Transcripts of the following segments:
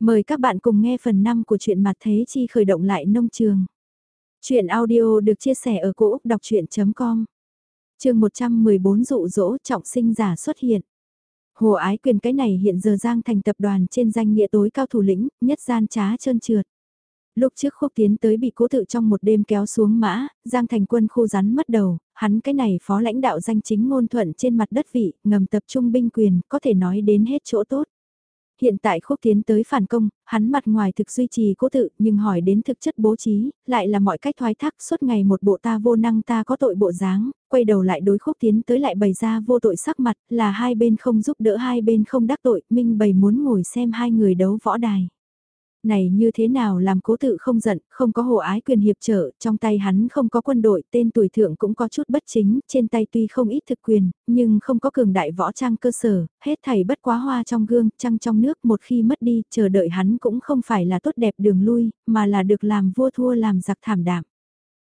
Mời các bạn cùng nghe phần 5 của truyện mặt thế chi khởi động lại nông trường. Chuyện audio được chia sẻ ở cỗ đọc chuyện.com Trường 114 dụ dỗ trọng sinh giả xuất hiện. Hồ ái quyền cái này hiện giờ giang thành tập đoàn trên danh nghĩa tối cao thủ lĩnh, nhất gian trá trơn trượt. Lúc trước khúc tiến tới bị cố tự trong một đêm kéo xuống mã, Giang Thành quân khu rắn mất đầu, hắn cái này phó lãnh đạo danh chính ngôn thuận trên mặt đất vị, ngầm tập trung binh quyền, có thể nói đến hết chỗ tốt. Hiện tại khúc tiến tới phản công, hắn mặt ngoài thực duy trì cố tự nhưng hỏi đến thực chất bố trí, lại là mọi cách thoái thác suốt ngày một bộ ta vô năng ta có tội bộ dáng, quay đầu lại đối khúc tiến tới lại bày ra vô tội sắc mặt là hai bên không giúp đỡ hai bên không đắc tội, minh bày muốn ngồi xem hai người đấu võ đài. Này như thế nào làm cố tự không giận, không có hồ ái quyền hiệp trợ, trong tay hắn không có quân đội, tên tuổi thượng cũng có chút bất chính, trên tay tuy không ít thực quyền, nhưng không có cường đại võ trang cơ sở, hết thảy bất quá hoa trong gương, trăng trong nước một khi mất đi, chờ đợi hắn cũng không phải là tốt đẹp đường lui, mà là được làm vua thua làm giặc thảm đạm.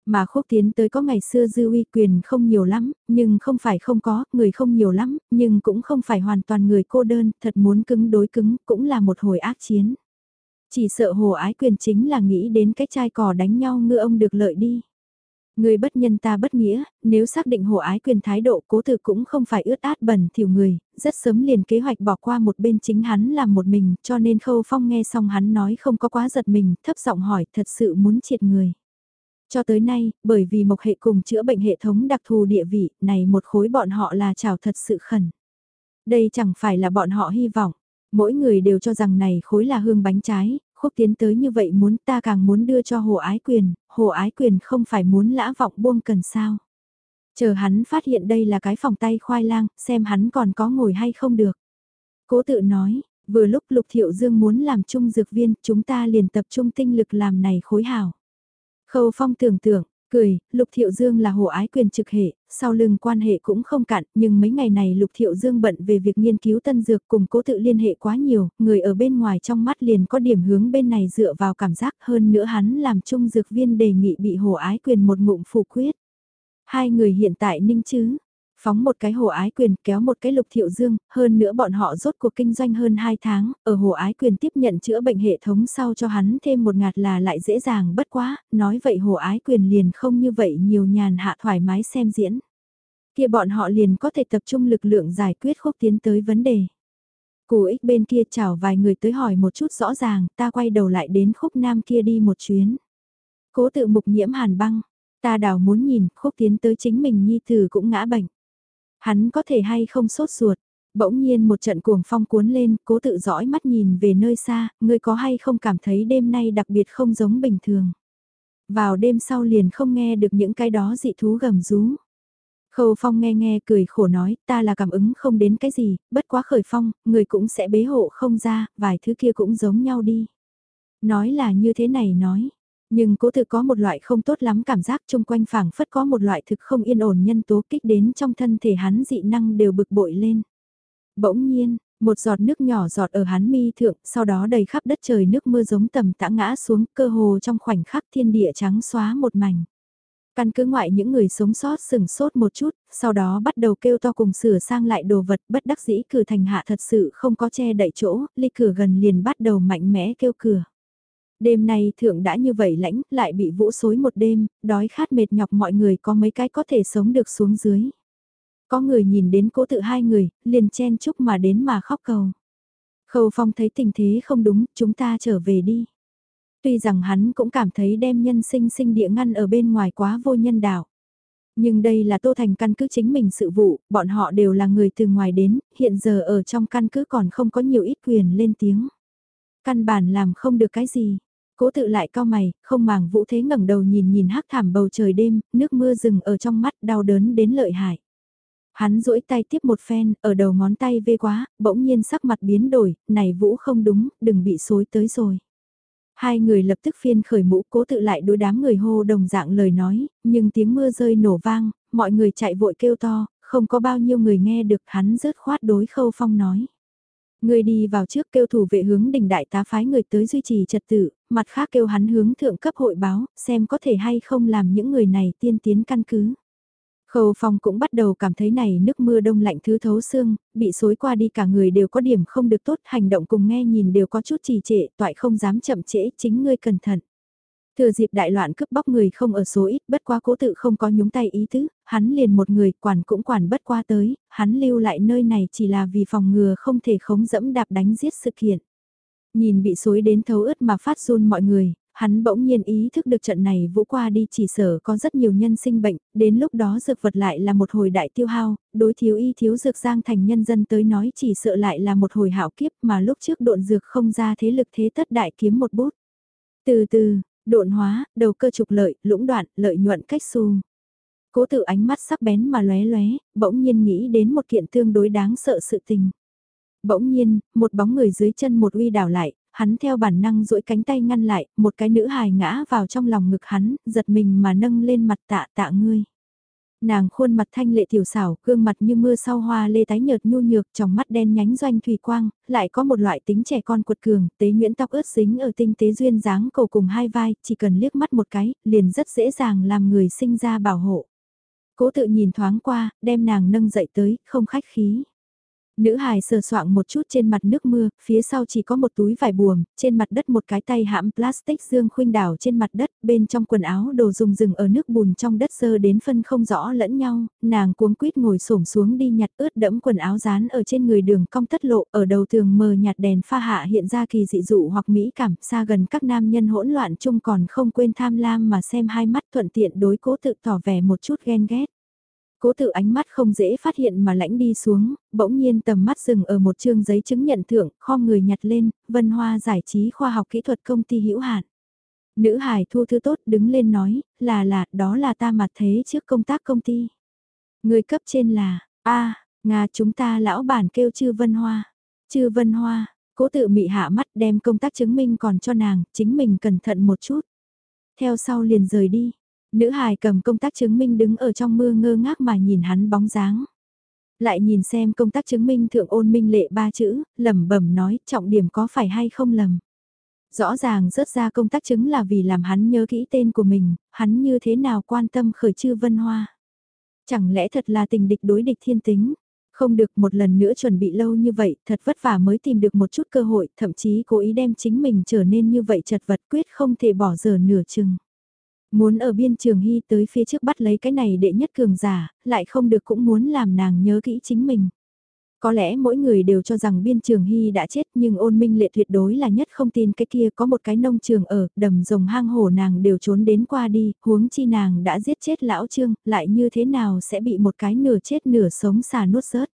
Mà khúc tiến tới có ngày xưa dư uy quyền không nhiều lắm, nhưng không phải không có, người không nhiều lắm, nhưng cũng không phải hoàn toàn người cô đơn, thật muốn cứng đối cứng, cũng là một hồi ác chiến. Chỉ sợ hồ ái quyền chính là nghĩ đến cái chai cỏ đánh nhau ngựa ông được lợi đi. Người bất nhân ta bất nghĩa, nếu xác định hồ ái quyền thái độ cố tự cũng không phải ướt át bẩn thiểu người, rất sớm liền kế hoạch bỏ qua một bên chính hắn làm một mình, cho nên khâu phong nghe xong hắn nói không có quá giật mình, thấp giọng hỏi thật sự muốn triệt người. Cho tới nay, bởi vì mộc hệ cùng chữa bệnh hệ thống đặc thù địa vị, này một khối bọn họ là chào thật sự khẩn. Đây chẳng phải là bọn họ hy vọng, Mỗi người đều cho rằng này khối là hương bánh trái, khúc tiến tới như vậy muốn ta càng muốn đưa cho hồ ái quyền, hồ ái quyền không phải muốn lã vọng buông cần sao. Chờ hắn phát hiện đây là cái phòng tay khoai lang, xem hắn còn có ngồi hay không được. Cố tự nói, vừa lúc Lục Thiệu Dương muốn làm chung dược viên, chúng ta liền tập trung tinh lực làm này khối hảo. Khâu Phong tưởng tượng, Cười, Lục Thiệu Dương là hồ ái quyền trực hệ, sau lưng quan hệ cũng không cạn, nhưng mấy ngày này Lục Thiệu Dương bận về việc nghiên cứu tân dược cùng cố tự liên hệ quá nhiều, người ở bên ngoài trong mắt liền có điểm hướng bên này dựa vào cảm giác hơn nữa hắn làm chung dược viên đề nghị bị hồ ái quyền một ngụm phủ quyết. Hai người hiện tại ninh chứ, phóng một cái hồ ái quyền kéo một cái lục thiệu dương, hơn nữa bọn họ rốt cuộc kinh doanh hơn 2 tháng, ở hồ ái quyền tiếp nhận chữa bệnh hệ thống sau cho hắn thêm một ngạt là lại dễ dàng bất quá, nói vậy hồ ái quyền liền không như vậy nhiều nhàn hạ thoải mái xem diễn. Kia bọn họ liền có thể tập trung lực lượng giải quyết khúc tiến tới vấn đề. Cụ ích bên kia chào vài người tới hỏi một chút rõ ràng, ta quay đầu lại đến khúc nam kia đi một chuyến. Cố tự mục nhiễm hàn băng, ta đào muốn nhìn khúc tiến tới chính mình nhi tử cũng ngã bệnh. Hắn có thể hay không sốt ruột. Bỗng nhiên một trận cuồng phong cuốn lên, cố tự dõi mắt nhìn về nơi xa, ngươi có hay không cảm thấy đêm nay đặc biệt không giống bình thường. Vào đêm sau liền không nghe được những cái đó dị thú gầm rú. Khâu phong nghe nghe cười khổ nói, ta là cảm ứng không đến cái gì, bất quá khởi phong, người cũng sẽ bế hộ không ra, vài thứ kia cũng giống nhau đi. Nói là như thế này nói, nhưng cố thực có một loại không tốt lắm cảm giác chung quanh phảng phất có một loại thực không yên ổn nhân tố kích đến trong thân thể hắn dị năng đều bực bội lên. Bỗng nhiên, một giọt nước nhỏ giọt ở hắn mi thượng, sau đó đầy khắp đất trời nước mưa giống tầm tã ngã xuống cơ hồ trong khoảnh khắc thiên địa trắng xóa một mảnh. Căn cứ ngoại những người sống sót sừng sốt một chút, sau đó bắt đầu kêu to cùng sửa sang lại đồ vật bất đắc dĩ cử thành hạ thật sự không có che đậy chỗ, ly cửa gần liền bắt đầu mạnh mẽ kêu cửa. Đêm nay thượng đã như vậy lãnh, lại bị vũ xối một đêm, đói khát mệt nhọc mọi người có mấy cái có thể sống được xuống dưới. Có người nhìn đến cố tự hai người, liền chen chúc mà đến mà khóc cầu. Khâu Phong thấy tình thế không đúng, chúng ta trở về đi. Tuy rằng hắn cũng cảm thấy đem nhân sinh sinh địa ngăn ở bên ngoài quá vô nhân đạo. Nhưng đây là Tô Thành căn cứ chính mình sự vụ, bọn họ đều là người từ ngoài đến, hiện giờ ở trong căn cứ còn không có nhiều ít quyền lên tiếng. Căn bản làm không được cái gì. Cố tự lại cao mày, không màng vũ thế ngẩng đầu nhìn nhìn hắc thảm bầu trời đêm, nước mưa rừng ở trong mắt đau đớn đến lợi hại. Hắn duỗi tay tiếp một phen, ở đầu ngón tay vê quá, bỗng nhiên sắc mặt biến đổi, này vũ không đúng, đừng bị xối tới rồi. Hai người lập tức phiên khởi mũ cố tự lại đối đám người hô đồng dạng lời nói, nhưng tiếng mưa rơi nổ vang, mọi người chạy vội kêu to, không có bao nhiêu người nghe được hắn rớt khoát đối khâu phong nói. Người đi vào trước kêu thủ vệ hướng đỉnh đại tá phái người tới duy trì trật tự, mặt khác kêu hắn hướng thượng cấp hội báo, xem có thể hay không làm những người này tiên tiến căn cứ. Khâu Phong cũng bắt đầu cảm thấy này nước mưa đông lạnh thứ thấu xương, bị xối qua đi cả người đều có điểm không được tốt, hành động cùng nghe nhìn đều có chút trì trệ, toại không dám chậm trễ, chính ngươi cẩn thận. Thừa dịp đại loạn cướp bóc người không ở số ít, bất quá cố tự không có nhúng tay ý tứ, hắn liền một người quản cũng quản bất qua tới, hắn lưu lại nơi này chỉ là vì phòng ngừa không thể khống dẫm đạp đánh giết sự kiện. Nhìn bị xối đến thấu ướt mà phát run mọi người, hắn bỗng nhiên ý thức được trận này vũ qua đi chỉ sở có rất nhiều nhân sinh bệnh, đến lúc đó dược vật lại là một hồi đại tiêu hao, đối thiếu y thiếu dược giang thành nhân dân tới nói chỉ sợ lại là một hồi hảo kiếp mà lúc trước độn dược không ra thế lực thế tất đại kiếm một bút. Từ từ, độn hóa, đầu cơ trục lợi, lũng đoạn, lợi nhuận cách xu. Cố tự ánh mắt sắc bén mà lóe lóe, bỗng nhiên nghĩ đến một kiện tương đối đáng sợ sự tình. Bỗng nhiên, một bóng người dưới chân một uy đảo lại, hắn theo bản năng duỗi cánh tay ngăn lại, một cái nữ hài ngã vào trong lòng ngực hắn, giật mình mà nâng lên mặt tạ tạ ngươi. Nàng khuôn mặt thanh lệ tiểu xảo, gương mặt như mưa sau hoa lê tái nhợt nhu nhược, trong mắt đen nhánh doanh thủy quang, lại có một loại tính trẻ con cuột cường, tế nhuyễn tóc ướt dính ở tinh tế duyên dáng cầu cùng hai vai, chỉ cần liếc mắt một cái, liền rất dễ dàng làm người sinh ra bảo hộ. Cố tự nhìn thoáng qua, đem nàng nâng dậy tới, không khách khí. Nữ hài sờ soạng một chút trên mặt nước mưa, phía sau chỉ có một túi vải buồm, trên mặt đất một cái tay hãm plastic dương khuynh đảo trên mặt đất, bên trong quần áo đồ dùng rừng ở nước bùn trong đất sơ đến phân không rõ lẫn nhau, nàng cuống quýt ngồi xổm xuống đi nhặt ướt đẫm quần áo dán ở trên người đường cong tất lộ, ở đầu tường mờ nhạt đèn pha hạ hiện ra kỳ dị dụ hoặc mỹ cảm, xa gần các nam nhân hỗn loạn chung còn không quên tham lam mà xem hai mắt thuận tiện đối cố tự tỏ vẻ một chút ghen ghét. Cố tự ánh mắt không dễ phát hiện mà lãnh đi xuống, bỗng nhiên tầm mắt dừng ở một chương giấy chứng nhận thưởng, kho người nhặt lên, vân hoa giải trí khoa học kỹ thuật công ty hữu hạn. Nữ hải thu thư tốt đứng lên nói, là là, đó là ta mặt thế trước công tác công ty. Người cấp trên là, a Nga chúng ta lão bản kêu chư vân hoa. Chư vân hoa, cố tự mị hạ mắt đem công tác chứng minh còn cho nàng, chính mình cẩn thận một chút. Theo sau liền rời đi, Nữ hài cầm công tác chứng minh đứng ở trong mưa ngơ ngác mà nhìn hắn bóng dáng. Lại nhìn xem công tác chứng minh thượng ôn minh lệ ba chữ, lẩm bẩm nói trọng điểm có phải hay không lầm. Rõ ràng rớt ra công tác chứng là vì làm hắn nhớ kỹ tên của mình, hắn như thế nào quan tâm khởi chư vân hoa. Chẳng lẽ thật là tình địch đối địch thiên tính, không được một lần nữa chuẩn bị lâu như vậy, thật vất vả mới tìm được một chút cơ hội, thậm chí cố ý đem chính mình trở nên như vậy chật vật quyết không thể bỏ giờ nửa chừng. Muốn ở biên trường hy tới phía trước bắt lấy cái này đệ nhất cường giả, lại không được cũng muốn làm nàng nhớ kỹ chính mình. Có lẽ mỗi người đều cho rằng biên trường hy đã chết nhưng ôn minh lệ tuyệt đối là nhất không tin cái kia có một cái nông trường ở, đầm rồng hang hổ nàng đều trốn đến qua đi, huống chi nàng đã giết chết lão trương, lại như thế nào sẽ bị một cái nửa chết nửa sống xà nuốt rớt.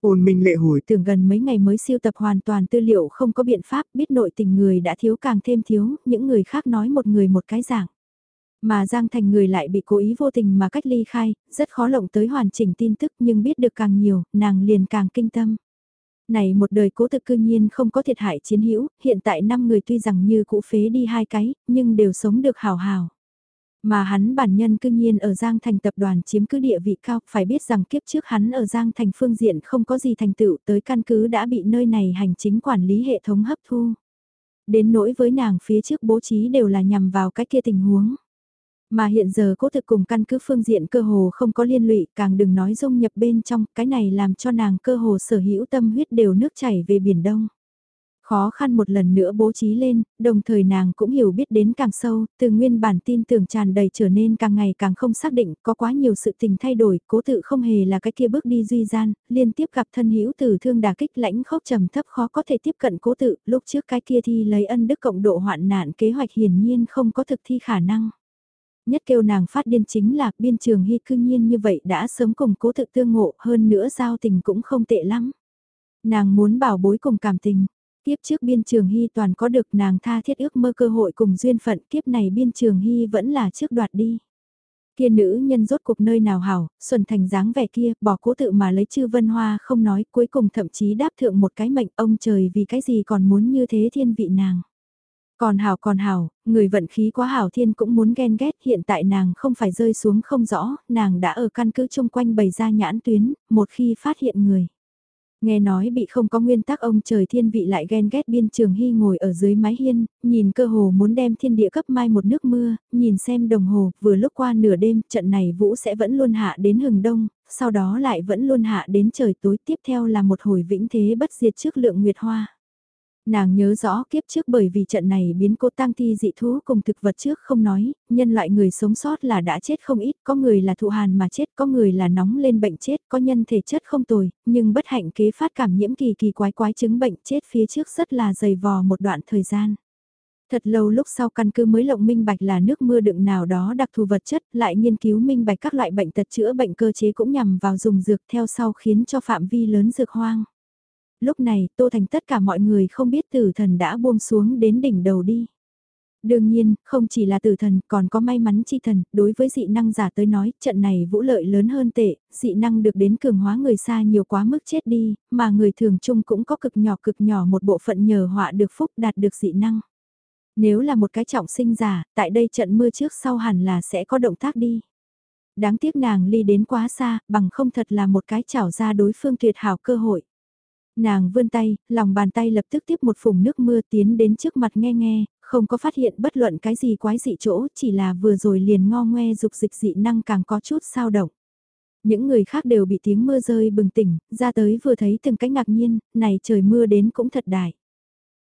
Ôn minh lệ hồi tưởng gần mấy ngày mới siêu tập hoàn toàn tư liệu không có biện pháp biết nội tình người đã thiếu càng thêm thiếu, những người khác nói một người một cái dạng. Mà Giang Thành người lại bị cố ý vô tình mà cách ly khai, rất khó lộng tới hoàn chỉnh tin tức nhưng biết được càng nhiều, nàng liền càng kinh tâm. Này một đời cố thực cư nhiên không có thiệt hại chiến hữu, hiện tại 5 người tuy rằng như cũ phế đi hai cái, nhưng đều sống được hào hào. Mà hắn bản nhân cư nhiên ở Giang Thành tập đoàn chiếm cứ địa vị cao, phải biết rằng kiếp trước hắn ở Giang Thành phương diện không có gì thành tựu tới căn cứ đã bị nơi này hành chính quản lý hệ thống hấp thu. Đến nỗi với nàng phía trước bố trí đều là nhằm vào cái kia tình huống. Mà hiện giờ cố thực cùng căn cứ phương diện cơ hồ không có liên lụy, càng đừng nói dung nhập bên trong, cái này làm cho nàng cơ hồ sở hữu tâm huyết đều nước chảy về Biển Đông. Khó khăn một lần nữa bố trí lên, đồng thời nàng cũng hiểu biết đến càng sâu, từ nguyên bản tin tưởng tràn đầy trở nên càng ngày càng không xác định, có quá nhiều sự tình thay đổi, cố tự không hề là cái kia bước đi duy gian, liên tiếp gặp thân hữu tử thương đà kích lãnh khốc trầm thấp khó có thể tiếp cận cố tự, lúc trước cái kia thi lấy ân đức cộng độ hoạn nạn kế hoạch hiển nhiên không có thực thi khả năng nhất kêu nàng phát điên chính là biên trường hy cư nhiên như vậy đã sớm cùng cố thực tương ngộ hơn nữa giao tình cũng không tệ lắm. Nàng muốn bảo bối cùng cảm tình, tiếp trước biên trường hy toàn có được nàng tha thiết ước mơ cơ hội cùng duyên phận kiếp này biên trường hy vẫn là trước đoạt đi. Kia nữ nhân rốt cuộc nơi nào hảo, xuân thành dáng vẻ kia, bỏ cố tự mà lấy chư vân hoa không nói, cuối cùng thậm chí đáp thượng một cái mệnh ông trời vì cái gì còn muốn như thế thiên vị nàng. Còn hảo còn hảo, người vận khí quá hảo thiên cũng muốn ghen ghét hiện tại nàng không phải rơi xuống không rõ, nàng đã ở căn cứ chung quanh bày ra nhãn tuyến, một khi phát hiện người. Nghe nói bị không có nguyên tắc ông trời thiên vị lại ghen ghét biên trường hy ngồi ở dưới mái hiên, nhìn cơ hồ muốn đem thiên địa cấp mai một nước mưa, nhìn xem đồng hồ, vừa lúc qua nửa đêm, trận này vũ sẽ vẫn luôn hạ đến hừng đông, sau đó lại vẫn luôn hạ đến trời tối tiếp theo là một hồi vĩnh thế bất diệt trước lượng nguyệt hoa. Nàng nhớ rõ kiếp trước bởi vì trận này biến cô tăng thi dị thú cùng thực vật trước không nói, nhân loại người sống sót là đã chết không ít, có người là thụ hàn mà chết, có người là nóng lên bệnh chết, có nhân thể chất không tồi, nhưng bất hạnh kế phát cảm nhiễm kỳ kỳ quái quái chứng bệnh chết phía trước rất là dày vò một đoạn thời gian. Thật lâu lúc sau căn cứ mới lộng minh bạch là nước mưa đựng nào đó đặc thù vật chất, lại nghiên cứu minh bạch các loại bệnh tật chữa bệnh cơ chế cũng nhằm vào dùng dược theo sau khiến cho phạm vi lớn dược hoang. Lúc này, Tô Thành tất cả mọi người không biết tử thần đã buông xuống đến đỉnh đầu đi. Đương nhiên, không chỉ là tử thần, còn có may mắn chi thần, đối với dị năng giả tới nói, trận này vũ lợi lớn hơn tệ, dị năng được đến cường hóa người xa nhiều quá mức chết đi, mà người thường chung cũng có cực nhỏ cực nhỏ một bộ phận nhờ họa được phúc đạt được dị năng. Nếu là một cái trọng sinh giả, tại đây trận mưa trước sau hẳn là sẽ có động tác đi. Đáng tiếc nàng ly đến quá xa, bằng không thật là một cái chảo ra đối phương tuyệt hảo cơ hội. Nàng vươn tay, lòng bàn tay lập tức tiếp một phùng nước mưa tiến đến trước mặt nghe nghe, không có phát hiện bất luận cái gì quái dị chỗ, chỉ là vừa rồi liền ngo ngoe dục dịch dị năng càng có chút sao động. Những người khác đều bị tiếng mưa rơi bừng tỉnh, ra tới vừa thấy từng cách ngạc nhiên, này trời mưa đến cũng thật đại.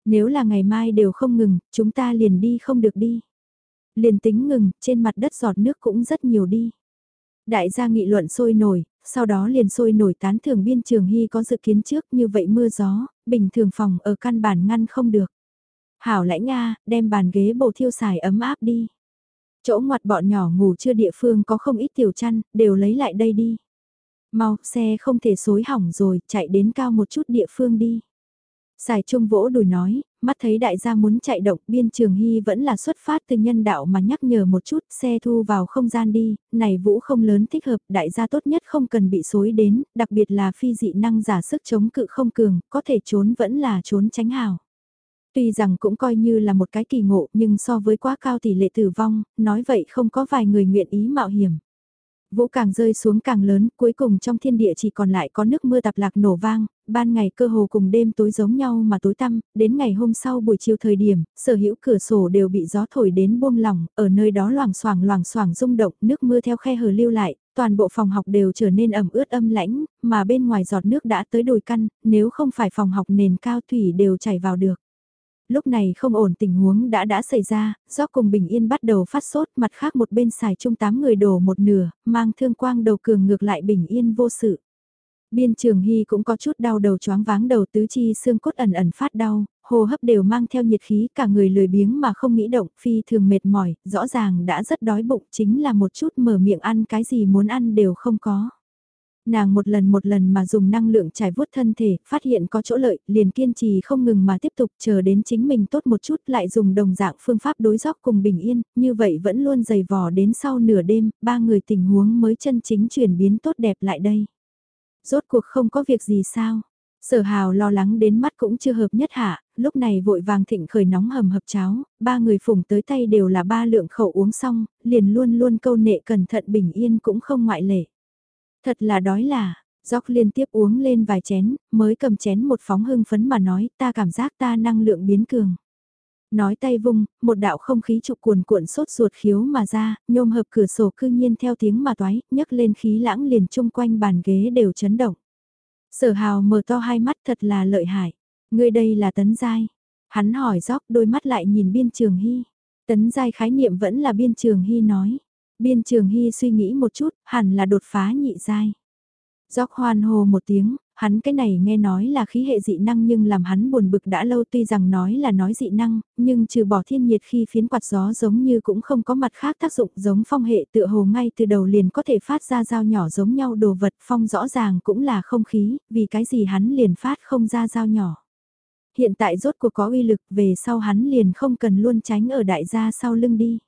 Nếu là ngày mai đều không ngừng, chúng ta liền đi không được đi. Liền tính ngừng, trên mặt đất giọt nước cũng rất nhiều đi. Đại gia nghị luận sôi nổi, sau đó liền sôi nổi tán thưởng biên trường hy có dự kiến trước như vậy mưa gió, bình thường phòng ở căn bản ngăn không được. Hảo lãnh Nga, đem bàn ghế bổ thiêu xài ấm áp đi. Chỗ ngoặt bọn nhỏ ngủ chưa địa phương có không ít tiểu chăn, đều lấy lại đây đi. Mau, xe không thể xối hỏng rồi, chạy đến cao một chút địa phương đi. Xài trung vỗ đùi nói, mắt thấy đại gia muốn chạy động, biên trường hy vẫn là xuất phát từ nhân đạo mà nhắc nhở một chút, xe thu vào không gian đi, này vũ không lớn thích hợp, đại gia tốt nhất không cần bị xối đến, đặc biệt là phi dị năng giả sức chống cự không cường, có thể trốn vẫn là trốn tránh hào. Tuy rằng cũng coi như là một cái kỳ ngộ nhưng so với quá cao tỷ lệ tử vong, nói vậy không có vài người nguyện ý mạo hiểm. Vũ càng rơi xuống càng lớn, cuối cùng trong thiên địa chỉ còn lại có nước mưa tạp lạc nổ vang, ban ngày cơ hồ cùng đêm tối giống nhau mà tối tăm, đến ngày hôm sau buổi chiều thời điểm, sở hữu cửa sổ đều bị gió thổi đến buông lỏng, ở nơi đó loảng xoảng loảng xoảng rung động, nước mưa theo khe hở lưu lại, toàn bộ phòng học đều trở nên ẩm ướt âm lãnh, mà bên ngoài giọt nước đã tới đồi căn, nếu không phải phòng học nền cao thủy đều chảy vào được. Lúc này không ổn tình huống đã đã xảy ra, do cùng bình yên bắt đầu phát sốt, mặt khác một bên xài chung tám người đổ một nửa, mang thương quang đầu cường ngược lại bình yên vô sự. Biên trường hy cũng có chút đau đầu choáng váng đầu tứ chi xương cốt ẩn ẩn phát đau, hô hấp đều mang theo nhiệt khí cả người lười biếng mà không nghĩ động, phi thường mệt mỏi, rõ ràng đã rất đói bụng chính là một chút mở miệng ăn cái gì muốn ăn đều không có. Nàng một lần một lần mà dùng năng lượng trải vuốt thân thể, phát hiện có chỗ lợi, liền kiên trì không ngừng mà tiếp tục chờ đến chính mình tốt một chút lại dùng đồng dạng phương pháp đối gióc cùng bình yên, như vậy vẫn luôn dày vò đến sau nửa đêm, ba người tình huống mới chân chính chuyển biến tốt đẹp lại đây. Rốt cuộc không có việc gì sao? Sở hào lo lắng đến mắt cũng chưa hợp nhất hạ, lúc này vội vàng thịnh khởi nóng hầm hập cháo, ba người phùng tới tay đều là ba lượng khẩu uống xong, liền luôn luôn câu nệ cẩn thận bình yên cũng không ngoại lệ. Thật là đói là, Jock liên tiếp uống lên vài chén, mới cầm chén một phóng hưng phấn mà nói ta cảm giác ta năng lượng biến cường. Nói tay vung, một đạo không khí trục cuồn cuộn sốt ruột khiếu mà ra, nhôm hợp cửa sổ cư nhiên theo tiếng mà toái, nhấc lên khí lãng liền chung quanh bàn ghế đều chấn động. Sở hào mở to hai mắt thật là lợi hại. Người đây là tấn giai. Hắn hỏi dóc đôi mắt lại nhìn biên trường hy. Tấn giai khái niệm vẫn là biên trường hy nói. Biên trường hy suy nghĩ một chút, hẳn là đột phá nhị giai. Gióc hoan hồ một tiếng, hắn cái này nghe nói là khí hệ dị năng nhưng làm hắn buồn bực đã lâu tuy rằng nói là nói dị năng, nhưng trừ bỏ thiên nhiệt khi phiến quạt gió giống như cũng không có mặt khác tác dụng giống phong hệ tựa hồ ngay từ đầu liền có thể phát ra dao nhỏ giống nhau đồ vật phong rõ ràng cũng là không khí, vì cái gì hắn liền phát không ra dao nhỏ. Hiện tại rốt cuộc có uy lực về sau hắn liền không cần luôn tránh ở đại gia sau lưng đi.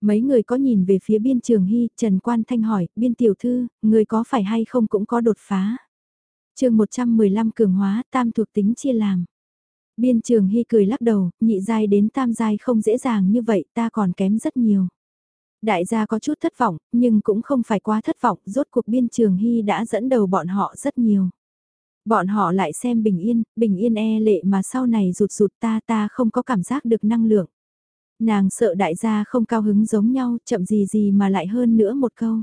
Mấy người có nhìn về phía biên trường hy, Trần Quan Thanh hỏi, biên tiểu thư, người có phải hay không cũng có đột phá. chương 115 cường hóa, tam thuộc tính chia làm. Biên trường hy cười lắc đầu, nhị giai đến tam giai không dễ dàng như vậy, ta còn kém rất nhiều. Đại gia có chút thất vọng, nhưng cũng không phải quá thất vọng, rốt cuộc biên trường hy đã dẫn đầu bọn họ rất nhiều. Bọn họ lại xem bình yên, bình yên e lệ mà sau này rụt rụt ta ta không có cảm giác được năng lượng. Nàng sợ đại gia không cao hứng giống nhau, chậm gì gì mà lại hơn nữa một câu.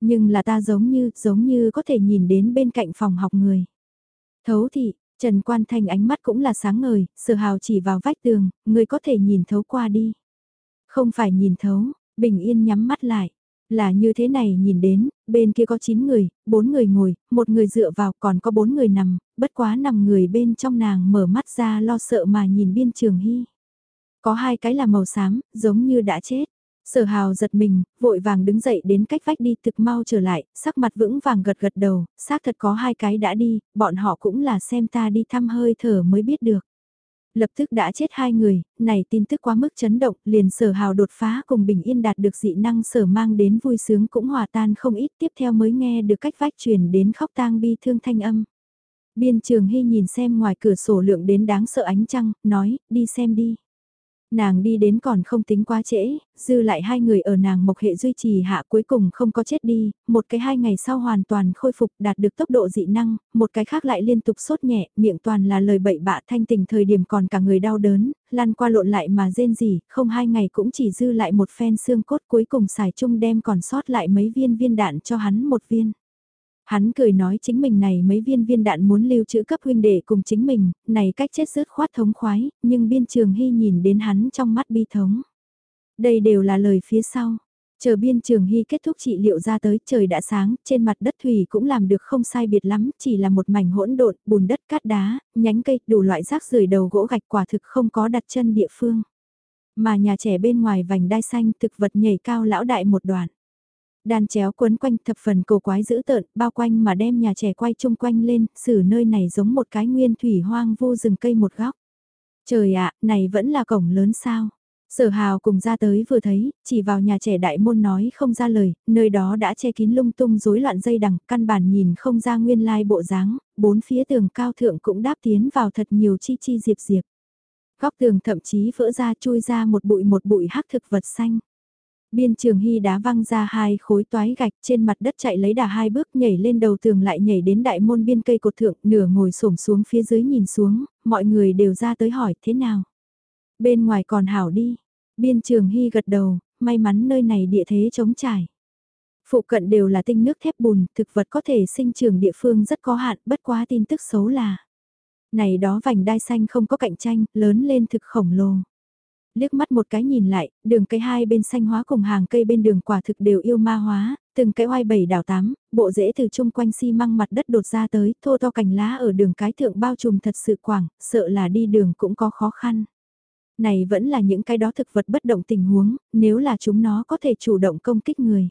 Nhưng là ta giống như, giống như có thể nhìn đến bên cạnh phòng học người. Thấu thị, Trần Quan Thanh ánh mắt cũng là sáng ngời, sở hào chỉ vào vách tường, người có thể nhìn thấu qua đi. Không phải nhìn thấu, bình yên nhắm mắt lại. Là như thế này nhìn đến, bên kia có 9 người, 4 người ngồi, một người dựa vào còn có 4 người nằm, bất quá nằm người bên trong nàng mở mắt ra lo sợ mà nhìn biên trường hy. Có hai cái là màu xám, giống như đã chết. Sở hào giật mình, vội vàng đứng dậy đến cách vách đi thực mau trở lại, sắc mặt vững vàng gật gật đầu, xác thật có hai cái đã đi, bọn họ cũng là xem ta đi thăm hơi thở mới biết được. Lập tức đã chết hai người, này tin tức quá mức chấn động, liền sở hào đột phá cùng bình yên đạt được dị năng sở mang đến vui sướng cũng hòa tan không ít tiếp theo mới nghe được cách vách truyền đến khóc tang bi thương thanh âm. Biên trường hy nhìn xem ngoài cửa sổ lượng đến đáng sợ ánh trăng, nói, đi xem đi. Nàng đi đến còn không tính quá trễ, dư lại hai người ở nàng mộc hệ duy trì hạ cuối cùng không có chết đi, một cái hai ngày sau hoàn toàn khôi phục đạt được tốc độ dị năng, một cái khác lại liên tục sốt nhẹ, miệng toàn là lời bậy bạ thanh tình thời điểm còn cả người đau đớn, lăn qua lộn lại mà rên gì, không hai ngày cũng chỉ dư lại một phen xương cốt cuối cùng xài chung đem còn sót lại mấy viên viên đạn cho hắn một viên. Hắn cười nói chính mình này mấy viên viên đạn muốn lưu trữ cấp huynh đệ cùng chính mình, này cách chết rớt khoát thống khoái, nhưng biên trường hy nhìn đến hắn trong mắt bi thống. Đây đều là lời phía sau. Chờ biên trường hy kết thúc trị liệu ra tới trời đã sáng, trên mặt đất thủy cũng làm được không sai biệt lắm, chỉ là một mảnh hỗn độn, bùn đất cát đá, nhánh cây, đủ loại rác rưởi đầu gỗ gạch quả thực không có đặt chân địa phương. Mà nhà trẻ bên ngoài vành đai xanh thực vật nhảy cao lão đại một đoạn. Đàn chéo quấn quanh thập phần cổ quái dữ tợn, bao quanh mà đem nhà trẻ quay chung quanh lên, xử nơi này giống một cái nguyên thủy hoang vô rừng cây một góc. Trời ạ, này vẫn là cổng lớn sao? Sở hào cùng ra tới vừa thấy, chỉ vào nhà trẻ đại môn nói không ra lời, nơi đó đã che kín lung tung rối loạn dây đằng, căn bản nhìn không ra nguyên lai bộ dáng, bốn phía tường cao thượng cũng đáp tiến vào thật nhiều chi chi diệp diệp. Góc tường thậm chí vỡ ra chui ra một bụi một bụi hắc thực vật xanh. Biên trường hy đá văng ra hai khối toái gạch trên mặt đất chạy lấy đà hai bước nhảy lên đầu tường lại nhảy đến đại môn biên cây cột thượng nửa ngồi xổm xuống phía dưới nhìn xuống, mọi người đều ra tới hỏi thế nào. Bên ngoài còn hảo đi, biên trường hy gật đầu, may mắn nơi này địa thế chống trải. Phụ cận đều là tinh nước thép bùn, thực vật có thể sinh trưởng địa phương rất có hạn, bất quá tin tức xấu là. Này đó vành đai xanh không có cạnh tranh, lớn lên thực khổng lồ liếc mắt một cái nhìn lại, đường cây hai bên xanh hóa cùng hàng cây bên đường quả thực đều yêu ma hóa, từng cái oai bảy đảo tám, bộ rễ từ chung quanh xi măng mặt đất đột ra tới, thô to cành lá ở đường cái thượng bao trùm thật sự quảng, sợ là đi đường cũng có khó khăn. Này vẫn là những cái đó thực vật bất động tình huống, nếu là chúng nó có thể chủ động công kích người.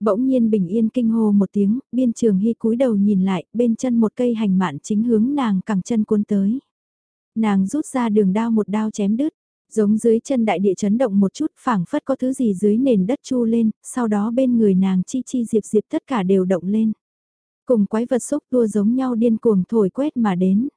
Bỗng nhiên bình yên kinh hô một tiếng, biên trường hy cúi đầu nhìn lại, bên chân một cây hành mạn chính hướng nàng cẳng chân cuốn tới. Nàng rút ra đường đao một đao chém đứt, Giống dưới chân đại địa chấn động một chút phảng phất có thứ gì dưới nền đất chu lên, sau đó bên người nàng chi chi diệp diệp tất cả đều động lên. Cùng quái vật xúc tua giống nhau điên cuồng thổi quét mà đến.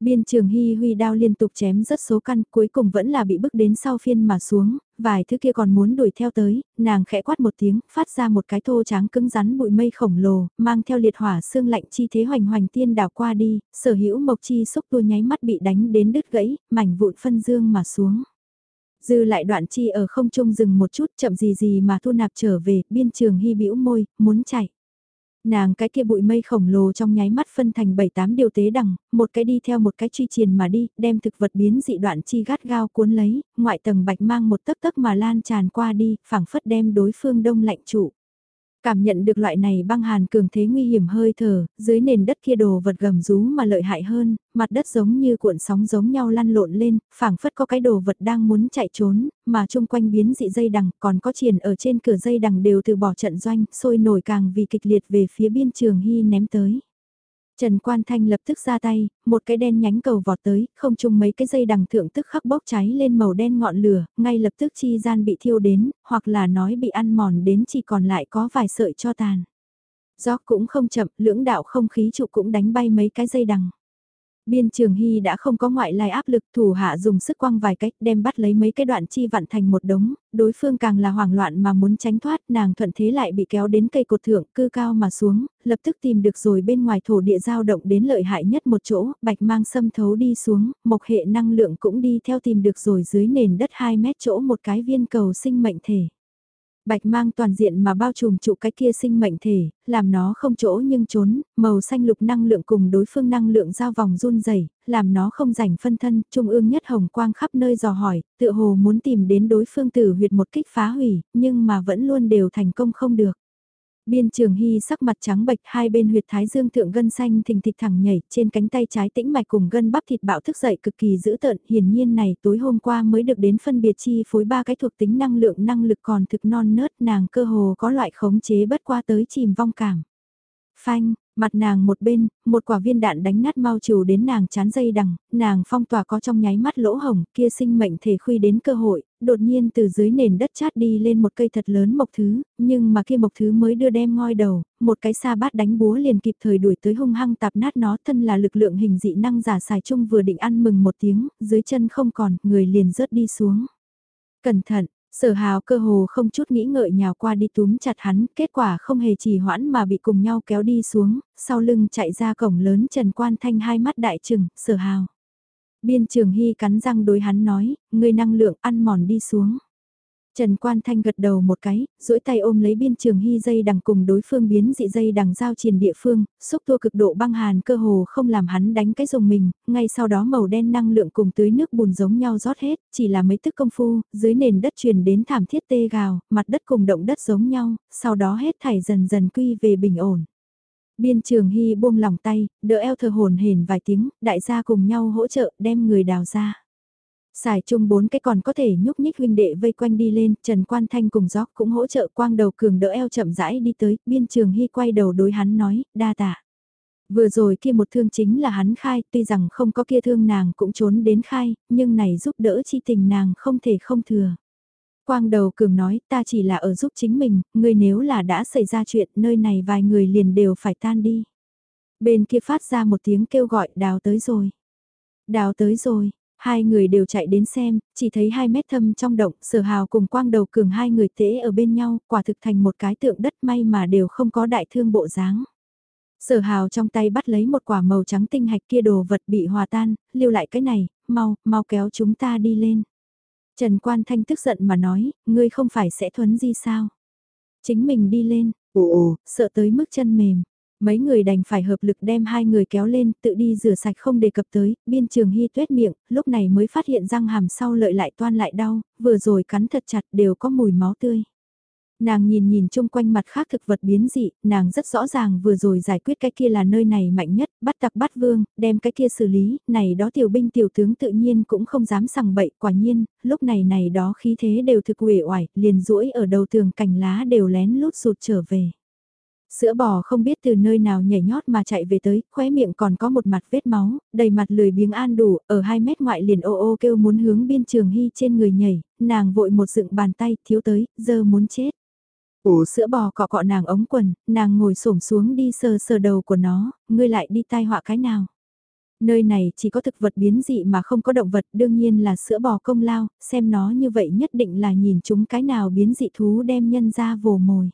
Biên trường hy huy đao liên tục chém rất số căn cuối cùng vẫn là bị bức đến sau phiên mà xuống, vài thứ kia còn muốn đuổi theo tới, nàng khẽ quát một tiếng, phát ra một cái thô tráng cứng rắn bụi mây khổng lồ, mang theo liệt hỏa xương lạnh chi thế hoành hoành tiên đảo qua đi, sở hữu mộc chi xúc tua nháy mắt bị đánh đến đứt gãy, mảnh vụn phân dương mà xuống. Dư lại đoạn chi ở không trung dừng một chút chậm gì gì mà thu nạp trở về, biên trường hy bĩu môi, muốn chạy. Nàng cái kia bụi mây khổng lồ trong nháy mắt phân thành 7-8 điều tế đằng, một cái đi theo một cái truy triền mà đi, đem thực vật biến dị đoạn chi gắt gao cuốn lấy, ngoại tầng bạch mang một tấc tấc mà lan tràn qua đi, phảng phất đem đối phương đông lạnh trụ. Cảm nhận được loại này băng hàn cường thế nguy hiểm hơi thở, dưới nền đất kia đồ vật gầm rú mà lợi hại hơn, mặt đất giống như cuộn sóng giống nhau lăn lộn lên, phảng phất có cái đồ vật đang muốn chạy trốn, mà chung quanh biến dị dây đằng còn có triển ở trên cửa dây đằng đều từ bỏ trận doanh, sôi nổi càng vì kịch liệt về phía biên trường hy ném tới. Trần Quan Thanh lập tức ra tay, một cái đen nhánh cầu vọt tới, không chung mấy cái dây đằng thượng tức khắc bốc cháy lên màu đen ngọn lửa, ngay lập tức chi gian bị thiêu đến, hoặc là nói bị ăn mòn đến chỉ còn lại có vài sợi cho tàn. Gió cũng không chậm, lưỡng đạo không khí trụ cũng đánh bay mấy cái dây đằng. Biên Trường Hy đã không có ngoại lai áp lực thủ hạ dùng sức quăng vài cách đem bắt lấy mấy cái đoạn chi vặn thành một đống, đối phương càng là hoảng loạn mà muốn tránh thoát nàng thuận thế lại bị kéo đến cây cột thượng cư cao mà xuống, lập tức tìm được rồi bên ngoài thổ địa giao động đến lợi hại nhất một chỗ, bạch mang xâm thấu đi xuống, một hệ năng lượng cũng đi theo tìm được rồi dưới nền đất 2 mét chỗ một cái viên cầu sinh mệnh thể. Bạch mang toàn diện mà bao trùm trụ cái kia sinh mệnh thể, làm nó không chỗ nhưng trốn, màu xanh lục năng lượng cùng đối phương năng lượng giao vòng run rẩy làm nó không rảnh phân thân, trung ương nhất hồng quang khắp nơi dò hỏi, tựa hồ muốn tìm đến đối phương tử huyệt một kích phá hủy, nhưng mà vẫn luôn đều thành công không được. Biên trường hy sắc mặt trắng bệch hai bên huyệt thái dương thượng gân xanh thình thịch thẳng nhảy trên cánh tay trái tĩnh mạch cùng gân bắp thịt bạo thức dậy cực kỳ dữ tợn hiển nhiên này tối hôm qua mới được đến phân biệt chi phối ba cái thuộc tính năng lượng năng lực còn thực non nớt nàng cơ hồ có loại khống chế bất qua tới chìm vong cảm. Phanh, Mặt nàng một bên, một quả viên đạn đánh nát mau trù đến nàng chán dây đằng, nàng phong tỏa có trong nháy mắt lỗ hồng, kia sinh mệnh thể khuy đến cơ hội, đột nhiên từ dưới nền đất chát đi lên một cây thật lớn mộc thứ, nhưng mà kia mộc thứ mới đưa đem ngoi đầu, một cái xa bát đánh búa liền kịp thời đuổi tới hung hăng tạp nát nó thân là lực lượng hình dị năng giả xài chung vừa định ăn mừng một tiếng, dưới chân không còn, người liền rớt đi xuống. Cẩn thận, Sở hào cơ hồ không chút nghĩ ngợi nhào qua đi túm chặt hắn, kết quả không hề trì hoãn mà bị cùng nhau kéo đi xuống, sau lưng chạy ra cổng lớn Trần Quan Thanh hai mắt đại trừng, sở hào. Biên trường hy cắn răng đối hắn nói, người năng lượng ăn mòn đi xuống. Trần Quan Thanh gật đầu một cái, duỗi tay ôm lấy biên trường hy dây đằng cùng đối phương biến dị dây đằng giao triền địa phương, xúc tua cực độ băng hàn cơ hồ không làm hắn đánh cái rồng mình, ngay sau đó màu đen năng lượng cùng tưới nước bùn giống nhau rót hết, chỉ là mấy tức công phu, dưới nền đất truyền đến thảm thiết tê gào, mặt đất cùng động đất giống nhau, sau đó hết thảy dần dần quy về bình ổn. Biên trường hy buông lòng tay, đỡ eo thờ hồn hển vài tiếng, đại gia cùng nhau hỗ trợ đem người đào ra. Xài chung bốn cái còn có thể nhúc nhích huynh đệ vây quanh đi lên, Trần Quan Thanh cùng gió cũng hỗ trợ quang đầu cường đỡ eo chậm rãi đi tới, biên trường hy quay đầu đối hắn nói, đa tạ. Vừa rồi kia một thương chính là hắn khai, tuy rằng không có kia thương nàng cũng trốn đến khai, nhưng này giúp đỡ chi tình nàng không thể không thừa. Quang đầu cường nói, ta chỉ là ở giúp chính mình, Ngươi nếu là đã xảy ra chuyện, nơi này vài người liền đều phải tan đi. Bên kia phát ra một tiếng kêu gọi, đào tới rồi. Đào tới rồi, Hai người đều chạy đến xem, chỉ thấy hai mét thâm trong động, sở hào cùng quang đầu cường hai người tễ ở bên nhau, quả thực thành một cái tượng đất may mà đều không có đại thương bộ dáng. Sở hào trong tay bắt lấy một quả màu trắng tinh hạch kia đồ vật bị hòa tan, lưu lại cái này, mau, mau kéo chúng ta đi lên. Trần Quan Thanh tức giận mà nói, ngươi không phải sẽ thuấn di sao? Chính mình đi lên, ồ ồ, sợ tới mức chân mềm. Mấy người đành phải hợp lực đem hai người kéo lên, tự đi rửa sạch không đề cập tới, biên trường hy tuét miệng, lúc này mới phát hiện răng hàm sau lợi lại toan lại đau, vừa rồi cắn thật chặt đều có mùi máu tươi. Nàng nhìn nhìn chung quanh mặt khác thực vật biến dị, nàng rất rõ ràng vừa rồi giải quyết cái kia là nơi này mạnh nhất, bắt tặc bắt vương, đem cái kia xử lý, này đó tiểu binh tiểu tướng tự nhiên cũng không dám sằng bậy, quả nhiên, lúc này này đó khí thế đều thực uể oải, liền duỗi ở đầu tường cành lá đều lén lút sụt trở về. Sữa bò không biết từ nơi nào nhảy nhót mà chạy về tới, khóe miệng còn có một mặt vết máu, đầy mặt lười biếng an đủ, ở 2 mét ngoại liền ô ô kêu muốn hướng biên trường hy trên người nhảy, nàng vội một dựng bàn tay, thiếu tới, giờ muốn chết. Ủ sữa bò cọ cọ nàng ống quần, nàng ngồi xổm xuống đi sờ sờ đầu của nó, ngươi lại đi tai họa cái nào. Nơi này chỉ có thực vật biến dị mà không có động vật, đương nhiên là sữa bò công lao, xem nó như vậy nhất định là nhìn chúng cái nào biến dị thú đem nhân ra vồ mồi.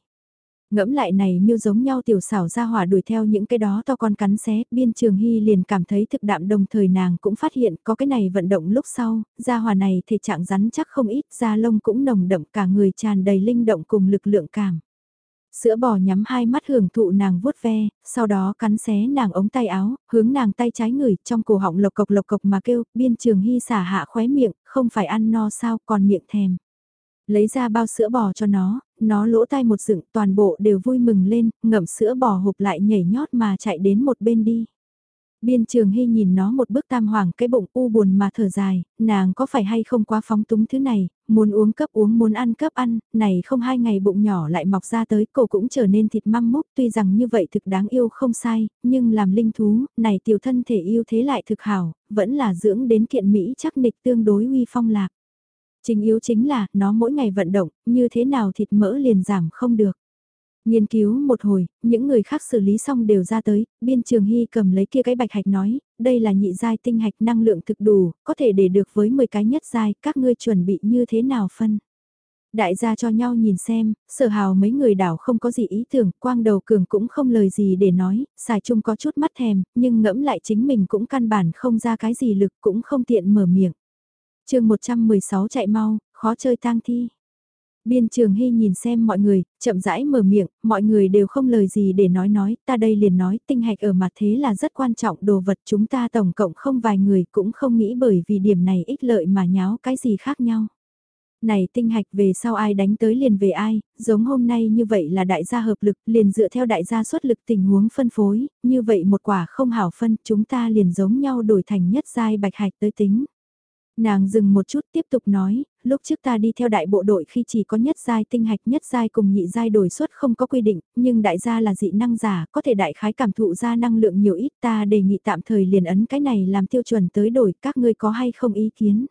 Ngẫm lại này miêu giống nhau tiểu xảo ra hỏa đuổi theo những cái đó to con cắn xé, biên trường hy liền cảm thấy thực đạm đồng thời nàng cũng phát hiện có cái này vận động lúc sau, ra hỏa này thể trạng rắn chắc không ít, da lông cũng nồng đậm cả người tràn đầy linh động cùng lực lượng cảm. Sữa bò nhắm hai mắt hưởng thụ nàng vuốt ve, sau đó cắn xé nàng ống tay áo, hướng nàng tay trái ngửi trong cổ họng lộc cộc lộc cộc mà kêu, biên trường hy xả hạ khóe miệng, không phải ăn no sao còn miệng thèm. Lấy ra bao sữa bò cho nó, nó lỗ tai một dựng toàn bộ đều vui mừng lên, ngậm sữa bò hộp lại nhảy nhót mà chạy đến một bên đi. Biên trường hy nhìn nó một bước tam hoàng cái bụng u buồn mà thở dài, nàng có phải hay không quá phóng túng thứ này, muốn uống cấp uống muốn ăn cấp ăn, này không hai ngày bụng nhỏ lại mọc ra tới cổ cũng trở nên thịt măng múc tuy rằng như vậy thực đáng yêu không sai, nhưng làm linh thú, này tiểu thân thể yêu thế lại thực hảo, vẫn là dưỡng đến kiện Mỹ chắc nịch tương đối uy phong lạc. Chính yếu chính là, nó mỗi ngày vận động, như thế nào thịt mỡ liền giảm không được. Nghiên cứu một hồi, những người khác xử lý xong đều ra tới, biên trường hy cầm lấy kia cái bạch hạch nói, đây là nhị giai tinh hạch năng lượng thực đủ, có thể để được với 10 cái nhất giai, các ngươi chuẩn bị như thế nào phân. Đại gia cho nhau nhìn xem, sở hào mấy người đảo không có gì ý tưởng, quang đầu cường cũng không lời gì để nói, xài chung có chút mắt thèm, nhưng ngẫm lại chính mình cũng căn bản không ra cái gì lực cũng không tiện mở miệng chương 116 chạy mau, khó chơi tang thi. Biên trường hy nhìn xem mọi người, chậm rãi mở miệng, mọi người đều không lời gì để nói nói, ta đây liền nói, tinh hạch ở mặt thế là rất quan trọng đồ vật chúng ta tổng cộng không vài người cũng không nghĩ bởi vì điểm này ích lợi mà nháo cái gì khác nhau. Này tinh hạch về sau ai đánh tới liền về ai, giống hôm nay như vậy là đại gia hợp lực liền dựa theo đại gia xuất lực tình huống phân phối, như vậy một quả không hảo phân chúng ta liền giống nhau đổi thành nhất giai bạch hạch tới tính. Nàng dừng một chút tiếp tục nói, lúc trước ta đi theo đại bộ đội khi chỉ có nhất giai tinh hạch nhất giai cùng nhị giai đổi suất không có quy định, nhưng đại gia là dị năng giả, có thể đại khái cảm thụ ra năng lượng nhiều ít ta đề nghị tạm thời liền ấn cái này làm tiêu chuẩn tới đổi các ngươi có hay không ý kiến.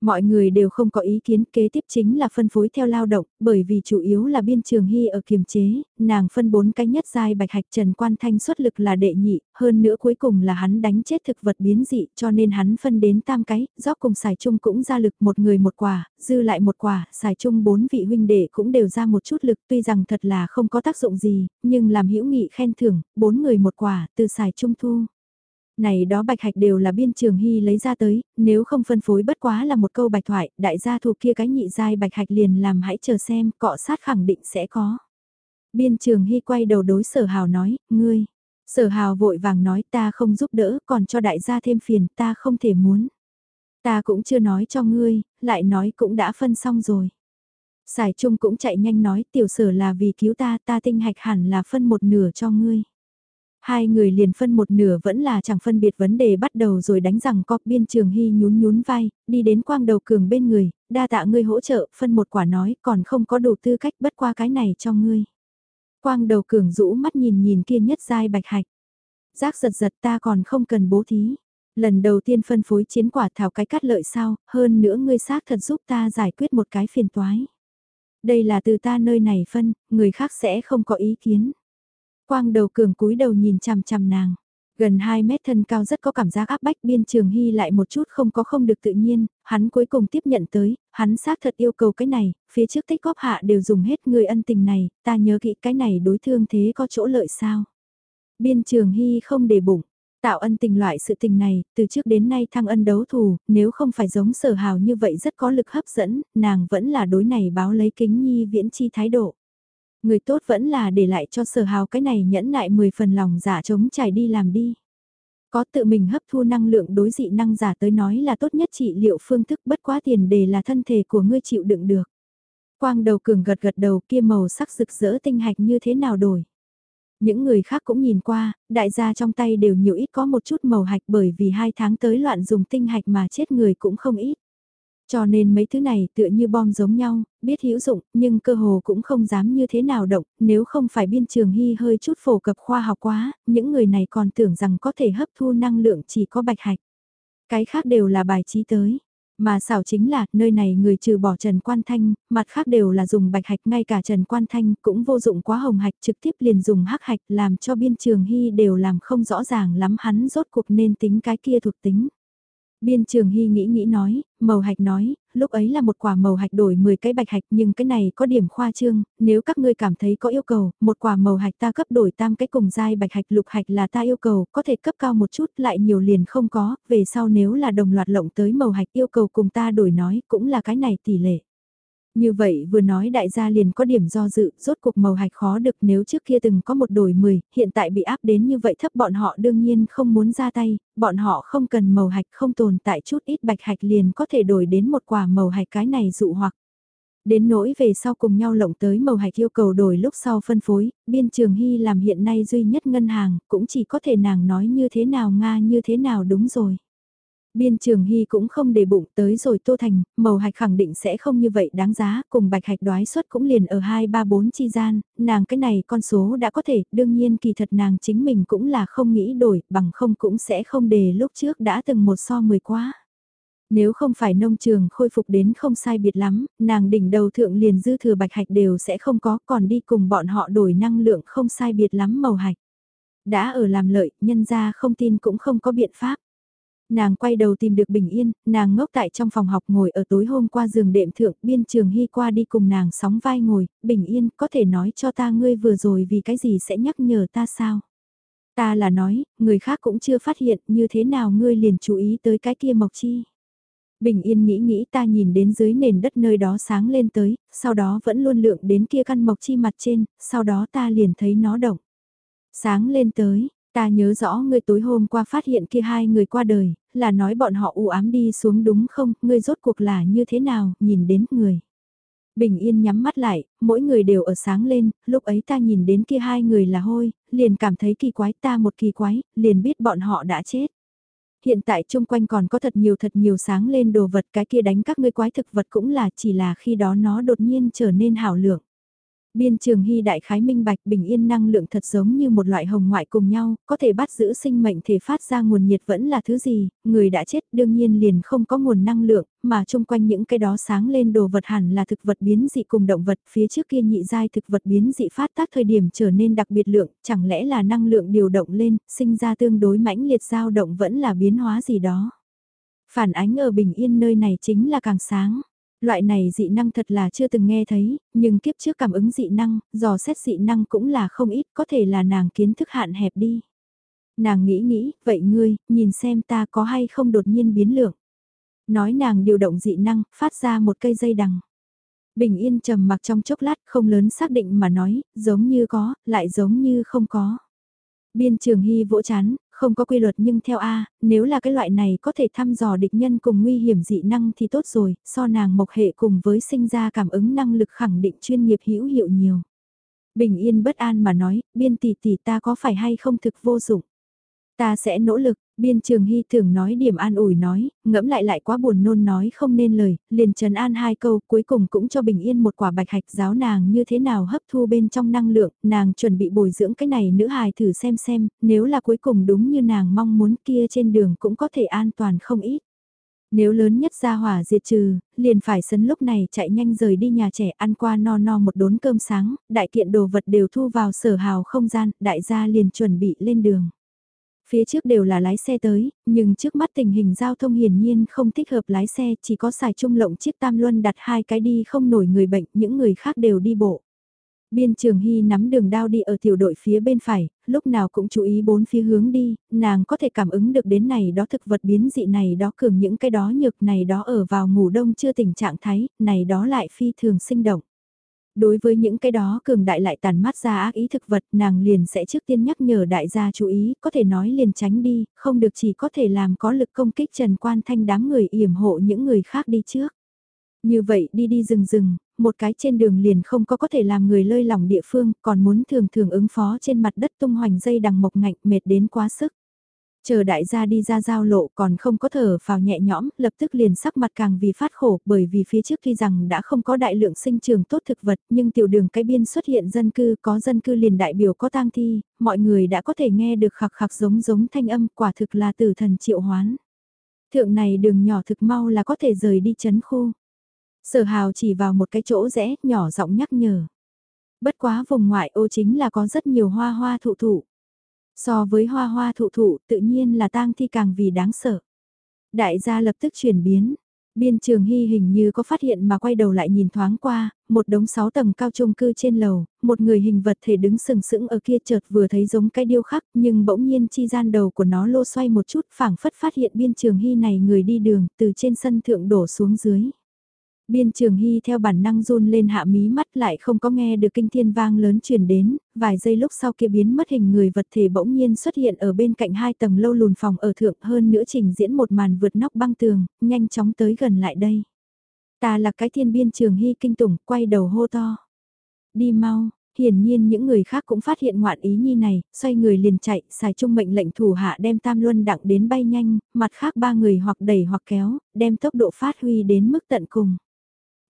Mọi người đều không có ý kiến kế tiếp chính là phân phối theo lao động, bởi vì chủ yếu là biên trường hy ở kiềm chế, nàng phân bốn cái nhất giai bạch hạch trần quan thanh xuất lực là đệ nhị, hơn nữa cuối cùng là hắn đánh chết thực vật biến dị cho nên hắn phân đến tam cái, do cùng xài chung cũng ra lực một người một quả, dư lại một quả, xài chung bốn vị huynh đệ cũng đều ra một chút lực tuy rằng thật là không có tác dụng gì, nhưng làm hữu nghị khen thưởng, bốn người một quả, từ xài chung thu. Này đó bạch hạch đều là biên trường hy lấy ra tới, nếu không phân phối bất quá là một câu bạch thoại, đại gia thuộc kia cái nhị giai bạch hạch liền làm hãy chờ xem, cọ sát khẳng định sẽ có. Biên trường hy quay đầu đối sở hào nói, ngươi. Sở hào vội vàng nói ta không giúp đỡ, còn cho đại gia thêm phiền, ta không thể muốn. Ta cũng chưa nói cho ngươi, lại nói cũng đã phân xong rồi. Sải Trung cũng chạy nhanh nói tiểu sở là vì cứu ta, ta tinh hạch hẳn là phân một nửa cho ngươi. Hai người liền phân một nửa vẫn là chẳng phân biệt vấn đề bắt đầu rồi đánh rằng có biên trường hy nhún nhún vai, đi đến quang đầu cường bên người, đa tạ ngươi hỗ trợ, phân một quả nói còn không có đủ tư cách bất qua cái này cho ngươi. Quang đầu cường rũ mắt nhìn nhìn kia nhất dai bạch hạch. Giác giật giật ta còn không cần bố thí. Lần đầu tiên phân phối chiến quả thảo cái cắt lợi sao, hơn nữa ngươi xác thật giúp ta giải quyết một cái phiền toái. Đây là từ ta nơi này phân, người khác sẽ không có ý kiến. Quang đầu cường cúi đầu nhìn chằm chằm nàng. Gần 2 mét thân cao rất có cảm giác áp bách biên trường hy lại một chút không có không được tự nhiên, hắn cuối cùng tiếp nhận tới, hắn xác thật yêu cầu cái này, phía trước tích góp hạ đều dùng hết người ân tình này, ta nhớ kỹ cái này đối thương thế có chỗ lợi sao. Biên trường hy không để bụng, tạo ân tình loại sự tình này, từ trước đến nay thăng ân đấu thù, nếu không phải giống sở hào như vậy rất có lực hấp dẫn, nàng vẫn là đối này báo lấy kính nhi viễn chi thái độ. Người tốt vẫn là để lại cho sở hào cái này nhẫn nại 10 phần lòng giả chống trải đi làm đi. Có tự mình hấp thu năng lượng đối dị năng giả tới nói là tốt nhất trị liệu phương thức bất quá tiền đề là thân thể của ngươi chịu đựng được. Quang đầu cường gật gật đầu kia màu sắc rực rỡ tinh hạch như thế nào đổi. Những người khác cũng nhìn qua, đại gia trong tay đều nhiều ít có một chút màu hạch bởi vì hai tháng tới loạn dùng tinh hạch mà chết người cũng không ít. Cho nên mấy thứ này tựa như bom giống nhau, biết hữu dụng, nhưng cơ hồ cũng không dám như thế nào động, nếu không phải biên trường hy hơi chút phổ cập khoa học quá, những người này còn tưởng rằng có thể hấp thu năng lượng chỉ có bạch hạch. Cái khác đều là bài trí tới. Mà xảo chính là, nơi này người trừ bỏ Trần Quan Thanh, mặt khác đều là dùng bạch hạch ngay cả Trần Quan Thanh cũng vô dụng quá hồng hạch trực tiếp liền dùng hắc hạch làm cho biên trường hy đều làm không rõ ràng lắm hắn rốt cuộc nên tính cái kia thuộc tính. Biên trường hy nghĩ nghĩ nói, màu hạch nói, lúc ấy là một quả màu hạch đổi 10 cái bạch hạch nhưng cái này có điểm khoa trương, nếu các ngươi cảm thấy có yêu cầu, một quả màu hạch ta cấp đổi tam cái cùng dai bạch hạch lục hạch là ta yêu cầu, có thể cấp cao một chút lại nhiều liền không có, về sau nếu là đồng loạt lộng tới màu hạch yêu cầu cùng ta đổi nói cũng là cái này tỷ lệ. Như vậy vừa nói đại gia liền có điểm do dự, rốt cuộc màu hạch khó được nếu trước kia từng có một đổi 10, hiện tại bị áp đến như vậy thấp bọn họ đương nhiên không muốn ra tay, bọn họ không cần màu hạch không tồn tại chút ít bạch hạch liền có thể đổi đến một quả màu hạch cái này dụ hoặc. Đến nỗi về sau cùng nhau lộng tới màu hạch yêu cầu đổi lúc sau phân phối, biên trường hy làm hiện nay duy nhất ngân hàng, cũng chỉ có thể nàng nói như thế nào Nga như thế nào đúng rồi. Biên trường hy cũng không để bụng tới rồi tô thành, màu hạch khẳng định sẽ không như vậy đáng giá, cùng bạch hạch đoái suất cũng liền ở 2-3-4 chi gian, nàng cái này con số đã có thể, đương nhiên kỳ thật nàng chính mình cũng là không nghĩ đổi, bằng không cũng sẽ không để lúc trước đã từng một so mười quá. Nếu không phải nông trường khôi phục đến không sai biệt lắm, nàng đỉnh đầu thượng liền dư thừa bạch hạch đều sẽ không có còn đi cùng bọn họ đổi năng lượng không sai biệt lắm màu hạch. Đã ở làm lợi, nhân ra không tin cũng không có biện pháp. Nàng quay đầu tìm được bình yên, nàng ngốc tại trong phòng học ngồi ở tối hôm qua giường đệm thượng, biên trường hy qua đi cùng nàng sóng vai ngồi, bình yên, có thể nói cho ta ngươi vừa rồi vì cái gì sẽ nhắc nhở ta sao? Ta là nói, người khác cũng chưa phát hiện như thế nào ngươi liền chú ý tới cái kia mộc chi. Bình yên nghĩ nghĩ ta nhìn đến dưới nền đất nơi đó sáng lên tới, sau đó vẫn luôn lượng đến kia căn mộc chi mặt trên, sau đó ta liền thấy nó động. Sáng lên tới, ta nhớ rõ ngươi tối hôm qua phát hiện kia hai người qua đời, là nói bọn họ u ám đi xuống đúng không, ngươi rốt cuộc là như thế nào, nhìn đến người. Bình yên nhắm mắt lại, mỗi người đều ở sáng lên, lúc ấy ta nhìn đến kia hai người là hôi, liền cảm thấy kỳ quái ta một kỳ quái, liền biết bọn họ đã chết. Hiện tại chung quanh còn có thật nhiều thật nhiều sáng lên đồ vật cái kia đánh các ngươi quái thực vật cũng là chỉ là khi đó nó đột nhiên trở nên hảo lượng. Biên trường hy đại khái minh bạch bình yên năng lượng thật giống như một loại hồng ngoại cùng nhau, có thể bắt giữ sinh mệnh thể phát ra nguồn nhiệt vẫn là thứ gì, người đã chết đương nhiên liền không có nguồn năng lượng, mà chung quanh những cái đó sáng lên đồ vật hẳn là thực vật biến dị cùng động vật phía trước kia nhị giai thực vật biến dị phát tác thời điểm trở nên đặc biệt lượng, chẳng lẽ là năng lượng điều động lên, sinh ra tương đối mãnh liệt dao động vẫn là biến hóa gì đó. Phản ánh ở bình yên nơi này chính là càng sáng. Loại này dị năng thật là chưa từng nghe thấy, nhưng kiếp trước cảm ứng dị năng, dò xét dị năng cũng là không ít, có thể là nàng kiến thức hạn hẹp đi. Nàng nghĩ nghĩ, vậy ngươi, nhìn xem ta có hay không đột nhiên biến lượng. Nói nàng điều động dị năng, phát ra một cây dây đằng. Bình yên trầm mặc trong chốc lát không lớn xác định mà nói, giống như có, lại giống như không có. Biên trường hy vỗ chán, không có quy luật nhưng theo A, nếu là cái loại này có thể thăm dò địch nhân cùng nguy hiểm dị năng thì tốt rồi, so nàng mộc hệ cùng với sinh ra cảm ứng năng lực khẳng định chuyên nghiệp hữu hiệu nhiều. Bình yên bất an mà nói, biên tỷ tỷ ta có phải hay không thực vô dụng. Ta sẽ nỗ lực, biên trường hy thường nói điểm an ủi nói, ngẫm lại lại quá buồn nôn nói không nên lời, liền trần an hai câu cuối cùng cũng cho bình yên một quả bạch hạch giáo nàng như thế nào hấp thu bên trong năng lượng, nàng chuẩn bị bồi dưỡng cái này nữ hài thử xem xem, nếu là cuối cùng đúng như nàng mong muốn kia trên đường cũng có thể an toàn không ít. Nếu lớn nhất ra hỏa diệt trừ, liền phải sấn lúc này chạy nhanh rời đi nhà trẻ ăn qua no no một đốn cơm sáng, đại kiện đồ vật đều thu vào sở hào không gian, đại gia liền chuẩn bị lên đường. Phía trước đều là lái xe tới, nhưng trước mắt tình hình giao thông hiển nhiên không thích hợp lái xe, chỉ có xài trung lộng chiếc tam luân đặt hai cái đi không nổi người bệnh, những người khác đều đi bộ. Biên trường hy nắm đường đao đi ở tiểu đội phía bên phải, lúc nào cũng chú ý bốn phía hướng đi, nàng có thể cảm ứng được đến này đó thực vật biến dị này đó cường những cái đó nhược này đó ở vào ngủ đông chưa tình trạng thái, này đó lại phi thường sinh động đối với những cái đó cường đại lại tàn mắt ra ác ý thực vật nàng liền sẽ trước tiên nhắc nhở đại gia chú ý, có thể nói liền tránh đi, không được chỉ có thể làm có lực công kích Trần Quan Thanh đám người yểm hộ những người khác đi trước. Như vậy đi đi rừng rừng, một cái trên đường liền không có có thể làm người lơi lỏng địa phương, còn muốn thường thường ứng phó trên mặt đất tung hoành dây đằng mộc ngạnh mệt đến quá sức. Chờ đại gia đi ra giao lộ còn không có thở vào nhẹ nhõm, lập tức liền sắc mặt càng vì phát khổ bởi vì phía trước tuy rằng đã không có đại lượng sinh trường tốt thực vật nhưng tiểu đường cái biên xuất hiện dân cư có dân cư liền đại biểu có tang thi, mọi người đã có thể nghe được khạc khạc giống giống thanh âm quả thực là tử thần triệu hoán. Thượng này đường nhỏ thực mau là có thể rời đi chấn khu. Sở hào chỉ vào một cái chỗ rẽ nhỏ giọng nhắc nhở. Bất quá vùng ngoại ô chính là có rất nhiều hoa hoa thụ thụ. So với hoa hoa thụ thụ tự nhiên là tang thi càng vì đáng sợ. Đại gia lập tức chuyển biến. Biên trường hy hình như có phát hiện mà quay đầu lại nhìn thoáng qua, một đống sáu tầng cao trung cư trên lầu, một người hình vật thể đứng sừng sững ở kia chợt vừa thấy giống cái điêu khắc nhưng bỗng nhiên chi gian đầu của nó lô xoay một chút phảng phất phát hiện biên trường hy này người đi đường từ trên sân thượng đổ xuống dưới. Biên trường hy theo bản năng run lên hạ mí mắt lại không có nghe được kinh thiên vang lớn truyền đến, vài giây lúc sau kia biến mất hình người vật thể bỗng nhiên xuất hiện ở bên cạnh hai tầng lâu lùn phòng ở thượng hơn nữa trình diễn một màn vượt nóc băng tường, nhanh chóng tới gần lại đây. Ta là cái thiên biên trường hy kinh tủng, quay đầu hô to. Đi mau, hiển nhiên những người khác cũng phát hiện ngoạn ý nhi này, xoay người liền chạy, xài trung mệnh lệnh thủ hạ đem tam luân đặng đến bay nhanh, mặt khác ba người hoặc đẩy hoặc kéo, đem tốc độ phát huy đến mức tận cùng.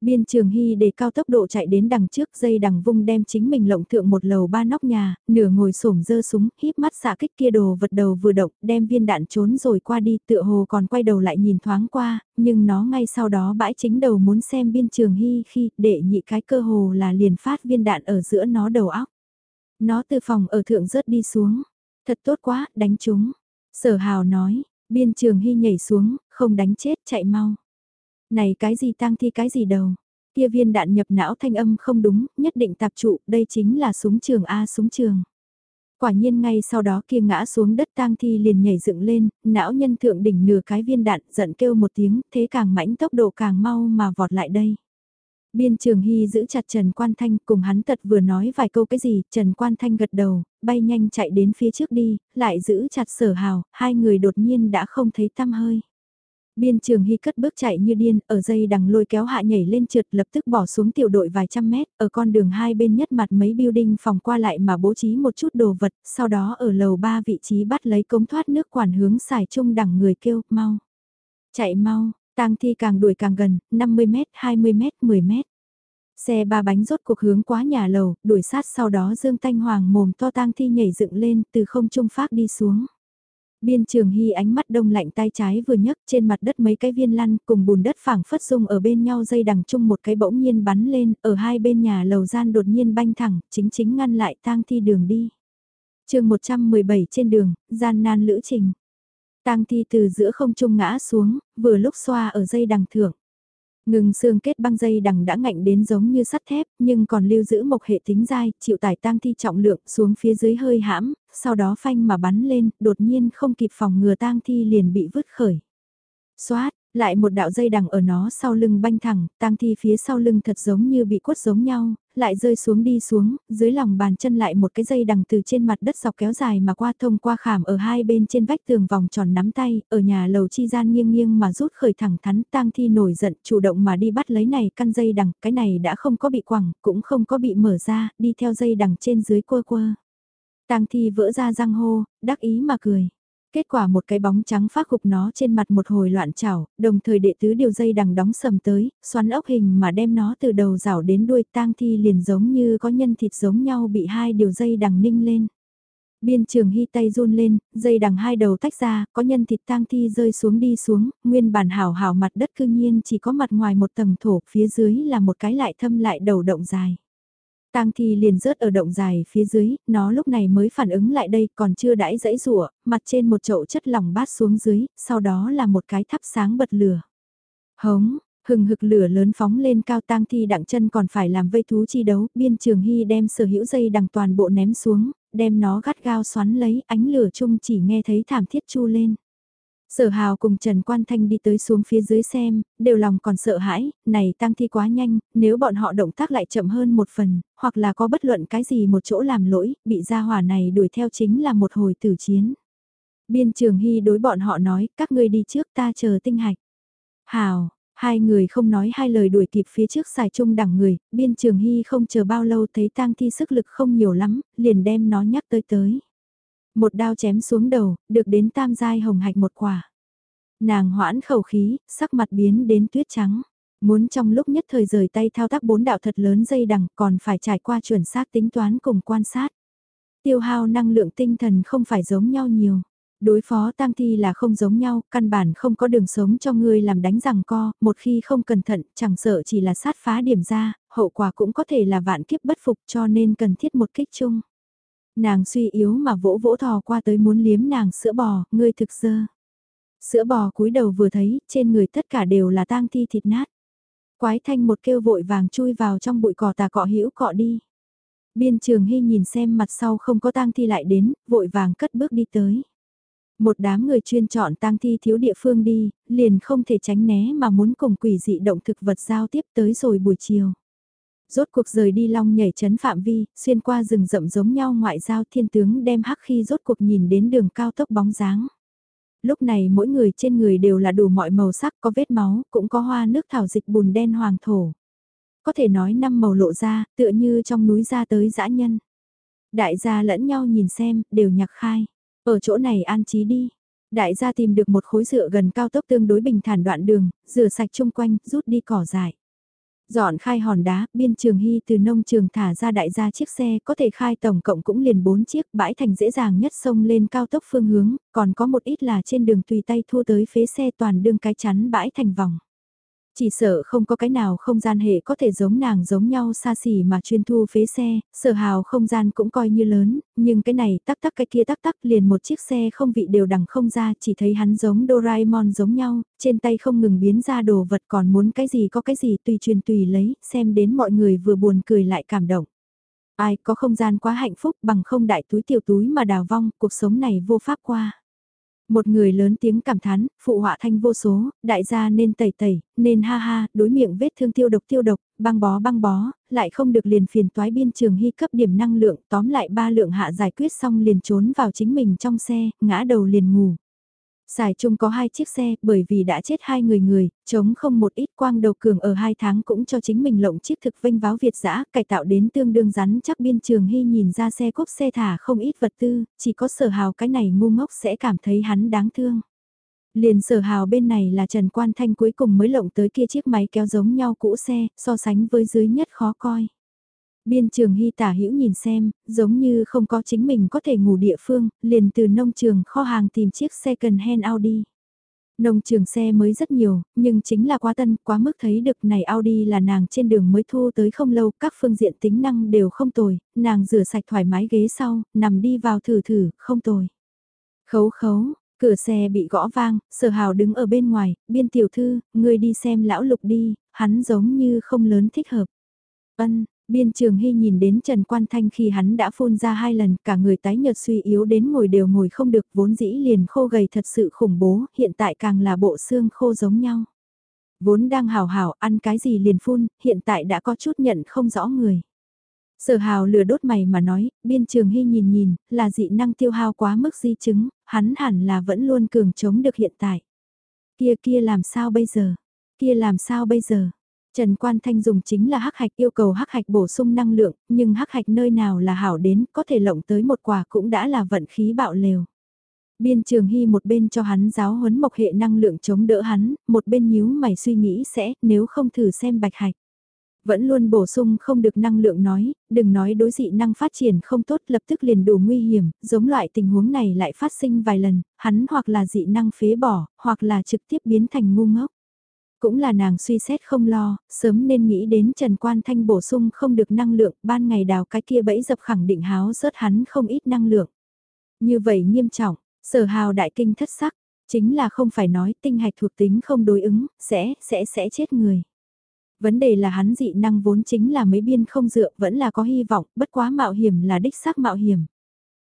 Biên Trường Hy để cao tốc độ chạy đến đằng trước dây đằng vung đem chính mình lộng thượng một lầu ba nóc nhà, nửa ngồi xổm dơ súng, híp mắt xạ kích kia đồ vật đầu vừa động, đem viên đạn trốn rồi qua đi, tựa hồ còn quay đầu lại nhìn thoáng qua, nhưng nó ngay sau đó bãi chính đầu muốn xem Biên Trường Hy khi để nhị cái cơ hồ là liền phát viên đạn ở giữa nó đầu óc. Nó từ phòng ở thượng rớt đi xuống, thật tốt quá, đánh chúng. Sở Hào nói, Biên Trường Hy nhảy xuống, không đánh chết, chạy mau. Này cái gì tang thi cái gì đầu. Kia viên đạn nhập não thanh âm không đúng, nhất định tạp trụ, đây chính là súng trường A súng trường. Quả nhiên ngay sau đó kia ngã xuống đất tang thi liền nhảy dựng lên, não nhân thượng đỉnh nửa cái viên đạn giận kêu một tiếng, thế càng mãnh tốc độ càng mau mà vọt lại đây. Biên Trường Hy giữ chặt Trần Quan Thanh cùng hắn tật vừa nói vài câu cái gì, Trần Quan Thanh gật đầu, bay nhanh chạy đến phía trước đi, lại giữ chặt sở hào, hai người đột nhiên đã không thấy tăm hơi. Biên trường hy cất bước chạy như điên, ở dây đằng lôi kéo hạ nhảy lên trượt lập tức bỏ xuống tiểu đội vài trăm mét, ở con đường hai bên nhất mặt mấy building phòng qua lại mà bố trí một chút đồ vật, sau đó ở lầu ba vị trí bắt lấy cống thoát nước quản hướng xài chung đằng người kêu, mau. Chạy mau, tang thi càng đuổi càng gần, 50 mét, 20 mét, 10 mét. Xe ba bánh rốt cuộc hướng quá nhà lầu, đuổi sát sau đó Dương Thanh Hoàng mồm to tang thi nhảy dựng lên từ không trung phát đi xuống. Biên trường hy ánh mắt đông lạnh tay trái vừa nhấc trên mặt đất mấy cái viên lăn cùng bùn đất phẳng phất dung ở bên nhau dây đằng chung một cái bỗng nhiên bắn lên, ở hai bên nhà lầu gian đột nhiên banh thẳng, chính chính ngăn lại tang thi đường đi. chương 117 trên đường, gian nan lữ trình. Tang thi từ giữa không trung ngã xuống, vừa lúc xoa ở dây đằng thượng. Ngừng xương kết băng dây đằng đã ngạnh đến giống như sắt thép, nhưng còn lưu giữ một hệ tính dai, chịu tải tang thi trọng lượng xuống phía dưới hơi hãm, sau đó phanh mà bắn lên, đột nhiên không kịp phòng ngừa tang thi liền bị vứt khởi. Xoát, lại một đạo dây đằng ở nó sau lưng banh thẳng, tang thi phía sau lưng thật giống như bị quất giống nhau, lại rơi xuống đi xuống, dưới lòng bàn chân lại một cái dây đằng từ trên mặt đất dọc kéo dài mà qua thông qua khảm ở hai bên trên vách tường vòng tròn nắm tay, ở nhà lầu chi gian nghiêng nghiêng mà rút khởi thẳng thắn tang thi nổi giận chủ động mà đi bắt lấy này căn dây đằng, cái này đã không có bị quẳng, cũng không có bị mở ra, đi theo dây đằng trên dưới quơ quơ. Tang thi vỡ ra răng hô, đắc ý mà cười. Kết quả một cái bóng trắng phát gục nó trên mặt một hồi loạn chảo, đồng thời đệ tứ điều dây đằng đóng sầm tới, xoắn ốc hình mà đem nó từ đầu rảo đến đuôi tang thi liền giống như có nhân thịt giống nhau bị hai điều dây đằng ninh lên. Biên trường hy tay run lên, dây đằng hai đầu tách ra, có nhân thịt tang thi rơi xuống đi xuống, nguyên bản hảo hảo mặt đất cư nhiên chỉ có mặt ngoài một tầng thổ, phía dưới là một cái lại thâm lại đầu động dài. Tang thi liền rớt ở động dài phía dưới, nó lúc này mới phản ứng lại đây còn chưa đãi dãy rùa mặt trên một chậu chất lỏng bát xuống dưới, sau đó là một cái thắp sáng bật lửa. Hống, hừng hực lửa lớn phóng lên cao tang thi đặng chân còn phải làm vây thú chi đấu, biên trường hy đem sở hữu dây đằng toàn bộ ném xuống, đem nó gắt gao xoắn lấy ánh lửa chung chỉ nghe thấy thảm thiết chu lên. Sở hào cùng Trần Quan Thanh đi tới xuống phía dưới xem, đều lòng còn sợ hãi, này tăng thi quá nhanh, nếu bọn họ động tác lại chậm hơn một phần, hoặc là có bất luận cái gì một chỗ làm lỗi, bị gia hỏa này đuổi theo chính là một hồi tử chiến. Biên trường hy đối bọn họ nói, các ngươi đi trước ta chờ tinh hạch. Hào, hai người không nói hai lời đuổi kịp phía trước xài chung đẳng người, biên trường hy không chờ bao lâu thấy tang thi sức lực không nhiều lắm, liền đem nó nhắc tới tới. Một đao chém xuống đầu, được đến tam giai hồng hạch một quả. Nàng hoãn khẩu khí, sắc mặt biến đến tuyết trắng. Muốn trong lúc nhất thời rời tay thao tác bốn đạo thật lớn dây đằng còn phải trải qua chuẩn xác tính toán cùng quan sát. Tiêu hao năng lượng tinh thần không phải giống nhau nhiều. Đối phó tang thi là không giống nhau, căn bản không có đường sống cho ngươi làm đánh rằng co, một khi không cẩn thận, chẳng sợ chỉ là sát phá điểm ra, hậu quả cũng có thể là vạn kiếp bất phục cho nên cần thiết một kích chung. Nàng suy yếu mà vỗ vỗ thò qua tới muốn liếm nàng sữa bò, ngươi thực dơ. Sữa bò cúi đầu vừa thấy, trên người tất cả đều là tang thi thịt nát. Quái thanh một kêu vội vàng chui vào trong bụi cỏ tà cọ hữu cọ đi. Biên trường hy nhìn xem mặt sau không có tang thi lại đến, vội vàng cất bước đi tới. Một đám người chuyên chọn tang thi thiếu địa phương đi, liền không thể tránh né mà muốn cùng quỷ dị động thực vật giao tiếp tới rồi buổi chiều. Rốt cuộc rời đi long nhảy chấn phạm vi, xuyên qua rừng rậm giống nhau ngoại giao thiên tướng đem hắc khi rốt cuộc nhìn đến đường cao tốc bóng dáng. Lúc này mỗi người trên người đều là đủ mọi màu sắc có vết máu, cũng có hoa nước thảo dịch bùn đen hoàng thổ. Có thể nói năm màu lộ ra, tựa như trong núi ra tới dã nhân. Đại gia lẫn nhau nhìn xem, đều nhạc khai. Ở chỗ này an trí đi. Đại gia tìm được một khối dựa gần cao tốc tương đối bình thản đoạn đường, rửa sạch chung quanh, rút đi cỏ dại. Dọn khai hòn đá, biên trường hy từ nông trường thả ra đại gia chiếc xe có thể khai tổng cộng cũng liền 4 chiếc bãi thành dễ dàng nhất sông lên cao tốc phương hướng, còn có một ít là trên đường tùy tay thua tới phế xe toàn đương cái chắn bãi thành vòng. Chỉ sợ không có cái nào không gian hệ có thể giống nàng giống nhau xa xỉ mà chuyên thu phế xe, sở hào không gian cũng coi như lớn, nhưng cái này tắc tắc cái kia tắc tắc liền một chiếc xe không vị đều đằng không ra, chỉ thấy hắn giống Doraemon giống nhau, trên tay không ngừng biến ra đồ vật còn muốn cái gì có cái gì tùy truyền tùy lấy, xem đến mọi người vừa buồn cười lại cảm động. Ai có không gian quá hạnh phúc bằng không đại túi tiểu túi mà đào vong, cuộc sống này vô pháp qua. Một người lớn tiếng cảm thán, phụ họa thanh vô số, đại gia nên tẩy tẩy, nên ha ha, đối miệng vết thương tiêu độc tiêu độc, băng bó băng bó, lại không được liền phiền toái biên trường hy cấp điểm năng lượng, tóm lại ba lượng hạ giải quyết xong liền trốn vào chính mình trong xe, ngã đầu liền ngủ. Xài chung có hai chiếc xe, bởi vì đã chết hai người người, chống không một ít quang đầu cường ở hai tháng cũng cho chính mình lộng chiếc thực vinh váo Việt dã cải tạo đến tương đương rắn chắc biên trường hy nhìn ra xe cốp xe thả không ít vật tư, chỉ có sở hào cái này ngu ngốc sẽ cảm thấy hắn đáng thương. Liền sở hào bên này là Trần Quan Thanh cuối cùng mới lộng tới kia chiếc máy kéo giống nhau cũ xe, so sánh với dưới nhất khó coi. Biên trường hy tả hữu nhìn xem, giống như không có chính mình có thể ngủ địa phương, liền từ nông trường kho hàng tìm chiếc second hand Audi. Nông trường xe mới rất nhiều, nhưng chính là quá tân, quá mức thấy được này Audi là nàng trên đường mới thu tới không lâu, các phương diện tính năng đều không tồi, nàng rửa sạch thoải mái ghế sau, nằm đi vào thử thử, không tồi. Khấu khấu, cửa xe bị gõ vang, sở hào đứng ở bên ngoài, biên tiểu thư, người đi xem lão lục đi, hắn giống như không lớn thích hợp. Ân, Biên trường hy nhìn đến Trần Quan Thanh khi hắn đã phun ra hai lần, cả người tái nhợt suy yếu đến ngồi đều ngồi không được, vốn dĩ liền khô gầy thật sự khủng bố, hiện tại càng là bộ xương khô giống nhau. Vốn đang hào hào ăn cái gì liền phun, hiện tại đã có chút nhận không rõ người. Sở hào lừa đốt mày mà nói, biên trường hy nhìn nhìn, là dị năng tiêu hao quá mức di chứng, hắn hẳn là vẫn luôn cường chống được hiện tại. Kia kia làm sao bây giờ? Kia làm sao bây giờ? Trần Quan Thanh dùng chính là hắc hạch yêu cầu hắc hạch bổ sung năng lượng, nhưng hắc hạch nơi nào là hảo đến, có thể lộng tới một quả cũng đã là vận khí bạo lều. Biên Trường Hy một bên cho hắn giáo huấn mộc hệ năng lượng chống đỡ hắn, một bên nhíu mày suy nghĩ sẽ, nếu không thử xem bạch hạch. Vẫn luôn bổ sung không được năng lượng nói, đừng nói đối dị năng phát triển không tốt lập tức liền đủ nguy hiểm, giống loại tình huống này lại phát sinh vài lần, hắn hoặc là dị năng phế bỏ, hoặc là trực tiếp biến thành ngu ngốc. Cũng là nàng suy xét không lo, sớm nên nghĩ đến Trần Quan Thanh bổ sung không được năng lượng, ban ngày đào cái kia bẫy dập khẳng định háo rớt hắn không ít năng lượng. Như vậy nghiêm trọng, sở hào đại kinh thất sắc, chính là không phải nói tinh hạch thuộc tính không đối ứng, sẽ, sẽ, sẽ chết người. Vấn đề là hắn dị năng vốn chính là mấy biên không dựa, vẫn là có hy vọng, bất quá mạo hiểm là đích xác mạo hiểm.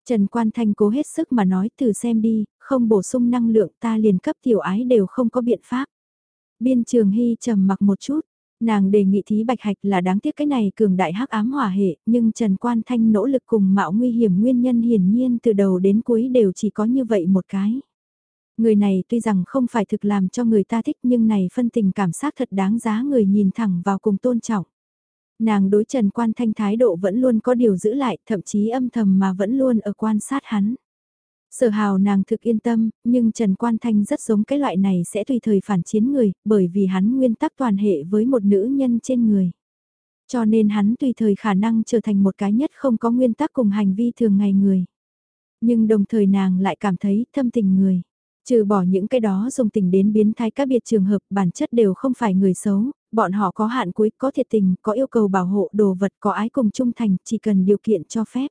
Trần Quan Thanh cố hết sức mà nói từ xem đi, không bổ sung năng lượng ta liền cấp tiểu ái đều không có biện pháp. Biên trường hy trầm mặc một chút, nàng đề nghị thí bạch hạch là đáng tiếc cái này cường đại hắc ám hỏa hệ, nhưng Trần Quan Thanh nỗ lực cùng mạo nguy hiểm nguyên nhân hiển nhiên từ đầu đến cuối đều chỉ có như vậy một cái. Người này tuy rằng không phải thực làm cho người ta thích nhưng này phân tình cảm giác thật đáng giá người nhìn thẳng vào cùng tôn trọng. Nàng đối Trần Quan Thanh thái độ vẫn luôn có điều giữ lại, thậm chí âm thầm mà vẫn luôn ở quan sát hắn. Sở hào nàng thực yên tâm, nhưng Trần Quan Thanh rất giống cái loại này sẽ tùy thời phản chiến người, bởi vì hắn nguyên tắc toàn hệ với một nữ nhân trên người. Cho nên hắn tùy thời khả năng trở thành một cái nhất không có nguyên tắc cùng hành vi thường ngày người. Nhưng đồng thời nàng lại cảm thấy thâm tình người. Trừ bỏ những cái đó dùng tình đến biến thái các biệt trường hợp bản chất đều không phải người xấu, bọn họ có hạn cuối, có thiệt tình, có yêu cầu bảo hộ đồ vật, có ái cùng trung thành, chỉ cần điều kiện cho phép.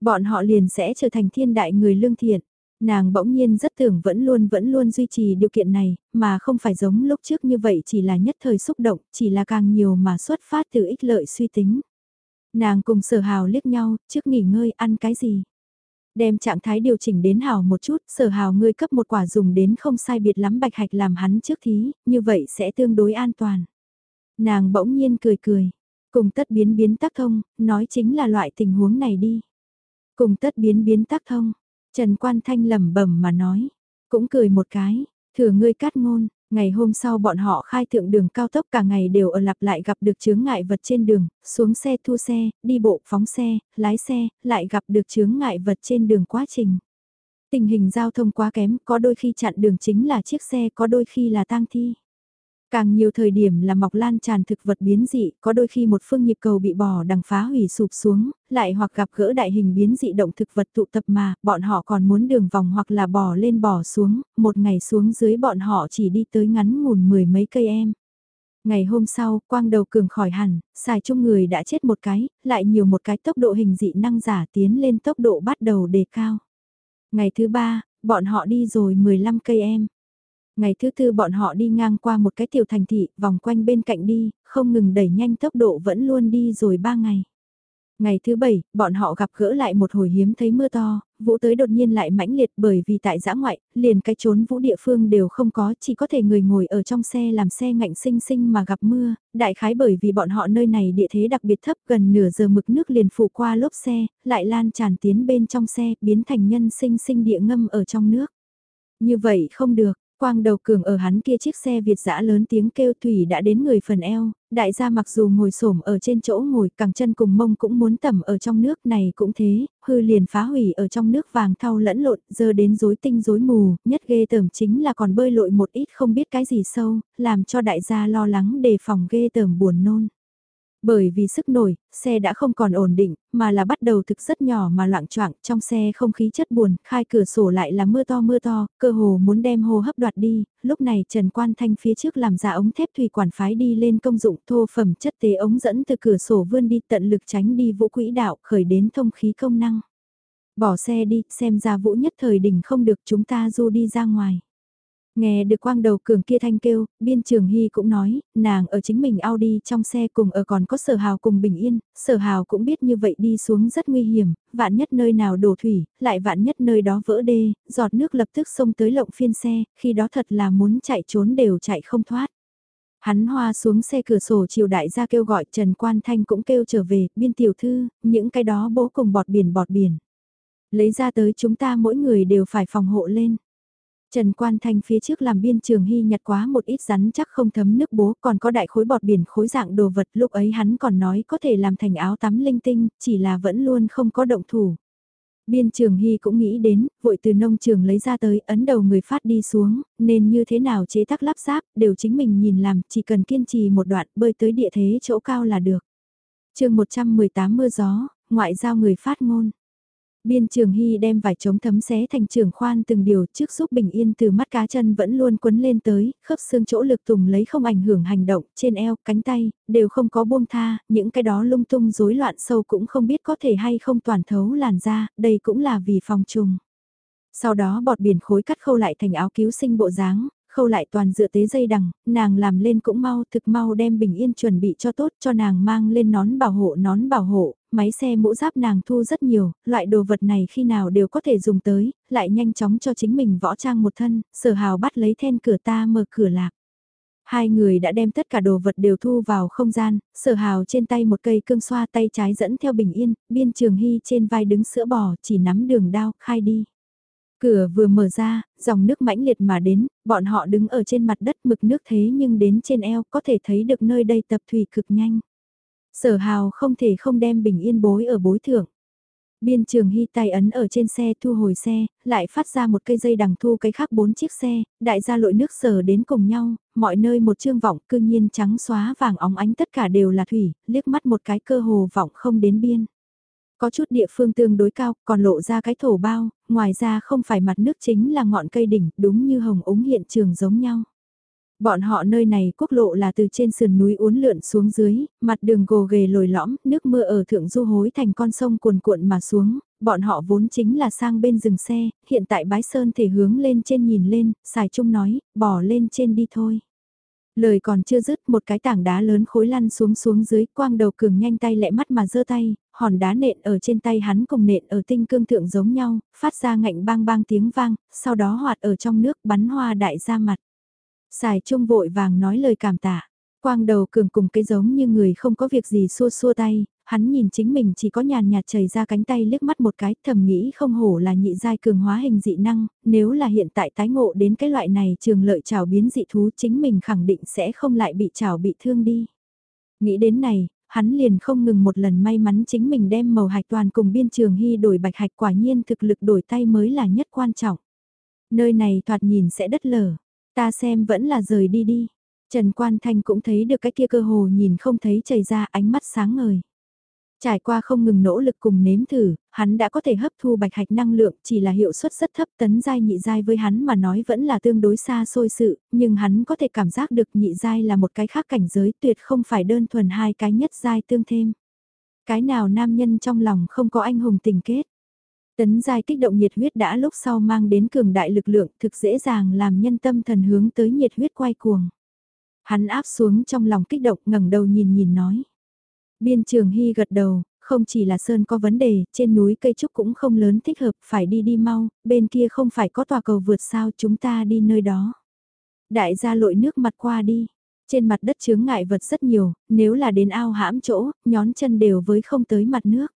Bọn họ liền sẽ trở thành thiên đại người lương thiện. Nàng bỗng nhiên rất tưởng vẫn luôn vẫn luôn duy trì điều kiện này, mà không phải giống lúc trước như vậy chỉ là nhất thời xúc động, chỉ là càng nhiều mà xuất phát từ ích lợi suy tính. Nàng cùng sở hào liếc nhau, trước nghỉ ngơi ăn cái gì. Đem trạng thái điều chỉnh đến hào một chút, sở hào ngươi cấp một quả dùng đến không sai biệt lắm bạch hạch làm hắn trước thí, như vậy sẽ tương đối an toàn. Nàng bỗng nhiên cười cười, cùng tất biến biến tác thông, nói chính là loại tình huống này đi. Cùng tất biến biến tác thông, Trần Quan Thanh lẩm bẩm mà nói, cũng cười một cái, thừa ngươi cát ngôn, ngày hôm sau bọn họ khai thượng đường cao tốc cả ngày đều ở lặp lại gặp được chướng ngại vật trên đường, xuống xe thu xe, đi bộ phóng xe, lái xe, lại gặp được chướng ngại vật trên đường quá trình. Tình hình giao thông quá kém, có đôi khi chặn đường chính là chiếc xe, có đôi khi là tang thi. Càng nhiều thời điểm là mọc lan tràn thực vật biến dị, có đôi khi một phương nhịp cầu bị bò đằng phá hủy sụp xuống, lại hoặc gặp gỡ đại hình biến dị động thực vật tụ tập mà, bọn họ còn muốn đường vòng hoặc là bò lên bò xuống, một ngày xuống dưới bọn họ chỉ đi tới ngắn ngủn mười mấy cây em. Ngày hôm sau, quang đầu cường khỏi hẳn, xài chung người đã chết một cái, lại nhiều một cái tốc độ hình dị năng giả tiến lên tốc độ bắt đầu đề cao. Ngày thứ ba, bọn họ đi rồi 15 cây em. Ngày thứ tư bọn họ đi ngang qua một cái tiểu thành thị, vòng quanh bên cạnh đi, không ngừng đẩy nhanh tốc độ vẫn luôn đi rồi ba ngày. Ngày thứ bảy, bọn họ gặp gỡ lại một hồi hiếm thấy mưa to, vũ tới đột nhiên lại mãnh liệt bởi vì tại giã ngoại, liền cái trốn vũ địa phương đều không có, chỉ có thể người ngồi ở trong xe làm xe ngạnh sinh sinh mà gặp mưa, đại khái bởi vì bọn họ nơi này địa thế đặc biệt thấp gần nửa giờ mực nước liền phủ qua lốp xe, lại lan tràn tiến bên trong xe, biến thành nhân sinh sinh địa ngâm ở trong nước. Như vậy không được, Quang đầu cường ở hắn kia chiếc xe Việt dã lớn tiếng kêu thủy đã đến người phần eo, đại gia mặc dù ngồi xổm ở trên chỗ ngồi cẳng chân cùng mông cũng muốn tẩm ở trong nước này cũng thế, hư liền phá hủy ở trong nước vàng thau lẫn lộn, giờ đến rối tinh rối mù, nhất ghê tởm chính là còn bơi lội một ít không biết cái gì sâu, làm cho đại gia lo lắng đề phòng ghê tởm buồn nôn. Bởi vì sức nổi, xe đã không còn ổn định, mà là bắt đầu thực rất nhỏ mà loạn choạng trong xe không khí chất buồn, khai cửa sổ lại là mưa to mưa to, cơ hồ muốn đem hô hấp đoạt đi, lúc này Trần Quan Thanh phía trước làm ra ống thép thủy quản phái đi lên công dụng thô phẩm chất tế ống dẫn từ cửa sổ vươn đi tận lực tránh đi vũ quỹ đạo khởi đến thông khí công năng. Bỏ xe đi, xem ra vũ nhất thời đỉnh không được chúng ta du đi ra ngoài. Nghe được quang đầu cường kia thanh kêu, biên trường hy cũng nói, nàng ở chính mình Audi trong xe cùng ở còn có sở hào cùng bình yên, sở hào cũng biết như vậy đi xuống rất nguy hiểm, vạn nhất nơi nào đổ thủy, lại vạn nhất nơi đó vỡ đê, giọt nước lập tức xông tới lộng phiên xe, khi đó thật là muốn chạy trốn đều chạy không thoát. Hắn hoa xuống xe cửa sổ chiều đại ra kêu gọi Trần Quan Thanh cũng kêu trở về, biên tiểu thư, những cái đó bố cùng bọt biển bọt biển. Lấy ra tới chúng ta mỗi người đều phải phòng hộ lên. Trần Quan Thanh phía trước làm biên trường hy nhặt quá một ít rắn chắc không thấm nước bố còn có đại khối bọt biển khối dạng đồ vật lúc ấy hắn còn nói có thể làm thành áo tắm linh tinh, chỉ là vẫn luôn không có động thủ. Biên trường hy cũng nghĩ đến, vội từ nông trường lấy ra tới, ấn đầu người phát đi xuống, nên như thế nào chế tác lắp ráp, đều chính mình nhìn làm, chỉ cần kiên trì một đoạn bơi tới địa thế chỗ cao là được. chương 118 mưa gió, ngoại giao người phát ngôn. Biên trường hy đem vải chống thấm xé thành trường khoan từng điều trước giúp bình yên từ mắt cá chân vẫn luôn quấn lên tới, khớp xương chỗ lực tùng lấy không ảnh hưởng hành động, trên eo, cánh tay, đều không có buông tha, những cái đó lung tung rối loạn sâu cũng không biết có thể hay không toàn thấu làn da, đây cũng là vì phòng trùng. Sau đó bọt biển khối cắt khâu lại thành áo cứu sinh bộ dáng, khâu lại toàn dựa tế dây đằng, nàng làm lên cũng mau, thực mau đem bình yên chuẩn bị cho tốt cho nàng mang lên nón bảo hộ nón bảo hộ, máy xe mũ giáp nàng thu rất nhiều, loại đồ vật này khi nào đều có thể dùng tới, lại nhanh chóng cho chính mình võ trang một thân, sở hào bắt lấy then cửa ta mở cửa lạc. Hai người đã đem tất cả đồ vật đều thu vào không gian, sở hào trên tay một cây cương xoa tay trái dẫn theo bình yên, biên trường hy trên vai đứng sữa bò chỉ nắm đường đao, khai đi. Cửa vừa mở ra, dòng nước mãnh liệt mà đến, bọn họ đứng ở trên mặt đất mực nước thế nhưng đến trên eo có thể thấy được nơi đây tập thủy cực nhanh. Sở hào không thể không đem bình yên bối ở bối thưởng. Biên trường hy tay ấn ở trên xe thu hồi xe, lại phát ra một cây dây đằng thu cái khác bốn chiếc xe, đại gia lội nước sở đến cùng nhau, mọi nơi một trương vọng cư nhiên trắng xóa vàng óng ánh tất cả đều là thủy, liếc mắt một cái cơ hồ vọng không đến biên. Có chút địa phương tương đối cao, còn lộ ra cái thổ bao, ngoài ra không phải mặt nước chính là ngọn cây đỉnh, đúng như hồng ống hiện trường giống nhau. Bọn họ nơi này quốc lộ là từ trên sườn núi uốn lượn xuống dưới, mặt đường gồ ghề lồi lõm, nước mưa ở thượng du hối thành con sông cuồn cuộn mà xuống, bọn họ vốn chính là sang bên rừng xe, hiện tại bái sơn thể hướng lên trên nhìn lên, xài trung nói, bỏ lên trên đi thôi. Lời còn chưa dứt một cái tảng đá lớn khối lăn xuống xuống dưới quang đầu cường nhanh tay lẹ mắt mà giơ tay, hòn đá nện ở trên tay hắn cùng nện ở tinh cương thượng giống nhau, phát ra ngạnh bang bang tiếng vang, sau đó hoạt ở trong nước bắn hoa đại ra mặt. Xài trung vội vàng nói lời cảm tạ. Quang đầu cường cùng cái giống như người không có việc gì xua xua tay, hắn nhìn chính mình chỉ có nhàn nhạt chảy ra cánh tay liếc mắt một cái thầm nghĩ không hổ là nhị giai cường hóa hình dị năng, nếu là hiện tại tái ngộ đến cái loại này trường lợi trào biến dị thú chính mình khẳng định sẽ không lại bị trào bị thương đi. Nghĩ đến này, hắn liền không ngừng một lần may mắn chính mình đem màu hạch toàn cùng biên trường hy đổi bạch hạch quả nhiên thực lực đổi tay mới là nhất quan trọng. Nơi này thoạt nhìn sẽ đất lở, ta xem vẫn là rời đi đi. Trần Quan Thanh cũng thấy được cái kia cơ hồ nhìn không thấy chảy ra ánh mắt sáng ngời. Trải qua không ngừng nỗ lực cùng nếm thử, hắn đã có thể hấp thu bạch hạch năng lượng chỉ là hiệu suất rất thấp tấn giai nhị giai với hắn mà nói vẫn là tương đối xa xôi sự, nhưng hắn có thể cảm giác được nhị giai là một cái khác cảnh giới tuyệt không phải đơn thuần hai cái nhất giai tương thêm. Cái nào nam nhân trong lòng không có anh hùng tình kết. Tấn giai kích động nhiệt huyết đã lúc sau mang đến cường đại lực lượng thực dễ dàng làm nhân tâm thần hướng tới nhiệt huyết quay cuồng. Hắn áp xuống trong lòng kích động ngẩng đầu nhìn nhìn nói. Biên trường Hy gật đầu, không chỉ là Sơn có vấn đề, trên núi cây trúc cũng không lớn thích hợp, phải đi đi mau, bên kia không phải có tòa cầu vượt sao chúng ta đi nơi đó. Đại gia lội nước mặt qua đi, trên mặt đất chướng ngại vật rất nhiều, nếu là đến ao hãm chỗ, nhón chân đều với không tới mặt nước.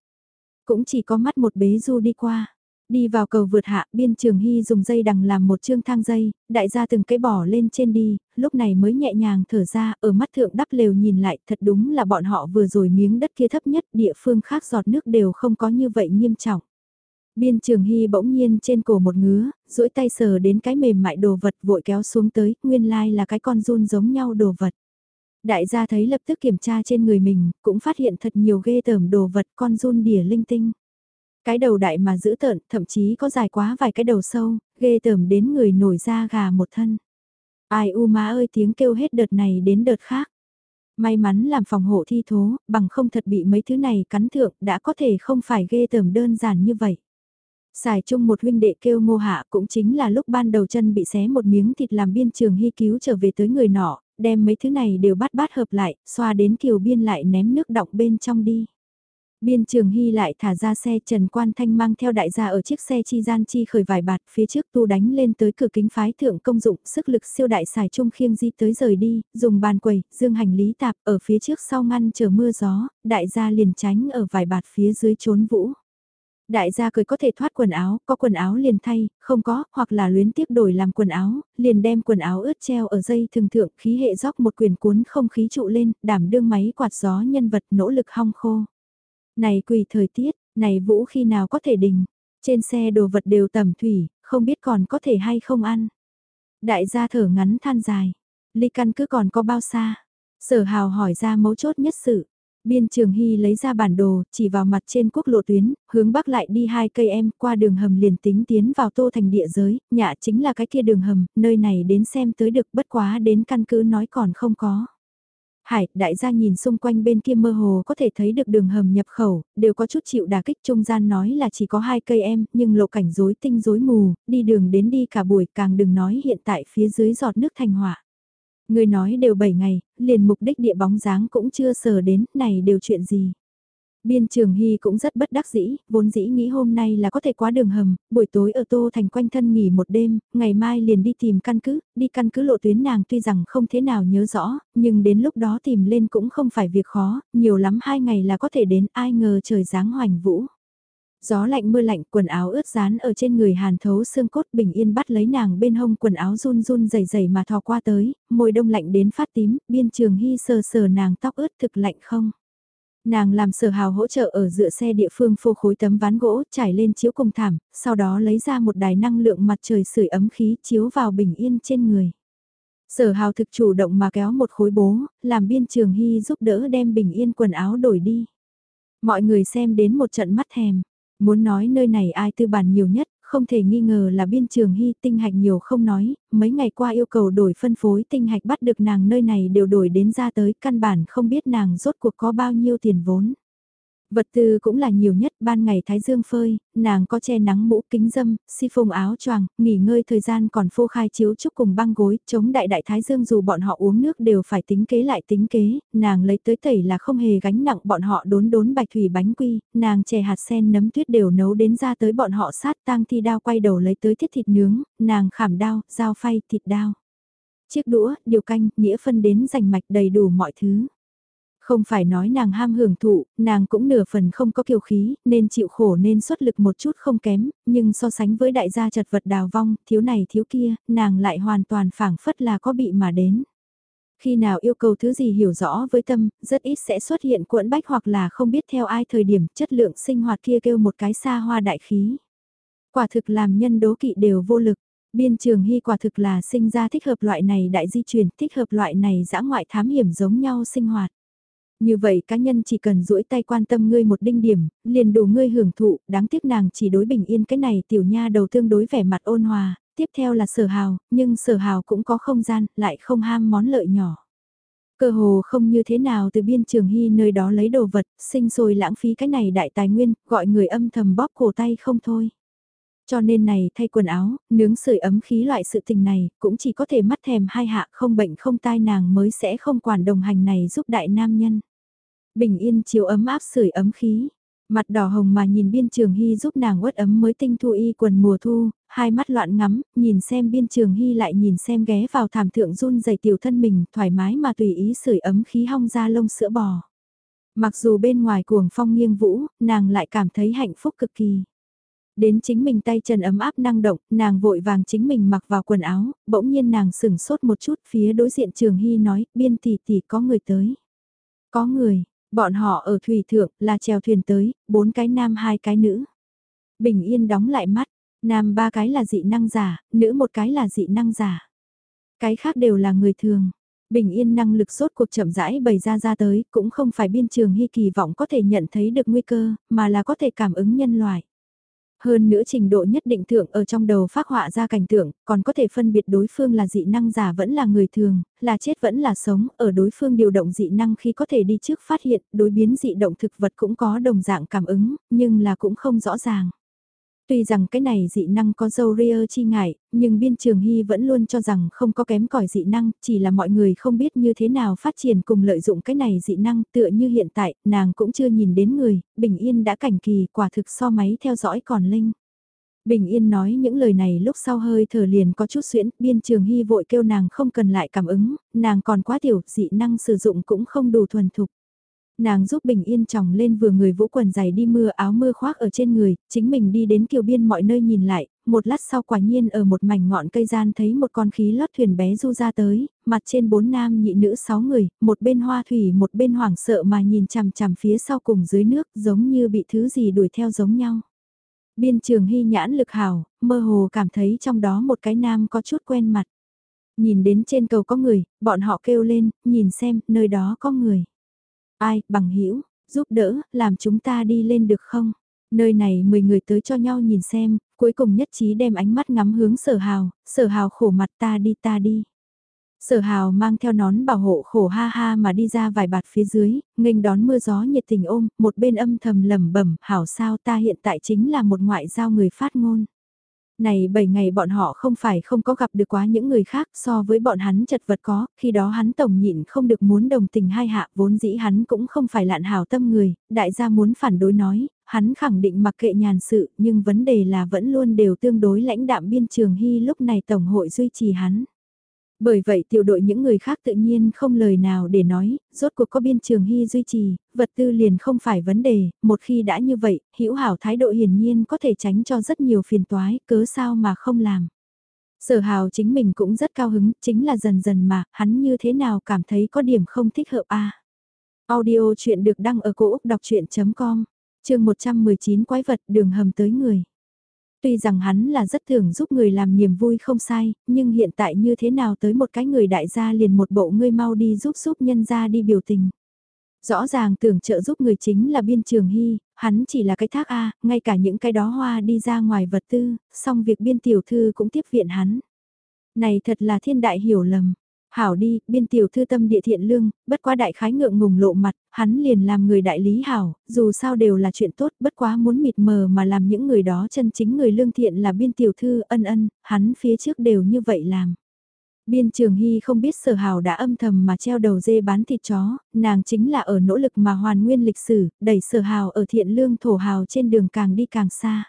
Cũng chỉ có mắt một bế du đi qua. Đi vào cầu vượt hạ, biên trường hy dùng dây đằng làm một chương thang dây, đại gia từng cái bỏ lên trên đi, lúc này mới nhẹ nhàng thở ra, ở mắt thượng đắp lều nhìn lại, thật đúng là bọn họ vừa rồi miếng đất kia thấp nhất, địa phương khác giọt nước đều không có như vậy nghiêm trọng. Biên trường hy bỗng nhiên trên cổ một ngứa, duỗi tay sờ đến cái mềm mại đồ vật vội kéo xuống tới, nguyên lai là cái con run giống nhau đồ vật. Đại gia thấy lập tức kiểm tra trên người mình, cũng phát hiện thật nhiều ghê tởm đồ vật con run đỉa linh tinh. Cái đầu đại mà giữ tợn, thậm chí có dài quá vài cái đầu sâu, ghê tởm đến người nổi da gà một thân. Ai u má ơi tiếng kêu hết đợt này đến đợt khác. May mắn làm phòng hộ thi thố, bằng không thật bị mấy thứ này cắn thượng đã có thể không phải ghê tởm đơn giản như vậy. Xài chung một huynh đệ kêu ngô hạ cũng chính là lúc ban đầu chân bị xé một miếng thịt làm biên trường hy cứu trở về tới người nọ, đem mấy thứ này đều bắt bát hợp lại, xoa đến kiều biên lại ném nước đọng bên trong đi. Biên trường hy lại thả ra xe Trần Quan Thanh mang theo đại gia ở chiếc xe chi gian chi khởi vài bạt phía trước tu đánh lên tới cửa kính phái thượng công dụng sức lực siêu đại xài trung khiêng di tới rời đi, dùng bàn quầy, dương hành lý tạp ở phía trước sau ngăn chờ mưa gió, đại gia liền tránh ở vài bạt phía dưới trốn vũ. Đại gia cười có thể thoát quần áo, có quần áo liền thay, không có, hoặc là luyến tiếp đổi làm quần áo, liền đem quần áo ướt treo ở dây thường thượng, khí hệ dốc một quyền cuốn không khí trụ lên, đảm đương máy quạt gió nhân vật nỗ lực hong khô. Này quỳ thời tiết, này vũ khi nào có thể đình, trên xe đồ vật đều tầm thủy, không biết còn có thể hay không ăn. Đại gia thở ngắn than dài, ly căn cứ còn có bao xa, sở hào hỏi ra mấu chốt nhất sự. Biên Trường Hy lấy ra bản đồ, chỉ vào mặt trên quốc lộ tuyến, hướng bắc lại đi hai cây em, qua đường hầm liền tính tiến vào tô thành địa giới, nhà chính là cái kia đường hầm, nơi này đến xem tới được bất quá đến căn cứ nói còn không có. Hải, đại gia nhìn xung quanh bên kia mơ hồ có thể thấy được đường hầm nhập khẩu, đều có chút chịu đà kích trung gian nói là chỉ có hai cây em, nhưng lộ cảnh rối tinh rối mù, đi đường đến đi cả buổi càng đừng nói hiện tại phía dưới giọt nước thành hỏa. Người nói đều 7 ngày, liền mục đích địa bóng dáng cũng chưa sờ đến, này đều chuyện gì. Biên Trường Hy cũng rất bất đắc dĩ, vốn dĩ nghĩ hôm nay là có thể qua đường hầm, buổi tối ở Tô Thành quanh thân nghỉ một đêm, ngày mai liền đi tìm căn cứ, đi căn cứ lộ tuyến nàng tuy rằng không thế nào nhớ rõ, nhưng đến lúc đó tìm lên cũng không phải việc khó, nhiều lắm hai ngày là có thể đến ai ngờ trời dáng hoành vũ. Gió lạnh mưa lạnh quần áo ướt dán ở trên người hàn thấu xương cốt bình yên bắt lấy nàng bên hông quần áo run run dày dày mà thò qua tới, môi đông lạnh đến phát tím, biên trường hy sờ sờ nàng tóc ướt thực lạnh không. Nàng làm sở hào hỗ trợ ở dựa xe địa phương phô khối tấm ván gỗ trải lên chiếu cùng thảm, sau đó lấy ra một đài năng lượng mặt trời sưởi ấm khí chiếu vào bình yên trên người. Sở hào thực chủ động mà kéo một khối bố, làm biên trường hy giúp đỡ đem bình yên quần áo đổi đi. Mọi người xem đến một trận mắt thèm, muốn nói nơi này ai tư bản nhiều nhất không thể nghi ngờ là biên trường hy tinh hạch nhiều không nói, mấy ngày qua yêu cầu đổi phân phối tinh hạch bắt được nàng nơi này đều đổi đến ra tới căn bản không biết nàng rốt cuộc có bao nhiêu tiền vốn. Vật tư cũng là nhiều nhất ban ngày thái dương phơi, nàng có che nắng mũ kính dâm, si phông áo choàng, nghỉ ngơi thời gian còn phô khai chiếu trúc cùng băng gối, chống đại đại thái dương dù bọn họ uống nước đều phải tính kế lại tính kế, nàng lấy tới tẩy là không hề gánh nặng bọn họ đốn đốn bạch thủy bánh quy, nàng chè hạt sen nấm tuyết đều nấu đến ra tới bọn họ sát tang thi đao quay đầu lấy tới thiết thịt nướng, nàng khảm đao, dao phay, thịt đao. Chiếc đũa, điều canh, nghĩa phân đến rành mạch đầy đủ mọi thứ. Không phải nói nàng ham hưởng thụ, nàng cũng nửa phần không có kiều khí, nên chịu khổ nên xuất lực một chút không kém, nhưng so sánh với đại gia chật vật đào vong, thiếu này thiếu kia, nàng lại hoàn toàn phảng phất là có bị mà đến. Khi nào yêu cầu thứ gì hiểu rõ với tâm, rất ít sẽ xuất hiện cuộn bách hoặc là không biết theo ai thời điểm chất lượng sinh hoạt kia kêu một cái xa hoa đại khí. Quả thực làm nhân đố kỵ đều vô lực, Biên trường hy quả thực là sinh ra thích hợp loại này đại di chuyển, thích hợp loại này dã ngoại thám hiểm giống nhau sinh hoạt. Như vậy cá nhân chỉ cần duỗi tay quan tâm ngươi một đinh điểm, liền đủ ngươi hưởng thụ, đáng tiếc nàng chỉ đối bình yên cái này tiểu nha đầu tương đối vẻ mặt ôn hòa, tiếp theo là sở hào, nhưng sở hào cũng có không gian, lại không ham món lợi nhỏ. Cơ hồ không như thế nào từ biên trường hy nơi đó lấy đồ vật, sinh sôi lãng phí cái này đại tài nguyên, gọi người âm thầm bóp cổ tay không thôi. Cho nên này thay quần áo, nướng sưởi ấm khí loại sự tình này, cũng chỉ có thể mắt thèm hai hạ không bệnh không tai nàng mới sẽ không quản đồng hành này giúp đại nam nhân. Bình yên chiều ấm áp sưởi ấm khí, mặt đỏ hồng mà nhìn biên trường hy giúp nàng uất ấm mới tinh thu y quần mùa thu, hai mắt loạn ngắm, nhìn xem biên trường hy lại nhìn xem ghé vào thảm thượng run dày tiểu thân mình, thoải mái mà tùy ý sưởi ấm khí hong ra lông sữa bò. Mặc dù bên ngoài cuồng phong nghiêng vũ, nàng lại cảm thấy hạnh phúc cực kỳ. Đến chính mình tay chân ấm áp năng động, nàng vội vàng chính mình mặc vào quần áo, bỗng nhiên nàng sửng sốt một chút phía đối diện trường hy nói, biên tỷ tỷ có người tới. Có người, bọn họ ở thủy thượng là chèo thuyền tới, bốn cái nam hai cái nữ. Bình yên đóng lại mắt, nam ba cái là dị năng giả, nữ một cái là dị năng giả. Cái khác đều là người thường. Bình yên năng lực sốt cuộc chậm rãi bày ra ra tới, cũng không phải biên trường hy kỳ vọng có thể nhận thấy được nguy cơ, mà là có thể cảm ứng nhân loại. Hơn nữa trình độ nhất định thượng ở trong đầu phát họa ra cảnh tượng, còn có thể phân biệt đối phương là dị năng giả vẫn là người thường, là chết vẫn là sống, ở đối phương điều động dị năng khi có thể đi trước phát hiện, đối biến dị động thực vật cũng có đồng dạng cảm ứng, nhưng là cũng không rõ ràng. Tuy rằng cái này dị năng có dâu ria chi ngại, nhưng biên trường hy vẫn luôn cho rằng không có kém cỏi dị năng, chỉ là mọi người không biết như thế nào phát triển cùng lợi dụng cái này dị năng tựa như hiện tại, nàng cũng chưa nhìn đến người, bình yên đã cảnh kỳ quả thực so máy theo dõi còn linh. Bình Yên nói những lời này lúc sau hơi thở liền có chút xuyễn, biên trường hy vội kêu nàng không cần lại cảm ứng, nàng còn quá tiểu, dị năng sử dụng cũng không đủ thuần thục. Nàng giúp Bình Yên chồng lên vừa người vũ quần giày đi mưa áo mưa khoác ở trên người, chính mình đi đến kiều biên mọi nơi nhìn lại, một lát sau quả nhiên ở một mảnh ngọn cây gian thấy một con khí lót thuyền bé du ra tới, mặt trên bốn nam nhị nữ sáu người, một bên hoa thủy một bên hoảng sợ mà nhìn chằm chằm phía sau cùng dưới nước giống như bị thứ gì đuổi theo giống nhau. Biên trường hy nhãn lực hào, mơ hồ cảm thấy trong đó một cái nam có chút quen mặt. Nhìn đến trên cầu có người, bọn họ kêu lên, nhìn xem, nơi đó có người. Ai, bằng hữu giúp đỡ, làm chúng ta đi lên được không? Nơi này 10 người tới cho nhau nhìn xem, cuối cùng nhất trí đem ánh mắt ngắm hướng sở hào, sở hào khổ mặt ta đi ta đi. Sở hào mang theo nón bảo hộ khổ ha ha mà đi ra vài bạt phía dưới, nghênh đón mưa gió nhiệt tình ôm, một bên âm thầm lầm bẩm hảo sao ta hiện tại chính là một ngoại giao người phát ngôn. Này 7 ngày bọn họ không phải không có gặp được quá những người khác so với bọn hắn chật vật có, khi đó hắn tổng nhịn không được muốn đồng tình hai hạ vốn dĩ hắn cũng không phải lạn hảo tâm người, đại gia muốn phản đối nói, hắn khẳng định mặc kệ nhàn sự nhưng vấn đề là vẫn luôn đều tương đối lãnh đạm biên trường hy lúc này Tổng hội duy trì hắn. Bởi vậy tiểu đội những người khác tự nhiên không lời nào để nói, rốt cuộc có biên trường hy duy trì, vật tư liền không phải vấn đề, một khi đã như vậy, hữu hảo thái độ hiển nhiên có thể tránh cho rất nhiều phiền toái, cớ sao mà không làm. Sở hào chính mình cũng rất cao hứng, chính là dần dần mà, hắn như thế nào cảm thấy có điểm không thích hợp a Audio chuyện được đăng ở cổ Úc đọc chuyện.com, trường 119 quái vật đường hầm tới người. Tuy rằng hắn là rất thường giúp người làm niềm vui không sai, nhưng hiện tại như thế nào tới một cái người đại gia liền một bộ ngươi mau đi giúp giúp nhân gia đi biểu tình. Rõ ràng tưởng trợ giúp người chính là biên trường hy, hắn chỉ là cái thác A, ngay cả những cái đó hoa đi ra ngoài vật tư, xong việc biên tiểu thư cũng tiếp viện hắn. Này thật là thiên đại hiểu lầm. Hảo đi, biên tiểu thư tâm địa thiện lương, bất quá đại khái ngượng ngùng lộ mặt, hắn liền làm người đại lý hảo, dù sao đều là chuyện tốt, bất quá muốn mịt mờ mà làm những người đó chân chính người lương thiện là biên tiểu thư ân ân, hắn phía trước đều như vậy làm. Biên Trường Hy không biết sở hào đã âm thầm mà treo đầu dê bán thịt chó, nàng chính là ở nỗ lực mà hoàn nguyên lịch sử, đẩy sở hào ở thiện lương thổ hào trên đường càng đi càng xa.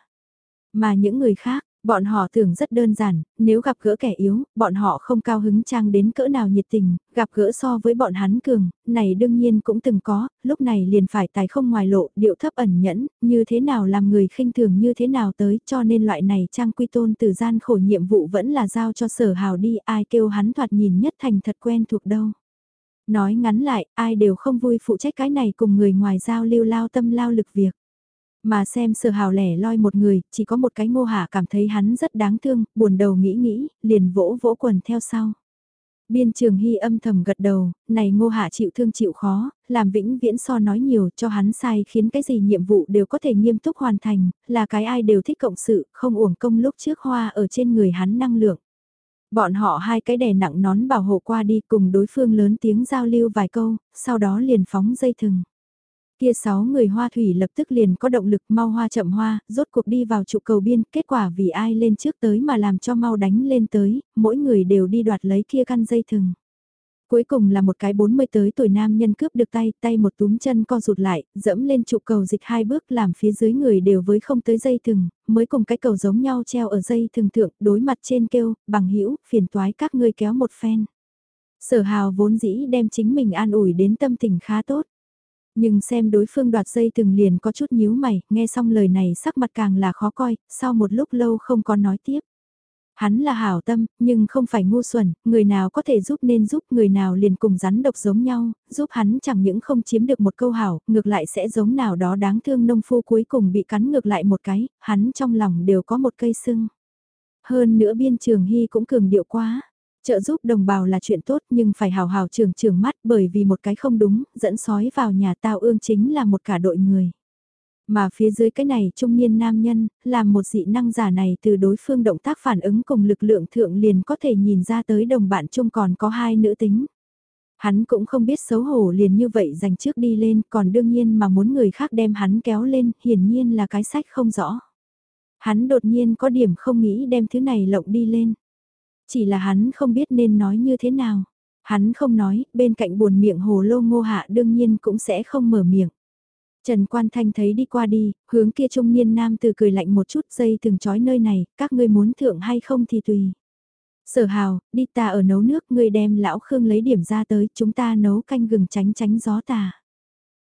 Mà những người khác, Bọn họ tưởng rất đơn giản, nếu gặp gỡ kẻ yếu, bọn họ không cao hứng trang đến cỡ nào nhiệt tình, gặp gỡ so với bọn hắn cường, này đương nhiên cũng từng có, lúc này liền phải tài không ngoài lộ, điệu thấp ẩn nhẫn, như thế nào làm người khinh thường như thế nào tới, cho nên loại này trang quy tôn từ gian khổ nhiệm vụ vẫn là giao cho sở hào đi, ai kêu hắn thoạt nhìn nhất thành thật quen thuộc đâu. Nói ngắn lại, ai đều không vui phụ trách cái này cùng người ngoài giao lưu lao tâm lao lực việc. Mà xem sở hào lẻ loi một người, chỉ có một cái ngô hạ cảm thấy hắn rất đáng thương, buồn đầu nghĩ nghĩ, liền vỗ vỗ quần theo sau. Biên trường hy âm thầm gật đầu, này ngô hạ chịu thương chịu khó, làm vĩnh viễn so nói nhiều cho hắn sai khiến cái gì nhiệm vụ đều có thể nghiêm túc hoàn thành, là cái ai đều thích cộng sự, không uổng công lúc trước hoa ở trên người hắn năng lượng. Bọn họ hai cái đè nặng nón bảo hộ qua đi cùng đối phương lớn tiếng giao lưu vài câu, sau đó liền phóng dây thừng. Kia sáu người hoa thủy lập tức liền có động lực mau hoa chậm hoa, rốt cuộc đi vào trụ cầu biên, kết quả vì ai lên trước tới mà làm cho mau đánh lên tới, mỗi người đều đi đoạt lấy kia căn dây thừng. Cuối cùng là một cái 40 tới tuổi nam nhân cướp được tay, tay một túm chân co rụt lại, dẫm lên trụ cầu dịch hai bước làm phía dưới người đều với không tới dây thừng, mới cùng cái cầu giống nhau treo ở dây thừng thượng, đối mặt trên kêu, bằng hữu phiền toái các ngươi kéo một phen. Sở hào vốn dĩ đem chính mình an ủi đến tâm tình khá tốt. Nhưng xem đối phương đoạt dây từng liền có chút nhíu mày, nghe xong lời này sắc mặt càng là khó coi, sau một lúc lâu không có nói tiếp. Hắn là hảo tâm, nhưng không phải ngu xuẩn, người nào có thể giúp nên giúp người nào liền cùng rắn độc giống nhau, giúp hắn chẳng những không chiếm được một câu hảo, ngược lại sẽ giống nào đó đáng thương nông phu cuối cùng bị cắn ngược lại một cái, hắn trong lòng đều có một cây sưng. Hơn nữa biên trường hy cũng cường điệu quá, Trợ giúp đồng bào là chuyện tốt nhưng phải hào hào trường trường mắt bởi vì một cái không đúng, dẫn sói vào nhà tao ương chính là một cả đội người. Mà phía dưới cái này trung niên nam nhân, làm một dị năng giả này từ đối phương động tác phản ứng cùng lực lượng thượng liền có thể nhìn ra tới đồng bạn chung còn có hai nữ tính. Hắn cũng không biết xấu hổ liền như vậy dành trước đi lên, còn đương nhiên mà muốn người khác đem hắn kéo lên, hiển nhiên là cái sách không rõ. Hắn đột nhiên có điểm không nghĩ đem thứ này lộng đi lên. Chỉ là hắn không biết nên nói như thế nào. Hắn không nói, bên cạnh buồn miệng hồ lô ngô hạ đương nhiên cũng sẽ không mở miệng. Trần Quan Thanh thấy đi qua đi, hướng kia trung niên nam từ cười lạnh một chút dây từng chói nơi này, các ngươi muốn thượng hay không thì tùy. Sở hào, đi ta ở nấu nước, ngươi đem lão Khương lấy điểm ra tới, chúng ta nấu canh gừng tránh tránh gió tà.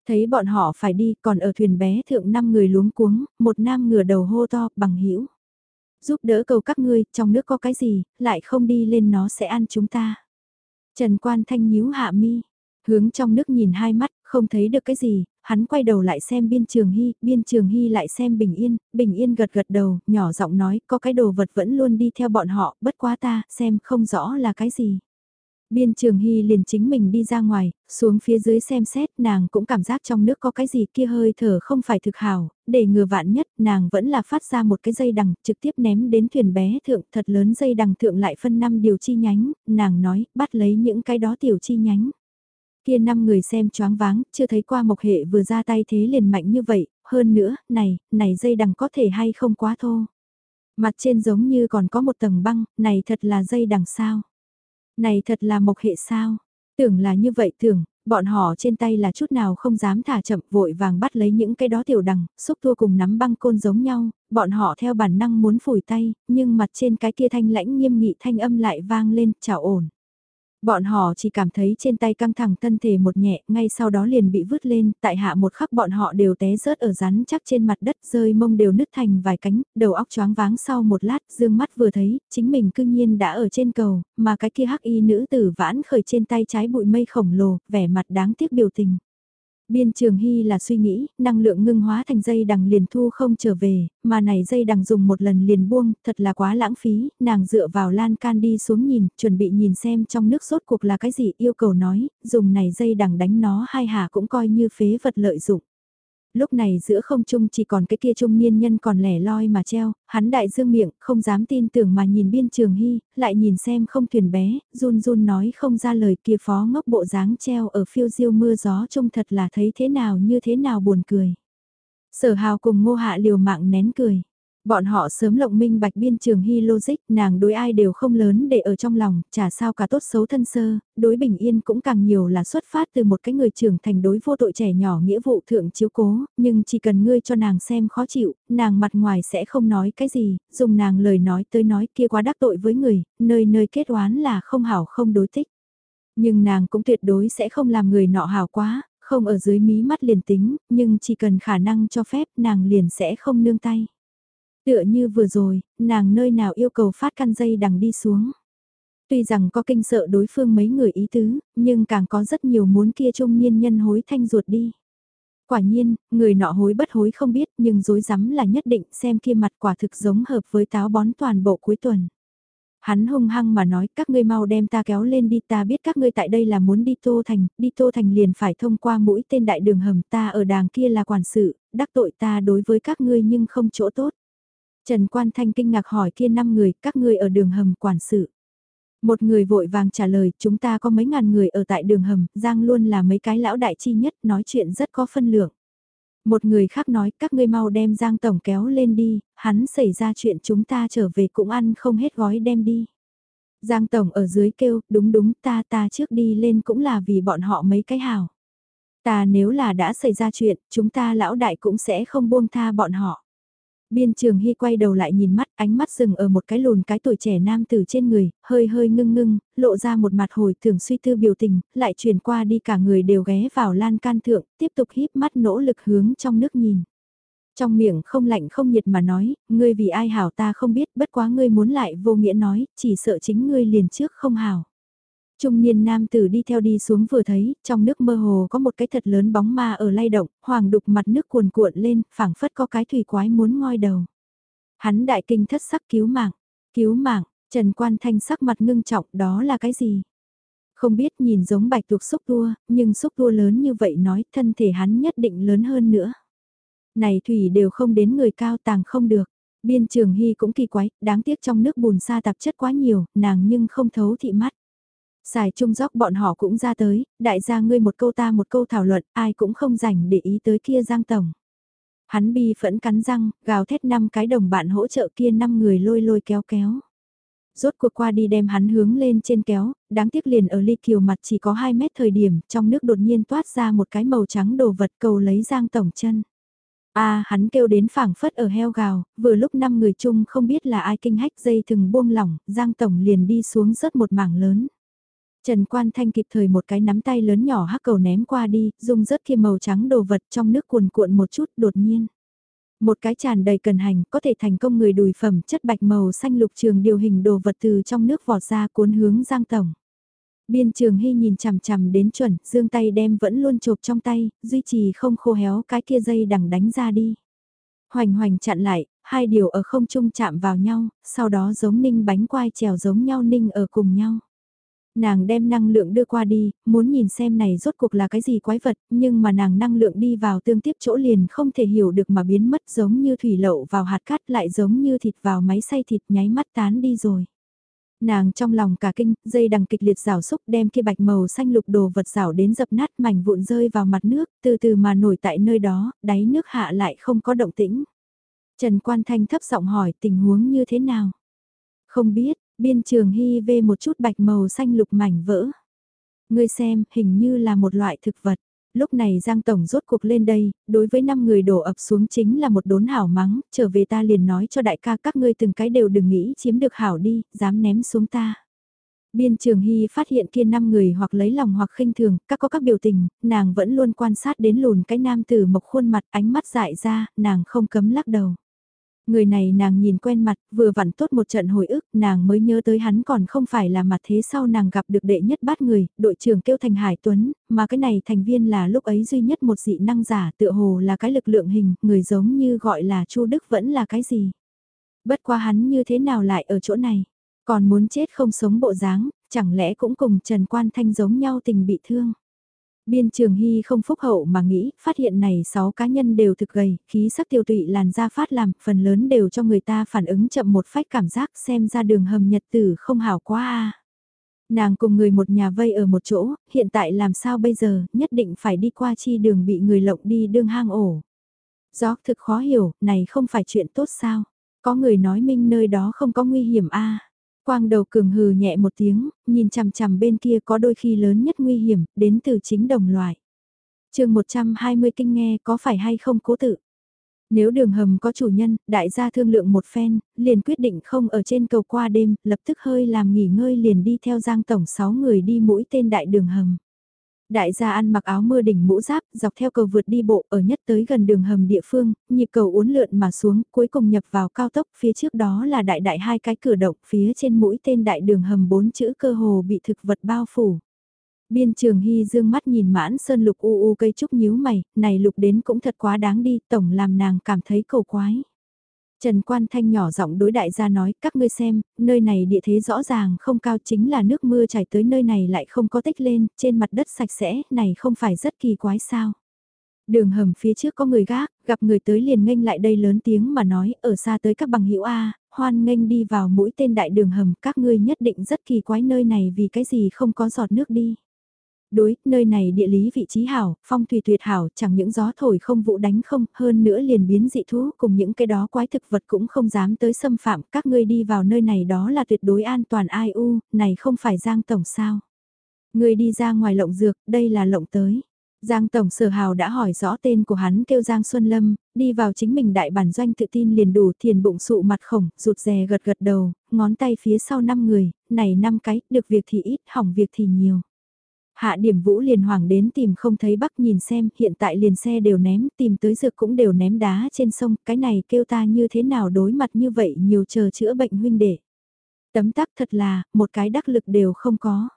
Thấy bọn họ phải đi, còn ở thuyền bé thượng năm người luống cuống, một nam ngửa đầu hô to, bằng hữu Giúp đỡ cầu các ngươi, trong nước có cái gì, lại không đi lên nó sẽ ăn chúng ta. Trần Quan Thanh nhíu hạ mi, hướng trong nước nhìn hai mắt, không thấy được cái gì, hắn quay đầu lại xem biên trường hy, biên trường hy lại xem bình yên, bình yên gật gật đầu, nhỏ giọng nói, có cái đồ vật vẫn luôn đi theo bọn họ, bất quá ta, xem không rõ là cái gì. Biên trường hy liền chính mình đi ra ngoài, xuống phía dưới xem xét nàng cũng cảm giác trong nước có cái gì kia hơi thở không phải thực hảo, để ngừa vạn nhất nàng vẫn là phát ra một cái dây đằng trực tiếp ném đến thuyền bé thượng thật lớn dây đằng thượng lại phân năm điều chi nhánh, nàng nói bắt lấy những cái đó tiểu chi nhánh. Kia năm người xem choáng váng, chưa thấy qua mộc hệ vừa ra tay thế liền mạnh như vậy, hơn nữa, này, này dây đằng có thể hay không quá thô. Mặt trên giống như còn có một tầng băng, này thật là dây đằng sao. Này thật là mộc hệ sao? Tưởng là như vậy tưởng, bọn họ trên tay là chút nào không dám thả chậm vội vàng bắt lấy những cái đó tiểu đằng, xúc thua cùng nắm băng côn giống nhau, bọn họ theo bản năng muốn phủi tay, nhưng mặt trên cái kia thanh lãnh nghiêm nghị thanh âm lại vang lên, chào ổn. Bọn họ chỉ cảm thấy trên tay căng thẳng thân thể một nhẹ, ngay sau đó liền bị vứt lên, tại hạ một khắc bọn họ đều té rớt ở rắn chắc trên mặt đất rơi mông đều nứt thành vài cánh, đầu óc choáng váng sau một lát, dương mắt vừa thấy, chính mình cương nhiên đã ở trên cầu, mà cái kia hắc y nữ tử vãn khởi trên tay trái bụi mây khổng lồ, vẻ mặt đáng tiếc biểu tình. Biên trường hy là suy nghĩ, năng lượng ngưng hóa thành dây đằng liền thu không trở về, mà này dây đằng dùng một lần liền buông, thật là quá lãng phí, nàng dựa vào lan can đi xuống nhìn, chuẩn bị nhìn xem trong nước sốt cuộc là cái gì, yêu cầu nói, dùng này dây đằng đánh nó hai hà cũng coi như phế vật lợi dụng. Lúc này giữa không trung chỉ còn cái kia trung niên nhân còn lẻ loi mà treo, hắn đại dương miệng, không dám tin tưởng mà nhìn biên trường hy, lại nhìn xem không thuyền bé, run run nói không ra lời kia phó ngốc bộ dáng treo ở phiêu diêu mưa gió trông thật là thấy thế nào như thế nào buồn cười. Sở hào cùng ngô hạ liều mạng nén cười. Bọn họ sớm lộng minh bạch biên trường hy logic, nàng đối ai đều không lớn để ở trong lòng, chả sao cả tốt xấu thân sơ, đối bình yên cũng càng nhiều là xuất phát từ một cái người trưởng thành đối vô tội trẻ nhỏ nghĩa vụ thượng chiếu cố, nhưng chỉ cần ngươi cho nàng xem khó chịu, nàng mặt ngoài sẽ không nói cái gì, dùng nàng lời nói tới nói kia quá đắc tội với người, nơi nơi kết oán là không hảo không đối tích. Nhưng nàng cũng tuyệt đối sẽ không làm người nọ hảo quá, không ở dưới mí mắt liền tính, nhưng chỉ cần khả năng cho phép nàng liền sẽ không nương tay. Tựa như vừa rồi, nàng nơi nào yêu cầu phát căn dây đằng đi xuống. Tuy rằng có kinh sợ đối phương mấy người ý tứ, nhưng càng có rất nhiều muốn kia trung niên nhân hối thanh ruột đi. Quả nhiên, người nọ hối bất hối không biết nhưng dối rắm là nhất định xem kia mặt quả thực giống hợp với táo bón toàn bộ cuối tuần. Hắn hung hăng mà nói các ngươi mau đem ta kéo lên đi ta biết các ngươi tại đây là muốn đi Tô Thành, đi Tô Thành liền phải thông qua mũi tên đại đường hầm ta ở đàng kia là quản sự, đắc tội ta đối với các ngươi nhưng không chỗ tốt. Trần Quan Thanh kinh ngạc hỏi kia năm người các ngươi ở đường hầm quản sự. Một người vội vàng trả lời, chúng ta có mấy ngàn người ở tại đường hầm, Giang luôn là mấy cái lão đại chi nhất, nói chuyện rất có phân lượng. Một người khác nói, các ngươi mau đem Giang Tổng kéo lên đi, hắn xảy ra chuyện chúng ta trở về cũng ăn không hết gói đem đi. Giang Tổng ở dưới kêu, đúng đúng ta ta trước đi lên cũng là vì bọn họ mấy cái hào. Ta nếu là đã xảy ra chuyện, chúng ta lão đại cũng sẽ không buông tha bọn họ. Biên trường Hy quay đầu lại nhìn mắt, ánh mắt dừng ở một cái lùn cái tuổi trẻ nam tử trên người, hơi hơi ngưng ngưng, lộ ra một mặt hồi tưởng suy tư biểu tình, lại chuyển qua đi cả người đều ghé vào lan can thượng, tiếp tục híp mắt nỗ lực hướng trong nước nhìn. Trong miệng không lạnh không nhiệt mà nói, ngươi vì ai hảo ta không biết, bất quá ngươi muốn lại vô nghĩa nói, chỉ sợ chính ngươi liền trước không hảo. Trung niên nam tử đi theo đi xuống vừa thấy, trong nước mơ hồ có một cái thật lớn bóng ma ở lay động, hoàng đục mặt nước cuồn cuộn lên, phảng phất có cái thủy quái muốn ngoi đầu. Hắn đại kinh thất sắc cứu mạng, cứu mạng, Trần Quan Thanh sắc mặt ngưng trọng, đó là cái gì? Không biết nhìn giống bạch tuộc xúc tua, nhưng xúc tua lớn như vậy nói thân thể hắn nhất định lớn hơn nữa. Này thủy đều không đến người cao tàng không được. Biên trường hy cũng kỳ quái, đáng tiếc trong nước bùn xa tạp chất quá nhiều, nàng nhưng không thấu thị mắt. Xài trung dốc bọn họ cũng ra tới, đại gia ngươi một câu ta một câu thảo luận, ai cũng không rảnh để ý tới kia Giang Tổng. Hắn bi phẫn cắn răng, gào thét năm cái đồng bạn hỗ trợ kia năm người lôi lôi kéo kéo. Rốt cuộc qua đi đem hắn hướng lên trên kéo, đáng tiếc liền ở ly kiều mặt chỉ có 2 mét thời điểm, trong nước đột nhiên toát ra một cái màu trắng đồ vật cầu lấy Giang Tổng chân. a hắn kêu đến phảng phất ở heo gào, vừa lúc năm người chung không biết là ai kinh hách dây thừng buông lỏng, Giang Tổng liền đi xuống rớt một mảng lớn. Trần Quan Thanh kịp thời một cái nắm tay lớn nhỏ hắc cầu ném qua đi, dùng rớt kia màu trắng đồ vật trong nước cuồn cuộn một chút đột nhiên. Một cái tràn đầy cần hành có thể thành công người đùi phẩm chất bạch màu xanh lục trường điều hình đồ vật từ trong nước vọt ra cuốn hướng Giang Tổng. Biên trường hy nhìn chằm chằm đến chuẩn, dương tay đem vẫn luôn chộp trong tay, duy trì không khô héo cái kia dây đằng đánh ra đi. Hoành hoành chặn lại, hai điều ở không trung chạm vào nhau, sau đó giống ninh bánh quai trèo giống nhau ninh ở cùng nhau. Nàng đem năng lượng đưa qua đi, muốn nhìn xem này rốt cuộc là cái gì quái vật, nhưng mà nàng năng lượng đi vào tương tiếp chỗ liền không thể hiểu được mà biến mất giống như thủy lậu vào hạt cát lại giống như thịt vào máy xay thịt nháy mắt tán đi rồi. Nàng trong lòng cả kinh, dây đằng kịch liệt rào xúc đem kia bạch màu xanh lục đồ vật rào đến dập nát mảnh vụn rơi vào mặt nước, từ từ mà nổi tại nơi đó, đáy nước hạ lại không có động tĩnh. Trần Quan Thanh thấp giọng hỏi tình huống như thế nào? Không biết, Biên trường hy vê một chút bạch màu xanh lục mảnh vỡ. Ngươi xem, hình như là một loại thực vật. Lúc này Giang Tổng rốt cuộc lên đây, đối với 5 người đổ ập xuống chính là một đốn hảo mắng, trở về ta liền nói cho đại ca các ngươi từng cái đều đừng nghĩ chiếm được hảo đi, dám ném xuống ta. Biên Trường Hy phát hiện kia năm người hoặc lấy lòng hoặc khinh thường, các có các biểu tình, nàng vẫn luôn quan sát đến lùn cái nam tử mộc khuôn mặt ánh mắt dại ra, nàng không cấm lắc đầu. Người này nàng nhìn quen mặt, vừa vặn tốt một trận hồi ức, nàng mới nhớ tới hắn còn không phải là mặt thế sau nàng gặp được đệ nhất bát người, đội trưởng kêu thành Hải Tuấn, mà cái này thành viên là lúc ấy duy nhất một dị năng giả tựa hồ là cái lực lượng hình, người giống như gọi là Chu Đức vẫn là cái gì. Bất qua hắn như thế nào lại ở chỗ này, còn muốn chết không sống bộ dáng, chẳng lẽ cũng cùng Trần Quan Thanh giống nhau tình bị thương. Biên Trường Hy không phúc hậu mà nghĩ, phát hiện này 6 cá nhân đều thực gầy, khí sắc tiêu tụy làn da phát làm, phần lớn đều cho người ta phản ứng chậm một phách cảm giác xem ra đường hầm nhật tử không hảo quá a. Nàng cùng người một nhà vây ở một chỗ, hiện tại làm sao bây giờ, nhất định phải đi qua chi đường bị người lộng đi đương hang ổ. Gió thực khó hiểu, này không phải chuyện tốt sao? Có người nói minh nơi đó không có nguy hiểm a. Quang đầu cường hừ nhẹ một tiếng, nhìn chằm chằm bên kia có đôi khi lớn nhất nguy hiểm, đến từ chính đồng loại. chương 120 kinh nghe có phải hay không cố tự. Nếu đường hầm có chủ nhân, đại gia thương lượng một phen, liền quyết định không ở trên cầu qua đêm, lập tức hơi làm nghỉ ngơi liền đi theo giang tổng 6 người đi mũi tên đại đường hầm. Đại gia ăn mặc áo mưa đỉnh mũ giáp, dọc theo cầu vượt đi bộ ở nhất tới gần đường hầm địa phương, nhịp cầu uốn lượn mà xuống, cuối cùng nhập vào cao tốc, phía trước đó là đại đại hai cái cửa động, phía trên mũi tên đại đường hầm bốn chữ cơ hồ bị thực vật bao phủ. Biên trường hy dương mắt nhìn mãn sơn lục u u cây trúc nhíu mày, này lục đến cũng thật quá đáng đi, tổng làm nàng cảm thấy cầu quái. Trần Quan Thanh nhỏ giọng đối đại gia nói, các ngươi xem, nơi này địa thế rõ ràng không cao chính là nước mưa chảy tới nơi này lại không có tích lên, trên mặt đất sạch sẽ, này không phải rất kỳ quái sao. Đường hầm phía trước có người gác, gặp người tới liền nghênh lại đây lớn tiếng mà nói, ở xa tới các bằng hữu A, hoan nghênh đi vào mũi tên đại đường hầm, các ngươi nhất định rất kỳ quái nơi này vì cái gì không có giọt nước đi. Đối, nơi này địa lý vị trí hảo, phong thủy tuyệt hảo, chẳng những gió thổi không vụ đánh không, hơn nữa liền biến dị thú cùng những cái đó quái thực vật cũng không dám tới xâm phạm, các ngươi đi vào nơi này đó là tuyệt đối an toàn ai u, này không phải Giang Tổng sao. Người đi ra ngoài lộng dược, đây là lộng tới. Giang Tổng Sở Hào đã hỏi rõ tên của hắn kêu Giang Xuân Lâm, đi vào chính mình đại bản doanh tự tin liền đủ thiền bụng sụ mặt khổng, rụt rè gật gật đầu, ngón tay phía sau năm người, này năm cái, được việc thì ít, hỏng việc thì nhiều. Hạ điểm vũ liền hoàng đến tìm không thấy bắc nhìn xem, hiện tại liền xe đều ném, tìm tới dược cũng đều ném đá trên sông, cái này kêu ta như thế nào đối mặt như vậy nhiều chờ chữa bệnh huynh đệ. Tấm tắc thật là, một cái đắc lực đều không có.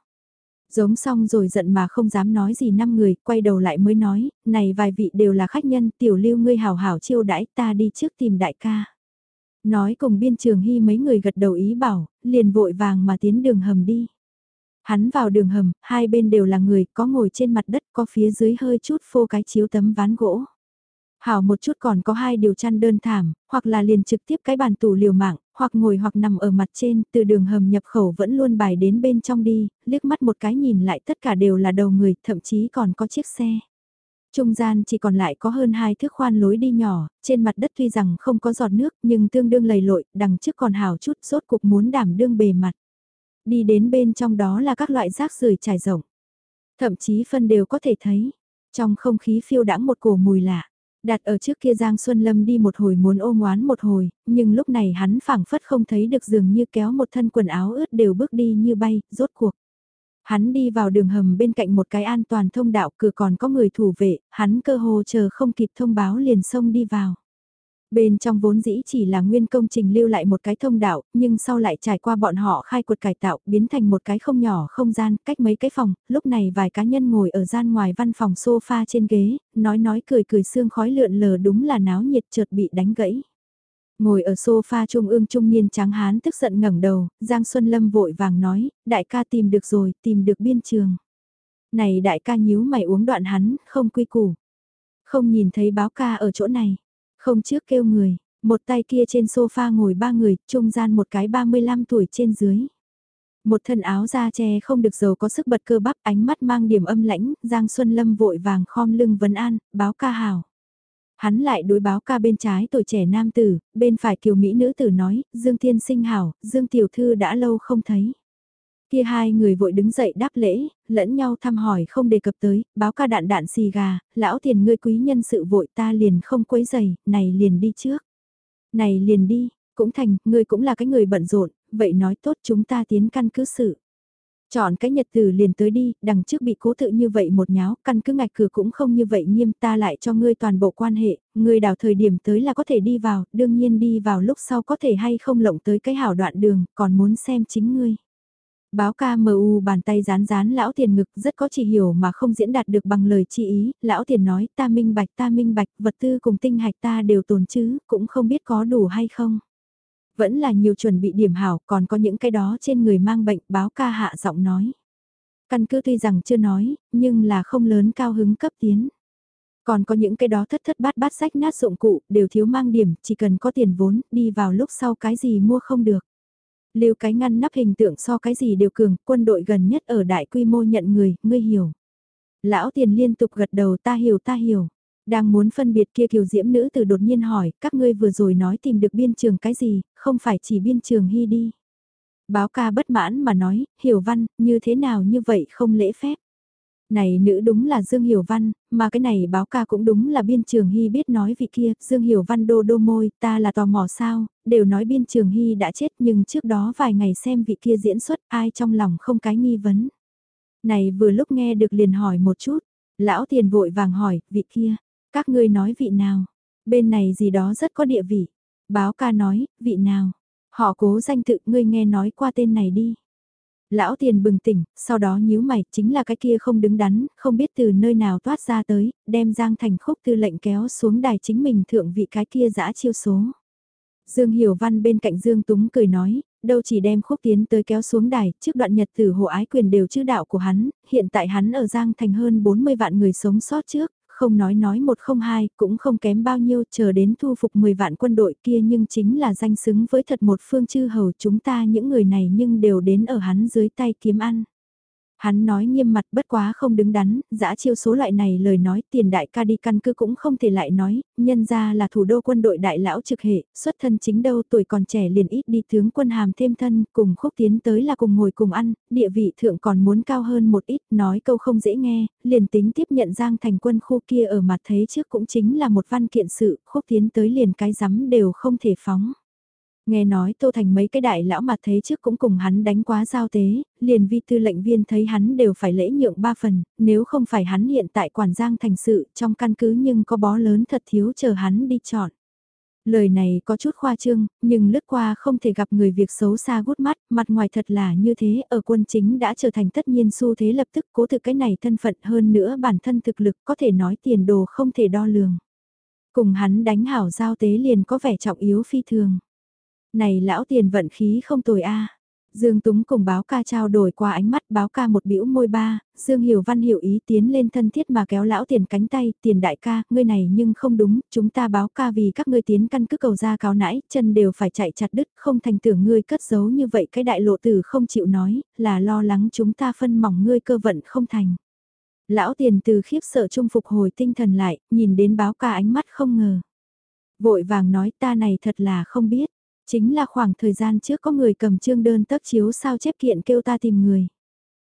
Giống xong rồi giận mà không dám nói gì năm người, quay đầu lại mới nói, này vài vị đều là khách nhân, tiểu lưu ngươi hào hảo chiêu đãi ta đi trước tìm đại ca. Nói cùng biên trường hy mấy người gật đầu ý bảo, liền vội vàng mà tiến đường hầm đi. Hắn vào đường hầm, hai bên đều là người, có ngồi trên mặt đất, có phía dưới hơi chút phô cái chiếu tấm ván gỗ. Hảo một chút còn có hai điều chăn đơn thảm, hoặc là liền trực tiếp cái bàn tủ liều mạng, hoặc ngồi hoặc nằm ở mặt trên, từ đường hầm nhập khẩu vẫn luôn bài đến bên trong đi, liếc mắt một cái nhìn lại tất cả đều là đầu người, thậm chí còn có chiếc xe. Trung gian chỉ còn lại có hơn hai thước khoan lối đi nhỏ, trên mặt đất tuy rằng không có giọt nước nhưng tương đương lầy lội, đằng trước còn hào chút rốt cục muốn đảm đương bề mặt đi đến bên trong đó là các loại rác rưởi trải rộng. Thậm chí phân đều có thể thấy, trong không khí phiêu đãng một cổ mùi lạ. Đặt ở trước kia Giang Xuân Lâm đi một hồi muốn ôm oán một hồi, nhưng lúc này hắn phảng phất không thấy được dường như kéo một thân quần áo ướt đều bước đi như bay, rốt cuộc. Hắn đi vào đường hầm bên cạnh một cái an toàn thông đạo cửa còn có người thủ vệ, hắn cơ hồ chờ không kịp thông báo liền xông đi vào. Bên trong vốn dĩ chỉ là nguyên công trình lưu lại một cái thông đạo, nhưng sau lại trải qua bọn họ khai quật cải tạo, biến thành một cái không nhỏ không gian, cách mấy cái phòng, lúc này vài cá nhân ngồi ở gian ngoài văn phòng sofa trên ghế, nói nói cười cười xương khói lượn lờ đúng là náo nhiệt chợt bị đánh gãy. Ngồi ở sofa trung ương trung niên trắng hán tức giận ngẩng đầu, Giang Xuân Lâm vội vàng nói, đại ca tìm được rồi, tìm được biên trường. Này đại ca nhíu mày uống đoạn hắn, không quy củ. Không nhìn thấy báo ca ở chỗ này. Không trước kêu người, một tay kia trên sofa ngồi ba người, trung gian một cái 35 tuổi trên dưới. Một thân áo da che không được giàu có sức bật cơ bắp ánh mắt mang điểm âm lãnh, Giang Xuân Lâm vội vàng khom lưng vấn an, báo ca hào. Hắn lại đối báo ca bên trái tuổi trẻ nam tử, bên phải kiều mỹ nữ tử nói, Dương Thiên sinh hảo, Dương Tiểu Thư đã lâu không thấy. Kia hai người vội đứng dậy đáp lễ, lẫn nhau thăm hỏi không đề cập tới, báo ca đạn đạn xì gà, lão tiền ngươi quý nhân sự vội ta liền không quấy giày, này liền đi trước. Này liền đi, cũng thành, ngươi cũng là cái người bận rộn, vậy nói tốt chúng ta tiến căn cứ sự. Chọn cái nhật tử liền tới đi, đằng trước bị cố tự như vậy một nháo, căn cứ ngạch cửa cũng không như vậy nghiêm ta lại cho ngươi toàn bộ quan hệ, ngươi đào thời điểm tới là có thể đi vào, đương nhiên đi vào lúc sau có thể hay không lộng tới cái hảo đoạn đường, còn muốn xem chính ngươi. Báo ca MU bàn tay rán rán lão tiền ngực rất có chỉ hiểu mà không diễn đạt được bằng lời chi ý, lão tiền nói ta minh bạch ta minh bạch vật tư cùng tinh hạch ta đều tồn chứ, cũng không biết có đủ hay không. Vẫn là nhiều chuẩn bị điểm hảo còn có những cái đó trên người mang bệnh báo ca hạ giọng nói. Căn cứ tuy rằng chưa nói, nhưng là không lớn cao hứng cấp tiến. Còn có những cái đó thất thất bát bát sách nát dụng cụ, đều thiếu mang điểm, chỉ cần có tiền vốn, đi vào lúc sau cái gì mua không được. Lưu cái ngăn nắp hình tượng so cái gì đều cường, quân đội gần nhất ở đại quy mô nhận người, ngươi hiểu. Lão tiền liên tục gật đầu ta hiểu ta hiểu. Đang muốn phân biệt kia kiều diễm nữ từ đột nhiên hỏi, các ngươi vừa rồi nói tìm được biên trường cái gì, không phải chỉ biên trường hy đi. Báo ca bất mãn mà nói, hiểu văn, như thế nào như vậy không lễ phép. Này nữ đúng là Dương Hiểu Văn, mà cái này báo ca cũng đúng là biên trường hy biết nói vị kia, Dương Hiểu Văn đô đô môi, ta là tò mò sao, đều nói biên trường hy đã chết nhưng trước đó vài ngày xem vị kia diễn xuất ai trong lòng không cái nghi vấn. Này vừa lúc nghe được liền hỏi một chút, lão tiền vội vàng hỏi, vị kia, các ngươi nói vị nào, bên này gì đó rất có địa vị. Báo ca nói, vị nào, họ cố danh tự ngươi nghe nói qua tên này đi. Lão tiền bừng tỉnh, sau đó nhíu mày, chính là cái kia không đứng đắn, không biết từ nơi nào toát ra tới, đem Giang Thành Khúc tư lệnh kéo xuống đài chính mình thượng vị cái kia dã chiêu số. Dương Hiểu Văn bên cạnh Dương Túng cười nói, đâu chỉ đem khúc tiến tới kéo xuống đài, trước đoạn nhật tử hồ ái quyền đều chữ đạo của hắn, hiện tại hắn ở Giang Thành hơn 40 vạn người sống sót trước, không nói nói một không hai, cũng không kém bao nhiêu, chờ đến thu phục 10 vạn quân đội kia nhưng chính là danh xứng với thật một phương chư hầu chúng ta những người này nhưng đều đến ở hắn dưới tay kiếm ăn. Hắn nói nghiêm mặt bất quá không đứng đắn, dã chiêu số loại này lời nói tiền đại ca đi căn cứ cũng không thể lại nói, nhân ra là thủ đô quân đội đại lão trực hệ, xuất thân chính đâu tuổi còn trẻ liền ít đi tướng quân hàm thêm thân, cùng khúc tiến tới là cùng ngồi cùng ăn, địa vị thượng còn muốn cao hơn một ít, nói câu không dễ nghe, liền tính tiếp nhận giang thành quân khu kia ở mặt thấy trước cũng chính là một văn kiện sự, khúc tiến tới liền cái rắm đều không thể phóng. Nghe nói Tô Thành mấy cái đại lão mặt thấy trước cũng cùng hắn đánh quá giao tế, liền vi tư lệnh viên thấy hắn đều phải lễ nhượng ba phần, nếu không phải hắn hiện tại quản giang thành sự trong căn cứ nhưng có bó lớn thật thiếu chờ hắn đi chọn. Lời này có chút khoa trương, nhưng lướt qua không thể gặp người việc xấu xa gút mắt, mặt ngoài thật là như thế, ở quân chính đã trở thành tất nhiên xu thế lập tức cố thực cái này thân phận hơn nữa bản thân thực lực có thể nói tiền đồ không thể đo lường. Cùng hắn đánh hảo giao tế liền có vẻ trọng yếu phi thường. Này lão tiền vận khí không tồi a. Dương Túng cùng báo ca trao đổi qua ánh mắt báo ca một bĩu môi ba, Dương Hiểu Văn hiểu ý tiến lên thân thiết mà kéo lão tiền cánh tay, tiền đại ca, ngươi này nhưng không đúng, chúng ta báo ca vì các ngươi tiến căn cứ cầu ra cáo nãi, chân đều phải chạy chặt đứt, không thành tưởng ngươi cất giấu như vậy cái đại lộ tử không chịu nói, là lo lắng chúng ta phân mỏng ngươi cơ vận không thành. Lão tiền từ khiếp sợ trung phục hồi tinh thần lại, nhìn đến báo ca ánh mắt không ngờ. Vội vàng nói ta này thật là không biết. Chính là khoảng thời gian trước có người cầm chương đơn tất chiếu sao chép kiện kêu ta tìm người.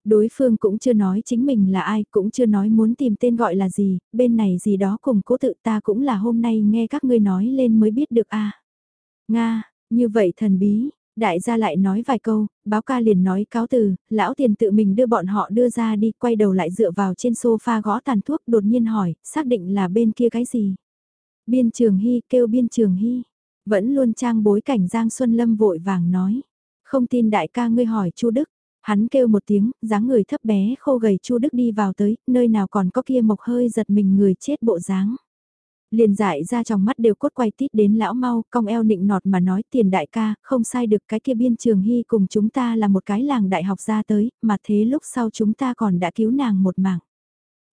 Đối phương cũng chưa nói chính mình là ai, cũng chưa nói muốn tìm tên gọi là gì, bên này gì đó cùng cố tự ta cũng là hôm nay nghe các ngươi nói lên mới biết được a Nga, như vậy thần bí, đại gia lại nói vài câu, báo ca liền nói cáo từ, lão tiền tự mình đưa bọn họ đưa ra đi, quay đầu lại dựa vào trên sofa gõ tàn thuốc đột nhiên hỏi, xác định là bên kia cái gì. Biên trường hy kêu biên trường hy, vẫn luôn trang bối cảnh Giang Xuân Lâm vội vàng nói. Không tin đại ca ngươi hỏi Chu Đức. Hắn kêu một tiếng, dáng người thấp bé khô gầy Chu Đức đi vào tới, nơi nào còn có kia mộc hơi giật mình người chết bộ dáng. Liền dại ra trong mắt đều cốt quay tít đến lão mau, cong eo nịnh nọt mà nói tiền đại ca, không sai được cái kia biên trường hy cùng chúng ta là một cái làng đại học ra tới, mà thế lúc sau chúng ta còn đã cứu nàng một mạng.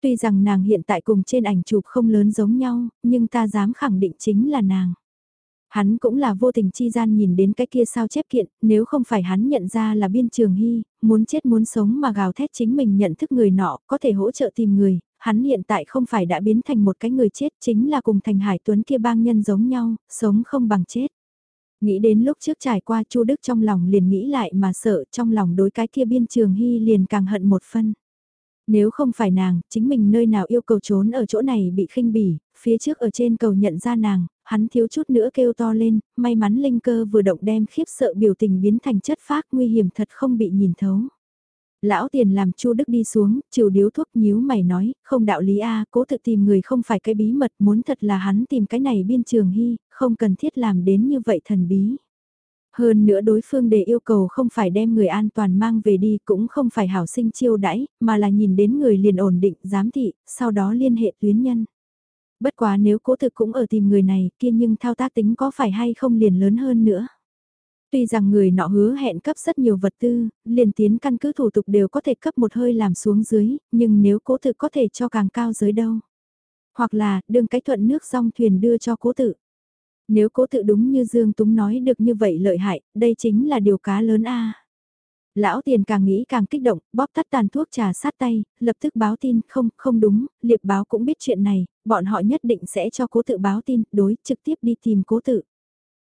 Tuy rằng nàng hiện tại cùng trên ảnh chụp không lớn giống nhau, nhưng ta dám khẳng định chính là nàng. Hắn cũng là vô tình chi gian nhìn đến cái kia sao chép kiện, nếu không phải hắn nhận ra là biên trường hy, muốn chết muốn sống mà gào thét chính mình nhận thức người nọ, có thể hỗ trợ tìm người, hắn hiện tại không phải đã biến thành một cái người chết chính là cùng thành hải tuấn kia bang nhân giống nhau, sống không bằng chết. Nghĩ đến lúc trước trải qua Chu Đức trong lòng liền nghĩ lại mà sợ trong lòng đối cái kia biên trường hy liền càng hận một phân. Nếu không phải nàng, chính mình nơi nào yêu cầu trốn ở chỗ này bị khinh bỉ, phía trước ở trên cầu nhận ra nàng, hắn thiếu chút nữa kêu to lên, may mắn linh cơ vừa động đem khiếp sợ biểu tình biến thành chất phác nguy hiểm thật không bị nhìn thấu. Lão tiền làm chu đức đi xuống, chiều điếu thuốc nhíu mày nói, không đạo lý a cố tự tìm người không phải cái bí mật muốn thật là hắn tìm cái này biên trường hy, không cần thiết làm đến như vậy thần bí. Hơn nữa đối phương đề yêu cầu không phải đem người an toàn mang về đi cũng không phải hảo sinh chiêu đãi, mà là nhìn đến người liền ổn định, giám thị, sau đó liên hệ tuyến nhân. Bất quá nếu cố thực cũng ở tìm người này kia nhưng thao tác tính có phải hay không liền lớn hơn nữa. Tuy rằng người nọ hứa hẹn cấp rất nhiều vật tư, liền tiến căn cứ thủ tục đều có thể cấp một hơi làm xuống dưới, nhưng nếu cố thực có thể cho càng cao dưới đâu. Hoặc là, đương cái thuận nước song thuyền đưa cho cố tự. Nếu cố tự đúng như Dương Túng nói được như vậy lợi hại, đây chính là điều cá lớn a. Lão tiền càng nghĩ càng kích động, bóp tắt tàn thuốc trà sát tay, lập tức báo tin, không, không đúng, liệp báo cũng biết chuyện này, bọn họ nhất định sẽ cho cố tự báo tin, đối, trực tiếp đi tìm cố tự.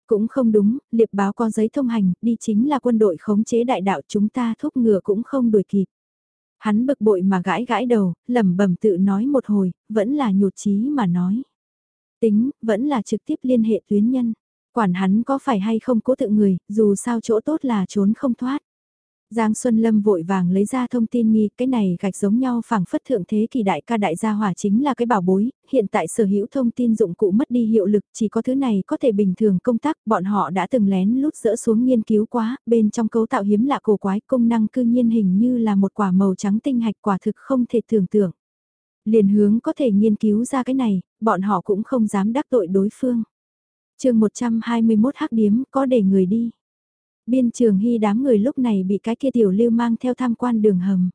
Cũng không đúng, liệp báo có giấy thông hành, đi chính là quân đội khống chế đại đạo chúng ta thúc ngừa cũng không đuổi kịp. Hắn bực bội mà gãi gãi đầu, lẩm bẩm tự nói một hồi, vẫn là nhụt chí mà nói. Tính, vẫn là trực tiếp liên hệ tuyến nhân. Quản hắn có phải hay không cố tự người, dù sao chỗ tốt là trốn không thoát. Giang Xuân Lâm vội vàng lấy ra thông tin nghi, cái này gạch giống nhau phảng phất thượng thế kỳ đại ca đại gia hỏa chính là cái bảo bối, hiện tại sở hữu thông tin dụng cụ mất đi hiệu lực, chỉ có thứ này có thể bình thường công tác, bọn họ đã từng lén lút dỡ xuống nghiên cứu quá, bên trong cấu tạo hiếm lạ cổ quái công năng cư nhiên hình như là một quả màu trắng tinh hạch quả thực không thể tưởng tượng. Liền hướng có thể nghiên cứu ra cái này, bọn họ cũng không dám đắc tội đối phương. chương 121 hắc điếm có để người đi. Biên trường hy đám người lúc này bị cái kia tiểu lưu mang theo tham quan đường hầm.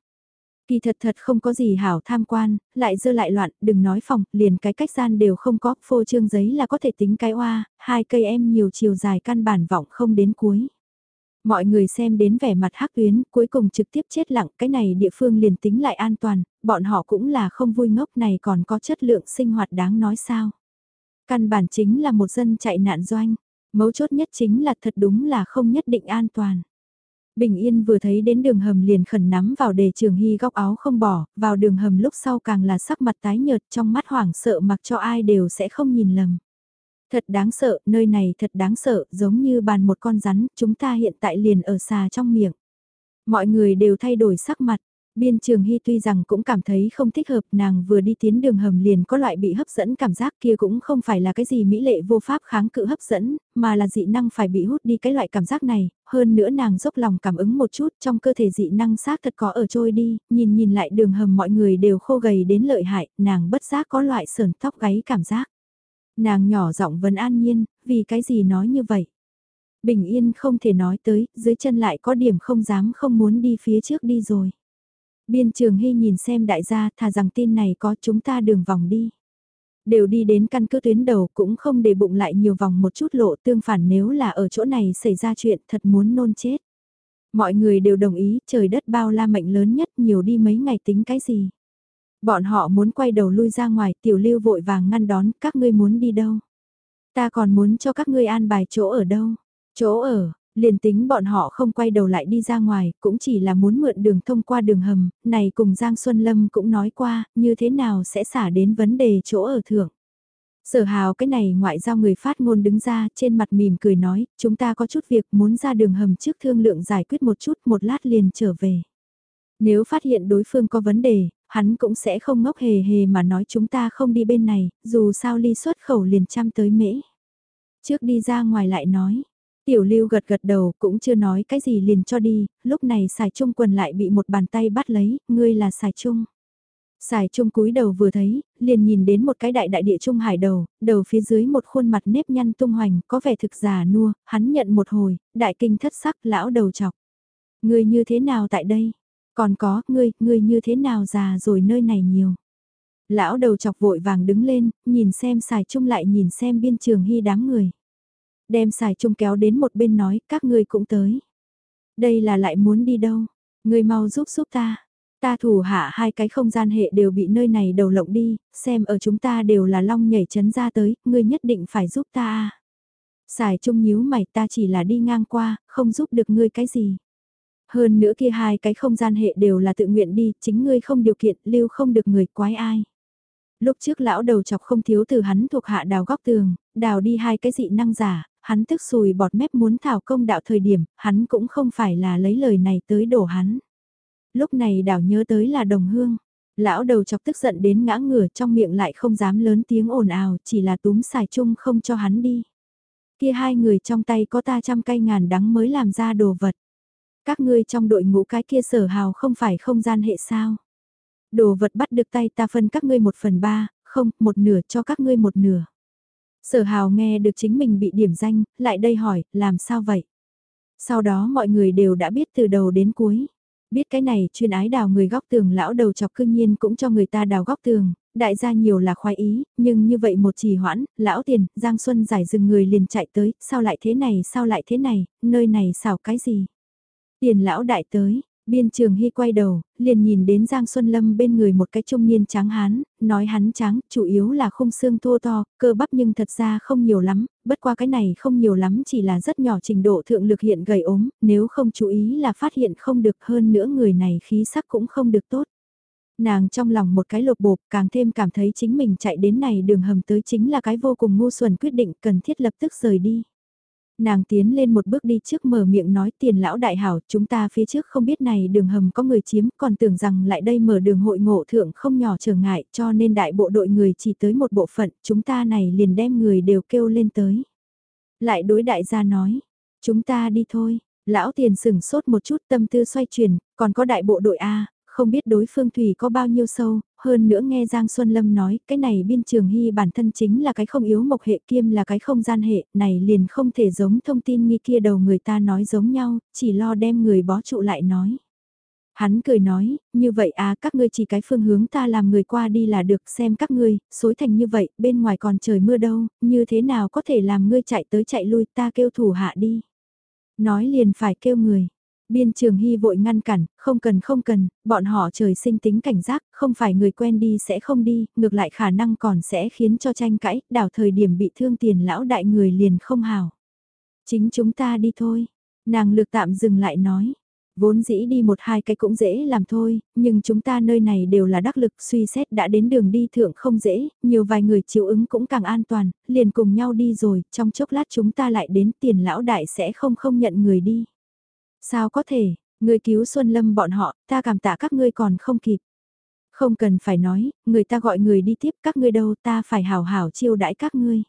Kỳ thật thật không có gì hảo tham quan, lại dơ lại loạn, đừng nói phòng, liền cái cách gian đều không có, phô trương giấy là có thể tính cái oa, hai cây em nhiều chiều dài căn bản vọng không đến cuối. Mọi người xem đến vẻ mặt hắc tuyến, cuối cùng trực tiếp chết lặng, cái này địa phương liền tính lại an toàn, bọn họ cũng là không vui ngốc này còn có chất lượng sinh hoạt đáng nói sao. Căn bản chính là một dân chạy nạn doanh, mấu chốt nhất chính là thật đúng là không nhất định an toàn. Bình Yên vừa thấy đến đường hầm liền khẩn nắm vào đề trường hy góc áo không bỏ, vào đường hầm lúc sau càng là sắc mặt tái nhợt trong mắt hoảng sợ mặc cho ai đều sẽ không nhìn lầm. Thật đáng sợ, nơi này thật đáng sợ, giống như bàn một con rắn, chúng ta hiện tại liền ở xà trong miệng. Mọi người đều thay đổi sắc mặt, Biên Trường Hy tuy rằng cũng cảm thấy không thích hợp nàng vừa đi tiến đường hầm liền có loại bị hấp dẫn cảm giác kia cũng không phải là cái gì mỹ lệ vô pháp kháng cự hấp dẫn, mà là dị năng phải bị hút đi cái loại cảm giác này, hơn nữa nàng dốc lòng cảm ứng một chút trong cơ thể dị năng xác thật có ở trôi đi, nhìn nhìn lại đường hầm mọi người đều khô gầy đến lợi hại, nàng bất giác có loại sờn tóc gáy cảm giác. Nàng nhỏ giọng vấn an nhiên, vì cái gì nói như vậy? Bình yên không thể nói tới, dưới chân lại có điểm không dám không muốn đi phía trước đi rồi. Biên trường hy nhìn xem đại gia thà rằng tin này có chúng ta đường vòng đi. Đều đi đến căn cứ tuyến đầu cũng không để bụng lại nhiều vòng một chút lộ tương phản nếu là ở chỗ này xảy ra chuyện thật muốn nôn chết. Mọi người đều đồng ý trời đất bao la mệnh lớn nhất nhiều đi mấy ngày tính cái gì. Bọn họ muốn quay đầu lui ra ngoài tiểu lưu vội vàng ngăn đón các ngươi muốn đi đâu. Ta còn muốn cho các ngươi an bài chỗ ở đâu. Chỗ ở, Liền tính bọn họ không quay đầu lại đi ra ngoài, cũng chỉ là muốn mượn đường thông qua đường hầm, này cùng Giang Xuân Lâm cũng nói qua, như thế nào sẽ xả đến vấn đề chỗ ở thưởng. Sở hào cái này ngoại giao người phát ngôn đứng ra trên mặt mỉm cười nói, chúng ta có chút việc muốn ra đường hầm trước thương lượng giải quyết một chút một lát liền trở về. Nếu phát hiện đối phương có vấn đề, hắn cũng sẽ không ngốc hề hề mà nói chúng ta không đi bên này, dù sao ly xuất khẩu liền chăm tới mễ. Trước đi ra ngoài lại nói, Tiểu lưu gật gật đầu cũng chưa nói cái gì liền cho đi, lúc này xài trung quần lại bị một bàn tay bắt lấy, ngươi là xài trung. Xài trung cúi đầu vừa thấy, liền nhìn đến một cái đại đại địa trung hải đầu, đầu phía dưới một khuôn mặt nếp nhăn tung hoành, có vẻ thực già nua, hắn nhận một hồi, đại kinh thất sắc lão đầu chọc. Ngươi như thế nào tại đây? Còn có, ngươi, ngươi như thế nào già rồi nơi này nhiều? Lão đầu chọc vội vàng đứng lên, nhìn xem xài trung lại nhìn xem biên trường hy đám người đem xài trung kéo đến một bên nói, các ngươi cũng tới. Đây là lại muốn đi đâu, ngươi mau giúp giúp ta. Ta thủ hạ hai cái không gian hệ đều bị nơi này đầu lộng đi, xem ở chúng ta đều là long nhảy chấn ra tới, ngươi nhất định phải giúp ta. Xài trung nhíu mày ta chỉ là đi ngang qua, không giúp được ngươi cái gì. Hơn nữa kia hai cái không gian hệ đều là tự nguyện đi, chính ngươi không điều kiện, lưu không được người quái ai. Lúc trước lão đầu chọc không thiếu từ hắn thuộc hạ đào góc tường, đào đi hai cái dị năng giả, hắn tức sùi bọt mép muốn thảo công đạo thời điểm, hắn cũng không phải là lấy lời này tới đổ hắn. Lúc này đảo nhớ tới là đồng hương. Lão đầu chọc tức giận đến ngã ngửa trong miệng lại không dám lớn tiếng ồn ào, chỉ là túm xài chung không cho hắn đi. Kia hai người trong tay có ta trăm cây ngàn đắng mới làm ra đồ vật. Các ngươi trong đội ngũ cái kia sở hào không phải không gian hệ sao. Đồ vật bắt được tay ta phân các ngươi một phần ba, không, một nửa cho các ngươi một nửa. Sở hào nghe được chính mình bị điểm danh, lại đây hỏi, làm sao vậy? Sau đó mọi người đều đã biết từ đầu đến cuối. Biết cái này chuyên ái đào người góc tường lão đầu chọc cương nhiên cũng cho người ta đào góc tường, đại gia nhiều là khoái ý, nhưng như vậy một trì hoãn, lão tiền, Giang Xuân giải dừng người liền chạy tới, sao lại thế này, sao lại thế này, nơi này xảo cái gì? Tiền lão đại tới, Biên trường hy quay đầu, liền nhìn đến Giang Xuân Lâm bên người một cái trung niên trắng hán, nói hắn trắng chủ yếu là khung xương thô to, cơ bắp nhưng thật ra không nhiều lắm, bất qua cái này không nhiều lắm chỉ là rất nhỏ trình độ thượng lực hiện gầy ốm, nếu không chú ý là phát hiện không được hơn nữa người này khí sắc cũng không được tốt. Nàng trong lòng một cái lột bột càng thêm cảm thấy chính mình chạy đến này đường hầm tới chính là cái vô cùng ngu xuẩn quyết định cần thiết lập tức rời đi. Nàng tiến lên một bước đi trước mở miệng nói tiền lão đại hảo, chúng ta phía trước không biết này đường hầm có người chiếm, còn tưởng rằng lại đây mở đường hội ngộ thượng không nhỏ trở ngại, cho nên đại bộ đội người chỉ tới một bộ phận, chúng ta này liền đem người đều kêu lên tới. Lại đối đại gia nói, chúng ta đi thôi, lão tiền sừng sốt một chút tâm tư xoay chuyển, còn có đại bộ đội A, không biết đối phương thủy có bao nhiêu sâu, hơn nữa nghe Giang Xuân Lâm nói, cái này biên trường hy bản thân chính là cái không yếu mộc hệ kiêm là cái không gian hệ, này liền không thể giống thông tin nghi kia đầu người ta nói giống nhau, chỉ lo đem người bó trụ lại nói. Hắn cười nói, như vậy à các ngươi chỉ cái phương hướng ta làm người qua đi là được xem các ngươi, xối thành như vậy, bên ngoài còn trời mưa đâu, như thế nào có thể làm ngươi chạy tới chạy lui ta kêu thủ hạ đi. Nói liền phải kêu người, Biên trường hy vội ngăn cản, không cần không cần, bọn họ trời sinh tính cảnh giác, không phải người quen đi sẽ không đi, ngược lại khả năng còn sẽ khiến cho tranh cãi, đảo thời điểm bị thương tiền lão đại người liền không hào. Chính chúng ta đi thôi, nàng lược tạm dừng lại nói, vốn dĩ đi một hai cái cũng dễ làm thôi, nhưng chúng ta nơi này đều là đắc lực suy xét đã đến đường đi thượng không dễ, nhiều vài người chịu ứng cũng càng an toàn, liền cùng nhau đi rồi, trong chốc lát chúng ta lại đến tiền lão đại sẽ không không nhận người đi. Sao có thể, người cứu Xuân Lâm bọn họ, ta cảm tạ các ngươi còn không kịp. Không cần phải nói, người ta gọi người đi tiếp các ngươi đâu ta phải hảo hảo chiêu đãi các ngươi.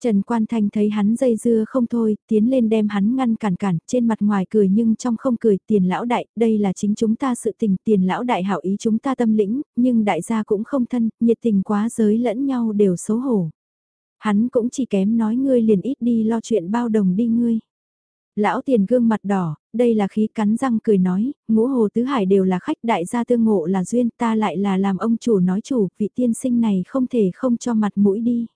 Trần Quan Thanh thấy hắn dây dưa không thôi, tiến lên đem hắn ngăn cản cản, trên mặt ngoài cười nhưng trong không cười, tiền lão đại, đây là chính chúng ta sự tình, tiền lão đại hảo ý chúng ta tâm lĩnh, nhưng đại gia cũng không thân, nhiệt tình quá giới lẫn nhau đều xấu hổ. Hắn cũng chỉ kém nói ngươi liền ít đi lo chuyện bao đồng đi ngươi. Lão tiền gương mặt đỏ, đây là khí cắn răng cười nói, ngũ hồ tứ hải đều là khách đại gia tương ngộ là duyên ta lại là làm ông chủ nói chủ, vị tiên sinh này không thể không cho mặt mũi đi.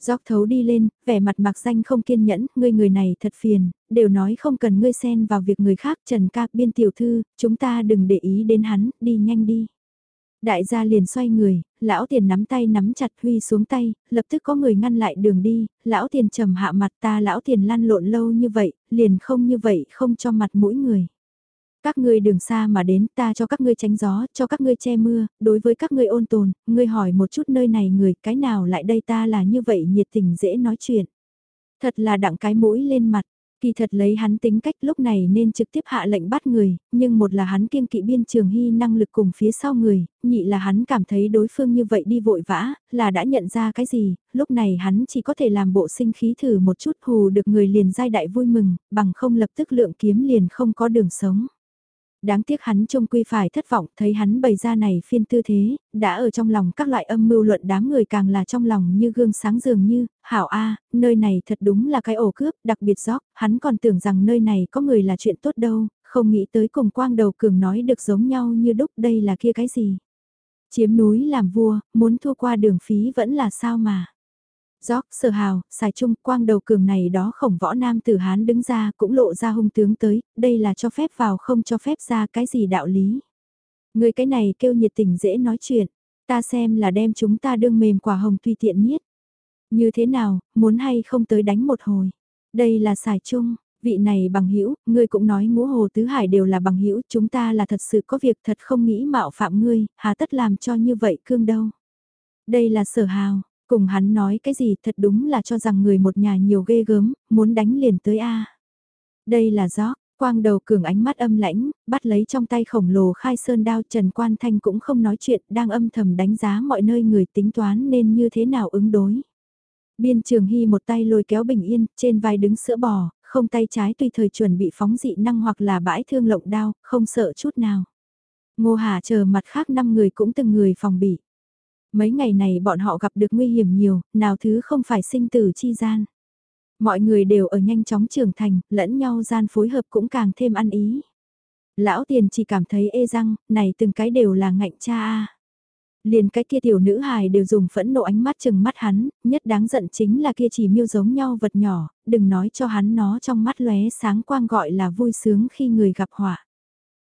Gióc thấu đi lên, vẻ mặt mạc danh không kiên nhẫn, ngươi người này thật phiền, đều nói không cần ngươi xen vào việc người khác, Trần ca biên tiểu thư, chúng ta đừng để ý đến hắn, đi nhanh đi. Đại gia liền xoay người, lão tiền nắm tay nắm chặt Huy xuống tay, lập tức có người ngăn lại đường đi, lão tiền trầm hạ mặt ta lão tiền lăn lộn lâu như vậy, liền không như vậy không cho mặt mũi người. Các ngươi đường xa mà đến ta cho các ngươi tránh gió, cho các ngươi che mưa, đối với các ngươi ôn tồn, ngươi hỏi một chút nơi này người, cái nào lại đây ta là như vậy nhiệt tình dễ nói chuyện. Thật là đặng cái mũi lên mặt, Kỳ thật lấy hắn tính cách lúc này nên trực tiếp hạ lệnh bắt người, nhưng một là hắn kiêng kỵ biên trường hy năng lực cùng phía sau người, nhị là hắn cảm thấy đối phương như vậy đi vội vã, là đã nhận ra cái gì, lúc này hắn chỉ có thể làm bộ sinh khí thử một chút hù được người liền giai đại vui mừng, bằng không lập tức lượng kiếm liền không có đường sống đáng tiếc hắn trông quy phải thất vọng thấy hắn bày ra này phiên tư thế, đã ở trong lòng các loại âm mưu luận đám người càng là trong lòng như gương sáng dường như, hảo a nơi này thật đúng là cái ổ cướp, đặc biệt gióc, hắn còn tưởng rằng nơi này có người là chuyện tốt đâu, không nghĩ tới cùng quang đầu cường nói được giống nhau như đúc đây là kia cái gì. Chiếm núi làm vua, muốn thua qua đường phí vẫn là sao mà. Gióc, sở hào, xài trung, quang đầu cường này đó khổng võ nam tử Hán đứng ra cũng lộ ra hung tướng tới, đây là cho phép vào không cho phép ra cái gì đạo lý. Người cái này kêu nhiệt tình dễ nói chuyện, ta xem là đem chúng ta đương mềm quả hồng tùy tiện niết. Như thế nào, muốn hay không tới đánh một hồi. Đây là xài trung, vị này bằng hữu ngươi cũng nói ngũ hồ tứ hải đều là bằng hữu chúng ta là thật sự có việc thật không nghĩ mạo phạm ngươi, hà tất làm cho như vậy cương đâu. Đây là sở hào, Cùng hắn nói cái gì thật đúng là cho rằng người một nhà nhiều ghê gớm, muốn đánh liền tới A. Đây là gió, quang đầu cường ánh mắt âm lãnh, bắt lấy trong tay khổng lồ khai sơn đao Trần Quan Thanh cũng không nói chuyện, đang âm thầm đánh giá mọi nơi người tính toán nên như thế nào ứng đối. Biên trường hy một tay lôi kéo bình yên, trên vai đứng sữa bò, không tay trái tùy thời chuẩn bị phóng dị năng hoặc là bãi thương lộng đao, không sợ chút nào. Ngô Hà chờ mặt khác năm người cũng từng người phòng bị. Mấy ngày này bọn họ gặp được nguy hiểm nhiều, nào thứ không phải sinh tử chi gian. Mọi người đều ở nhanh chóng trưởng thành, lẫn nhau gian phối hợp cũng càng thêm ăn ý. Lão tiền chỉ cảm thấy ê răng, này từng cái đều là ngạnh cha a. Liền cái kia tiểu nữ hài đều dùng phẫn nộ ánh mắt chừng mắt hắn, nhất đáng giận chính là kia chỉ miêu giống nhau vật nhỏ, đừng nói cho hắn nó trong mắt lóe sáng quang gọi là vui sướng khi người gặp họa.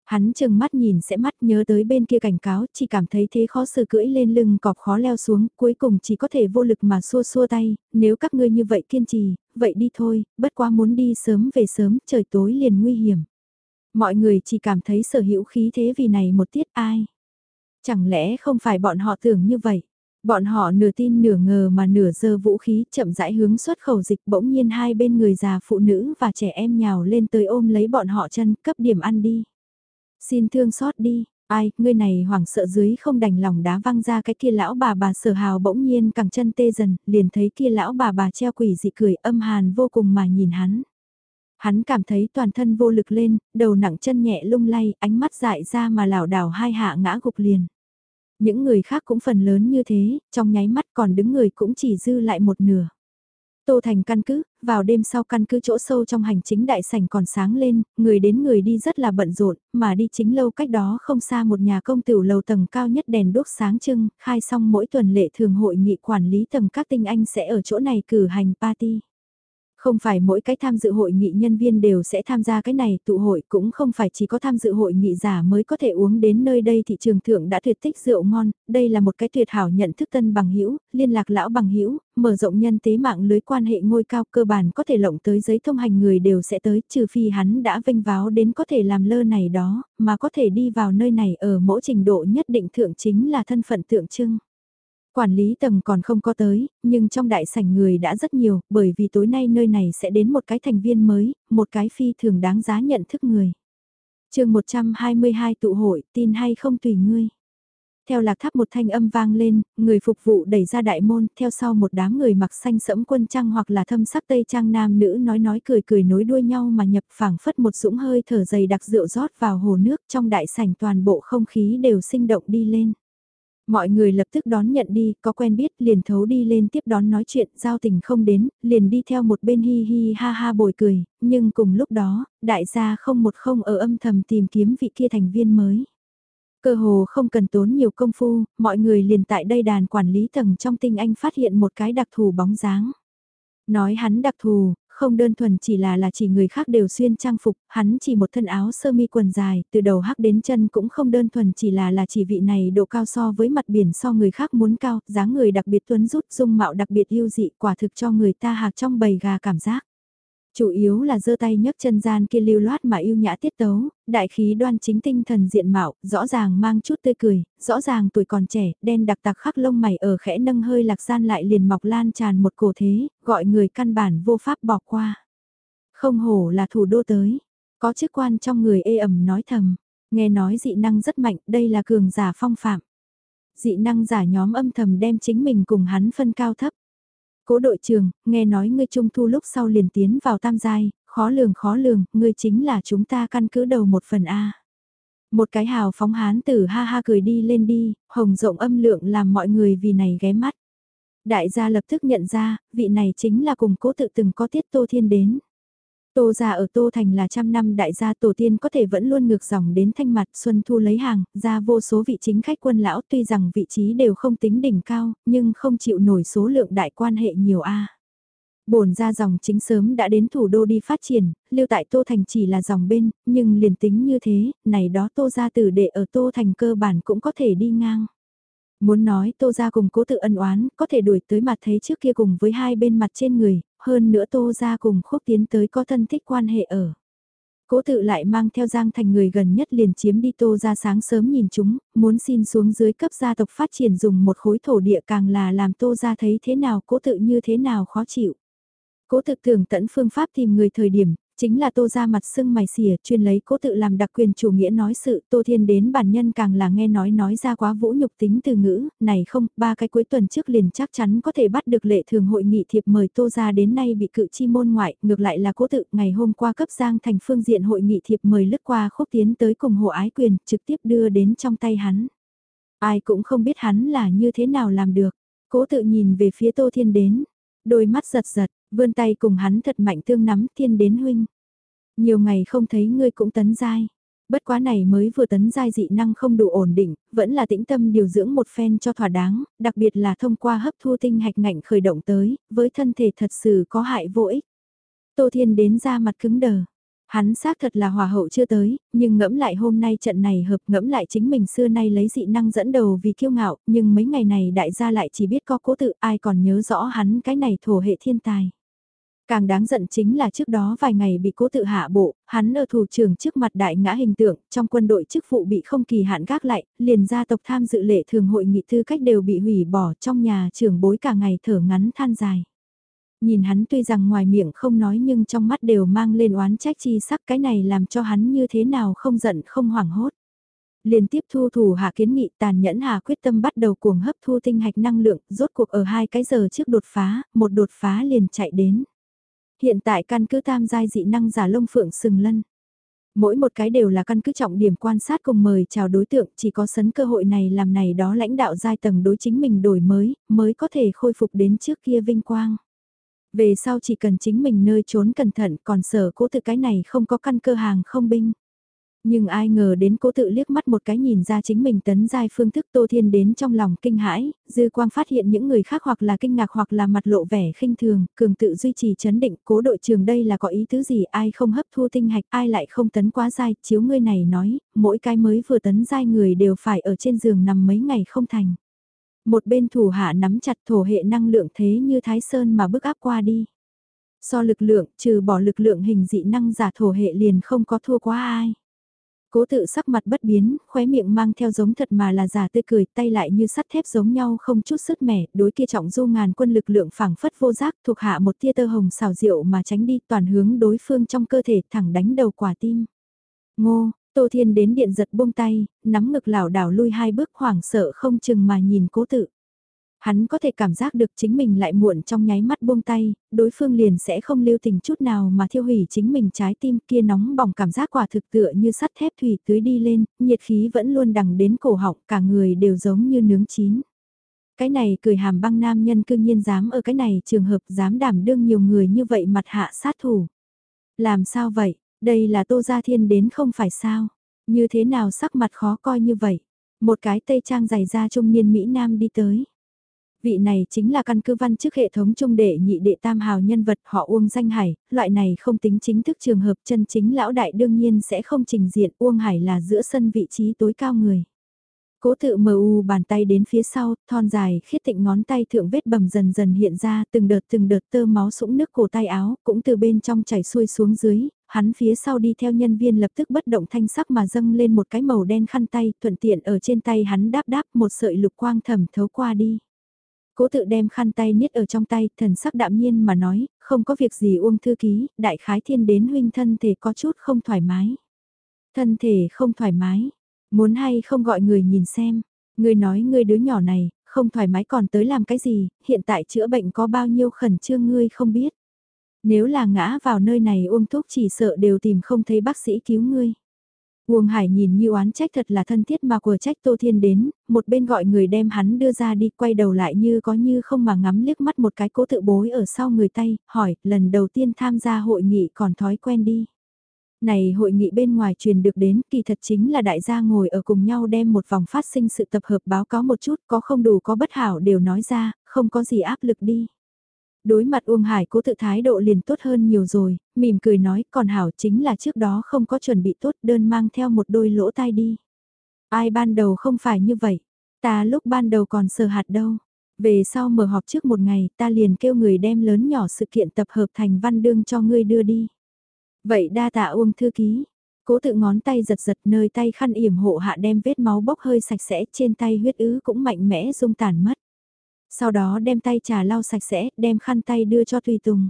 Hắn chừng mắt nhìn sẽ mắt nhớ tới bên kia cảnh cáo, chỉ cảm thấy thế khó xử cưỡi lên lưng cọp khó leo xuống, cuối cùng chỉ có thể vô lực mà xua xua tay, nếu các ngươi như vậy kiên trì, vậy đi thôi, bất quá muốn đi sớm về sớm, trời tối liền nguy hiểm. Mọi người chỉ cảm thấy sở hữu khí thế vì này một tiết ai. Chẳng lẽ không phải bọn họ tưởng như vậy? Bọn họ nửa tin nửa ngờ mà nửa giờ vũ khí chậm rãi hướng xuất khẩu dịch bỗng nhiên hai bên người già phụ nữ và trẻ em nhào lên tới ôm lấy bọn họ chân cấp điểm ăn đi. Xin thương xót đi, ai, ngươi này hoảng sợ dưới không đành lòng đá văng ra cái kia lão bà bà sở hào bỗng nhiên cẳng chân tê dần, liền thấy kia lão bà bà treo quỷ dị cười âm hàn vô cùng mà nhìn hắn. Hắn cảm thấy toàn thân vô lực lên, đầu nặng chân nhẹ lung lay, ánh mắt dại ra mà lảo đảo hai hạ ngã gục liền. Những người khác cũng phần lớn như thế, trong nháy mắt còn đứng người cũng chỉ dư lại một nửa. Tô Thành căn cứ, vào đêm sau căn cứ chỗ sâu trong hành chính đại sảnh còn sáng lên, người đến người đi rất là bận rộn, mà đi chính lâu cách đó không xa một nhà công tiểu lầu tầng cao nhất đèn đốt sáng trưng, khai xong mỗi tuần lệ thường hội nghị quản lý tầng các tinh anh sẽ ở chỗ này cử hành party. Không phải mỗi cái tham dự hội nghị nhân viên đều sẽ tham gia cái này tụ hội cũng không phải chỉ có tham dự hội nghị giả mới có thể uống đến nơi đây thị trường thượng đã tuyệt tích rượu ngon, đây là một cái tuyệt hảo nhận thức tân bằng hữu liên lạc lão bằng hữu mở rộng nhân tế mạng lưới quan hệ ngôi cao cơ bản có thể lộng tới giấy thông hành người đều sẽ tới trừ phi hắn đã vinh váo đến có thể làm lơ này đó, mà có thể đi vào nơi này ở mỗi trình độ nhất định thượng chính là thân phận tượng trưng. Quản lý tầng còn không có tới, nhưng trong đại sảnh người đã rất nhiều, bởi vì tối nay nơi này sẽ đến một cái thành viên mới, một cái phi thường đáng giá nhận thức người. chương 122 tụ hội, tin hay không tùy ngươi. Theo lạc tháp một thanh âm vang lên, người phục vụ đẩy ra đại môn, theo sau một đám người mặc xanh sẫm quân trang hoặc là thâm sắc tây trang nam nữ nói nói cười cười nối đuôi nhau mà nhập phảng phất một dũng hơi thở dày đặc rượu rót vào hồ nước trong đại sảnh toàn bộ không khí đều sinh động đi lên. Mọi người lập tức đón nhận đi, có quen biết liền thấu đi lên tiếp đón nói chuyện, giao tình không đến, liền đi theo một bên hi hi ha ha bồi cười, nhưng cùng lúc đó, đại gia không một không ở âm thầm tìm kiếm vị kia thành viên mới. Cơ hồ không cần tốn nhiều công phu, mọi người liền tại đây đàn quản lý tầng trong tinh anh phát hiện một cái đặc thù bóng dáng. Nói hắn đặc thù, không đơn thuần chỉ là là chỉ người khác đều xuyên trang phục, hắn chỉ một thân áo sơ mi quần dài, từ đầu hắc đến chân cũng không đơn thuần chỉ là là chỉ vị này độ cao so với mặt biển so người khác muốn cao, dáng người đặc biệt tuấn rút dung mạo đặc biệt yêu dị quả thực cho người ta hạc trong bầy gà cảm giác. Chủ yếu là giơ tay nhấc chân gian kia lưu loát mà yêu nhã tiết tấu, đại khí đoan chính tinh thần diện mạo, rõ ràng mang chút tươi cười, rõ ràng tuổi còn trẻ, đen đặc tạc khắc lông mày ở khẽ nâng hơi lạc gian lại liền mọc lan tràn một cổ thế, gọi người căn bản vô pháp bỏ qua. Không hổ là thủ đô tới, có chức quan trong người ê ẩm nói thầm, nghe nói dị năng rất mạnh, đây là cường giả phong phạm. Dị năng giả nhóm âm thầm đem chính mình cùng hắn phân cao thấp Cố đội trưởng, nghe nói ngươi trung thu lúc sau liền tiến vào tam giai, khó lường khó lường, ngươi chính là chúng ta căn cứ đầu một phần A. Một cái hào phóng hán tử ha ha cười đi lên đi, hồng rộng âm lượng làm mọi người vì này ghé mắt. Đại gia lập tức nhận ra, vị này chính là cùng cố tự từng có tiết tô thiên đến. Tô gia ở Tô Thành là trăm năm đại gia tổ tiên có thể vẫn luôn ngược dòng đến thanh mặt Xuân Thu lấy hàng, ra vô số vị chính khách quân lão tuy rằng vị trí đều không tính đỉnh cao, nhưng không chịu nổi số lượng đại quan hệ nhiều a. Bổn ra dòng chính sớm đã đến thủ đô đi phát triển, lưu tại Tô Thành chỉ là dòng bên, nhưng liền tính như thế, này đó Tô gia tử đệ ở Tô Thành cơ bản cũng có thể đi ngang. Muốn nói Tô gia cùng cố tự ân oán, có thể đuổi tới mặt thấy trước kia cùng với hai bên mặt trên người, hơn nữa Tô gia cùng khúc tiến tới có thân thích quan hệ ở. Cố tự lại mang theo Giang Thành người gần nhất liền chiếm đi Tô gia sáng sớm nhìn chúng, muốn xin xuống dưới cấp gia tộc phát triển dùng một khối thổ địa càng là làm Tô gia thấy thế nào cố tự như thế nào khó chịu. Cố thực tưởng tận phương pháp tìm người thời điểm, chính là tô ra mặt sưng mày xỉa chuyên lấy cố tự làm đặc quyền chủ nghĩa nói sự tô thiên đến bản nhân càng là nghe nói nói ra quá vũ nhục tính từ ngữ, này không, ba cái cuối tuần trước liền chắc chắn có thể bắt được lệ thường hội nghị thiệp mời tô ra đến nay bị cự chi môn ngoại, ngược lại là cố tự ngày hôm qua cấp giang thành phương diện hội nghị thiệp mời lướt qua khúc tiến tới cùng hộ ái quyền trực tiếp đưa đến trong tay hắn. Ai cũng không biết hắn là như thế nào làm được, cố tự nhìn về phía tô thiên đến, đôi mắt giật giật, vươn tay cùng hắn thật mạnh thương nắm thiên đến huynh. Nhiều ngày không thấy ngươi cũng tấn giai. Bất quá này mới vừa tấn giai dị năng không đủ ổn định, vẫn là tĩnh tâm điều dưỡng một phen cho thỏa đáng, đặc biệt là thông qua hấp thu tinh hạch ngạnh khởi động tới, với thân thể thật sự có hại vô ích. Tô Thiên đến ra mặt cứng đờ. Hắn xác thật là hòa hậu chưa tới, nhưng ngẫm lại hôm nay trận này hợp ngẫm lại chính mình xưa nay lấy dị năng dẫn đầu vì kiêu ngạo, nhưng mấy ngày này đại gia lại chỉ biết có cố tự ai còn nhớ rõ hắn cái này thổ hệ thiên tài. Càng đáng giận chính là trước đó vài ngày bị cố tự hạ bộ, hắn ở thủ trưởng trước mặt đại ngã hình tượng, trong quân đội chức vụ bị không kỳ hạn gác lại, liền gia tộc tham dự lệ thường hội nghị thư cách đều bị hủy bỏ trong nhà trưởng bối cả ngày thở ngắn than dài. Nhìn hắn tuy rằng ngoài miệng không nói nhưng trong mắt đều mang lên oán trách chi sắc cái này làm cho hắn như thế nào không giận không hoảng hốt liên tiếp thu thủ hạ kiến nghị tàn nhẫn hà quyết tâm bắt đầu cuồng hấp thu tinh hạch năng lượng, rốt cuộc ở hai cái giờ trước đột phá, một đột phá liền chạy đến. Hiện tại căn cứ tam giai dị năng giả lông phượng sừng lân. Mỗi một cái đều là căn cứ trọng điểm quan sát cùng mời chào đối tượng, chỉ có sấn cơ hội này làm này đó lãnh đạo giai tầng đối chính mình đổi mới, mới có thể khôi phục đến trước kia vinh quang. Về sau chỉ cần chính mình nơi trốn cẩn thận còn sở cố tự cái này không có căn cơ hàng không binh. Nhưng ai ngờ đến cố tự liếc mắt một cái nhìn ra chính mình tấn giai phương thức Tô Thiên đến trong lòng kinh hãi, dư quang phát hiện những người khác hoặc là kinh ngạc hoặc là mặt lộ vẻ khinh thường, cường tự duy trì chấn định cố đội trường đây là có ý tứ gì ai không hấp thu tinh hạch ai lại không tấn quá dai, chiếu ngươi này nói, mỗi cái mới vừa tấn giai người đều phải ở trên giường nằm mấy ngày không thành. Một bên thủ hạ nắm chặt thổ hệ năng lượng thế như Thái Sơn mà bước áp qua đi. So lực lượng, trừ bỏ lực lượng hình dị năng giả thổ hệ liền không có thua quá ai. Cố tự sắc mặt bất biến, khóe miệng mang theo giống thật mà là giả tươi cười, tay lại như sắt thép giống nhau không chút sức mẻ, đối kia trọng du ngàn quân lực lượng phảng phất vô giác thuộc hạ một tia tơ hồng xào rượu mà tránh đi toàn hướng đối phương trong cơ thể thẳng đánh đầu quả tim. Ngô, Tô Thiên đến điện giật buông tay, nắm ngực lảo đảo lui hai bước hoảng sợ không chừng mà nhìn cố tự. Hắn có thể cảm giác được chính mình lại muộn trong nháy mắt buông tay, đối phương liền sẽ không lưu tình chút nào mà thiêu hủy chính mình trái tim kia nóng bỏng cảm giác quả thực tựa như sắt thép thủy tưới đi lên, nhiệt khí vẫn luôn đằng đến cổ họng cả người đều giống như nướng chín. Cái này cười hàm băng nam nhân cương nhiên dám ở cái này trường hợp dám đảm đương nhiều người như vậy mặt hạ sát thủ. Làm sao vậy, đây là tô gia thiên đến không phải sao, như thế nào sắc mặt khó coi như vậy. Một cái tây trang dày da trung niên Mỹ Nam đi tới Vị này chính là căn cứ văn chức hệ thống trung đệ nhị đệ tam hào nhân vật họ Uông Danh Hải, loại này không tính chính thức trường hợp chân chính lão đại đương nhiên sẽ không trình diện Uông Hải là giữa sân vị trí tối cao người. Cố tự mờ u bàn tay đến phía sau, thon dài, khiết tịnh ngón tay thượng vết bầm dần dần hiện ra, từng đợt từng đợt tơ máu sũng nước cổ tay áo, cũng từ bên trong chảy xuôi xuống dưới, hắn phía sau đi theo nhân viên lập tức bất động thanh sắc mà dâng lên một cái màu đen khăn tay, thuận tiện ở trên tay hắn đáp đáp một sợi lục quang thẩm thấu qua đi. Cố tự đem khăn tay niết ở trong tay, thần sắc đạm nhiên mà nói, không có việc gì uông thư ký, đại khái thiên đến huynh thân thể có chút không thoải mái. Thân thể không thoải mái, muốn hay không gọi người nhìn xem, người nói người đứa nhỏ này, không thoải mái còn tới làm cái gì, hiện tại chữa bệnh có bao nhiêu khẩn trương ngươi không biết. Nếu là ngã vào nơi này uông thuốc chỉ sợ đều tìm không thấy bác sĩ cứu ngươi. Uông Hải nhìn như oán trách thật là thân thiết mà của trách Tô Thiên đến, một bên gọi người đem hắn đưa ra đi quay đầu lại như có như không mà ngắm liếc mắt một cái cố tự bối ở sau người tay, hỏi, lần đầu tiên tham gia hội nghị còn thói quen đi. Này hội nghị bên ngoài truyền được đến kỳ thật chính là đại gia ngồi ở cùng nhau đem một vòng phát sinh sự tập hợp báo cáo một chút có không đủ có bất hảo đều nói ra, không có gì áp lực đi. Đối mặt Uông Hải cố tự thái độ liền tốt hơn nhiều rồi, mỉm cười nói còn hảo chính là trước đó không có chuẩn bị tốt đơn mang theo một đôi lỗ tai đi. Ai ban đầu không phải như vậy, ta lúc ban đầu còn sờ hạt đâu. Về sau mở họp trước một ngày ta liền kêu người đem lớn nhỏ sự kiện tập hợp thành văn đương cho ngươi đưa đi. Vậy đa tạ Uông thư ký, cố tự ngón tay giật giật nơi tay khăn yểm hộ hạ đem vết máu bốc hơi sạch sẽ trên tay huyết ứ cũng mạnh mẽ dung tàn mất. Sau đó đem tay trà lau sạch sẽ, đem khăn tay đưa cho Tùy Tùng.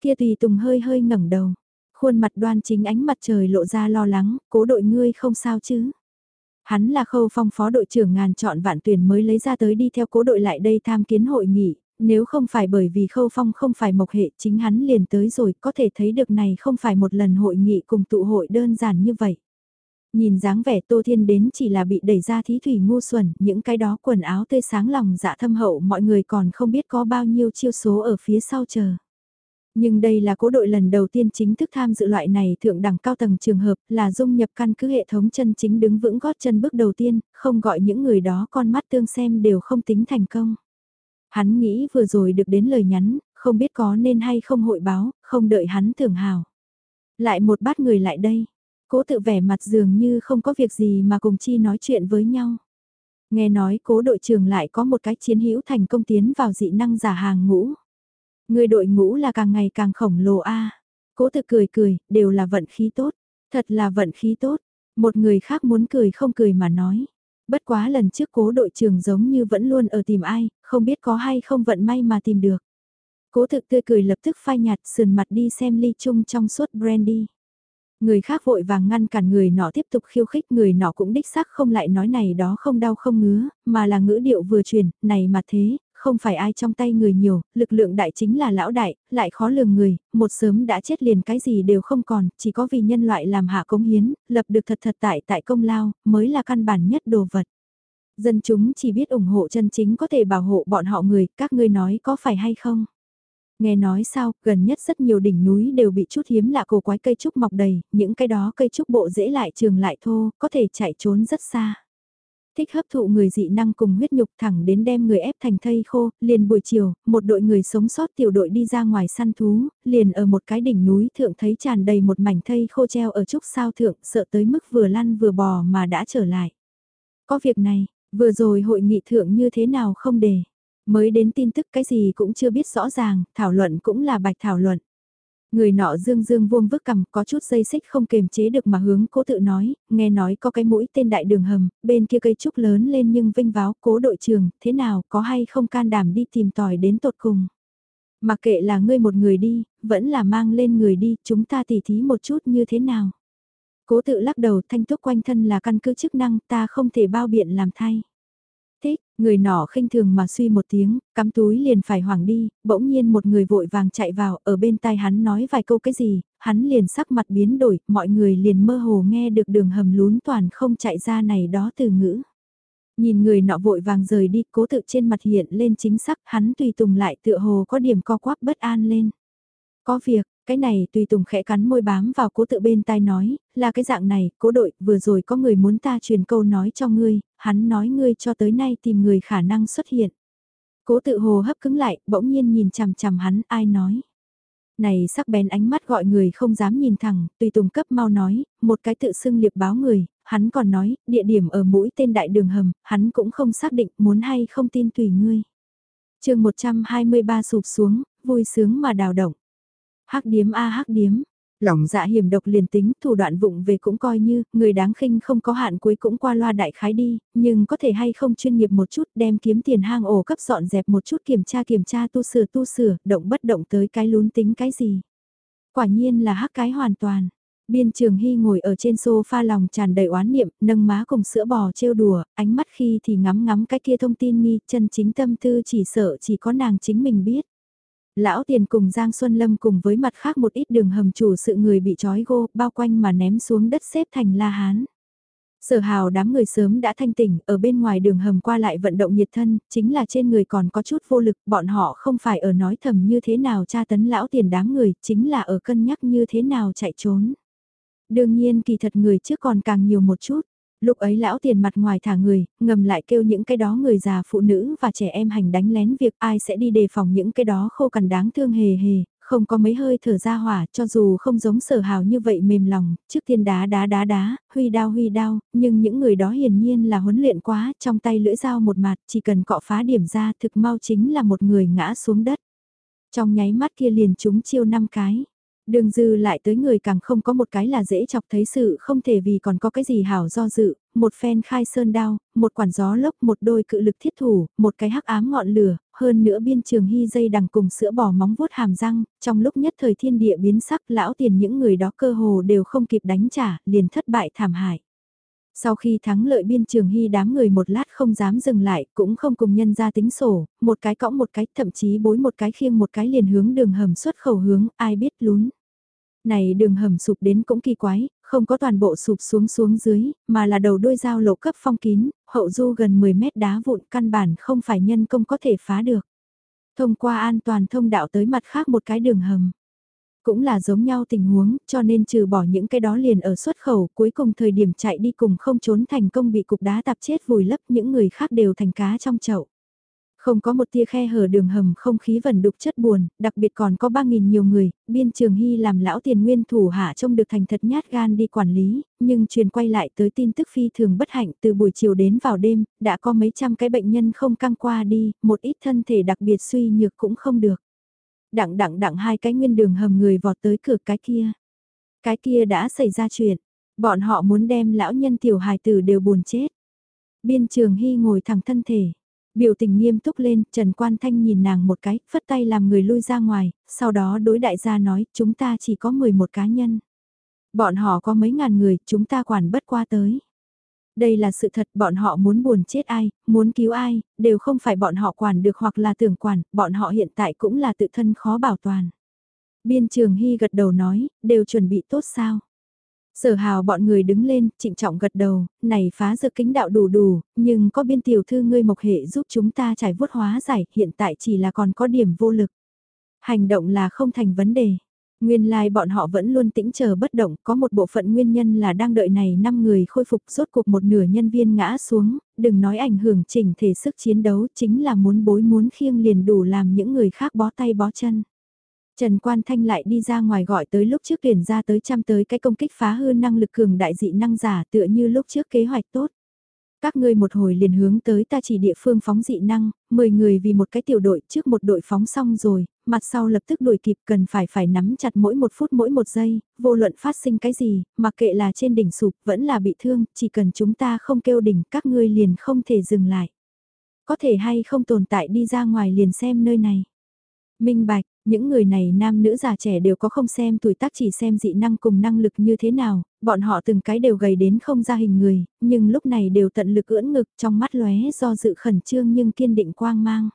Kia Tùy Tùng hơi hơi ngẩng đầu. Khuôn mặt đoan chính ánh mặt trời lộ ra lo lắng, cố đội ngươi không sao chứ. Hắn là khâu phong phó đội trưởng ngàn chọn vạn tuyển mới lấy ra tới đi theo cố đội lại đây tham kiến hội nghị, nếu không phải bởi vì khâu phong không phải mộc hệ chính hắn liền tới rồi có thể thấy được này không phải một lần hội nghị cùng tụ hội đơn giản như vậy. Nhìn dáng vẻ Tô Thiên đến chỉ là bị đẩy ra thí thủy ngu xuẩn, những cái đó quần áo tươi sáng lòng dạ thâm hậu mọi người còn không biết có bao nhiêu chiêu số ở phía sau chờ. Nhưng đây là cố đội lần đầu tiên chính thức tham dự loại này thượng đẳng cao tầng trường hợp là dung nhập căn cứ hệ thống chân chính đứng vững gót chân bước đầu tiên, không gọi những người đó con mắt tương xem đều không tính thành công. Hắn nghĩ vừa rồi được đến lời nhắn, không biết có nên hay không hội báo, không đợi hắn thưởng hào. Lại một bát người lại đây, cố tự vẻ mặt dường như không có việc gì mà cùng chi nói chuyện với nhau. Nghe nói cố đội trưởng lại có một cái chiến hữu thành công tiến vào dị năng giả hàng ngũ. Người đội ngũ là càng ngày càng khổng lồ a. Cố tự cười cười, đều là vận khí tốt. Thật là vận khí tốt. Một người khác muốn cười không cười mà nói. Bất quá lần trước cố đội trưởng giống như vẫn luôn ở tìm ai, không biết có hay không vận may mà tìm được. Cố thực tươi cười lập tức phai nhạt sườn mặt đi xem ly chung trong suốt brandy. Người khác vội vàng ngăn cản người nọ tiếp tục khiêu khích người nọ cũng đích xác không lại nói này đó không đau không ngứa, mà là ngữ điệu vừa truyền, này mà thế, không phải ai trong tay người nhiều, lực lượng đại chính là lão đại, lại khó lường người, một sớm đã chết liền cái gì đều không còn, chỉ có vì nhân loại làm hạ cống hiến, lập được thật thật tại tại công lao, mới là căn bản nhất đồ vật. Dân chúng chỉ biết ủng hộ chân chính có thể bảo hộ bọn họ người, các ngươi nói có phải hay không? Nghe nói sao, gần nhất rất nhiều đỉnh núi đều bị chút hiếm lạ cổ quái cây trúc mọc đầy, những cái đó cây trúc bộ dễ lại trường lại thô, có thể chạy trốn rất xa. Thích hấp thụ người dị năng cùng huyết nhục thẳng đến đem người ép thành thây khô, liền buổi chiều, một đội người sống sót tiểu đội đi ra ngoài săn thú, liền ở một cái đỉnh núi thượng thấy tràn đầy một mảnh thây khô treo ở trúc sao thượng, sợ tới mức vừa lăn vừa bò mà đã trở lại. Có việc này, vừa rồi hội nghị thượng như thế nào không để. Mới đến tin tức cái gì cũng chưa biết rõ ràng, thảo luận cũng là bạch thảo luận. Người nọ dương dương vuông vức cầm có chút dây xích không kềm chế được mà hướng cố tự nói, nghe nói có cái mũi tên đại đường hầm, bên kia cây trúc lớn lên nhưng vinh váo cố đội trường, thế nào có hay không can đảm đi tìm tòi đến tột cùng. Mặc kệ là ngươi một người đi, vẫn là mang lên người đi, chúng ta tỉ thí một chút như thế nào. Cố tự lắc đầu thanh túc quanh thân là căn cứ chức năng ta không thể bao biện làm thay. Người nọ khinh thường mà suy một tiếng, cắm túi liền phải hoảng đi, bỗng nhiên một người vội vàng chạy vào, ở bên tai hắn nói vài câu cái gì, hắn liền sắc mặt biến đổi, mọi người liền mơ hồ nghe được đường hầm lún toàn không chạy ra này đó từ ngữ. Nhìn người nọ vội vàng rời đi, cố tự trên mặt hiện lên chính sắc hắn tùy tùng lại tựa hồ có điểm co quắp bất an lên. Có việc, cái này tùy tùng khẽ cắn môi bám vào cố tự bên tai nói, là cái dạng này, cố đội, vừa rồi có người muốn ta truyền câu nói cho ngươi, hắn nói ngươi cho tới nay tìm người khả năng xuất hiện. Cố tự hồ hấp cứng lại, bỗng nhiên nhìn chằm chằm hắn, ai nói. Này sắc bén ánh mắt gọi người không dám nhìn thẳng, tùy tùng cấp mau nói, một cái tự xưng liệp báo người, hắn còn nói, địa điểm ở mũi tên đại đường hầm, hắn cũng không xác định muốn hay không tin tùy ngươi. chương 123 sụp xuống, vui sướng mà đào động. Hắc điếm a hắc điếm. Lòng dạ hiểm độc liền tính, thủ đoạn vụng về cũng coi như, người đáng khinh không có hạn cuối cũng qua loa đại khái đi, nhưng có thể hay không chuyên nghiệp một chút đem kiếm tiền hang ổ cấp dọn dẹp một chút kiểm tra kiểm tra tu sửa tu sửa, động bất động tới cái lún tính cái gì. Quả nhiên là hắc cái hoàn toàn. Biên trường hy ngồi ở trên sofa lòng tràn đầy oán niệm, nâng má cùng sữa bò trêu đùa, ánh mắt khi thì ngắm ngắm cái kia thông tin nghi, chân chính tâm tư chỉ sợ chỉ có nàng chính mình biết. Lão tiền cùng Giang Xuân Lâm cùng với mặt khác một ít đường hầm chủ sự người bị trói gô, bao quanh mà ném xuống đất xếp thành la hán. Sở hào đám người sớm đã thanh tỉnh, ở bên ngoài đường hầm qua lại vận động nhiệt thân, chính là trên người còn có chút vô lực, bọn họ không phải ở nói thầm như thế nào tra tấn lão tiền đám người, chính là ở cân nhắc như thế nào chạy trốn. Đương nhiên kỳ thật người trước còn càng nhiều một chút. Lúc ấy lão tiền mặt ngoài thả người, ngầm lại kêu những cái đó người già phụ nữ và trẻ em hành đánh lén việc ai sẽ đi đề phòng những cái đó khô cằn đáng thương hề hề, không có mấy hơi thở ra hỏa cho dù không giống sở hào như vậy mềm lòng, trước tiên đá đá đá đá, huy đao huy đao, nhưng những người đó hiển nhiên là huấn luyện quá, trong tay lưỡi dao một mặt chỉ cần cọ phá điểm ra thực mau chính là một người ngã xuống đất. Trong nháy mắt kia liền chúng chiêu năm cái. Đường dư lại tới người càng không có một cái là dễ chọc thấy sự không thể vì còn có cái gì hảo do dự, một phen khai sơn đao, một quản gió lốc, một đôi cự lực thiết thủ, một cái hắc ám ngọn lửa, hơn nữa biên trường hy dây đằng cùng sữa bò móng vuốt hàm răng, trong lúc nhất thời thiên địa biến sắc lão tiền những người đó cơ hồ đều không kịp đánh trả, liền thất bại thảm hại. Sau khi thắng lợi biên trường hy đám người một lát không dám dừng lại, cũng không cùng nhân ra tính sổ, một cái cõng một cái, thậm chí bối một cái khiêng một cái liền hướng đường hầm xuất khẩu hướng, ai biết lún. Này đường hầm sụp đến cũng kỳ quái, không có toàn bộ sụp xuống xuống dưới, mà là đầu đôi dao lộ cấp phong kín, hậu du gần 10 mét đá vụn căn bản không phải nhân công có thể phá được. Thông qua an toàn thông đạo tới mặt khác một cái đường hầm. Cũng là giống nhau tình huống, cho nên trừ bỏ những cái đó liền ở xuất khẩu, cuối cùng thời điểm chạy đi cùng không trốn thành công bị cục đá tạp chết vùi lấp những người khác đều thành cá trong chậu. Không có một tia khe hở đường hầm không khí vẩn đục chất buồn, đặc biệt còn có 3.000 nhiều người, biên trường hy làm lão tiền nguyên thủ hạ trông được thành thật nhát gan đi quản lý, nhưng truyền quay lại tới tin tức phi thường bất hạnh từ buổi chiều đến vào đêm, đã có mấy trăm cái bệnh nhân không căng qua đi, một ít thân thể đặc biệt suy nhược cũng không được. Đặng đặng đặng hai cái nguyên đường hầm người vọt tới cửa cái kia. Cái kia đã xảy ra chuyện, bọn họ muốn đem lão nhân tiểu hài tử đều buồn chết. Biên trường hy ngồi thẳng thân thể, biểu tình nghiêm túc lên, Trần Quan Thanh nhìn nàng một cái, phất tay làm người lui ra ngoài, sau đó đối đại gia nói, chúng ta chỉ có 11 cá nhân. Bọn họ có mấy ngàn người, chúng ta quản bất qua tới. Đây là sự thật, bọn họ muốn buồn chết ai, muốn cứu ai, đều không phải bọn họ quản được hoặc là tưởng quản, bọn họ hiện tại cũng là tự thân khó bảo toàn. Biên trường Hy gật đầu nói, đều chuẩn bị tốt sao? Sở hào bọn người đứng lên, trịnh trọng gật đầu, này phá dược kính đạo đủ đủ, nhưng có biên tiểu thư ngươi mộc hệ giúp chúng ta trải vuốt hóa giải, hiện tại chỉ là còn có điểm vô lực. Hành động là không thành vấn đề. Nguyên lai like bọn họ vẫn luôn tĩnh chờ bất động, có một bộ phận nguyên nhân là đang đợi này 5 người khôi phục rốt cuộc một nửa nhân viên ngã xuống, đừng nói ảnh hưởng chỉnh thể sức chiến đấu chính là muốn bối muốn khiêng liền đủ làm những người khác bó tay bó chân. Trần Quan Thanh lại đi ra ngoài gọi tới lúc trước tuyển ra tới trăm tới cái công kích phá hư năng lực cường đại dị năng giả tựa như lúc trước kế hoạch tốt. Các ngươi một hồi liền hướng tới ta chỉ địa phương phóng dị năng, 10 người vì một cái tiểu đội trước một đội phóng xong rồi, mặt sau lập tức đuổi kịp cần phải phải nắm chặt mỗi một phút mỗi một giây, vô luận phát sinh cái gì, mặc kệ là trên đỉnh sụp vẫn là bị thương, chỉ cần chúng ta không kêu đỉnh các ngươi liền không thể dừng lại. Có thể hay không tồn tại đi ra ngoài liền xem nơi này. Minh bạch, những người này nam nữ già trẻ đều có không xem tuổi tác chỉ xem dị năng cùng năng lực như thế nào, bọn họ từng cái đều gầy đến không ra hình người, nhưng lúc này đều tận lực ưỡn ngực trong mắt lóe do dự khẩn trương nhưng kiên định quang mang.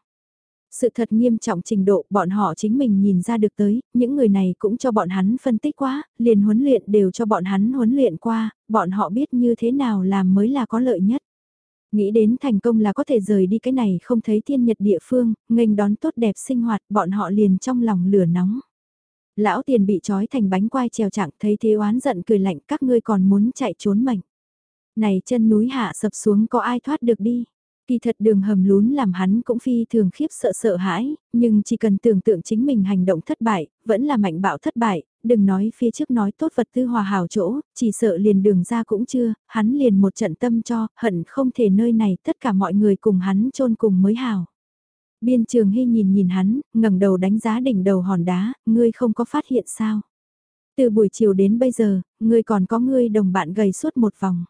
Sự thật nghiêm trọng trình độ bọn họ chính mình nhìn ra được tới, những người này cũng cho bọn hắn phân tích quá, liền huấn luyện đều cho bọn hắn huấn luyện qua, bọn họ biết như thế nào làm mới là có lợi nhất. Nghĩ đến thành công là có thể rời đi cái này không thấy thiên nhật địa phương, nghênh đón tốt đẹp sinh hoạt, bọn họ liền trong lòng lửa nóng. Lão tiền bị trói thành bánh quai trèo chẳng thấy thế oán giận cười lạnh các ngươi còn muốn chạy trốn mệnh. Này chân núi hạ sập xuống có ai thoát được đi. Kỳ thật đường hầm lún làm hắn cũng phi thường khiếp sợ sợ hãi, nhưng chỉ cần tưởng tượng chính mình hành động thất bại, vẫn là mạnh bạo thất bại, đừng nói phía trước nói tốt vật tư hòa hảo chỗ, chỉ sợ liền đường ra cũng chưa, hắn liền một trận tâm cho, hận không thể nơi này tất cả mọi người cùng hắn chôn cùng mới hảo. Biên trường hy nhìn nhìn hắn, ngẩng đầu đánh giá đỉnh đầu hòn đá, ngươi không có phát hiện sao. Từ buổi chiều đến bây giờ, ngươi còn có ngươi đồng bạn gầy suốt một vòng.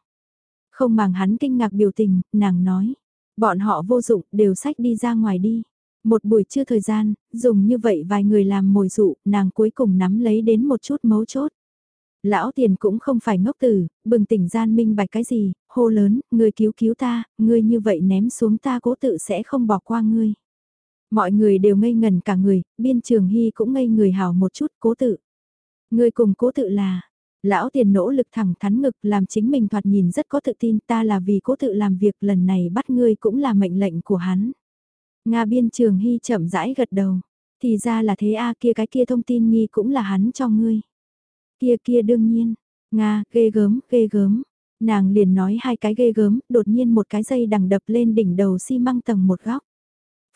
Không màng hắn kinh ngạc biểu tình, nàng nói. Bọn họ vô dụng, đều sách đi ra ngoài đi. Một buổi trưa thời gian, dùng như vậy vài người làm mồi dụ, nàng cuối cùng nắm lấy đến một chút mấu chốt. Lão tiền cũng không phải ngốc tử, bừng tỉnh gian minh bạch cái gì, hô lớn, người cứu cứu ta, người như vậy ném xuống ta cố tự sẽ không bỏ qua ngươi. Mọi người đều ngây ngần cả người, biên trường hy cũng ngây người hào một chút cố tự. Người cùng cố tự là, Lão tiền nỗ lực thẳng thắn ngực làm chính mình thoạt nhìn rất có tự tin ta là vì cố tự làm việc lần này bắt ngươi cũng là mệnh lệnh của hắn. Nga biên trường hy chậm rãi gật đầu. Thì ra là thế a kia cái kia thông tin nghi cũng là hắn cho ngươi. Kia kia đương nhiên. Nga, ghê gớm, ghê gớm. Nàng liền nói hai cái ghê gớm, đột nhiên một cái dây đằng đập lên đỉnh đầu xi măng tầng một góc.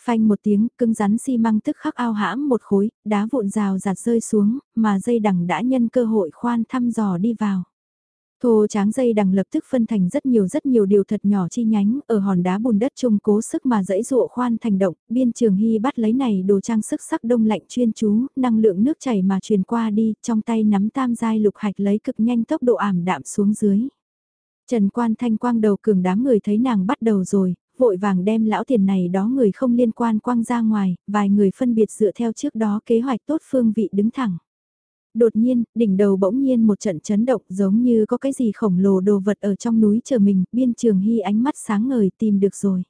Phanh một tiếng, cứng rắn xi măng tức khắc ao hãm một khối, đá vụn rào giạt rơi xuống, mà dây đằng đã nhân cơ hội khoan thăm dò đi vào. Thô tráng dây đằng lập tức phân thành rất nhiều rất nhiều điều thật nhỏ chi nhánh, ở hòn đá bùn đất trung cố sức mà dãy dụa khoan thành động, biên trường hy bắt lấy này đồ trang sức sắc đông lạnh chuyên chú, năng lượng nước chảy mà truyền qua đi, trong tay nắm tam giai lục hạch lấy cực nhanh tốc độ ảm đạm xuống dưới. Trần quan thanh quang đầu cường đám người thấy nàng bắt đầu rồi, vội vàng đem lão tiền này đó người không liên quan quang ra ngoài, vài người phân biệt dựa theo trước đó kế hoạch tốt phương vị đứng thẳng. Đột nhiên, đỉnh đầu bỗng nhiên một trận chấn động giống như có cái gì khổng lồ đồ vật ở trong núi chờ mình, biên trường hy ánh mắt sáng ngời tìm được rồi.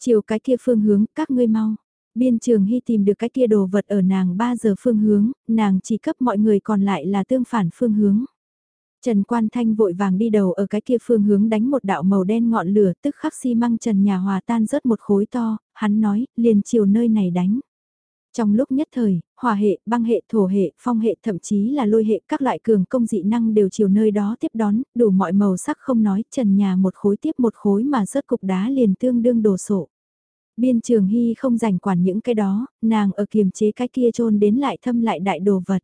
Chiều cái kia phương hướng, các ngươi mau. Biên trường hy tìm được cái kia đồ vật ở nàng 3 giờ phương hướng, nàng chỉ cấp mọi người còn lại là tương phản phương hướng. Trần Quan Thanh vội vàng đi đầu ở cái kia phương hướng đánh một đạo màu đen ngọn lửa tức khắc xi măng trần nhà hòa tan rớt một khối to, hắn nói, liền chiều nơi này đánh. Trong lúc nhất thời, hỏa hệ, băng hệ, thổ hệ, phong hệ thậm chí là lôi hệ các loại cường công dị năng đều chiều nơi đó tiếp đón, đủ mọi màu sắc không nói, trần nhà một khối tiếp một khối mà rớt cục đá liền tương đương đổ sộ. Biên trường hy không rảnh quản những cái đó, nàng ở kiềm chế cái kia trôn đến lại thâm lại đại đồ vật.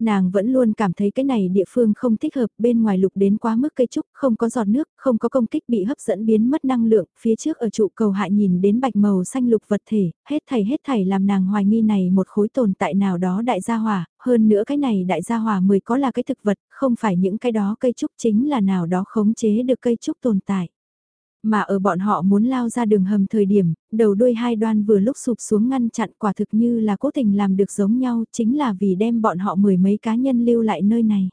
Nàng vẫn luôn cảm thấy cái này địa phương không thích hợp, bên ngoài lục đến quá mức cây trúc, không có giọt nước, không có công kích bị hấp dẫn biến mất năng lượng, phía trước ở trụ cầu hại nhìn đến bạch màu xanh lục vật thể, hết thảy hết thảy làm nàng hoài nghi này một khối tồn tại nào đó đại gia hỏa, hơn nữa cái này đại gia hỏa mới có là cái thực vật, không phải những cái đó cây trúc chính là nào đó khống chế được cây trúc tồn tại. Mà ở bọn họ muốn lao ra đường hầm thời điểm, đầu đuôi hai đoan vừa lúc sụp xuống ngăn chặn quả thực như là cố tình làm được giống nhau chính là vì đem bọn họ mười mấy cá nhân lưu lại nơi này.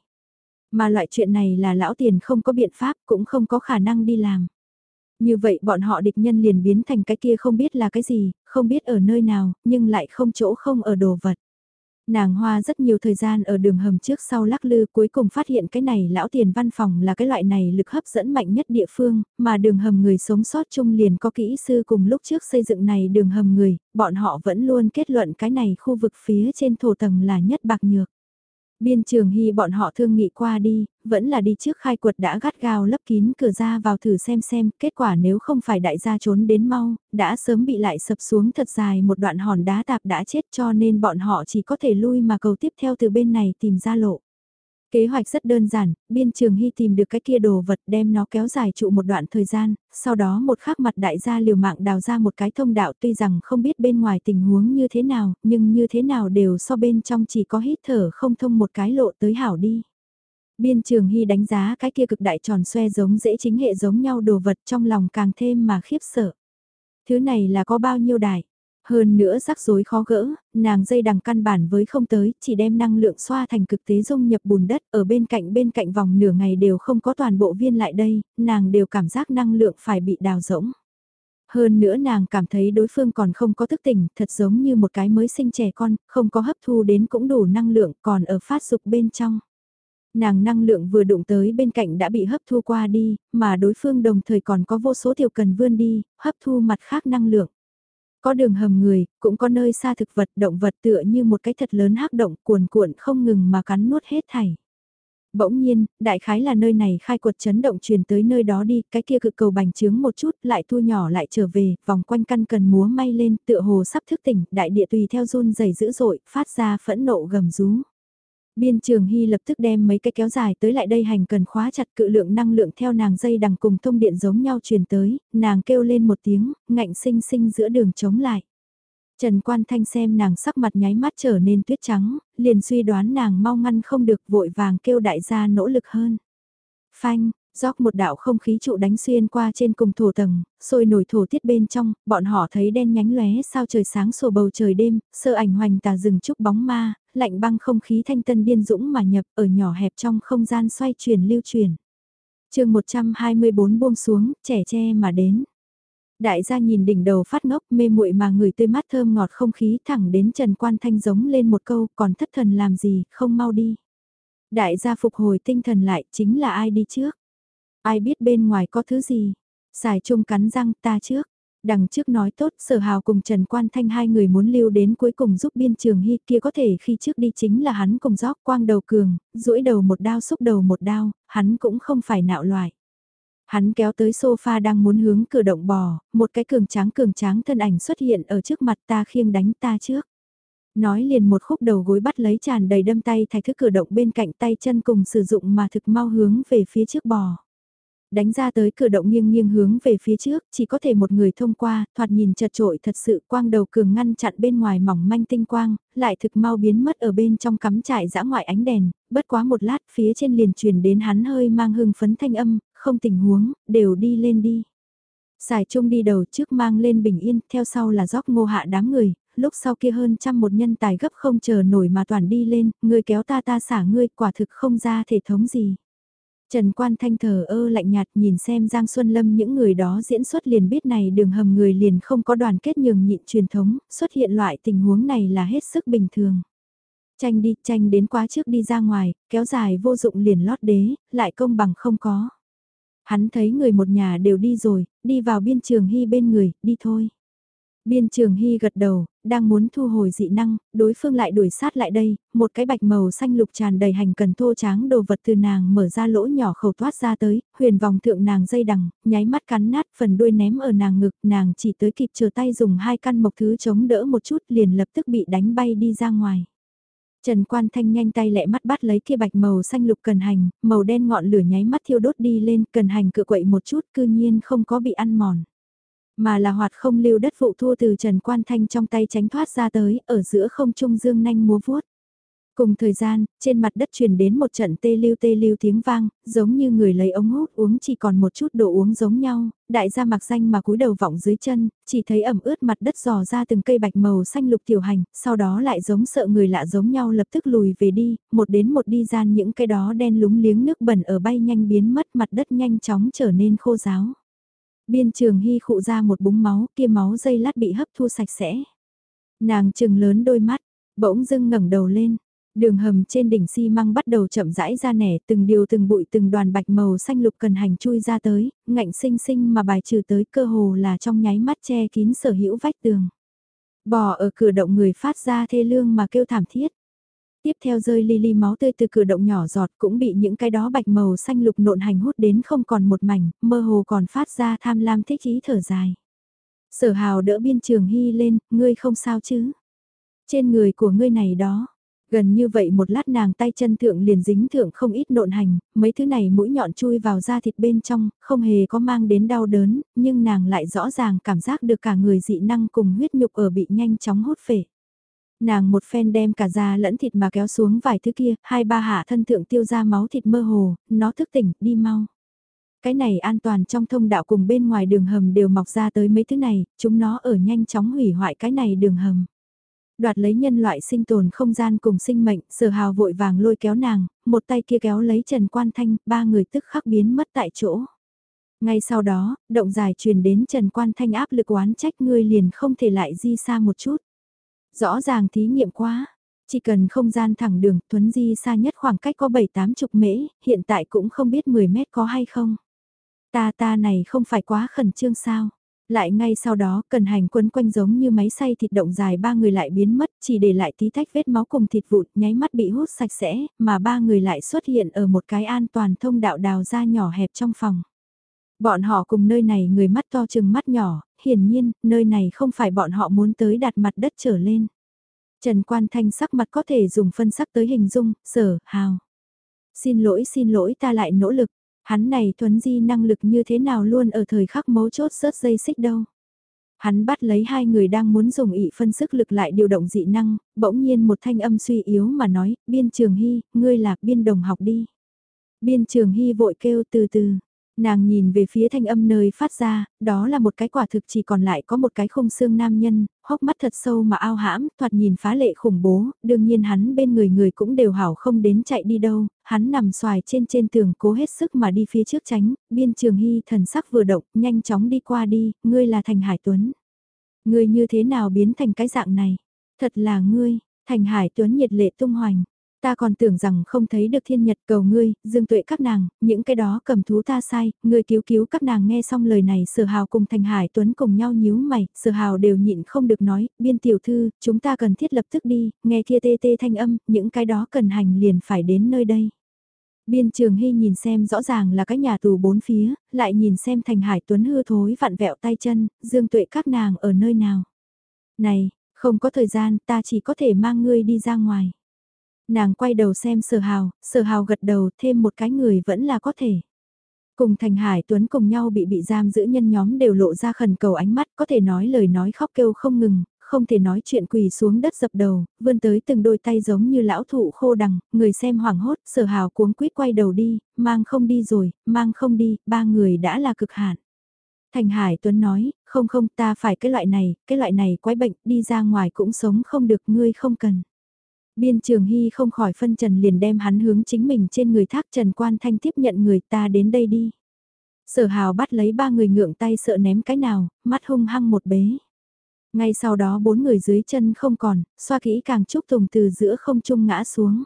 Mà loại chuyện này là lão tiền không có biện pháp cũng không có khả năng đi làm. Như vậy bọn họ địch nhân liền biến thành cái kia không biết là cái gì, không biết ở nơi nào, nhưng lại không chỗ không ở đồ vật. Nàng hoa rất nhiều thời gian ở đường hầm trước sau lắc lư cuối cùng phát hiện cái này lão tiền văn phòng là cái loại này lực hấp dẫn mạnh nhất địa phương, mà đường hầm người sống sót chung liền có kỹ sư cùng lúc trước xây dựng này đường hầm người, bọn họ vẫn luôn kết luận cái này khu vực phía trên thổ tầng là nhất bạc nhược. Biên trường hy bọn họ thương nghị qua đi, vẫn là đi trước khai quật đã gắt gao lấp kín cửa ra vào thử xem xem, kết quả nếu không phải đại gia trốn đến mau, đã sớm bị lại sập xuống thật dài một đoạn hòn đá tạp đã chết cho nên bọn họ chỉ có thể lui mà cầu tiếp theo từ bên này tìm ra lộ. Kế hoạch rất đơn giản, biên trường hy tìm được cái kia đồ vật đem nó kéo dài trụ một đoạn thời gian, sau đó một khắc mặt đại gia liều mạng đào ra một cái thông đạo tuy rằng không biết bên ngoài tình huống như thế nào, nhưng như thế nào đều so bên trong chỉ có hít thở không thông một cái lộ tới hảo đi. Biên trường hy đánh giá cái kia cực đại tròn xoe giống dễ chính hệ giống nhau đồ vật trong lòng càng thêm mà khiếp sợ. Thứ này là có bao nhiêu đại? Hơn nữa rắc rối khó gỡ, nàng dây đằng căn bản với không tới, chỉ đem năng lượng xoa thành cực tế dung nhập bùn đất ở bên cạnh bên cạnh vòng nửa ngày đều không có toàn bộ viên lại đây, nàng đều cảm giác năng lượng phải bị đào rỗng. Hơn nữa nàng cảm thấy đối phương còn không có thức tỉnh, thật giống như một cái mới sinh trẻ con, không có hấp thu đến cũng đủ năng lượng còn ở phát dục bên trong. Nàng năng lượng vừa đụng tới bên cạnh đã bị hấp thu qua đi, mà đối phương đồng thời còn có vô số tiểu cần vươn đi, hấp thu mặt khác năng lượng. Có đường hầm người, cũng có nơi xa thực vật động vật tựa như một cái thật lớn hắc động cuồn cuộn không ngừng mà cắn nuốt hết thảy. Bỗng nhiên, đại khái là nơi này khai quật chấn động truyền tới nơi đó đi, cái kia cực cầu bành trướng một chút, lại thu nhỏ lại trở về, vòng quanh căn cần múa may lên, tựa hồ sắp thức tỉnh, đại địa tùy theo run dày dữ dội, phát ra phẫn nộ gầm rú. Biên trường hy lập tức đem mấy cái kéo dài tới lại đây hành cần khóa chặt cự lượng năng lượng theo nàng dây đằng cùng thông điện giống nhau truyền tới, nàng kêu lên một tiếng, ngạnh sinh sinh giữa đường chống lại. Trần Quan Thanh xem nàng sắc mặt nháy mắt trở nên tuyết trắng, liền suy đoán nàng mau ngăn không được vội vàng kêu đại gia nỗ lực hơn. Phanh, Gióc một đạo không khí trụ đánh xuyên qua trên cùng thổ tầng, sôi nổi thổ tiết bên trong, bọn họ thấy đen nhánh lóe sao trời sáng sổ bầu trời đêm, sơ ảnh hoành tà rừng trúc bóng ma, lạnh băng không khí thanh tân điên dũng mà nhập ở nhỏ hẹp trong không gian xoay chuyển lưu truyền. chương 124 buông xuống, trẻ tre mà đến. Đại gia nhìn đỉnh đầu phát ngốc mê muội mà người tươi mát thơm ngọt không khí thẳng đến Trần Quan Thanh giống lên một câu còn thất thần làm gì, không mau đi. Đại gia phục hồi tinh thần lại chính là ai đi trước. Ai biết bên ngoài có thứ gì? Xài chung cắn răng ta trước. Đằng trước nói tốt sở hào cùng Trần Quan Thanh hai người muốn lưu đến cuối cùng giúp biên trường hy kia có thể khi trước đi chính là hắn cùng gióc quang đầu cường, duỗi đầu một đao xúc đầu một đao, hắn cũng không phải nạo loại. Hắn kéo tới sofa đang muốn hướng cửa động bò, một cái cường tráng cường tráng thân ảnh xuất hiện ở trước mặt ta khiêng đánh ta trước. Nói liền một khúc đầu gối bắt lấy tràn đầy đâm tay thay thức cửa động bên cạnh tay chân cùng sử dụng mà thực mau hướng về phía trước bò đánh ra tới cửa động nghiêng nghiêng hướng về phía trước, chỉ có thể một người thông qua, thoạt nhìn chật trội thật sự quang đầu cường ngăn chặn bên ngoài mỏng manh tinh quang, lại thực mau biến mất ở bên trong cắm trại dã ngoại ánh đèn, bất quá một lát phía trên liền truyền đến hắn hơi mang hưng phấn thanh âm, không tình huống, đều đi lên đi. Xài trung đi đầu trước mang lên bình yên, theo sau là gióc ngô hạ đám người, lúc sau kia hơn trăm một nhân tài gấp không chờ nổi mà toàn đi lên, người kéo ta ta xả ngươi quả thực không ra thể thống gì. Trần Quan Thanh thờ ơ lạnh nhạt nhìn xem Giang Xuân Lâm những người đó diễn xuất liền biết này đường hầm người liền không có đoàn kết nhường nhịn truyền thống, xuất hiện loại tình huống này là hết sức bình thường. Tranh đi, tranh đến quá trước đi ra ngoài, kéo dài vô dụng liền lót đế, lại công bằng không có. Hắn thấy người một nhà đều đi rồi, đi vào biên trường hy bên người, đi thôi. Biên trường hy gật đầu, đang muốn thu hồi dị năng, đối phương lại đuổi sát lại đây, một cái bạch màu xanh lục tràn đầy hành cần thô tráng đồ vật từ nàng mở ra lỗ nhỏ khẩu thoát ra tới, huyền vòng thượng nàng dây đằng, nháy mắt cắn nát phần đuôi ném ở nàng ngực, nàng chỉ tới kịp chờ tay dùng hai căn mộc thứ chống đỡ một chút liền lập tức bị đánh bay đi ra ngoài. Trần Quan Thanh nhanh tay lẹ mắt bắt lấy kia bạch màu xanh lục cần hành, màu đen ngọn lửa nháy mắt thiêu đốt đi lên, cần hành cựa quậy một chút cư nhiên không có bị ăn mòn. Mà là hoạt không lưu đất vụ thua từ Trần Quan Thanh trong tay tránh thoát ra tới, ở giữa không trung dương nanh múa vuốt. Cùng thời gian, trên mặt đất truyền đến một trận tê lưu tê lưu tiếng vang, giống như người lấy ống hút uống chỉ còn một chút đồ uống giống nhau, đại gia mặc xanh mà cúi đầu vọng dưới chân, chỉ thấy ẩm ướt mặt đất dò ra từng cây bạch màu xanh lục tiểu hành, sau đó lại giống sợ người lạ giống nhau lập tức lùi về đi, một đến một đi gian những cái đó đen lúng liếng nước bẩn ở bay nhanh biến mất mặt đất nhanh chóng trở nên khô giáo. Biên trường hy khụ ra một búng máu, kia máu dây lát bị hấp thu sạch sẽ. Nàng trừng lớn đôi mắt, bỗng dưng ngẩng đầu lên, Đường hầm trên đỉnh xi măng bắt đầu chậm rãi ra nẻ từng điều từng bụi từng đoàn bạch màu xanh lục cần hành chui ra tới, ngạnh sinh sinh mà bài trừ tới cơ hồ là trong nháy mắt che kín sở hữu vách tường. Bò ở cửa động người phát ra thê lương mà kêu thảm thiết. Tiếp theo rơi li li máu tươi từ cửa động nhỏ giọt cũng bị những cái đó bạch màu xanh lục nộn hành hút đến không còn một mảnh, mơ hồ còn phát ra tham lam thích ý thở dài. Sở hào đỡ biên trường hy lên, ngươi không sao chứ? Trên người của ngươi này đó, Gần như vậy một lát nàng tay chân thượng liền dính thượng không ít nộn hành, mấy thứ này mũi nhọn chui vào da thịt bên trong, không hề có mang đến đau đớn, nhưng nàng lại rõ ràng cảm giác được cả người dị năng cùng huyết nhục ở bị nhanh chóng hút phể. Nàng một phen đem cả da lẫn thịt mà kéo xuống vài thứ kia, hai ba hạ thân thượng tiêu ra máu thịt mơ hồ, nó thức tỉnh, đi mau. Cái này an toàn trong thông đạo cùng bên ngoài đường hầm đều mọc ra tới mấy thứ này, chúng nó ở nhanh chóng hủy hoại cái này đường hầm. Đoạt lấy nhân loại sinh tồn không gian cùng sinh mệnh, sở hào vội vàng lôi kéo nàng, một tay kia kéo lấy Trần Quan Thanh, ba người tức khắc biến mất tại chỗ. Ngay sau đó, động dài truyền đến Trần Quan Thanh áp lực oán trách ngươi liền không thể lại di xa một chút. Rõ ràng thí nghiệm quá, chỉ cần không gian thẳng đường tuấn di xa nhất khoảng cách có 7-8 chục mễ, hiện tại cũng không biết 10 mét có hay không. Ta ta này không phải quá khẩn trương sao. Lại ngay sau đó, cần hành quấn quanh giống như máy xay thịt động dài ba người lại biến mất, chỉ để lại tí tách vết máu cùng thịt vụt nháy mắt bị hút sạch sẽ, mà ba người lại xuất hiện ở một cái an toàn thông đạo đào ra nhỏ hẹp trong phòng. Bọn họ cùng nơi này người mắt to chừng mắt nhỏ, hiển nhiên, nơi này không phải bọn họ muốn tới đặt mặt đất trở lên. Trần Quan Thanh sắc mặt có thể dùng phân sắc tới hình dung, sở, hào. Xin lỗi xin lỗi ta lại nỗ lực, Hắn này thuấn di năng lực như thế nào luôn ở thời khắc mấu chốt rớt dây xích đâu. Hắn bắt lấy hai người đang muốn dùng ị phân sức lực lại điều động dị năng, bỗng nhiên một thanh âm suy yếu mà nói, biên trường hy, ngươi là biên đồng học đi. Biên trường hy vội kêu từ từ, Nàng nhìn về phía thanh âm nơi phát ra, đó là một cái quả thực chỉ còn lại có một cái khung xương nam nhân, hốc mắt thật sâu mà ao hãm, thoạt nhìn phá lệ khủng bố, đương nhiên hắn bên người người cũng đều hảo không đến chạy đi đâu, hắn nằm xoài trên trên tường cố hết sức mà đi phía trước tránh, biên trường hy thần sắc vừa động, nhanh chóng đi qua đi, ngươi là Thành Hải Tuấn. Ngươi như thế nào biến thành cái dạng này? Thật là ngươi, Thành Hải Tuấn nhiệt lệ tung hoành. Ta còn tưởng rằng không thấy được thiên nhật cầu ngươi, dương tuệ các nàng, những cái đó cầm thú ta sai, ngươi cứu cứu các nàng nghe xong lời này sở hào cùng thành hải tuấn cùng nhau nhíu mày, sở hào đều nhịn không được nói, biên tiểu thư, chúng ta cần thiết lập tức đi, nghe kia tê tê thanh âm, những cái đó cần hành liền phải đến nơi đây. Biên trường hy nhìn xem rõ ràng là cái nhà tù bốn phía, lại nhìn xem thành hải tuấn hư thối vặn vẹo tay chân, dương tuệ các nàng ở nơi nào. Này, không có thời gian, ta chỉ có thể mang ngươi đi ra ngoài. Nàng quay đầu xem sở hào, sở hào gật đầu thêm một cái người vẫn là có thể. Cùng Thành Hải Tuấn cùng nhau bị bị giam giữ nhân nhóm đều lộ ra khẩn cầu ánh mắt có thể nói lời nói khóc kêu không ngừng, không thể nói chuyện quỳ xuống đất dập đầu, vươn tới từng đôi tay giống như lão thụ khô đằng, người xem hoảng hốt, sở hào cuống quýt quay đầu đi, mang không đi rồi, mang không đi, ba người đã là cực hạn. Thành Hải Tuấn nói, không không ta phải cái loại này, cái loại này quái bệnh, đi ra ngoài cũng sống không được, ngươi không cần. Biên trường hy không khỏi phân trần liền đem hắn hướng chính mình trên người thác Trần Quan Thanh tiếp nhận người ta đến đây đi. Sở hào bắt lấy ba người ngượng tay sợ ném cái nào, mắt hung hăng một bế. Ngay sau đó bốn người dưới chân không còn, xoa kỹ càng chúc tùng từ giữa không trung ngã xuống.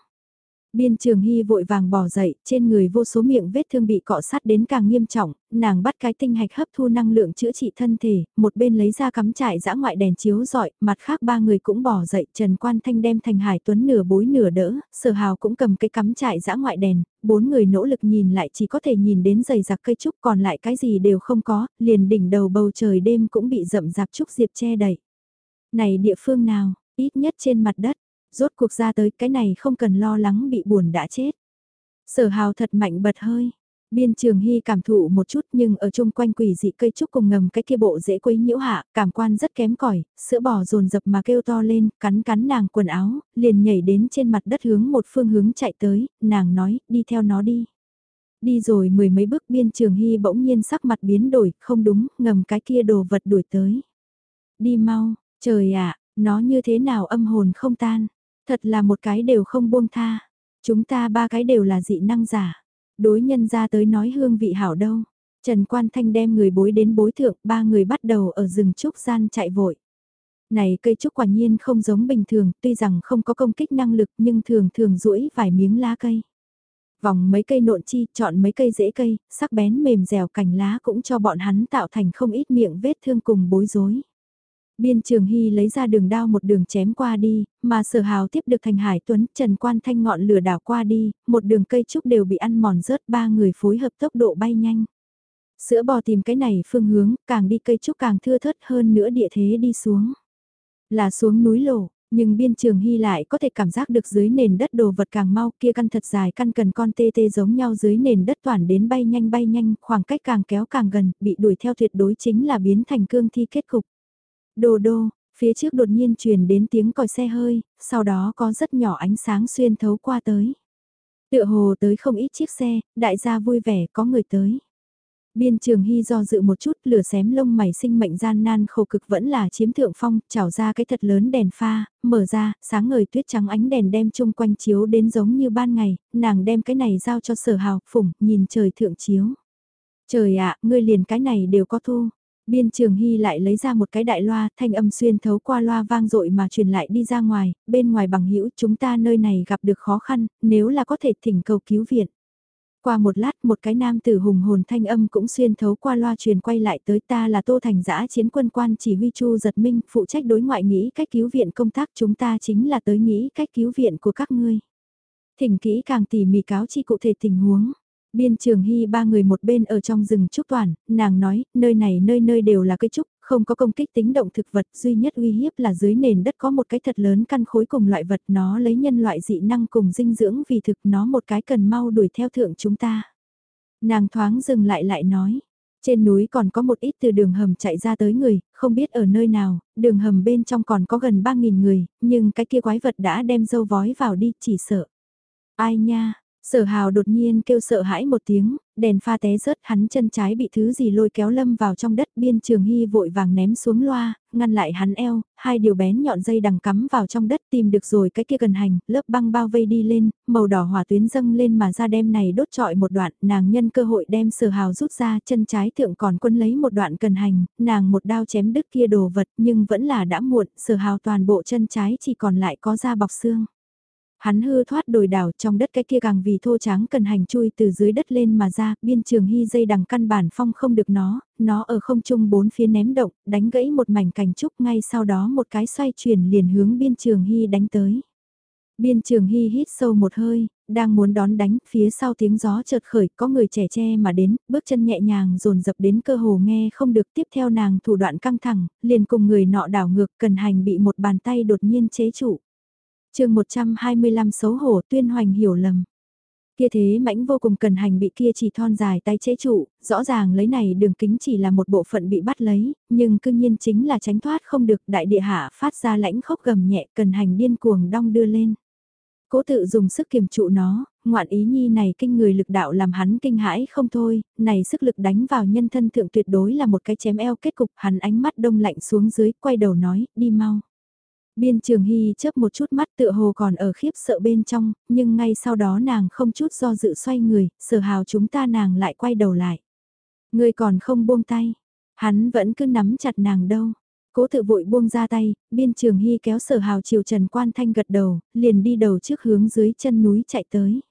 Biên trường hy vội vàng bỏ dậy, trên người vô số miệng vết thương bị cọ sát đến càng nghiêm trọng, nàng bắt cái tinh hạch hấp thu năng lượng chữa trị thân thể, một bên lấy ra cắm trại dã ngoại đèn chiếu dọi, mặt khác ba người cũng bỏ dậy, Trần Quan Thanh đem thành hải tuấn nửa bối nửa đỡ, sở hào cũng cầm cái cắm trại dã ngoại đèn, bốn người nỗ lực nhìn lại chỉ có thể nhìn đến dày giặc cây trúc còn lại cái gì đều không có, liền đỉnh đầu bầu trời đêm cũng bị rậm rạp trúc diệp che đậy. Này địa phương nào, ít nhất trên mặt đất, Rốt cuộc ra tới cái này không cần lo lắng bị buồn đã chết. Sở hào thật mạnh bật hơi. Biên trường hy cảm thụ một chút nhưng ở chung quanh quỷ dị cây trúc cùng ngầm cái kia bộ dễ quấy nhiễu hạ, cảm quan rất kém cỏi sữa bò dồn dập mà kêu to lên, cắn cắn nàng quần áo, liền nhảy đến trên mặt đất hướng một phương hướng chạy tới, nàng nói, đi theo nó đi. Đi rồi mười mấy bước biên trường hy bỗng nhiên sắc mặt biến đổi, không đúng, ngầm cái kia đồ vật đuổi tới. Đi mau, trời ạ, nó như thế nào âm hồn không tan, thật là một cái đều không buông tha. Chúng ta ba cái đều là dị năng giả. Đối nhân ra tới nói hương vị hảo đâu. Trần Quan Thanh đem người bối đến bối thượng, ba người bắt đầu ở rừng trúc gian chạy vội. Này cây trúc quả nhiên không giống bình thường, tuy rằng không có công kích năng lực nhưng thường thường rũi vài miếng lá cây. Vòng mấy cây nộn chi, chọn mấy cây rễ cây, sắc bén mềm dẻo cành lá cũng cho bọn hắn tạo thành không ít miệng vết thương cùng bối rối. Biên Trường Hy lấy ra đường đao một đường chém qua đi, mà sở hào tiếp được thành hải tuấn, trần quan thanh ngọn lửa đảo qua đi, một đường cây trúc đều bị ăn mòn rớt ba người phối hợp tốc độ bay nhanh. Sữa bò tìm cái này phương hướng, càng đi cây trúc càng thưa thớt hơn nữa địa thế đi xuống. Là xuống núi lổ, nhưng biên trường hy lại có thể cảm giác được dưới nền đất đồ vật càng mau kia căn thật dài căn cần con tê tê giống nhau dưới nền đất toàn đến bay nhanh bay nhanh, khoảng cách càng kéo càng gần, bị đuổi theo tuyệt đối chính là biến thành cương thi kết cục. Đồ đô, phía trước đột nhiên truyền đến tiếng còi xe hơi, sau đó có rất nhỏ ánh sáng xuyên thấu qua tới. Tựa hồ tới không ít chiếc xe, đại gia vui vẻ có người tới. Biên trường hy do dự một chút lửa xém lông mày sinh mệnh gian nan khổ cực vẫn là chiếm thượng phong, chảo ra cái thật lớn đèn pha, mở ra, sáng ngời tuyết trắng ánh đèn đem chung quanh chiếu đến giống như ban ngày, nàng đem cái này giao cho sở hào, phủng, nhìn trời thượng chiếu. Trời ạ, ngươi liền cái này đều có thu. Biên Trường Hy lại lấy ra một cái đại loa, thanh âm xuyên thấu qua loa vang dội mà truyền lại đi ra ngoài, bên ngoài bằng hữu chúng ta nơi này gặp được khó khăn, nếu là có thể thỉnh cầu cứu viện. Qua một lát một cái nam tử hùng hồn thanh âm cũng xuyên thấu qua loa truyền quay lại tới ta là Tô Thành giã chiến quân quan chỉ huy Chu Giật Minh phụ trách đối ngoại nghĩ cách cứu viện công tác chúng ta chính là tới nghĩ cách cứu viện của các ngươi. Thỉnh kỹ càng tỉ mỉ cáo chi cụ thể tình huống. Biên trường hy ba người một bên ở trong rừng trúc toàn, nàng nói, nơi này nơi nơi đều là cây trúc, không có công kích tính động thực vật, duy nhất uy hiếp là dưới nền đất có một cái thật lớn căn khối cùng loại vật nó lấy nhân loại dị năng cùng dinh dưỡng vì thực nó một cái cần mau đuổi theo thượng chúng ta. Nàng thoáng dừng lại lại nói, trên núi còn có một ít từ đường hầm chạy ra tới người, không biết ở nơi nào, đường hầm bên trong còn có gần 3.000 người, nhưng cái kia quái vật đã đem dâu vói vào đi, chỉ sợ. Ai nha, Sở hào đột nhiên kêu sợ hãi một tiếng, đèn pha té rớt hắn chân trái bị thứ gì lôi kéo lâm vào trong đất biên trường hy vội vàng ném xuống loa, ngăn lại hắn eo, hai điều bén nhọn dây đằng cắm vào trong đất tìm được rồi cái kia gần hành, lớp băng bao vây đi lên, màu đỏ hỏa tuyến dâng lên mà ra đem này đốt trọi một đoạn, nàng nhân cơ hội đem sở hào rút ra chân trái thượng còn quân lấy một đoạn cần hành, nàng một đao chém đứt kia đồ vật nhưng vẫn là đã muộn, sở hào toàn bộ chân trái chỉ còn lại có da bọc xương. Hắn hư thoát đồi đảo trong đất cái kia càng vì thô tráng cần hành chui từ dưới đất lên mà ra, biên trường hy dây đằng căn bản phong không được nó, nó ở không trung bốn phía ném động, đánh gãy một mảnh cành trúc ngay sau đó một cái xoay chuyển liền hướng biên trường hy đánh tới. Biên trường hy hít sâu một hơi, đang muốn đón đánh, phía sau tiếng gió chợt khởi, có người trẻ tre mà đến, bước chân nhẹ nhàng dồn dập đến cơ hồ nghe không được tiếp theo nàng thủ đoạn căng thẳng, liền cùng người nọ đảo ngược cần hành bị một bàn tay đột nhiên chế trụ chương 125 xấu hổ tuyên hoành hiểu lầm. Kia thế mãnh vô cùng cần hành bị kia chỉ thon dài tay chế trụ, rõ ràng lấy này đường kính chỉ là một bộ phận bị bắt lấy, nhưng cương nhiên chính là tránh thoát không được đại địa hạ phát ra lãnh khốc gầm nhẹ cần hành điên cuồng đong đưa lên. Cố tự dùng sức kiềm trụ nó, ngoạn ý nhi này kinh người lực đạo làm hắn kinh hãi không thôi, này sức lực đánh vào nhân thân thượng tuyệt đối là một cái chém eo kết cục hắn ánh mắt đông lạnh xuống dưới quay đầu nói, đi mau. Biên Trường Hy chớp một chút mắt tựa hồ còn ở khiếp sợ bên trong, nhưng ngay sau đó nàng không chút do dự xoay người, sở hào chúng ta nàng lại quay đầu lại. Người còn không buông tay, hắn vẫn cứ nắm chặt nàng đâu. Cố tự vội buông ra tay, biên trường hy kéo sở hào chiều Trần Quan Thanh gật đầu, liền đi đầu trước hướng dưới chân núi chạy tới.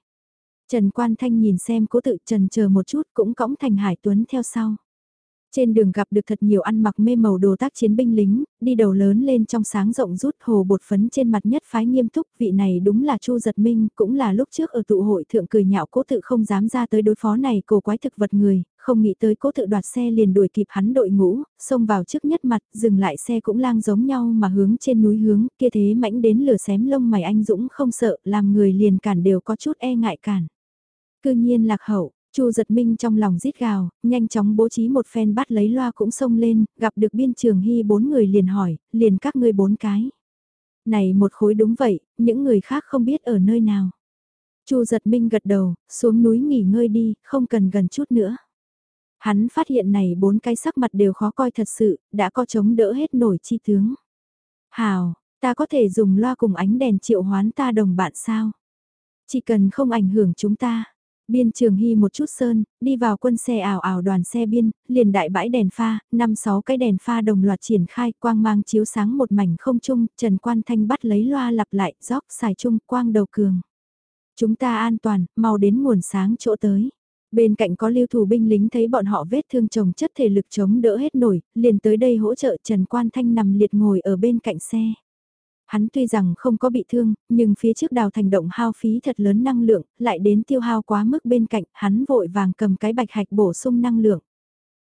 Trần Quan Thanh nhìn xem cố tự trần chờ một chút cũng cõng thành Hải Tuấn theo sau. Trên đường gặp được thật nhiều ăn mặc mê màu đồ tác chiến binh lính, đi đầu lớn lên trong sáng rộng rút hồ bột phấn trên mặt nhất phái nghiêm túc, vị này đúng là Chu Giật Minh, cũng là lúc trước ở tụ hội thượng cười nhạo cố tự không dám ra tới đối phó này cổ quái thực vật người, không nghĩ tới cố tự đoạt xe liền đuổi kịp hắn đội ngũ, xông vào trước nhất mặt, dừng lại xe cũng lang giống nhau mà hướng trên núi hướng, kia thế mãnh đến lửa xém lông mày anh Dũng không sợ, làm người liền cản đều có chút e ngại cản. Cư nhiên lạc hậu, Chu giật minh trong lòng rít gào, nhanh chóng bố trí một phen bắt lấy loa cũng xông lên, gặp được biên trường hy bốn người liền hỏi, liền các ngươi bốn cái. Này một khối đúng vậy, những người khác không biết ở nơi nào. Chu giật minh gật đầu, xuống núi nghỉ ngơi đi, không cần gần chút nữa. Hắn phát hiện này bốn cái sắc mặt đều khó coi thật sự, đã có chống đỡ hết nổi chi tướng. Hào, ta có thể dùng loa cùng ánh đèn triệu hoán ta đồng bạn sao? Chỉ cần không ảnh hưởng chúng ta. Biên trường hy một chút sơn, đi vào quân xe ảo ảo đoàn xe biên, liền đại bãi đèn pha, năm sáu cái đèn pha đồng loạt triển khai, quang mang chiếu sáng một mảnh không trung, Trần Quan Thanh bắt lấy loa lặp lại, gióc xài trung, quang đầu cường. Chúng ta an toàn, mau đến nguồn sáng chỗ tới. Bên cạnh có lưu thủ binh lính thấy bọn họ vết thương chồng chất thể lực chống đỡ hết nổi, liền tới đây hỗ trợ Trần Quan Thanh nằm liệt ngồi ở bên cạnh xe. Hắn tuy rằng không có bị thương, nhưng phía trước đào thành động hao phí thật lớn năng lượng, lại đến tiêu hao quá mức bên cạnh, hắn vội vàng cầm cái bạch hạch bổ sung năng lượng.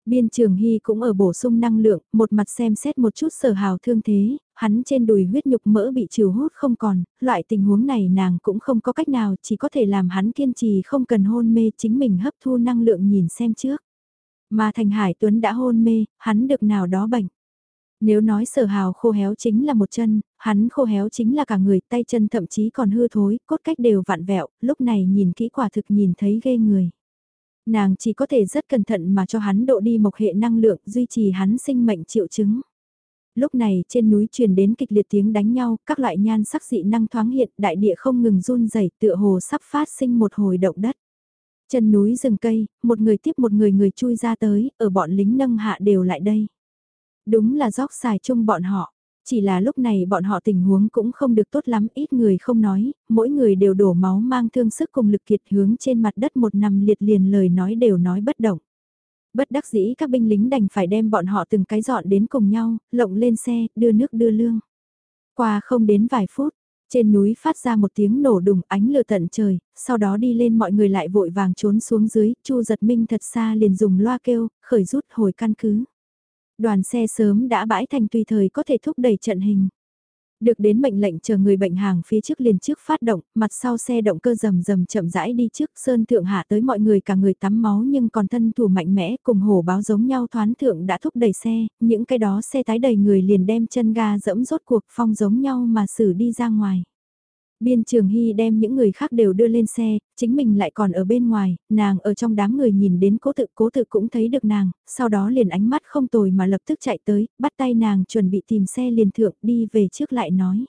Biên trường hy cũng ở bổ sung năng lượng, một mặt xem xét một chút sở hào thương thế, hắn trên đùi huyết nhục mỡ bị trừ hút không còn, loại tình huống này nàng cũng không có cách nào, chỉ có thể làm hắn kiên trì không cần hôn mê chính mình hấp thu năng lượng nhìn xem trước. Mà Thành Hải Tuấn đã hôn mê, hắn được nào đó bệnh. Nếu nói sở hào khô héo chính là một chân, hắn khô héo chính là cả người, tay chân thậm chí còn hư thối, cốt cách đều vặn vẹo, lúc này nhìn kỹ quả thực nhìn thấy ghê người. Nàng chỉ có thể rất cẩn thận mà cho hắn độ đi mộc hệ năng lượng, duy trì hắn sinh mệnh triệu chứng. Lúc này trên núi truyền đến kịch liệt tiếng đánh nhau, các loại nhan sắc dị năng thoáng hiện, đại địa không ngừng run rẩy tựa hồ sắp phát sinh một hồi động đất. Chân núi rừng cây, một người tiếp một người người chui ra tới, ở bọn lính nâng hạ đều lại đây. Đúng là dốc xài chung bọn họ. Chỉ là lúc này bọn họ tình huống cũng không được tốt lắm, ít người không nói, mỗi người đều đổ máu mang thương sức cùng lực kiệt hướng trên mặt đất một nằm liệt liền lời nói đều nói bất động. Bất đắc dĩ các binh lính đành phải đem bọn họ từng cái dọn đến cùng nhau, lộng lên xe, đưa nước đưa lương. Qua không đến vài phút, trên núi phát ra một tiếng nổ đùng ánh lửa tận trời, sau đó đi lên mọi người lại vội vàng trốn xuống dưới, Chu giật minh thật xa liền dùng loa kêu, khởi rút hồi căn cứ. Đoàn xe sớm đã bãi thành tùy thời có thể thúc đẩy trận hình. Được đến mệnh lệnh chờ người bệnh hàng phía trước liền trước phát động, mặt sau xe động cơ rầm rầm chậm rãi đi trước sơn thượng hạ tới mọi người cả người tắm máu nhưng còn thân thủ mạnh mẽ cùng hổ báo giống nhau thoán thượng đã thúc đẩy xe, những cái đó xe tái đầy người liền đem chân ga dẫm rốt cuộc phong giống nhau mà xử đi ra ngoài. Biên Trường Hy đem những người khác đều đưa lên xe, chính mình lại còn ở bên ngoài, nàng ở trong đám người nhìn đến cố tự, cố tự cũng thấy được nàng, sau đó liền ánh mắt không tồi mà lập tức chạy tới, bắt tay nàng chuẩn bị tìm xe liền thượng đi về trước lại nói.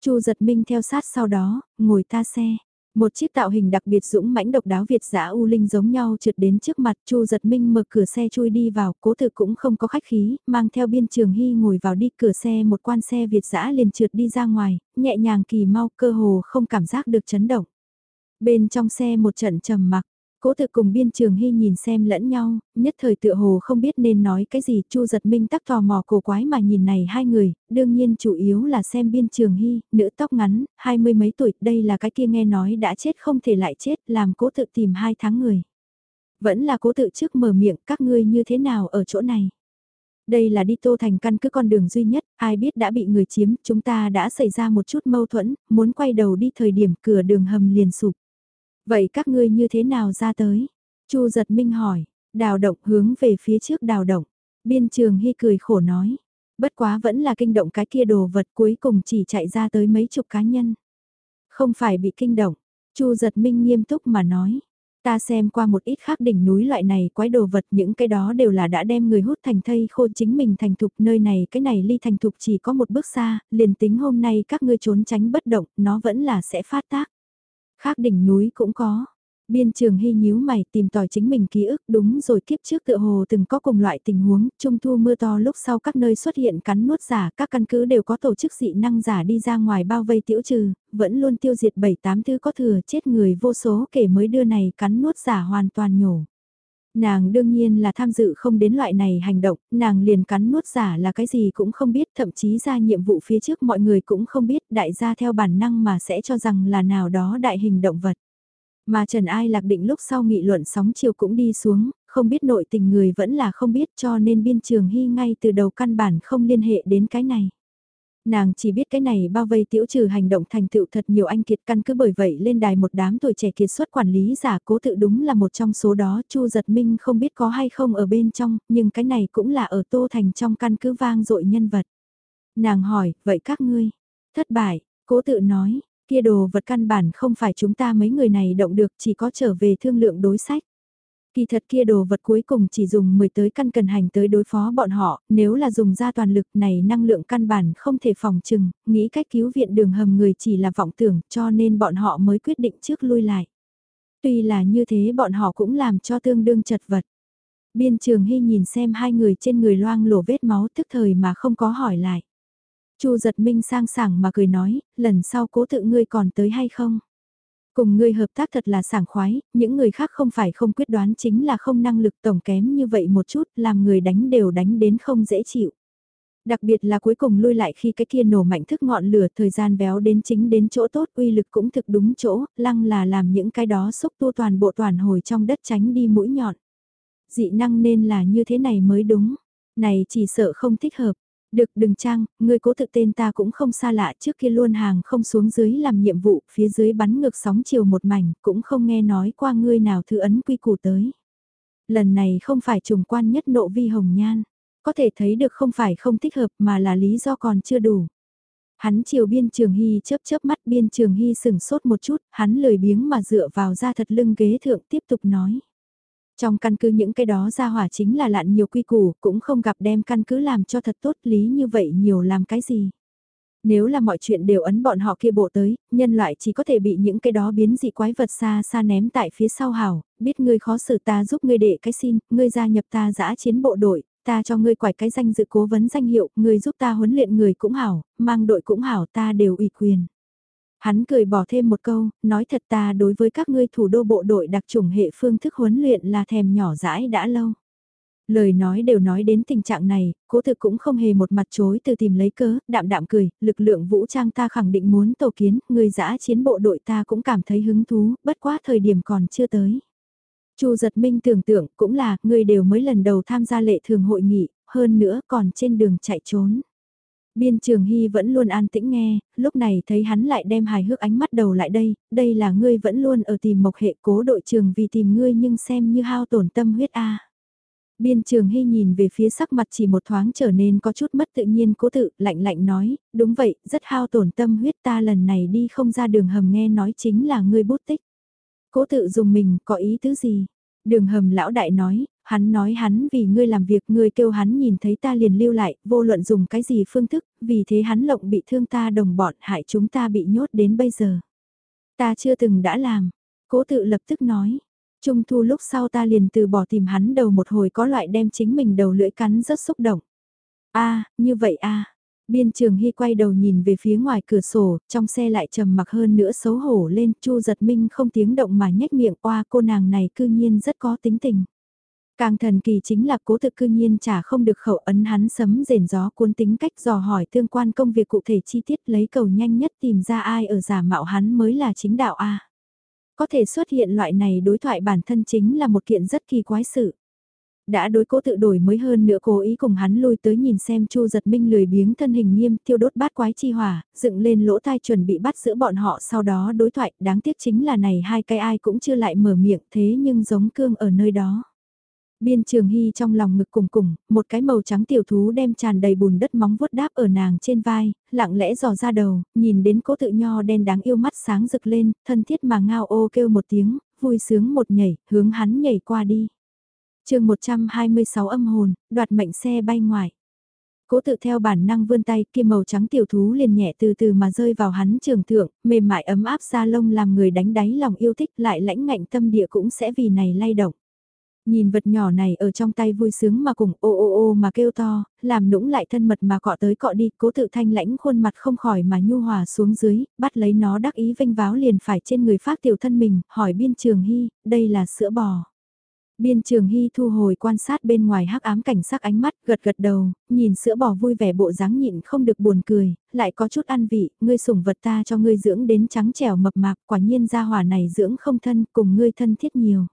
Chu giật minh theo sát sau đó, ngồi ta xe. Một chiếc tạo hình đặc biệt dũng mãnh độc đáo Việt giã U Linh giống nhau trượt đến trước mặt Chu giật minh mở cửa xe chui đi vào, cố thực cũng không có khách khí, mang theo biên trường hy ngồi vào đi cửa xe một quan xe Việt giã liền trượt đi ra ngoài, nhẹ nhàng kỳ mau cơ hồ không cảm giác được chấn động. Bên trong xe một trận trầm mặc, Cố tự cùng biên trường hy nhìn xem lẫn nhau, nhất thời tựa hồ không biết nên nói cái gì, chu giật minh tắc tò mò cổ quái mà nhìn này hai người, đương nhiên chủ yếu là xem biên trường hy, nữ tóc ngắn, hai mươi mấy tuổi, đây là cái kia nghe nói đã chết không thể lại chết, làm cố tự tìm hai tháng người. Vẫn là cố tự trước mở miệng, các ngươi như thế nào ở chỗ này? Đây là đi tô thành căn cứ con đường duy nhất, ai biết đã bị người chiếm, chúng ta đã xảy ra một chút mâu thuẫn, muốn quay đầu đi thời điểm cửa đường hầm liền sụp. Vậy các ngươi như thế nào ra tới? Chu giật minh hỏi, đào động hướng về phía trước đào động. Biên trường hy cười khổ nói. Bất quá vẫn là kinh động cái kia đồ vật cuối cùng chỉ chạy ra tới mấy chục cá nhân. Không phải bị kinh động. Chu giật minh nghiêm túc mà nói. Ta xem qua một ít khác đỉnh núi loại này quái đồ vật những cái đó đều là đã đem người hút thành thây khô chính mình thành thục nơi này cái này ly thành thục chỉ có một bước xa, liền tính hôm nay các ngươi trốn tránh bất động, nó vẫn là sẽ phát tác. Khác đỉnh núi cũng có. Biên trường hy nhíu mày tìm tòi chính mình ký ức đúng rồi kiếp trước tựa hồ từng có cùng loại tình huống, trung thu mưa to lúc sau các nơi xuất hiện cắn nuốt giả, các căn cứ đều có tổ chức dị năng giả đi ra ngoài bao vây tiểu trừ, vẫn luôn tiêu diệt bảy tám thứ có thừa chết người vô số kể mới đưa này cắn nuốt giả hoàn toàn nhổ. Nàng đương nhiên là tham dự không đến loại này hành động, nàng liền cắn nuốt giả là cái gì cũng không biết, thậm chí ra nhiệm vụ phía trước mọi người cũng không biết, đại gia theo bản năng mà sẽ cho rằng là nào đó đại hình động vật. Mà Trần Ai lạc định lúc sau nghị luận sóng chiều cũng đi xuống, không biết nội tình người vẫn là không biết cho nên biên trường hy ngay từ đầu căn bản không liên hệ đến cái này. Nàng chỉ biết cái này bao vây tiểu trừ hành động thành tựu thật nhiều anh kiệt căn cứ bởi vậy lên đài một đám tuổi trẻ kiệt xuất quản lý giả cố tự đúng là một trong số đó Chu giật minh không biết có hay không ở bên trong, nhưng cái này cũng là ở Tô Thành trong căn cứ vang dội nhân vật. Nàng hỏi, vậy các ngươi, thất bại, cố tự nói, kia đồ vật căn bản không phải chúng ta mấy người này động được chỉ có trở về thương lượng đối sách. Kỳ thật kia đồ vật cuối cùng chỉ dùng 10 tới căn cần hành tới đối phó bọn họ, nếu là dùng ra toàn lực này năng lượng căn bản không thể phòng trừng, nghĩ cách cứu viện đường hầm người chỉ là vọng tưởng cho nên bọn họ mới quyết định trước lui lại. Tuy là như thế bọn họ cũng làm cho tương đương chật vật. Biên trường hy nhìn xem hai người trên người loang lổ vết máu tức thời mà không có hỏi lại. Chu giật minh sang sảng mà cười nói, lần sau cố tự ngươi còn tới hay không? Cùng ngươi hợp tác thật là sảng khoái, những người khác không phải không quyết đoán chính là không năng lực tổng kém như vậy một chút, làm người đánh đều đánh đến không dễ chịu. Đặc biệt là cuối cùng lui lại khi cái kia nổ mạnh thức ngọn lửa thời gian béo đến chính đến chỗ tốt uy lực cũng thực đúng chỗ, lăng là làm những cái đó xúc tu toàn bộ toàn hồi trong đất tránh đi mũi nhọn. Dị năng nên là như thế này mới đúng, này chỉ sợ không thích hợp, được đừng trang, người cố thực tên ta cũng không xa lạ trước kia luôn hàng không xuống dưới làm nhiệm vụ, phía dưới bắn ngược sóng chiều một mảnh, cũng không nghe nói qua ngươi nào thư ấn quy củ tới. Lần này không phải trùng quan nhất nộ vi hồng nhan, có thể thấy được không phải không thích hợp mà là lý do còn chưa đủ. Hắn chiều biên trường hy chớp chớp mắt biên trường hy sừng sốt một chút, hắn lười biếng mà dựa vào ra thật lưng ghế thượng tiếp tục nói. Trong căn cứ những cái đó ra hỏa chính là lạn nhiều quy củ, cũng không gặp đem căn cứ làm cho thật tốt lý như vậy nhiều làm cái gì. Nếu là mọi chuyện đều ấn bọn họ kia bộ tới, nhân loại chỉ có thể bị những cái đó biến dị quái vật xa xa ném tại phía sau hảo, biết ngươi khó xử ta giúp ngươi đệ cái xin, ngươi gia nhập ta giã chiến bộ đội, ta cho ngươi quải cái danh dự cố vấn danh hiệu, ngươi giúp ta huấn luyện người cũng hảo, mang đội cũng hảo ta đều ủy quyền. Hắn cười bỏ thêm một câu, nói thật ta đối với các ngươi thủ đô bộ đội đặc chủng hệ phương thức huấn luyện là thèm nhỏ dãi đã lâu. Lời nói đều nói đến tình trạng này, cố thực cũng không hề một mặt chối từ tìm lấy cớ, đạm đạm cười, lực lượng vũ trang ta khẳng định muốn tổ kiến, người giã chiến bộ đội ta cũng cảm thấy hứng thú, bất quá thời điểm còn chưa tới. Chu giật minh tưởng tượng cũng là, người đều mới lần đầu tham gia lệ thường hội nghị, hơn nữa còn trên đường chạy trốn. Biên Trường Hy vẫn luôn an tĩnh nghe, lúc này thấy hắn lại đem hài hước ánh mắt đầu lại đây, đây là ngươi vẫn luôn ở tìm mộc hệ cố đội trường vì tìm ngươi nhưng xem như hao tổn tâm huyết a. Biên Trường Hy nhìn về phía sắc mặt chỉ một thoáng trở nên có chút mất tự nhiên cố tự, lạnh lạnh nói, đúng vậy, rất hao tổn tâm huyết ta lần này đi không ra đường hầm nghe nói chính là ngươi bút tích. Cố tự dùng mình có ý tứ gì? Đường hầm lão đại nói, hắn nói hắn vì ngươi làm việc ngươi kêu hắn nhìn thấy ta liền lưu lại, vô luận dùng cái gì phương thức, vì thế hắn lộng bị thương ta đồng bọn hại chúng ta bị nhốt đến bây giờ. Ta chưa từng đã làm, cố tự lập tức nói. Trung thu lúc sau ta liền từ bỏ tìm hắn đầu một hồi có loại đem chính mình đầu lưỡi cắn rất xúc động. a như vậy a Biên trường hy quay đầu nhìn về phía ngoài cửa sổ, trong xe lại trầm mặc hơn nữa xấu hổ lên, chu giật minh không tiếng động mà nhếch miệng qua cô nàng này cư nhiên rất có tính tình. Càng thần kỳ chính là cố thực cư nhiên chả không được khẩu ấn hắn sấm rền gió cuốn tính cách dò hỏi tương quan công việc cụ thể chi tiết lấy cầu nhanh nhất tìm ra ai ở giả mạo hắn mới là chính đạo A. Có thể xuất hiện loại này đối thoại bản thân chính là một kiện rất kỳ quái sự. Đã đối cố tự đổi mới hơn nữa cố ý cùng hắn lui tới nhìn xem chu giật minh lười biếng thân hình nghiêm tiêu đốt bát quái chi hỏa, dựng lên lỗ tai chuẩn bị bắt giữa bọn họ sau đó đối thoại đáng tiếc chính là này hai cái ai cũng chưa lại mở miệng thế nhưng giống cương ở nơi đó. Biên trường hy trong lòng ngực cùng cùng, một cái màu trắng tiểu thú đem tràn đầy bùn đất móng vuốt đáp ở nàng trên vai, lặng lẽ dò ra đầu, nhìn đến cố tự nho đen đáng yêu mắt sáng rực lên, thân thiết mà ngao ô kêu một tiếng, vui sướng một nhảy, hướng hắn nhảy qua đi. chương 126 âm hồn, đoạt mệnh xe bay ngoài. Cố tự theo bản năng vươn tay kia màu trắng tiểu thú liền nhẹ từ từ mà rơi vào hắn trường thượng, mềm mại ấm áp da lông làm người đánh đáy lòng yêu thích lại lãnh ngạnh tâm địa cũng sẽ vì này lay động. Nhìn vật nhỏ này ở trong tay vui sướng mà cùng ô ô ô mà kêu to, làm nũng lại thân mật mà cọ tới cọ đi, cố tự thanh lãnh khuôn mặt không khỏi mà nhu hòa xuống dưới, bắt lấy nó đắc ý vinh váo liền phải trên người phát tiểu thân mình, hỏi biên trường hy, đây là sữa bò. Biên trường hy thu hồi quan sát bên ngoài hắc ám cảnh sắc ánh mắt, gật gật đầu, nhìn sữa bò vui vẻ bộ dáng nhịn không được buồn cười, lại có chút ăn vị, ngươi sủng vật ta cho ngươi dưỡng đến trắng trẻo mập mạp, quả nhiên gia hỏa này dưỡng không thân, cùng ngươi thân thiết nhiều.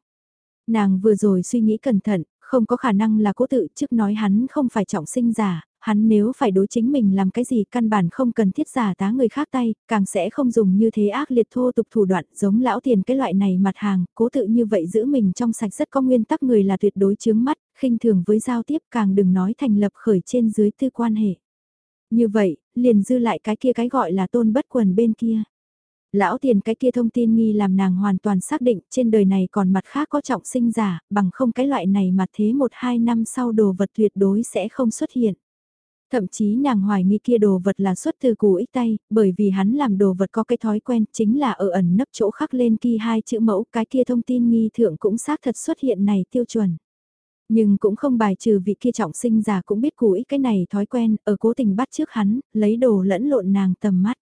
Nàng vừa rồi suy nghĩ cẩn thận, không có khả năng là cố tự trước nói hắn không phải trọng sinh giả, hắn nếu phải đối chính mình làm cái gì căn bản không cần thiết giả tá người khác tay, càng sẽ không dùng như thế ác liệt thô tục thủ đoạn giống lão tiền cái loại này mặt hàng, cố tự như vậy giữ mình trong sạch rất có nguyên tắc người là tuyệt đối chướng mắt, khinh thường với giao tiếp càng đừng nói thành lập khởi trên dưới tư quan hệ. Như vậy, liền dư lại cái kia cái gọi là tôn bất quần bên kia. Lão tiền cái kia thông tin nghi làm nàng hoàn toàn xác định trên đời này còn mặt khác có trọng sinh giả, bằng không cái loại này mà thế một hai năm sau đồ vật tuyệt đối sẽ không xuất hiện. Thậm chí nàng hoài nghi kia đồ vật là xuất từ củ ích tay, bởi vì hắn làm đồ vật có cái thói quen chính là ở ẩn nấp chỗ khắc lên kia hai chữ mẫu cái kia thông tin nghi thượng cũng xác thật xuất hiện này tiêu chuẩn. Nhưng cũng không bài trừ vị kia trọng sinh già cũng biết củ ích cái này thói quen, ở cố tình bắt trước hắn, lấy đồ lẫn lộn nàng tầm mắt.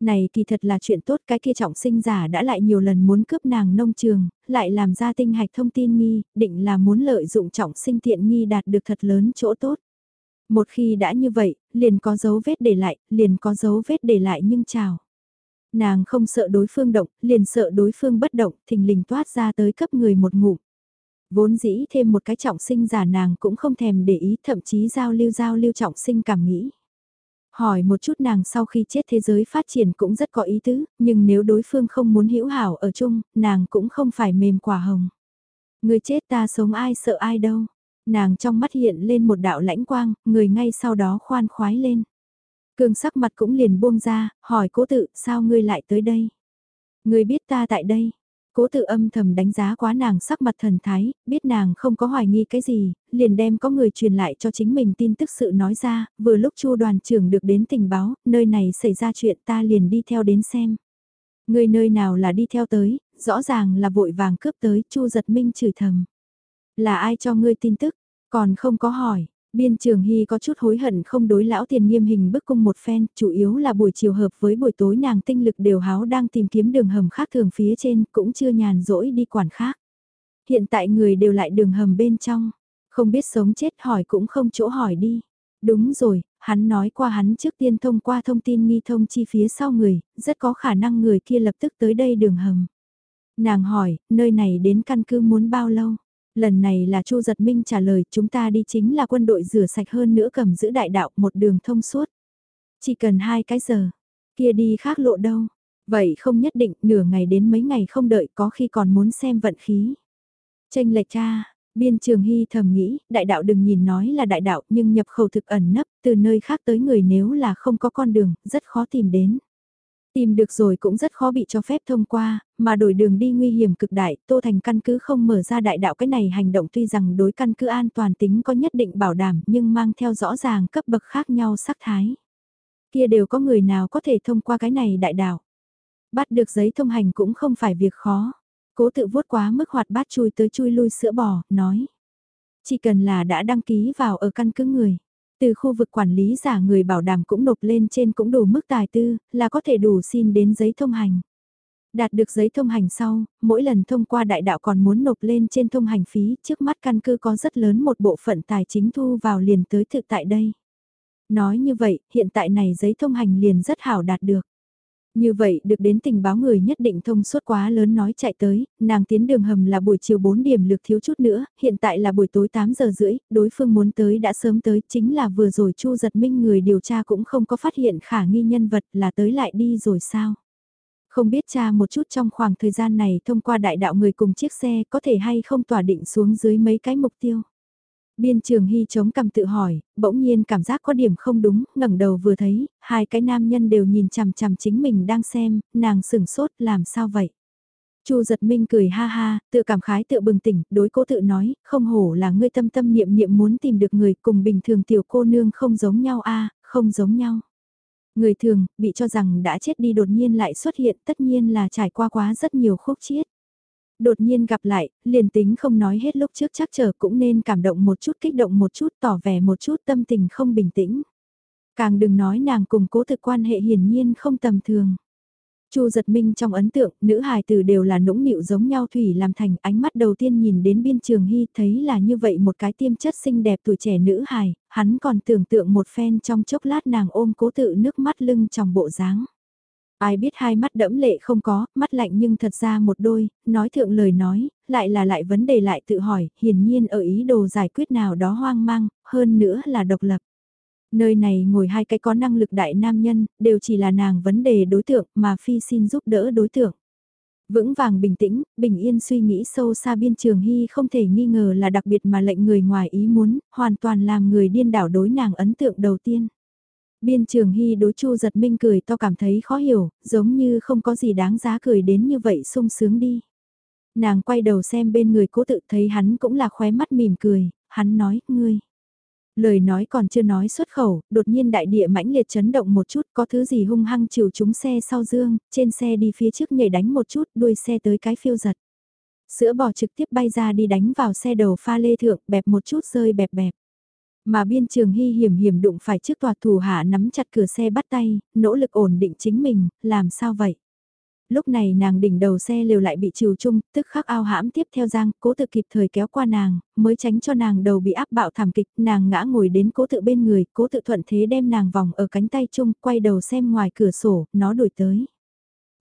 Này thì thật là chuyện tốt cái kia trọng sinh giả đã lại nhiều lần muốn cướp nàng nông trường, lại làm ra tinh hạch thông tin nghi, định là muốn lợi dụng trọng sinh tiện nghi đạt được thật lớn chỗ tốt. Một khi đã như vậy, liền có dấu vết để lại, liền có dấu vết để lại nhưng chào. Nàng không sợ đối phương động, liền sợ đối phương bất động, thình lình toát ra tới cấp người một ngủ Vốn dĩ thêm một cái trọng sinh giả nàng cũng không thèm để ý thậm chí giao lưu giao lưu trọng sinh cảm nghĩ. Hỏi một chút nàng sau khi chết thế giới phát triển cũng rất có ý tứ, nhưng nếu đối phương không muốn hữu hảo ở chung, nàng cũng không phải mềm quả hồng. Người chết ta sống ai sợ ai đâu. Nàng trong mắt hiện lên một đạo lãnh quang, người ngay sau đó khoan khoái lên. Cương sắc mặt cũng liền buông ra, hỏi cố tự sao ngươi lại tới đây? Ngươi biết ta tại đây, Cố tự âm thầm đánh giá quá nàng sắc mặt thần thái, biết nàng không có hoài nghi cái gì, liền đem có người truyền lại cho chính mình tin tức sự nói ra, vừa lúc chu đoàn trưởng được đến tình báo, nơi này xảy ra chuyện ta liền đi theo đến xem. Người nơi nào là đi theo tới, rõ ràng là vội vàng cướp tới, chu giật minh chửi thầm. Là ai cho ngươi tin tức, còn không có hỏi, Biên trường hy có chút hối hận không đối lão tiền nghiêm hình bức cung một phen, chủ yếu là buổi chiều hợp với buổi tối nàng tinh lực đều háo đang tìm kiếm đường hầm khác thường phía trên, cũng chưa nhàn rỗi đi quản khác. Hiện tại người đều lại đường hầm bên trong, không biết sống chết hỏi cũng không chỗ hỏi đi. Đúng rồi, hắn nói qua hắn trước tiên thông qua thông tin nghi thông chi phía sau người, rất có khả năng người kia lập tức tới đây đường hầm. Nàng hỏi, nơi này đến căn cứ muốn bao lâu? Lần này là Chu Giật Minh trả lời chúng ta đi chính là quân đội rửa sạch hơn nữa cầm giữ đại đạo một đường thông suốt. Chỉ cần hai cái giờ, kia đi khác lộ đâu. Vậy không nhất định nửa ngày đến mấy ngày không đợi có khi còn muốn xem vận khí. Tranh lệch cha, biên trường hy thầm nghĩ, đại đạo đừng nhìn nói là đại đạo nhưng nhập khẩu thực ẩn nấp từ nơi khác tới người nếu là không có con đường, rất khó tìm đến. Tìm được rồi cũng rất khó bị cho phép thông qua, mà đổi đường đi nguy hiểm cực đại, Tô Thành căn cứ không mở ra đại đạo cái này hành động tuy rằng đối căn cứ an toàn tính có nhất định bảo đảm nhưng mang theo rõ ràng cấp bậc khác nhau sắc thái. Kia đều có người nào có thể thông qua cái này đại đạo. Bắt được giấy thông hành cũng không phải việc khó. Cố tự vuốt quá mức hoạt bát chui tới chui lui sữa bò, nói. Chỉ cần là đã đăng ký vào ở căn cứ người từ khu vực quản lý giả người bảo đảm cũng nộp lên trên cũng đủ mức tài tư, là có thể đủ xin đến giấy thông hành. Đạt được giấy thông hành sau, mỗi lần thông qua đại đạo còn muốn nộp lên trên thông hành phí, trước mắt căn cứ có rất lớn một bộ phận tài chính thu vào liền tới thực tại đây. Nói như vậy, hiện tại này giấy thông hành liền rất hảo đạt được. Như vậy được đến tình báo người nhất định thông suốt quá lớn nói chạy tới, nàng tiến đường hầm là buổi chiều 4 điểm lực thiếu chút nữa, hiện tại là buổi tối 8 giờ rưỡi, đối phương muốn tới đã sớm tới, chính là vừa rồi Chu giật minh người điều tra cũng không có phát hiện khả nghi nhân vật là tới lại đi rồi sao. Không biết cha một chút trong khoảng thời gian này thông qua đại đạo người cùng chiếc xe có thể hay không tỏa định xuống dưới mấy cái mục tiêu. Biên trường hy chống cầm tự hỏi, bỗng nhiên cảm giác có điểm không đúng, ngẩng đầu vừa thấy, hai cái nam nhân đều nhìn chằm chằm chính mình đang xem, nàng sửng sốt làm sao vậy. Chu giật minh cười ha ha, tự cảm khái tự bừng tỉnh, đối cố tự nói, không hổ là ngươi tâm tâm niệm niệm muốn tìm được người cùng bình thường tiểu cô nương không giống nhau a không giống nhau. Người thường, bị cho rằng đã chết đi đột nhiên lại xuất hiện tất nhiên là trải qua quá rất nhiều khúc chiết đột nhiên gặp lại, liền tính không nói hết lúc trước chắc chờ cũng nên cảm động một chút kích động một chút tỏ vẻ một chút tâm tình không bình tĩnh. Càng đừng nói nàng cùng cố thực quan hệ hiển nhiên không tầm thường. Chu giật minh trong ấn tượng, nữ hài tử đều là nũng nịu giống nhau thủy làm thành ánh mắt đầu tiên nhìn đến biên trường hy thấy là như vậy một cái tiêm chất xinh đẹp tuổi trẻ nữ hài, hắn còn tưởng tượng một phen trong chốc lát nàng ôm cố tự nước mắt lưng trong bộ dáng. Ai biết hai mắt đẫm lệ không có, mắt lạnh nhưng thật ra một đôi, nói thượng lời nói, lại là lại vấn đề lại tự hỏi, hiển nhiên ở ý đồ giải quyết nào đó hoang mang, hơn nữa là độc lập. Nơi này ngồi hai cái có năng lực đại nam nhân, đều chỉ là nàng vấn đề đối tượng mà phi xin giúp đỡ đối tượng. Vững vàng bình tĩnh, bình yên suy nghĩ sâu xa biên trường hy không thể nghi ngờ là đặc biệt mà lệnh người ngoài ý muốn, hoàn toàn làm người điên đảo đối nàng ấn tượng đầu tiên. Biên trường hy đối chu giật minh cười to cảm thấy khó hiểu, giống như không có gì đáng giá cười đến như vậy sung sướng đi. Nàng quay đầu xem bên người cố tự thấy hắn cũng là khóe mắt mỉm cười, hắn nói, ngươi. Lời nói còn chưa nói xuất khẩu, đột nhiên đại địa mãnh liệt chấn động một chút, có thứ gì hung hăng chiều chúng xe sau dương, trên xe đi phía trước nhảy đánh một chút, đuôi xe tới cái phiêu giật. Sữa bò trực tiếp bay ra đi đánh vào xe đầu pha lê thượng, bẹp một chút rơi bẹp bẹp. Mà biên trường hy hiểm hiểm đụng phải trước tòa thủ hạ nắm chặt cửa xe bắt tay, nỗ lực ổn định chính mình, làm sao vậy? lúc này nàng đỉnh đầu xe liều lại bị chiều chung, tức khắc ao hãm tiếp theo giang, cố tự kịp thời kéo qua nàng, mới tránh cho nàng đầu bị áp bạo thảm kịch, nàng ngã ngồi đến cố tự bên người, cố tự thuận thế đem nàng vòng ở cánh tay chung, quay đầu xem ngoài cửa sổ, nó đuổi tới.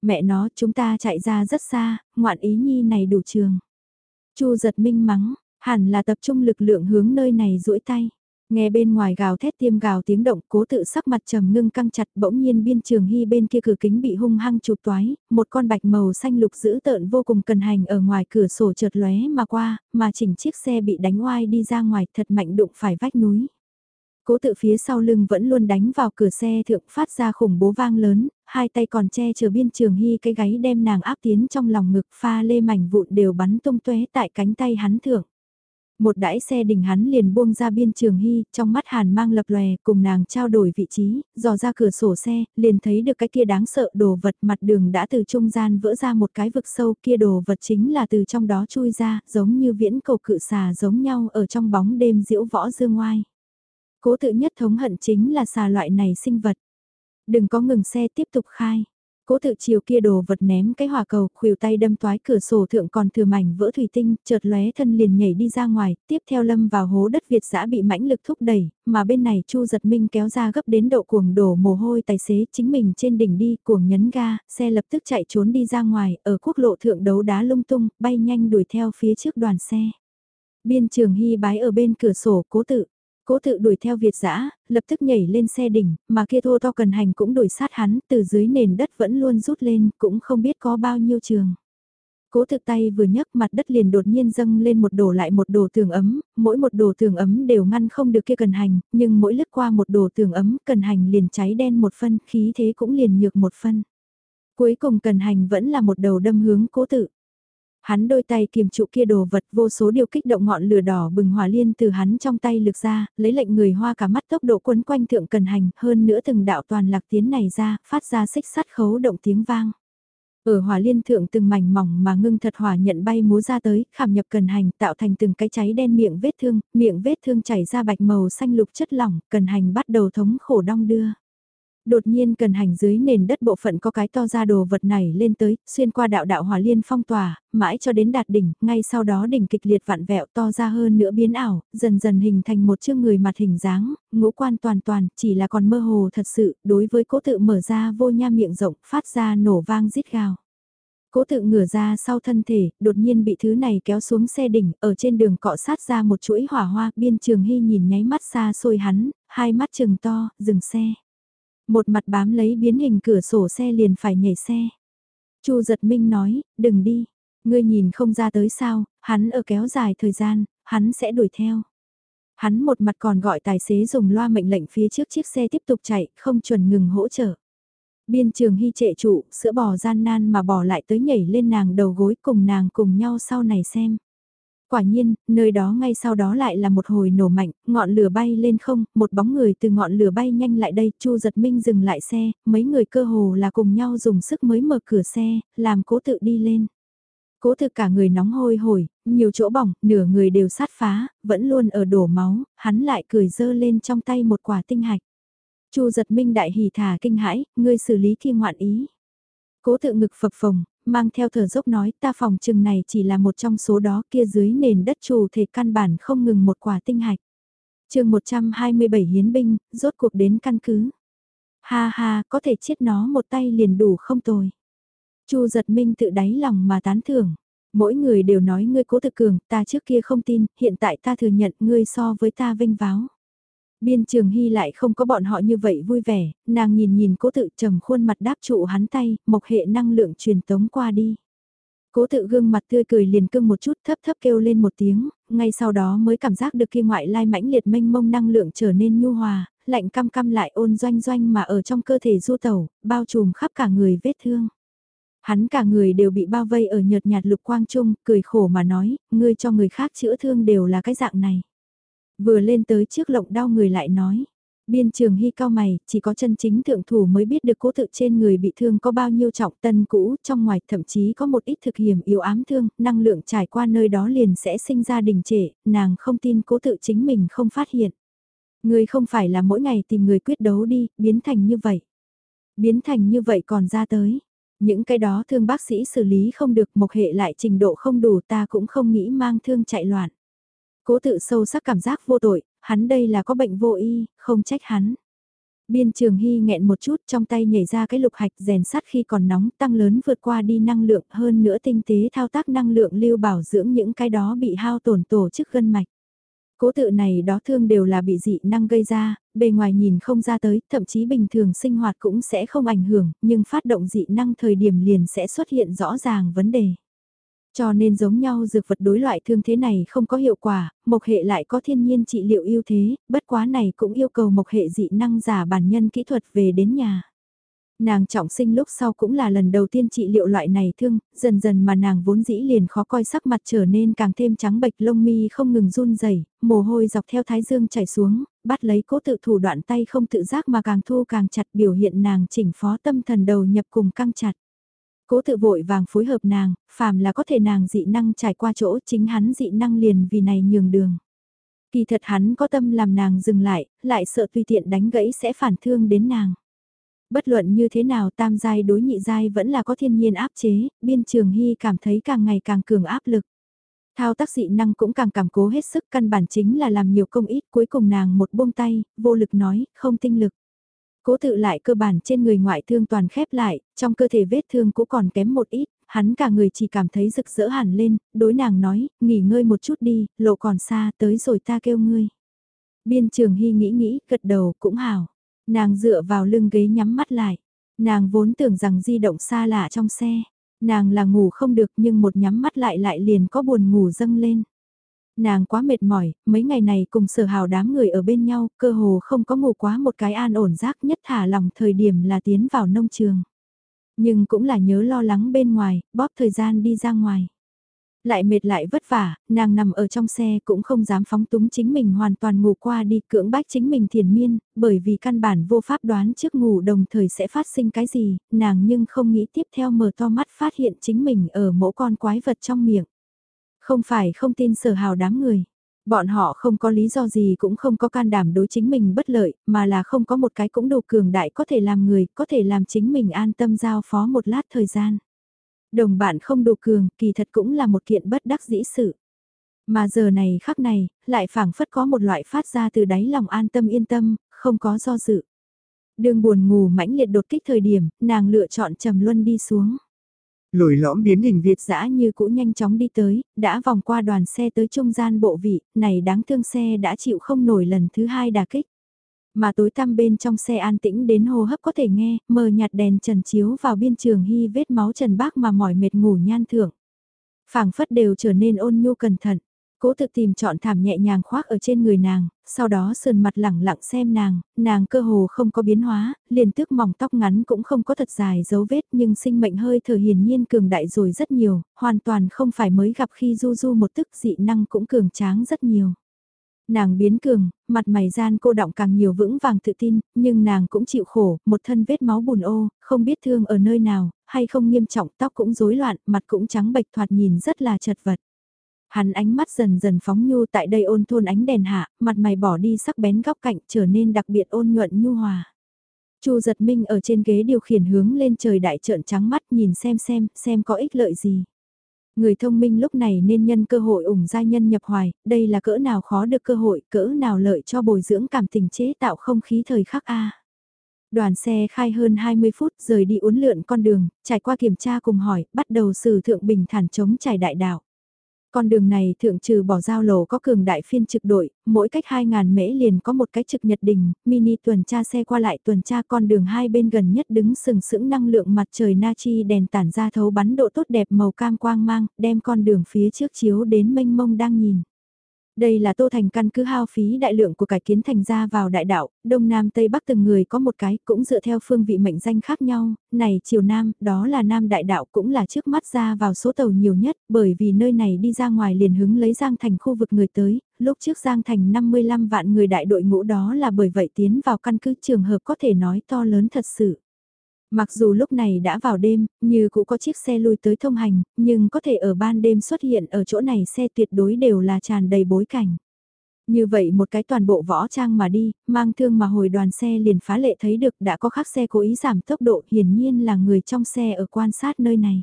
Mẹ nó, chúng ta chạy ra rất xa, ngoạn ý nhi này đủ trường. Chu giật minh mắng, hẳn là tập trung lực lượng hướng nơi này duỗi tay. Nghe bên ngoài gào thét tiêm gào tiếng động cố tự sắc mặt trầm ngưng căng chặt bỗng nhiên biên trường hy bên kia cửa kính bị hung hăng chụp toái, một con bạch màu xanh lục dữ tợn vô cùng cần hành ở ngoài cửa sổ chợt lóe mà qua, mà chỉnh chiếc xe bị đánh oai đi ra ngoài thật mạnh đụng phải vách núi. Cố tự phía sau lưng vẫn luôn đánh vào cửa xe thượng phát ra khủng bố vang lớn, hai tay còn che chờ biên trường hy cái gáy đem nàng áp tiến trong lòng ngực pha lê mảnh vụn đều bắn tung tóe tại cánh tay hắn thượng. Một đãi xe đình hắn liền buông ra biên trường hy, trong mắt hàn mang lập lòe, cùng nàng trao đổi vị trí, dò ra cửa sổ xe, liền thấy được cái kia đáng sợ đồ vật mặt đường đã từ trung gian vỡ ra một cái vực sâu kia đồ vật chính là từ trong đó chui ra, giống như viễn cầu cự xà giống nhau ở trong bóng đêm diễu võ dương ngoai. Cố tự nhất thống hận chính là xà loại này sinh vật. Đừng có ngừng xe tiếp tục khai. Cố tự chiều kia đồ vật ném cái hỏa cầu, khuỷu tay đâm toái cửa sổ thượng còn thừa mảnh vỡ thủy tinh, chợt lóe thân liền nhảy đi ra ngoài, tiếp theo lâm vào hố đất Việt giã bị mãnh lực thúc đẩy, mà bên này Chu giật minh kéo ra gấp đến độ cuồng đổ mồ hôi tài xế chính mình trên đỉnh đi, cuồng nhấn ga, xe lập tức chạy trốn đi ra ngoài, ở quốc lộ thượng đấu đá lung tung, bay nhanh đuổi theo phía trước đoàn xe. Biên trường hy bái ở bên cửa sổ cố tự, Cố tự đuổi theo Việt dã lập tức nhảy lên xe đỉnh, mà kia thô to cần hành cũng đuổi sát hắn, từ dưới nền đất vẫn luôn rút lên, cũng không biết có bao nhiêu trường. Cố thực tay vừa nhấc mặt đất liền đột nhiên dâng lên một đổ lại một đồ tường ấm, mỗi một đồ tường ấm đều ngăn không được kia cần hành, nhưng mỗi lướt qua một đồ tường ấm cần hành liền cháy đen một phân, khí thế cũng liền nhược một phân. Cuối cùng cần hành vẫn là một đầu đâm hướng cố tự. Hắn đôi tay kiềm trụ kia đồ vật vô số điều kích động ngọn lửa đỏ bừng hỏa liên từ hắn trong tay lực ra, lấy lệnh người hoa cả mắt tốc độ quấn quanh thượng cần hành, hơn nữa từng đạo toàn lạc tiến này ra, phát ra xích sắt khấu động tiếng vang. Ở hỏa liên thượng từng mảnh mỏng mà ngưng thật hỏa nhận bay múa ra tới, khảm nhập cần hành tạo thành từng cái cháy đen miệng vết thương, miệng vết thương chảy ra bạch màu xanh lục chất lỏng, cần hành bắt đầu thống khổ đong đưa đột nhiên cần hành dưới nền đất bộ phận có cái to ra đồ vật này lên tới, xuyên qua đạo đạo hỏa liên phong tỏa, mãi cho đến đạt đỉnh, ngay sau đó đỉnh kịch liệt vạn vẹo to ra hơn nữa biến ảo, dần dần hình thành một chương người mặt hình dáng, ngũ quan toàn toàn, chỉ là còn mơ hồ thật sự, đối với cố tự mở ra vô nha miệng rộng, phát ra nổ vang rít gào. Cố tự ngửa ra sau thân thể, đột nhiên bị thứ này kéo xuống xe đỉnh, ở trên đường cọ sát ra một chuỗi hỏa hoa, biên trường hy nhìn nháy mắt xa xôi hắn, hai mắt trừng to, dừng xe. Một mặt bám lấy biến hình cửa sổ xe liền phải nhảy xe. Chu giật minh nói, đừng đi. Ngươi nhìn không ra tới sao, hắn ở kéo dài thời gian, hắn sẽ đuổi theo. Hắn một mặt còn gọi tài xế dùng loa mệnh lệnh phía trước chiếc xe tiếp tục chạy, không chuẩn ngừng hỗ trợ. Biên trường hy trệ trụ, sữa bò gian nan mà bỏ lại tới nhảy lên nàng đầu gối cùng nàng cùng nhau sau này xem. Quả nhiên, nơi đó ngay sau đó lại là một hồi nổ mạnh, ngọn lửa bay lên không, một bóng người từ ngọn lửa bay nhanh lại đây, Chu giật minh dừng lại xe, mấy người cơ hồ là cùng nhau dùng sức mới mở cửa xe, làm cố tự đi lên. Cố thực cả người nóng hôi hổi, nhiều chỗ bỏng, nửa người đều sát phá, vẫn luôn ở đổ máu, hắn lại cười dơ lên trong tay một quả tinh hạch. Chu giật minh đại hỉ thả kinh hãi, ngươi xử lý kia ngoạn ý. Cố tự ngực phập phồng, mang theo thở dốc nói ta phòng chừng này chỉ là một trong số đó kia dưới nền đất chủ thể căn bản không ngừng một quả tinh hạch. chương 127 hiến binh, rốt cuộc đến căn cứ. Ha ha, có thể chết nó một tay liền đủ không tồi. Chu giật minh tự đáy lòng mà tán thưởng. Mỗi người đều nói ngươi cố thực cường, ta trước kia không tin, hiện tại ta thừa nhận ngươi so với ta vinh váo. Biên trường hy lại không có bọn họ như vậy vui vẻ, nàng nhìn nhìn cố tự trầm khuôn mặt đáp trụ hắn tay, mộc hệ năng lượng truyền tống qua đi. Cố tự gương mặt tươi cười liền cưng một chút thấp thấp kêu lên một tiếng, ngay sau đó mới cảm giác được kia ngoại lai mãnh liệt mênh mông năng lượng trở nên nhu hòa, lạnh căm căm lại ôn doanh doanh mà ở trong cơ thể du tẩu, bao trùm khắp cả người vết thương. Hắn cả người đều bị bao vây ở nhợt nhạt lục quang trung, cười khổ mà nói, ngươi cho người khác chữa thương đều là cái dạng này. Vừa lên tới trước lộng đau người lại nói, Biên trường hy cao mày, chỉ có chân chính thượng thủ mới biết được cố tự trên người bị thương có bao nhiêu trọng tân cũ, trong ngoài thậm chí có một ít thực hiểm yếu ám thương, năng lượng trải qua nơi đó liền sẽ sinh ra đình trệ, nàng không tin cố tự chính mình không phát hiện. Người không phải là mỗi ngày tìm người quyết đấu đi, biến thành như vậy. Biến thành như vậy còn ra tới. Những cái đó thương bác sĩ xử lý không được mộc hệ lại trình độ không đủ ta cũng không nghĩ mang thương chạy loạn. Cố tự sâu sắc cảm giác vô tội, hắn đây là có bệnh vô y, không trách hắn. Biên trường hy nghẹn một chút trong tay nhảy ra cái lục hạch rèn sắt khi còn nóng tăng lớn vượt qua đi năng lượng hơn nữa tinh tế thao tác năng lượng lưu bảo dưỡng những cái đó bị hao tổn tổ chức gân mạch. Cố tự này đó thương đều là bị dị năng gây ra, bề ngoài nhìn không ra tới, thậm chí bình thường sinh hoạt cũng sẽ không ảnh hưởng, nhưng phát động dị năng thời điểm liền sẽ xuất hiện rõ ràng vấn đề. Cho nên giống nhau dược vật đối loại thương thế này không có hiệu quả, mộc hệ lại có thiên nhiên trị liệu ưu thế, bất quá này cũng yêu cầu mộc hệ dị năng giả bản nhân kỹ thuật về đến nhà. Nàng trọng sinh lúc sau cũng là lần đầu tiên trị liệu loại này thương, dần dần mà nàng vốn dĩ liền khó coi sắc mặt trở nên càng thêm trắng bệch lông mi không ngừng run rẩy mồ hôi dọc theo thái dương chảy xuống, bắt lấy cố tự thủ đoạn tay không tự giác mà càng thu càng chặt biểu hiện nàng chỉnh phó tâm thần đầu nhập cùng căng chặt. Cố tự vội vàng phối hợp nàng, phàm là có thể nàng dị năng trải qua chỗ chính hắn dị năng liền vì này nhường đường. Kỳ thật hắn có tâm làm nàng dừng lại, lại sợ tùy tiện đánh gãy sẽ phản thương đến nàng. Bất luận như thế nào tam giai đối nhị giai vẫn là có thiên nhiên áp chế, biên trường hy cảm thấy càng ngày càng cường áp lực. Thao tác dị năng cũng càng cảm cố hết sức căn bản chính là làm nhiều công ít cuối cùng nàng một buông tay, vô lực nói, không tinh lực. Cố tự lại cơ bản trên người ngoại thương toàn khép lại, trong cơ thể vết thương cũng còn kém một ít, hắn cả người chỉ cảm thấy rực rỡ hẳn lên, đối nàng nói, nghỉ ngơi một chút đi, lộ còn xa, tới rồi ta kêu ngươi. Biên trường hy nghĩ nghĩ, gật đầu, cũng hào. Nàng dựa vào lưng ghế nhắm mắt lại. Nàng vốn tưởng rằng di động xa lạ trong xe. Nàng là ngủ không được nhưng một nhắm mắt lại lại liền có buồn ngủ dâng lên. Nàng quá mệt mỏi, mấy ngày này cùng sở hào đám người ở bên nhau, cơ hồ không có ngủ quá một cái an ổn giác nhất thả lòng thời điểm là tiến vào nông trường. Nhưng cũng là nhớ lo lắng bên ngoài, bóp thời gian đi ra ngoài. Lại mệt lại vất vả, nàng nằm ở trong xe cũng không dám phóng túng chính mình hoàn toàn ngủ qua đi cưỡng bách chính mình thiền miên, bởi vì căn bản vô pháp đoán trước ngủ đồng thời sẽ phát sinh cái gì, nàng nhưng không nghĩ tiếp theo mở to mắt phát hiện chính mình ở mỗi con quái vật trong miệng. Không phải không tin sở hào đám người. Bọn họ không có lý do gì cũng không có can đảm đối chính mình bất lợi, mà là không có một cái cũng đủ cường đại có thể làm người, có thể làm chính mình an tâm giao phó một lát thời gian. Đồng bạn không đủ cường, kỳ thật cũng là một kiện bất đắc dĩ sự. Mà giờ này khắc này, lại phảng phất có một loại phát ra từ đáy lòng an tâm yên tâm, không có do dự. Đường buồn ngủ mãnh liệt đột kích thời điểm, nàng lựa chọn trầm luân đi xuống. Lồi lõm biến hình Việt dã như cũ nhanh chóng đi tới, đã vòng qua đoàn xe tới trung gian bộ vị, này đáng thương xe đã chịu không nổi lần thứ hai đà kích. Mà tối tăm bên trong xe an tĩnh đến hô hấp có thể nghe, mờ nhạt đèn trần chiếu vào biên trường hy vết máu trần bác mà mỏi mệt ngủ nhan thượng. phảng phất đều trở nên ôn nhu cẩn thận. Cố thực tìm chọn thảm nhẹ nhàng khoác ở trên người nàng, sau đó sườn mặt lẳng lặng xem nàng, nàng cơ hồ không có biến hóa, liền tước mỏng tóc ngắn cũng không có thật dài dấu vết nhưng sinh mệnh hơi thở hiển nhiên cường đại rồi rất nhiều, hoàn toàn không phải mới gặp khi du du một tức dị năng cũng cường tráng rất nhiều. Nàng biến cường, mặt mày gian cô động càng nhiều vững vàng tự tin, nhưng nàng cũng chịu khổ, một thân vết máu bùn ô, không biết thương ở nơi nào, hay không nghiêm trọng tóc cũng rối loạn, mặt cũng trắng bệch thoạt nhìn rất là chật vật. Hắn ánh mắt dần dần phóng nhu tại đây ôn thôn ánh đèn hạ, mặt mày bỏ đi sắc bén góc cạnh trở nên đặc biệt ôn nhuận nhu hòa. Chu giật minh ở trên ghế điều khiển hướng lên trời đại trợn trắng mắt nhìn xem xem, xem có ích lợi gì. Người thông minh lúc này nên nhân cơ hội ủng gia nhân nhập hoài, đây là cỡ nào khó được cơ hội, cỡ nào lợi cho bồi dưỡng cảm tình chế tạo không khí thời khắc A. Đoàn xe khai hơn 20 phút rời đi uốn lượn con đường, trải qua kiểm tra cùng hỏi, bắt đầu sử thượng bình thản chống trải đại đạo. Con đường này thượng trừ bỏ giao lộ có cường đại phiên trực đội, mỗi cách 2.000 mễ liền có một cái trực nhật đình, mini tuần tra xe qua lại tuần tra con đường hai bên gần nhất đứng sừng sững năng lượng mặt trời Nachi đèn tản ra thấu bắn độ tốt đẹp màu cam quang mang, đem con đường phía trước chiếu đến mênh mông đang nhìn. Đây là Tô Thành căn cứ hao phí đại lượng của cải kiến thành ra vào đại đạo, Đông Nam Tây Bắc từng người có một cái cũng dựa theo phương vị mệnh danh khác nhau, này chiều Nam, đó là Nam đại đạo cũng là trước mắt ra vào số tàu nhiều nhất, bởi vì nơi này đi ra ngoài liền hứng lấy Giang Thành khu vực người tới, lúc trước Giang Thành 55 vạn người đại đội ngũ đó là bởi vậy tiến vào căn cứ trường hợp có thể nói to lớn thật sự. Mặc dù lúc này đã vào đêm, như cũng có chiếc xe lui tới thông hành, nhưng có thể ở ban đêm xuất hiện ở chỗ này xe tuyệt đối đều là tràn đầy bối cảnh. Như vậy một cái toàn bộ võ trang mà đi, mang thương mà hồi đoàn xe liền phá lệ thấy được đã có khác xe cố ý giảm tốc độ hiển nhiên là người trong xe ở quan sát nơi này.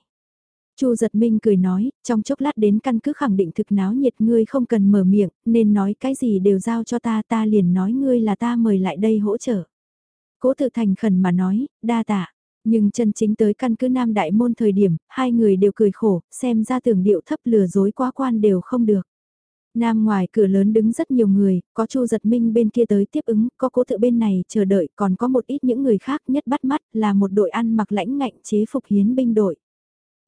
Chu giật minh cười nói, trong chốc lát đến căn cứ khẳng định thực náo nhiệt ngươi không cần mở miệng, nên nói cái gì đều giao cho ta ta liền nói ngươi là ta mời lại đây hỗ trợ. Cố tự thành khẩn mà nói, đa tạ. Nhưng chân chính tới căn cứ Nam Đại Môn thời điểm, hai người đều cười khổ, xem ra tưởng điệu thấp lừa dối quá quan đều không được. Nam ngoài cửa lớn đứng rất nhiều người, có Chu Giật Minh bên kia tới tiếp ứng, có cố tự bên này chờ đợi, còn có một ít những người khác nhất bắt mắt là một đội ăn mặc lãnh ngạnh chế phục hiến binh đội.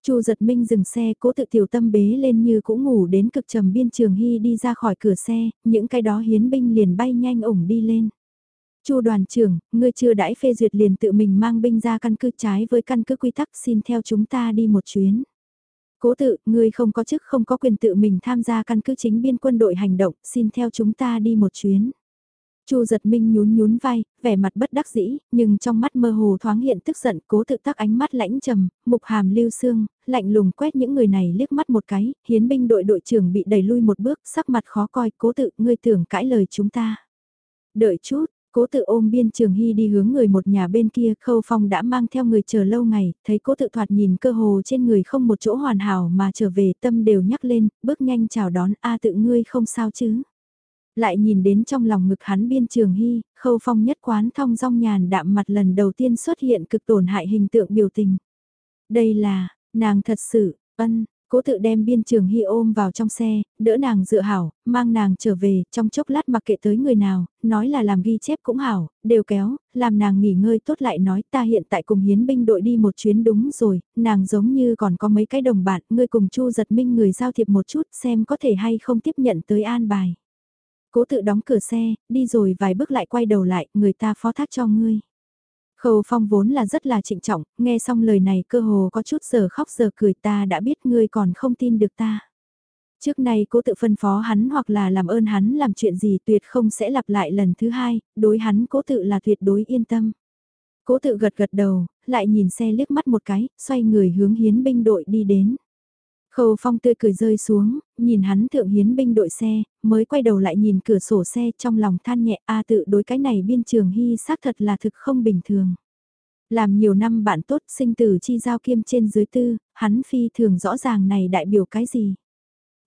Chu Giật Minh dừng xe, cố tự tiểu tâm bế lên như cũng ngủ đến cực trầm biên trường hy đi ra khỏi cửa xe, những cái đó hiến binh liền bay nhanh ủng đi lên. Chu đoàn trưởng, ngươi chưa đãi phê duyệt liền tự mình mang binh ra căn cứ trái với căn cứ quy tắc xin theo chúng ta đi một chuyến. Cố tự, ngươi không có chức không có quyền tự mình tham gia căn cứ chính biên quân đội hành động, xin theo chúng ta đi một chuyến. Chu giật minh nhún nhún vai, vẻ mặt bất đắc dĩ, nhưng trong mắt mơ hồ thoáng hiện tức giận, cố tự tắc ánh mắt lãnh trầm, mục hàm lưu xương, lạnh lùng quét những người này liếc mắt một cái, hiến binh đội đội trưởng bị đẩy lui một bước, sắc mặt khó coi, cố tự, ngươi tưởng cãi lời chúng ta. Đợi chút, Cố tự ôm biên trường hy đi hướng người một nhà bên kia, khâu phong đã mang theo người chờ lâu ngày, thấy cố tự thoạt nhìn cơ hồ trên người không một chỗ hoàn hảo mà trở về tâm đều nhắc lên, bước nhanh chào đón, a tự ngươi không sao chứ. Lại nhìn đến trong lòng ngực hắn biên trường hy, khâu phong nhất quán thong dong nhàn đạm mặt lần đầu tiên xuất hiện cực tổn hại hình tượng biểu tình. Đây là, nàng thật sự, ân, Cố tự đem biên trường hy ôm vào trong xe, đỡ nàng dựa hảo, mang nàng trở về, trong chốc lát mặc kệ tới người nào, nói là làm ghi chép cũng hảo, đều kéo, làm nàng nghỉ ngơi tốt lại nói ta hiện tại cùng hiến binh đội đi một chuyến đúng rồi, nàng giống như còn có mấy cái đồng bạn, ngươi cùng chu giật minh người giao thiệp một chút xem có thể hay không tiếp nhận tới an bài. Cố tự đóng cửa xe, đi rồi vài bước lại quay đầu lại, người ta phó thác cho ngươi. Khâu Phong vốn là rất là trịnh trọng, nghe xong lời này cơ hồ có chút giờ khóc giờ cười ta đã biết ngươi còn không tin được ta. Trước nay cố tự phân phó hắn hoặc là làm ơn hắn làm chuyện gì tuyệt không sẽ lặp lại lần thứ hai, đối hắn cố tự là tuyệt đối yên tâm. Cố tự gật gật đầu, lại nhìn xe liếc mắt một cái, xoay người hướng hiến binh đội đi đến. Khâu phong tươi cười rơi xuống, nhìn hắn thượng hiến binh đội xe, mới quay đầu lại nhìn cửa sổ xe trong lòng than nhẹ a tự đối cái này biên trường hy xác thật là thực không bình thường. Làm nhiều năm bạn tốt sinh tử chi giao kiêm trên dưới tư, hắn phi thường rõ ràng này đại biểu cái gì.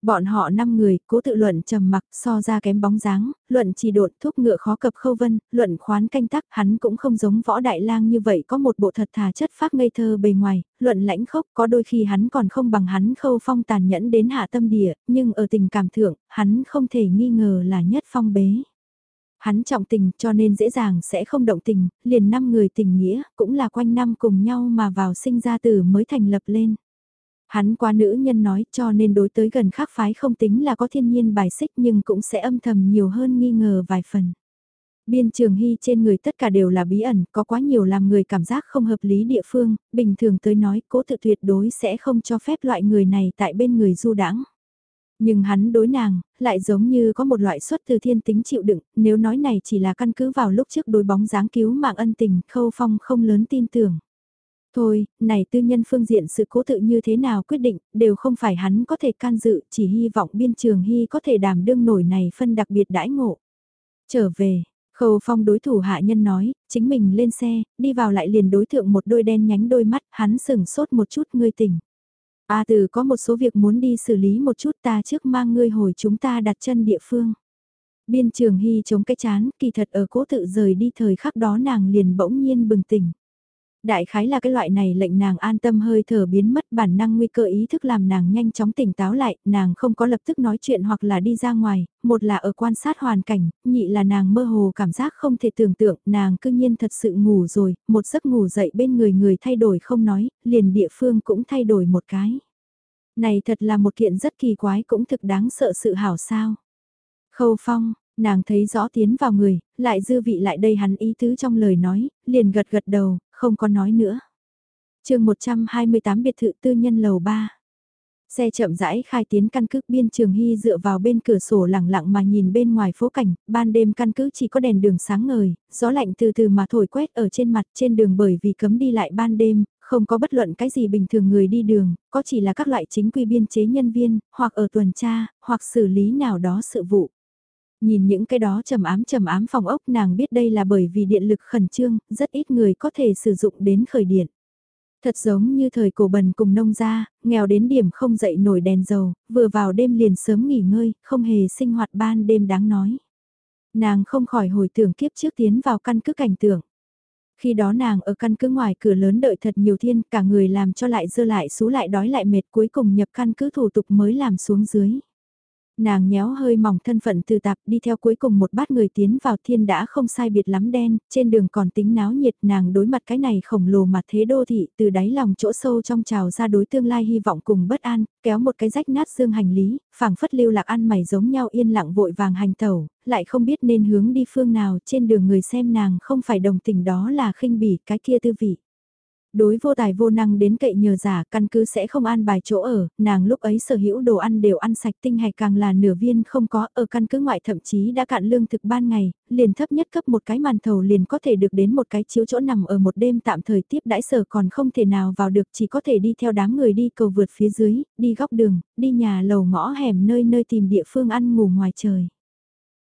Bọn họ 5 người, cố tự luận trầm mặc, so ra kém bóng dáng, luận chỉ đột thúc ngựa khó cập khâu vân, luận khoán canh tắc, hắn cũng không giống võ đại lang như vậy có một bộ thật thà chất phác ngây thơ bề ngoài, luận lãnh khốc có đôi khi hắn còn không bằng hắn khâu phong tàn nhẫn đến hạ tâm địa, nhưng ở tình cảm thượng, hắn không thể nghi ngờ là nhất phong bế. Hắn trọng tình cho nên dễ dàng sẽ không động tình, liền năm người tình nghĩa, cũng là quanh năm cùng nhau mà vào sinh ra từ mới thành lập lên. Hắn qua nữ nhân nói cho nên đối tới gần khác phái không tính là có thiên nhiên bài xích nhưng cũng sẽ âm thầm nhiều hơn nghi ngờ vài phần. Biên trường hy trên người tất cả đều là bí ẩn, có quá nhiều làm người cảm giác không hợp lý địa phương, bình thường tới nói cố tự tuyệt đối sẽ không cho phép loại người này tại bên người du đãng Nhưng hắn đối nàng, lại giống như có một loại xuất từ thiên tính chịu đựng, nếu nói này chỉ là căn cứ vào lúc trước đối bóng dáng cứu mạng ân tình, khâu phong không lớn tin tưởng. Thôi, này tư nhân phương diện sự cố tự như thế nào quyết định, đều không phải hắn có thể can dự, chỉ hy vọng biên trường hy có thể đảm đương nổi này phân đặc biệt đãi ngộ. Trở về, Khâu phong đối thủ hạ nhân nói, chính mình lên xe, đi vào lại liền đối thượng một đôi đen nhánh đôi mắt, hắn sừng sốt một chút ngươi tỉnh. A từ có một số việc muốn đi xử lý một chút ta trước mang ngươi hồi chúng ta đặt chân địa phương. Biên trường hy chống cái chán, kỳ thật ở cố tự rời đi thời khắc đó nàng liền bỗng nhiên bừng tỉnh. Đại khái là cái loại này lệnh nàng an tâm hơi thở biến mất bản năng nguy cơ ý thức làm nàng nhanh chóng tỉnh táo lại, nàng không có lập tức nói chuyện hoặc là đi ra ngoài, một là ở quan sát hoàn cảnh, nhị là nàng mơ hồ cảm giác không thể tưởng tượng, nàng cư nhiên thật sự ngủ rồi, một giấc ngủ dậy bên người người thay đổi không nói, liền địa phương cũng thay đổi một cái. Này thật là một kiện rất kỳ quái cũng thực đáng sợ sự hảo sao. Khâu phong, nàng thấy rõ tiến vào người, lại dư vị lại đây hắn ý tứ trong lời nói, liền gật gật đầu, không có nói nữa. chương 128 biệt thự tư nhân lầu 3. Xe chậm rãi khai tiến căn cứ biên trường hy dựa vào bên cửa sổ lặng lặng mà nhìn bên ngoài phố cảnh, ban đêm căn cứ chỉ có đèn đường sáng ngời, gió lạnh từ từ mà thổi quét ở trên mặt trên đường bởi vì cấm đi lại ban đêm, không có bất luận cái gì bình thường người đi đường, có chỉ là các loại chính quy biên chế nhân viên, hoặc ở tuần tra, hoặc xử lý nào đó sự vụ. Nhìn những cái đó trầm ám trầm ám phòng ốc nàng biết đây là bởi vì điện lực khẩn trương, rất ít người có thể sử dụng đến khởi điện. Thật giống như thời cổ bần cùng nông gia, nghèo đến điểm không dậy nổi đèn dầu, vừa vào đêm liền sớm nghỉ ngơi, không hề sinh hoạt ban đêm đáng nói. Nàng không khỏi hồi tưởng kiếp trước tiến vào căn cứ cảnh tượng. Khi đó nàng ở căn cứ ngoài cửa lớn đợi thật nhiều thiên, cả người làm cho lại dơ lại xú lại đói lại mệt cuối cùng nhập căn cứ thủ tục mới làm xuống dưới. Nàng nhéo hơi mỏng thân phận từ tạp đi theo cuối cùng một bát người tiến vào thiên đã không sai biệt lắm đen, trên đường còn tính náo nhiệt nàng đối mặt cái này khổng lồ mặt thế đô thị từ đáy lòng chỗ sâu trong trào ra đối tương lai hy vọng cùng bất an, kéo một cái rách nát dương hành lý, phảng phất lưu lạc ăn mày giống nhau yên lặng vội vàng hành tẩu, lại không biết nên hướng đi phương nào trên đường người xem nàng không phải đồng tình đó là khinh bỉ cái kia tư vị. Đối vô tài vô năng đến cậy nhờ giả căn cứ sẽ không an bài chỗ ở, nàng lúc ấy sở hữu đồ ăn đều ăn sạch tinh hạch càng là nửa viên không có ở căn cứ ngoại thậm chí đã cạn lương thực ban ngày, liền thấp nhất cấp một cái màn thầu liền có thể được đến một cái chiếu chỗ nằm ở một đêm tạm thời tiếp đãi sở còn không thể nào vào được chỉ có thể đi theo đám người đi cầu vượt phía dưới, đi góc đường, đi nhà lầu ngõ hẻm nơi nơi tìm địa phương ăn ngủ ngoài trời.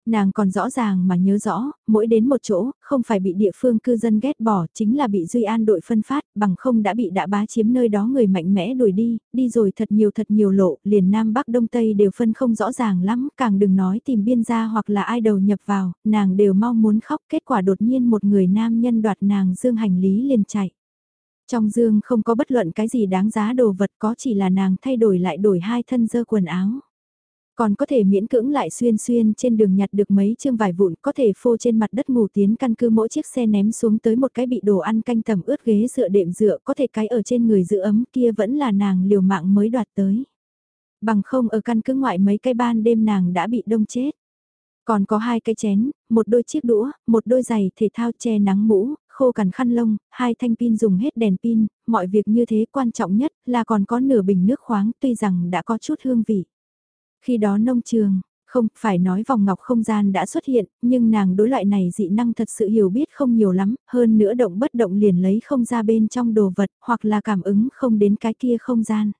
Nàng còn rõ ràng mà nhớ rõ, mỗi đến một chỗ, không phải bị địa phương cư dân ghét bỏ, chính là bị Duy An đội phân phát, bằng không đã bị đã bá chiếm nơi đó người mạnh mẽ đuổi đi, đi rồi thật nhiều thật nhiều lộ, liền Nam Bắc Đông Tây đều phân không rõ ràng lắm, càng đừng nói tìm biên gia hoặc là ai đầu nhập vào, nàng đều mau muốn khóc, kết quả đột nhiên một người nam nhân đoạt nàng dương hành lý liền chạy. Trong dương không có bất luận cái gì đáng giá đồ vật có chỉ là nàng thay đổi lại đổi hai thân dơ quần áo. Còn có thể miễn cưỡng lại xuyên xuyên trên đường nhặt được mấy chương vải vụn có thể phô trên mặt đất ngủ tiến căn cứ mỗi chiếc xe ném xuống tới một cái bị đồ ăn canh tầm ướt ghế dựa đệm dựa có thể cái ở trên người giữ ấm kia vẫn là nàng liều mạng mới đoạt tới. Bằng không ở căn cứ ngoại mấy cái ban đêm nàng đã bị đông chết. Còn có hai cái chén, một đôi chiếc đũa, một đôi giày thể thao che nắng mũ, khô cằn khăn lông, hai thanh pin dùng hết đèn pin, mọi việc như thế quan trọng nhất là còn có nửa bình nước khoáng tuy rằng đã có chút hương vị. Khi đó nông trường, không phải nói vòng ngọc không gian đã xuất hiện, nhưng nàng đối loại này dị năng thật sự hiểu biết không nhiều lắm, hơn nữa động bất động liền lấy không ra bên trong đồ vật, hoặc là cảm ứng không đến cái kia không gian.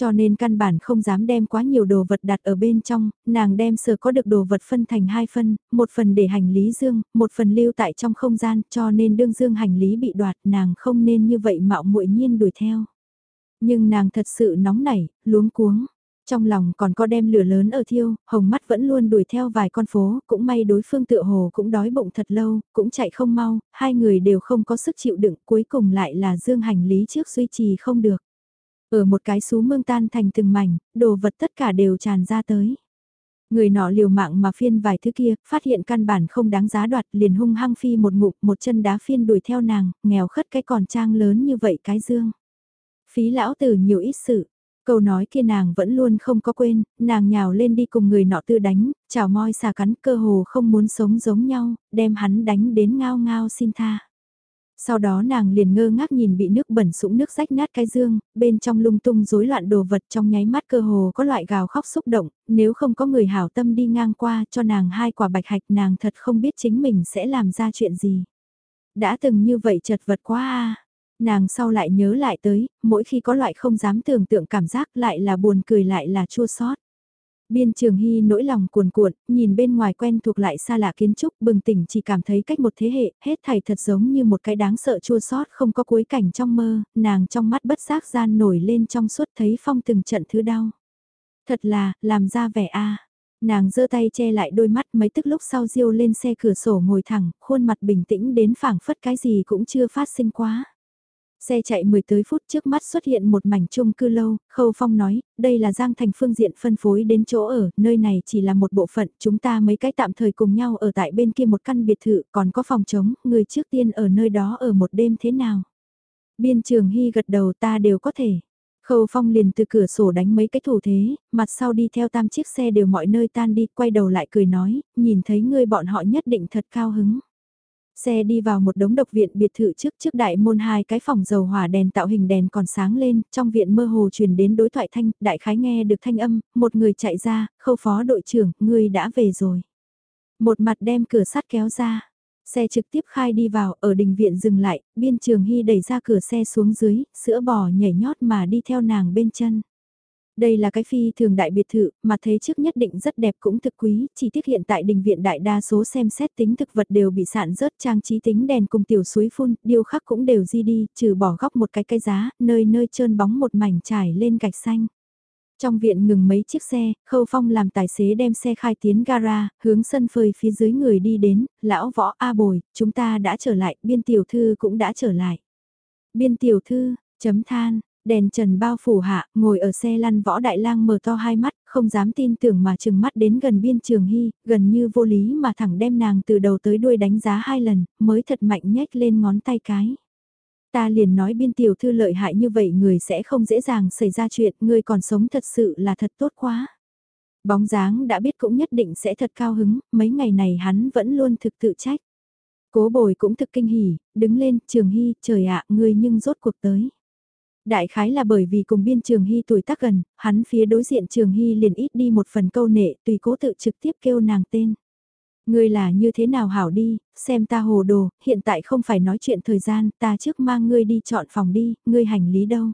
Cho nên căn bản không dám đem quá nhiều đồ vật đặt ở bên trong, nàng đem sờ có được đồ vật phân thành hai phân, một phần để hành lý dương, một phần lưu tại trong không gian, cho nên đương dương hành lý bị đoạt, nàng không nên như vậy mạo muội nhiên đuổi theo. Nhưng nàng thật sự nóng nảy, luống cuống. Trong lòng còn có đem lửa lớn ở thiêu, hồng mắt vẫn luôn đuổi theo vài con phố, cũng may đối phương tựa hồ cũng đói bụng thật lâu, cũng chạy không mau, hai người đều không có sức chịu đựng, cuối cùng lại là dương hành lý trước duy trì không được. Ở một cái xú mương tan thành từng mảnh, đồ vật tất cả đều tràn ra tới. Người nọ liều mạng mà phiên vài thứ kia, phát hiện căn bản không đáng giá đoạt liền hung hăng phi một ngụm một chân đá phiên đuổi theo nàng, nghèo khất cái còn trang lớn như vậy cái dương. Phí lão tử nhiều ít sự, Câu nói kia nàng vẫn luôn không có quên, nàng nhào lên đi cùng người nọ tư đánh, chào moi xà cắn cơ hồ không muốn sống giống nhau, đem hắn đánh đến ngao ngao xin tha. Sau đó nàng liền ngơ ngác nhìn bị nước bẩn sũng nước rách nát cái dương, bên trong lung tung rối loạn đồ vật trong nháy mắt cơ hồ có loại gào khóc xúc động, nếu không có người hảo tâm đi ngang qua cho nàng hai quả bạch hạch nàng thật không biết chính mình sẽ làm ra chuyện gì. Đã từng như vậy chật vật quá à. Nàng sau lại nhớ lại tới, mỗi khi có loại không dám tưởng tượng cảm giác lại là buồn cười lại là chua xót. Biên trường hy nỗi lòng cuồn cuộn, nhìn bên ngoài quen thuộc lại xa lạ kiến trúc bừng tỉnh chỉ cảm thấy cách một thế hệ, hết thảy thật giống như một cái đáng sợ chua xót không có cuối cảnh trong mơ, nàng trong mắt bất giác gian nổi lên trong suốt thấy phong từng trận thứ đau. Thật là, làm ra vẻ a Nàng giơ tay che lại đôi mắt mấy tức lúc sau diêu lên xe cửa sổ ngồi thẳng, khuôn mặt bình tĩnh đến phảng phất cái gì cũng chưa phát sinh quá. Xe chạy 10 tới phút trước mắt xuất hiện một mảnh chung cư lâu, Khâu Phong nói, đây là Giang Thành phương diện phân phối đến chỗ ở, nơi này chỉ là một bộ phận, chúng ta mấy cái tạm thời cùng nhau ở tại bên kia một căn biệt thự, còn có phòng trống, người trước tiên ở nơi đó ở một đêm thế nào. Biên trường Hy gật đầu ta đều có thể. Khâu Phong liền từ cửa sổ đánh mấy cái thủ thế, mặt sau đi theo tam chiếc xe đều mọi nơi tan đi, quay đầu lại cười nói, nhìn thấy ngươi bọn họ nhất định thật cao hứng. Xe đi vào một đống độc viện biệt thự trước trước đại môn hai cái phòng dầu hỏa đèn tạo hình đèn còn sáng lên, trong viện mơ hồ truyền đến đối thoại thanh, đại khái nghe được thanh âm, một người chạy ra, khâu phó đội trưởng, người đã về rồi. Một mặt đem cửa sắt kéo ra, xe trực tiếp khai đi vào, ở đình viện dừng lại, biên trường hy đẩy ra cửa xe xuống dưới, sữa bò nhảy nhót mà đi theo nàng bên chân. Đây là cái phi thường đại biệt thự, mà thế trước nhất định rất đẹp cũng thực quý, chỉ tiếc hiện tại đình viện đại đa số xem xét tính thực vật đều bị sạn rớt trang trí tính đèn cùng tiểu suối phun, điêu khắc cũng đều di đi, trừ bỏ góc một cái cây giá, nơi nơi trơn bóng một mảnh trải lên gạch xanh. Trong viện ngừng mấy chiếc xe, Khâu Phong làm tài xế đem xe khai tiến gara, hướng sân phơi phía dưới người đi đến, lão võ A Bồi, chúng ta đã trở lại, biên tiểu thư cũng đã trở lại. Biên tiểu thư, chấm than, Đèn trần bao phủ hạ, ngồi ở xe lăn võ đại lang mở to hai mắt, không dám tin tưởng mà chừng mắt đến gần biên trường hy, gần như vô lý mà thẳng đem nàng từ đầu tới đuôi đánh giá hai lần, mới thật mạnh nhếch lên ngón tay cái. Ta liền nói biên tiểu thư lợi hại như vậy người sẽ không dễ dàng xảy ra chuyện, người còn sống thật sự là thật tốt quá. Bóng dáng đã biết cũng nhất định sẽ thật cao hứng, mấy ngày này hắn vẫn luôn thực tự trách. Cố bồi cũng thực kinh hỉ, đứng lên, trường hy, trời ạ, ngươi nhưng rốt cuộc tới. Đại khái là bởi vì cùng biên Trường Hy tuổi tác gần, hắn phía đối diện Trường Hy liền ít đi một phần câu nệ tùy cố tự trực tiếp kêu nàng tên. Ngươi là như thế nào hảo đi, xem ta hồ đồ, hiện tại không phải nói chuyện thời gian, ta trước mang ngươi đi chọn phòng đi, ngươi hành lý đâu.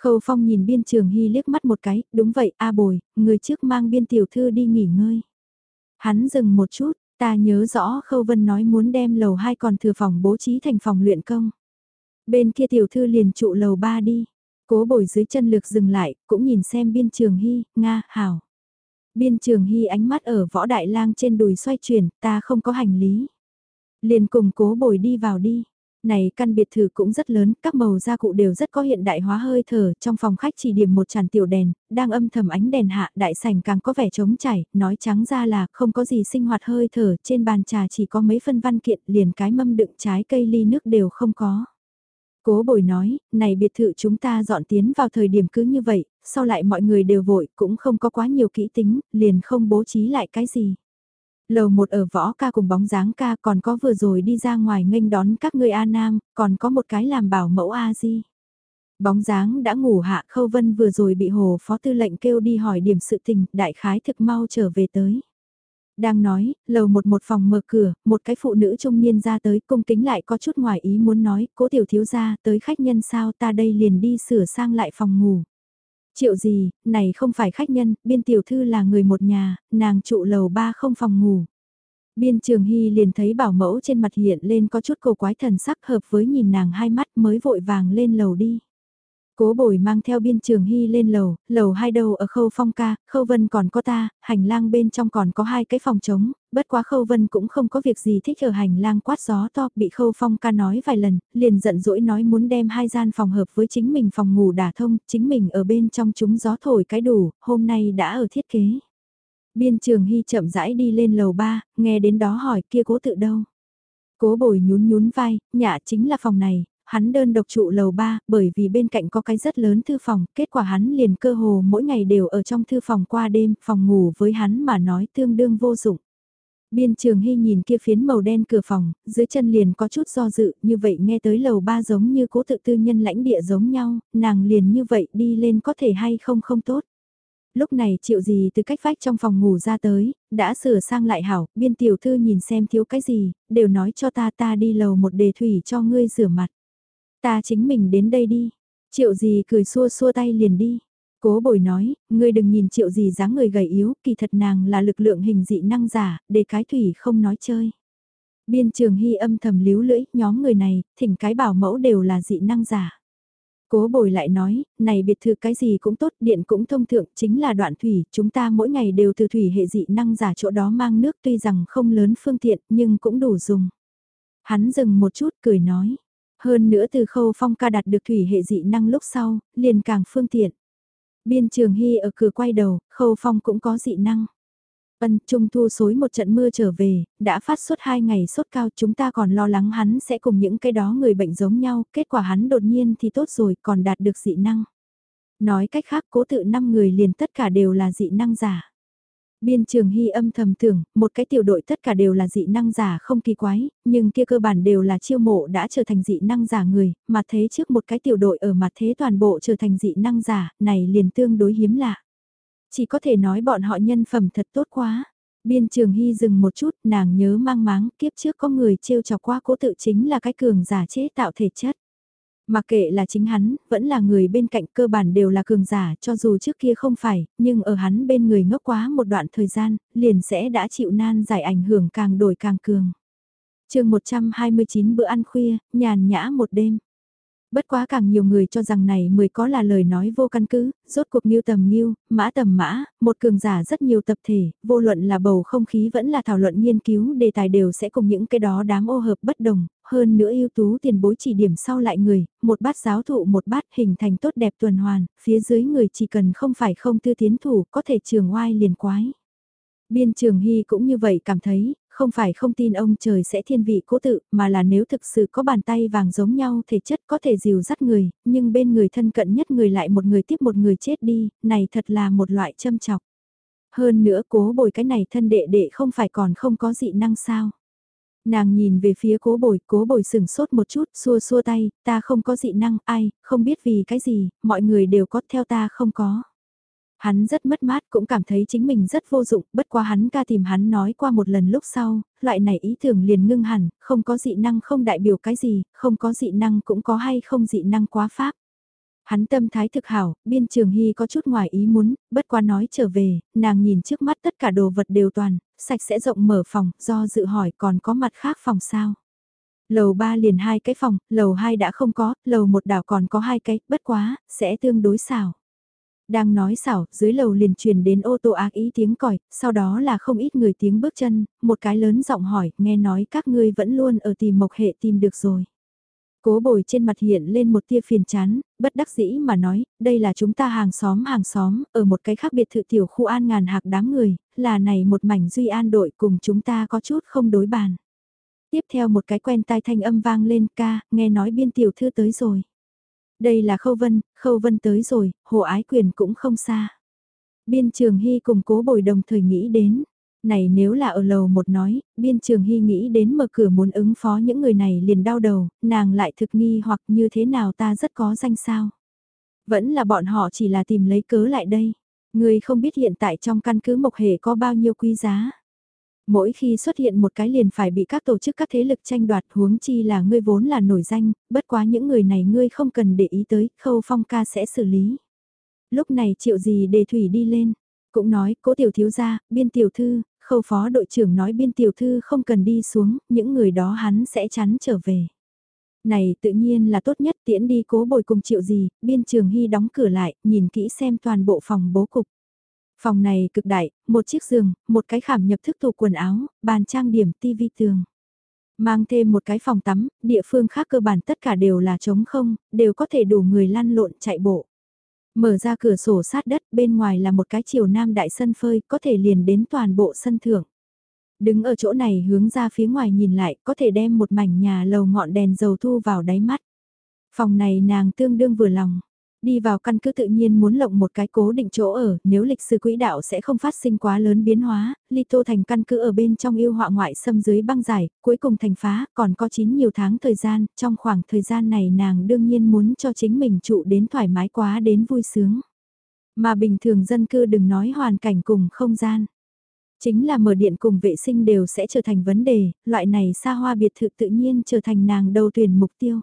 Khâu Phong nhìn biên trường hy liếc mắt một cái, đúng vậy, A bồi, người trước mang biên tiểu thư đi nghỉ ngơi. Hắn dừng một chút, ta nhớ rõ Khâu Vân nói muốn đem lầu hai còn thừa phòng bố trí thành phòng luyện công. Bên kia tiểu thư liền trụ lầu ba đi. Cố bồi dưới chân lược dừng lại, cũng nhìn xem biên trường hy, Nga, hảo. Biên trường hy ánh mắt ở võ đại lang trên đùi xoay chuyển, ta không có hành lý. Liền cùng cố bồi đi vào đi. Này căn biệt thự cũng rất lớn, các màu gia cụ đều rất có hiện đại hóa hơi thở, trong phòng khách chỉ điểm một tràn tiểu đèn, đang âm thầm ánh đèn hạ, đại sảnh càng có vẻ trống chảy, nói trắng ra là không có gì sinh hoạt hơi thở, trên bàn trà chỉ có mấy phân văn kiện, liền cái mâm đựng trái cây ly nước đều không có. Cố bồi nói, này biệt thự chúng ta dọn tiến vào thời điểm cứ như vậy, sau lại mọi người đều vội, cũng không có quá nhiều kỹ tính, liền không bố trí lại cái gì. Lầu một ở võ ca cùng bóng dáng ca còn có vừa rồi đi ra ngoài nghênh đón các người A Nam, còn có một cái làm bảo mẫu A Di. Bóng dáng đã ngủ hạ khâu vân vừa rồi bị hồ phó tư lệnh kêu đi hỏi điểm sự tình, đại khái thực mau trở về tới. Đang nói, lầu một một phòng mở cửa, một cái phụ nữ trung niên ra tới cung kính lại có chút ngoài ý muốn nói, cố tiểu thiếu ra tới khách nhân sao ta đây liền đi sửa sang lại phòng ngủ. Triệu gì, này không phải khách nhân, biên tiểu thư là người một nhà, nàng trụ lầu ba không phòng ngủ. Biên trường hy liền thấy bảo mẫu trên mặt hiện lên có chút cầu quái thần sắc hợp với nhìn nàng hai mắt mới vội vàng lên lầu đi. Cố bồi mang theo biên trường hy lên lầu, lầu hai đầu ở khâu phong ca, khâu vân còn có ta, hành lang bên trong còn có hai cái phòng trống, bất quá khâu vân cũng không có việc gì thích ở hành lang quát gió to, bị khâu phong ca nói vài lần, liền giận dỗi nói muốn đem hai gian phòng hợp với chính mình phòng ngủ đả thông, chính mình ở bên trong chúng gió thổi cái đủ, hôm nay đã ở thiết kế. Biên trường hy chậm rãi đi lên lầu ba, nghe đến đó hỏi kia cố tự đâu. Cố bồi nhún nhún vai, nhà chính là phòng này, hắn đơn độc trụ lầu 3, bởi vì bên cạnh có cái rất lớn thư phòng, kết quả hắn liền cơ hồ mỗi ngày đều ở trong thư phòng qua đêm, phòng ngủ với hắn mà nói tương đương vô dụng. Biên trường hy nhìn kia phiến màu đen cửa phòng, dưới chân liền có chút do dự, như vậy nghe tới lầu ba giống như cố tự tư nhân lãnh địa giống nhau, nàng liền như vậy đi lên có thể hay không không tốt. Lúc này chịu gì từ cách vách trong phòng ngủ ra tới, đã sửa sang lại hảo, biên tiểu thư nhìn xem thiếu cái gì, đều nói cho ta ta đi lầu một đề thủy cho ngươi rửa mặt. Ta chính mình đến đây đi. Triệu gì cười xua xua tay liền đi. Cố bồi nói, ngươi đừng nhìn triệu gì dáng người gầy yếu, kỳ thật nàng là lực lượng hình dị năng giả, để cái thủy không nói chơi. Biên trường hy âm thầm líu lưỡi, nhóm người này, thỉnh cái bảo mẫu đều là dị năng giả. Cố bồi lại nói, này biệt thự cái gì cũng tốt, điện cũng thông thượng, chính là đoạn thủy, chúng ta mỗi ngày đều từ thủy hệ dị năng giả chỗ đó mang nước tuy rằng không lớn phương tiện nhưng cũng đủ dùng. Hắn dừng một chút cười nói, hơn nữa từ khâu phong ca đạt được thủy hệ dị năng lúc sau, liền càng phương tiện. Biên trường hy ở cửa quay đầu, khâu phong cũng có dị năng. Ân, trung thu xối một trận mưa trở về, đã phát suốt hai ngày sốt cao chúng ta còn lo lắng hắn sẽ cùng những cái đó người bệnh giống nhau, kết quả hắn đột nhiên thì tốt rồi còn đạt được dị năng. Nói cách khác cố tự năm người liền tất cả đều là dị năng giả. Biên trường hy âm thầm tưởng, một cái tiểu đội tất cả đều là dị năng giả không kỳ quái, nhưng kia cơ bản đều là chiêu mộ đã trở thành dị năng giả người, mà thế trước một cái tiểu đội ở mặt thế toàn bộ trở thành dị năng giả, này liền tương đối hiếm lạ. Chỉ có thể nói bọn họ nhân phẩm thật tốt quá. Biên trường hy dừng một chút, nàng nhớ mang máng, kiếp trước có người trêu chọc qua cố tự chính là cái cường giả chế tạo thể chất. Mặc kệ là chính hắn, vẫn là người bên cạnh cơ bản đều là cường giả cho dù trước kia không phải, nhưng ở hắn bên người ngốc quá một đoạn thời gian, liền sẽ đã chịu nan giải ảnh hưởng càng đổi càng cường. chương 129 bữa ăn khuya, nhàn nhã một đêm. Bất quá càng nhiều người cho rằng này mới có là lời nói vô căn cứ, rốt cuộc nghiêu tầm nghiêu, mã tầm mã, một cường giả rất nhiều tập thể, vô luận là bầu không khí vẫn là thảo luận nghiên cứu đề tài đều sẽ cùng những cái đó đám ô hợp bất đồng, hơn nữa ưu tú tiền bối chỉ điểm sau lại người, một bát giáo thụ một bát hình thành tốt đẹp tuần hoàn, phía dưới người chỉ cần không phải không tư tiến thủ có thể trường oai liền quái. Biên trường hy cũng như vậy cảm thấy, không phải không tin ông trời sẽ thiên vị cố tự, mà là nếu thực sự có bàn tay vàng giống nhau thể chất có thể dìu dắt người, nhưng bên người thân cận nhất người lại một người tiếp một người chết đi, này thật là một loại châm chọc. Hơn nữa cố bồi cái này thân đệ đệ không phải còn không có dị năng sao. Nàng nhìn về phía cố bồi, cố bồi sừng sốt một chút, xua xua tay, ta không có dị năng, ai, không biết vì cái gì, mọi người đều có theo ta không có. Hắn rất mất mát cũng cảm thấy chính mình rất vô dụng, bất quá hắn ca tìm hắn nói qua một lần lúc sau, loại này ý tưởng liền ngưng hẳn, không có dị năng không đại biểu cái gì, không có dị năng cũng có hay không dị năng quá pháp. Hắn tâm thái thực hảo, biên trường hy có chút ngoài ý muốn, bất quá nói trở về, nàng nhìn trước mắt tất cả đồ vật đều toàn, sạch sẽ rộng mở phòng, do dự hỏi còn có mặt khác phòng sao. Lầu 3 liền hai cái phòng, lầu 2 đã không có, lầu 1 đảo còn có hai cái, bất quá, sẽ tương đối xảo. Đang nói xảo, dưới lầu liền truyền đến ô tô ác ý tiếng còi, sau đó là không ít người tiếng bước chân, một cái lớn giọng hỏi, nghe nói các ngươi vẫn luôn ở tìm mộc hệ tìm được rồi. Cố bồi trên mặt hiện lên một tia phiền chán, bất đắc dĩ mà nói, đây là chúng ta hàng xóm hàng xóm, ở một cái khác biệt thự tiểu khu an ngàn hạc đám người, là này một mảnh duy an đội cùng chúng ta có chút không đối bàn. Tiếp theo một cái quen tai thanh âm vang lên ca, nghe nói biên tiểu thư tới rồi. Đây là Khâu Vân, Khâu Vân tới rồi, Hồ Ái Quyền cũng không xa. Biên Trường Hy cùng cố bồi đồng thời nghĩ đến. Này nếu là ở lầu một nói, Biên Trường Hy nghĩ đến mở cửa muốn ứng phó những người này liền đau đầu, nàng lại thực nghi hoặc như thế nào ta rất có danh sao. Vẫn là bọn họ chỉ là tìm lấy cớ lại đây. Người không biết hiện tại trong căn cứ Mộc Hề có bao nhiêu quý giá. Mỗi khi xuất hiện một cái liền phải bị các tổ chức các thế lực tranh đoạt huống chi là ngươi vốn là nổi danh, bất quá những người này ngươi không cần để ý tới, khâu phong ca sẽ xử lý. Lúc này triệu gì đề thủy đi lên, cũng nói cố tiểu thiếu gia, biên tiểu thư, khâu phó đội trưởng nói biên tiểu thư không cần đi xuống, những người đó hắn sẽ chắn trở về. Này tự nhiên là tốt nhất tiễn đi cố bồi cùng triệu gì, biên trường hy đóng cửa lại, nhìn kỹ xem toàn bộ phòng bố cục. Phòng này cực đại, một chiếc giường, một cái khảm nhập thức tủ quần áo, bàn trang điểm, tivi tường. Mang thêm một cái phòng tắm, địa phương khác cơ bản tất cả đều là trống không, đều có thể đủ người lăn lộn chạy bộ. Mở ra cửa sổ sát đất, bên ngoài là một cái chiều nam đại sân phơi, có thể liền đến toàn bộ sân thượng. Đứng ở chỗ này hướng ra phía ngoài nhìn lại, có thể đem một mảnh nhà lầu ngọn đèn dầu thu vào đáy mắt. Phòng này nàng tương đương vừa lòng. Đi vào căn cứ tự nhiên muốn lộng một cái cố định chỗ ở, nếu lịch sử quỹ đạo sẽ không phát sinh quá lớn biến hóa, ly tô thành căn cứ ở bên trong yêu họa ngoại xâm dưới băng giải, cuối cùng thành phá, còn có 9 nhiều tháng thời gian, trong khoảng thời gian này nàng đương nhiên muốn cho chính mình trụ đến thoải mái quá đến vui sướng. Mà bình thường dân cư đừng nói hoàn cảnh cùng không gian. Chính là mở điện cùng vệ sinh đều sẽ trở thành vấn đề, loại này xa hoa biệt thự tự nhiên trở thành nàng đầu tuyển mục tiêu.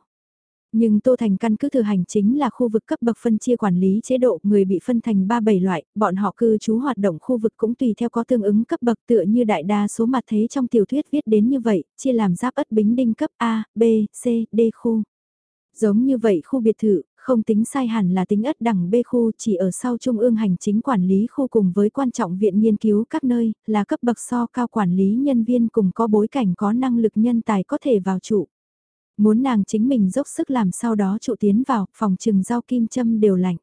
Nhưng Tô Thành căn cứ thừa hành chính là khu vực cấp bậc phân chia quản lý chế độ người bị phân thành 3-7 loại, bọn họ cư trú hoạt động khu vực cũng tùy theo có tương ứng cấp bậc tựa như đại đa số mặt thế trong tiểu thuyết viết đến như vậy, chia làm giáp ất bính đinh cấp A, B, C, D khu. Giống như vậy khu biệt thự, không tính sai hẳn là tính ất đẳng B khu chỉ ở sau trung ương hành chính quản lý khu cùng với quan trọng viện nghiên cứu các nơi, là cấp bậc so cao quản lý nhân viên cùng có bối cảnh có năng lực nhân tài có thể vào trụ. Muốn nàng chính mình dốc sức làm sau đó trụ tiến vào, phòng trừng rau kim châm đều lạnh.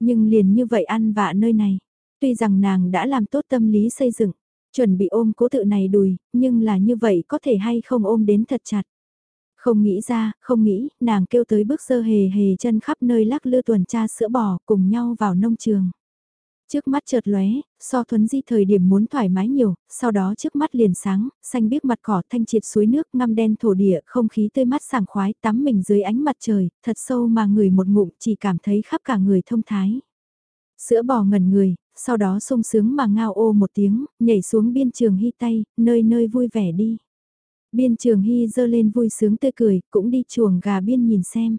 Nhưng liền như vậy ăn vạ nơi này, tuy rằng nàng đã làm tốt tâm lý xây dựng, chuẩn bị ôm cố tự này đùi, nhưng là như vậy có thể hay không ôm đến thật chặt. Không nghĩ ra, không nghĩ, nàng kêu tới bước sơ hề hề chân khắp nơi lắc lư tuần tra sữa bò cùng nhau vào nông trường. Trước mắt chợt lóe, so thuấn di thời điểm muốn thoải mái nhiều, sau đó trước mắt liền sáng, xanh biếc mặt cỏ thanh triệt suối nước ngăm đen thổ địa, không khí tươi mát sảng khoái tắm mình dưới ánh mặt trời, thật sâu mà người một ngụm chỉ cảm thấy khắp cả người thông thái. Sữa bò ngẩn người, sau đó sung sướng mà ngao ô một tiếng, nhảy xuống biên trường hy tay, nơi nơi vui vẻ đi. Biên trường hy dơ lên vui sướng tươi cười, cũng đi chuồng gà biên nhìn xem.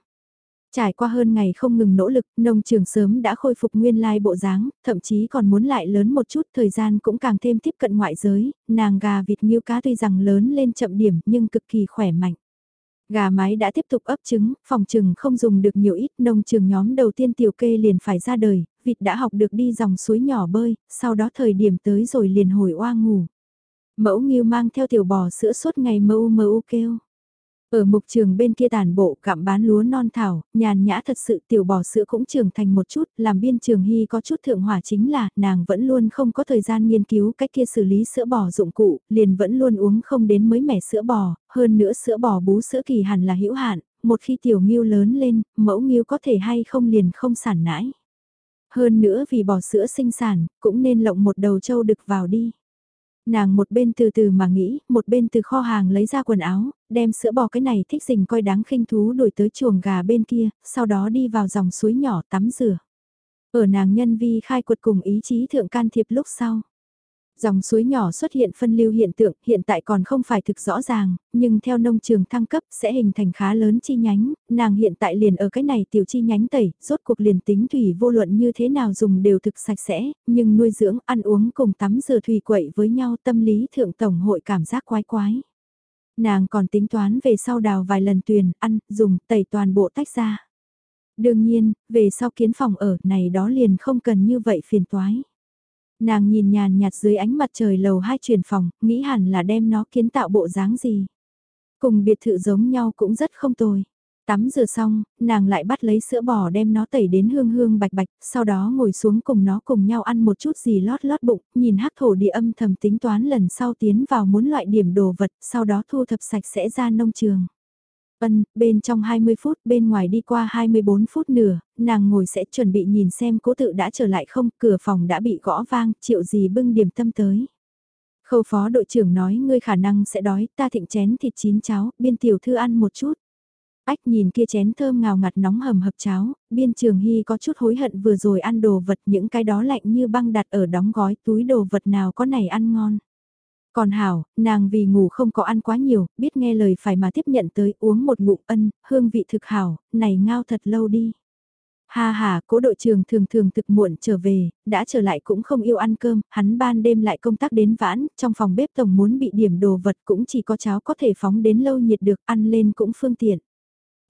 Trải qua hơn ngày không ngừng nỗ lực, nông trường sớm đã khôi phục nguyên lai bộ dáng, thậm chí còn muốn lại lớn một chút, thời gian cũng càng thêm tiếp cận ngoại giới, nàng gà vịt nghiêu cá tuy rằng lớn lên chậm điểm nhưng cực kỳ khỏe mạnh. Gà mái đã tiếp tục ấp trứng, phòng trừng không dùng được nhiều ít, nông trường nhóm đầu tiên tiểu kê liền phải ra đời, vịt đã học được đi dòng suối nhỏ bơi, sau đó thời điểm tới rồi liền hồi oa ngủ. Mẫu nghiêu mang theo tiểu bò sữa suốt ngày mâu mâu kêu. Ở mục trường bên kia tàn bộ gặm bán lúa non thảo, nhàn nhã thật sự tiểu bò sữa cũng trưởng thành một chút, làm biên trường hy có chút thượng hỏa chính là nàng vẫn luôn không có thời gian nghiên cứu cách kia xử lý sữa bò dụng cụ, liền vẫn luôn uống không đến mới mẻ sữa bò, hơn nữa sữa bò bú sữa kỳ hẳn là hữu hạn, một khi tiểu nghiêu lớn lên, mẫu nghiêu có thể hay không liền không sản nãi. Hơn nữa vì bò sữa sinh sản, cũng nên lộng một đầu trâu đực vào đi. Nàng một bên từ từ mà nghĩ, một bên từ kho hàng lấy ra quần áo, đem sữa bò cái này thích dình coi đáng khinh thú đổi tới chuồng gà bên kia, sau đó đi vào dòng suối nhỏ tắm rửa. Ở nàng nhân vi khai quật cùng ý chí thượng can thiệp lúc sau. Dòng suối nhỏ xuất hiện phân lưu hiện tượng hiện tại còn không phải thực rõ ràng, nhưng theo nông trường thăng cấp sẽ hình thành khá lớn chi nhánh, nàng hiện tại liền ở cái này tiểu chi nhánh tẩy, rốt cuộc liền tính thủy vô luận như thế nào dùng đều thực sạch sẽ, nhưng nuôi dưỡng, ăn uống cùng tắm rửa thủy quậy với nhau tâm lý thượng tổng hội cảm giác quái quái. Nàng còn tính toán về sau đào vài lần tuyền, ăn, dùng, tẩy toàn bộ tách ra. Đương nhiên, về sau kiến phòng ở này đó liền không cần như vậy phiền toái. Nàng nhìn nhàn nhạt dưới ánh mặt trời lầu hai truyền phòng, nghĩ hẳn là đem nó kiến tạo bộ dáng gì. Cùng biệt thự giống nhau cũng rất không tồi. Tắm rửa xong, nàng lại bắt lấy sữa bò đem nó tẩy đến hương hương bạch bạch, sau đó ngồi xuống cùng nó cùng nhau ăn một chút gì lót lót bụng, nhìn hắc thổ địa âm thầm tính toán lần sau tiến vào muốn loại điểm đồ vật, sau đó thu thập sạch sẽ ra nông trường. Ân, bên trong 20 phút, bên ngoài đi qua 24 phút nửa, nàng ngồi sẽ chuẩn bị nhìn xem cố tự đã trở lại không, cửa phòng đã bị gõ vang, triệu gì bưng điểm tâm tới. Khâu phó đội trưởng nói ngươi khả năng sẽ đói, ta thịnh chén thịt chín cháo, biên tiểu thư ăn một chút. Ách nhìn kia chén thơm ngào ngạt nóng hầm hập cháo, biên trường hy có chút hối hận vừa rồi ăn đồ vật những cái đó lạnh như băng đặt ở đóng gói túi đồ vật nào có này ăn ngon. Còn Hảo, nàng vì ngủ không có ăn quá nhiều, biết nghe lời phải mà tiếp nhận tới uống một ngụm ân, hương vị thực hảo, này ngao thật lâu đi. Ha ha, cố đội trường thường thường thực muộn trở về, đã trở lại cũng không yêu ăn cơm, hắn ban đêm lại công tác đến vãn, trong phòng bếp tổng muốn bị điểm đồ vật cũng chỉ có cháo có thể phóng đến lâu nhiệt được, ăn lên cũng phương tiện.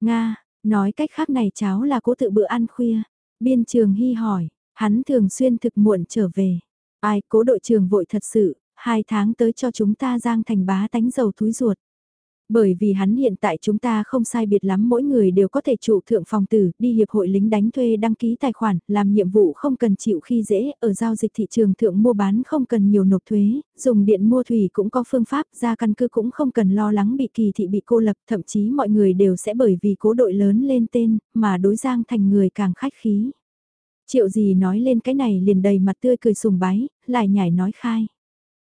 Nga, nói cách khác này cháo là cố tự bữa ăn khuya. Biên trường hy hỏi, hắn thường xuyên thực muộn trở về. Ai cố đội trường vội thật sự, hai tháng tới cho chúng ta giang thành bá tánh dầu túi ruột. Bởi vì hắn hiện tại chúng ta không sai biệt lắm mỗi người đều có thể trụ thượng phòng tử, đi hiệp hội lính đánh thuê đăng ký tài khoản, làm nhiệm vụ không cần chịu khi dễ, ở giao dịch thị trường thượng mua bán không cần nhiều nộp thuế, dùng điện mua thủy cũng có phương pháp, ra căn cứ cũng không cần lo lắng bị kỳ thị bị cô lập, thậm chí mọi người đều sẽ bởi vì cố đội lớn lên tên, mà đối giang thành người càng khách khí. Triệu gì nói lên cái này liền đầy mặt tươi cười sùng bái, lại nhảy nói khai.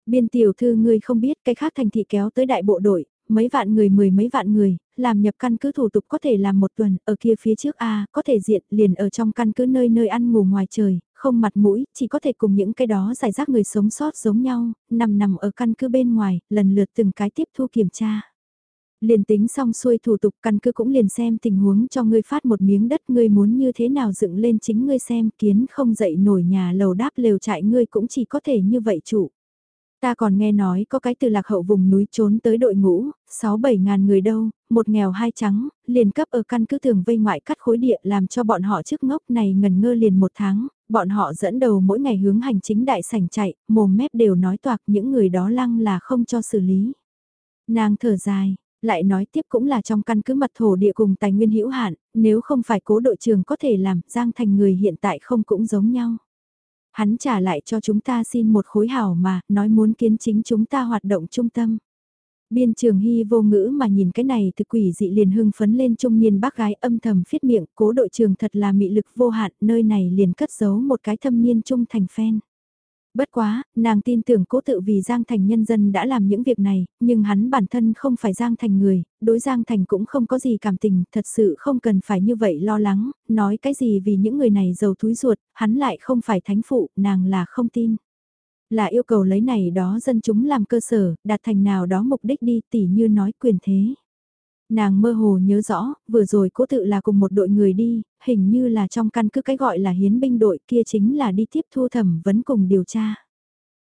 Biên tiểu thư ngươi không biết cái khác thành thị kéo tới đại bộ đội, mấy vạn người mười mấy vạn người, làm nhập căn cứ thủ tục có thể làm một tuần, ở kia phía trước A, có thể diện liền ở trong căn cứ nơi nơi ăn ngủ ngoài trời, không mặt mũi, chỉ có thể cùng những cái đó giải rác người sống sót giống nhau, nằm nằm ở căn cứ bên ngoài, lần lượt từng cái tiếp thu kiểm tra. Liền tính xong xuôi thủ tục căn cứ cũng liền xem tình huống cho ngươi phát một miếng đất ngươi muốn như thế nào dựng lên chính ngươi xem kiến không dậy nổi nhà lầu đáp lều trại ngươi cũng chỉ có thể như vậy chủ. Ta còn nghe nói có cái từ lạc hậu vùng núi trốn tới đội ngũ, 6-7 ngàn người đâu, một nghèo hai trắng, liền cấp ở căn cứ tường vây ngoại cắt khối địa làm cho bọn họ trước ngốc này ngần ngơ liền một tháng, bọn họ dẫn đầu mỗi ngày hướng hành chính đại sảnh chạy, mồm mép đều nói toạc những người đó lăng là không cho xử lý. Nàng thở dài, lại nói tiếp cũng là trong căn cứ mặt thổ địa cùng tài nguyên hữu hạn, nếu không phải cố đội trường có thể làm, Giang Thành người hiện tại không cũng giống nhau. Hắn trả lại cho chúng ta xin một khối hảo mà, nói muốn kiến chính chúng ta hoạt động trung tâm. Biên trường hy vô ngữ mà nhìn cái này thực quỷ dị liền hưng phấn lên trung niên bác gái âm thầm phiết miệng, cố đội trường thật là mị lực vô hạn, nơi này liền cất giấu một cái thâm niên trung thành phen. Bất quá, nàng tin tưởng cố tự vì Giang Thành nhân dân đã làm những việc này, nhưng hắn bản thân không phải Giang Thành người, đối Giang Thành cũng không có gì cảm tình, thật sự không cần phải như vậy lo lắng, nói cái gì vì những người này giàu túi ruột, hắn lại không phải thánh phụ, nàng là không tin. Là yêu cầu lấy này đó dân chúng làm cơ sở, đạt thành nào đó mục đích đi tỉ như nói quyền thế. Nàng mơ hồ nhớ rõ, vừa rồi cố tự là cùng một đội người đi, hình như là trong căn cứ cái gọi là hiến binh đội kia chính là đi tiếp thu thẩm vấn cùng điều tra.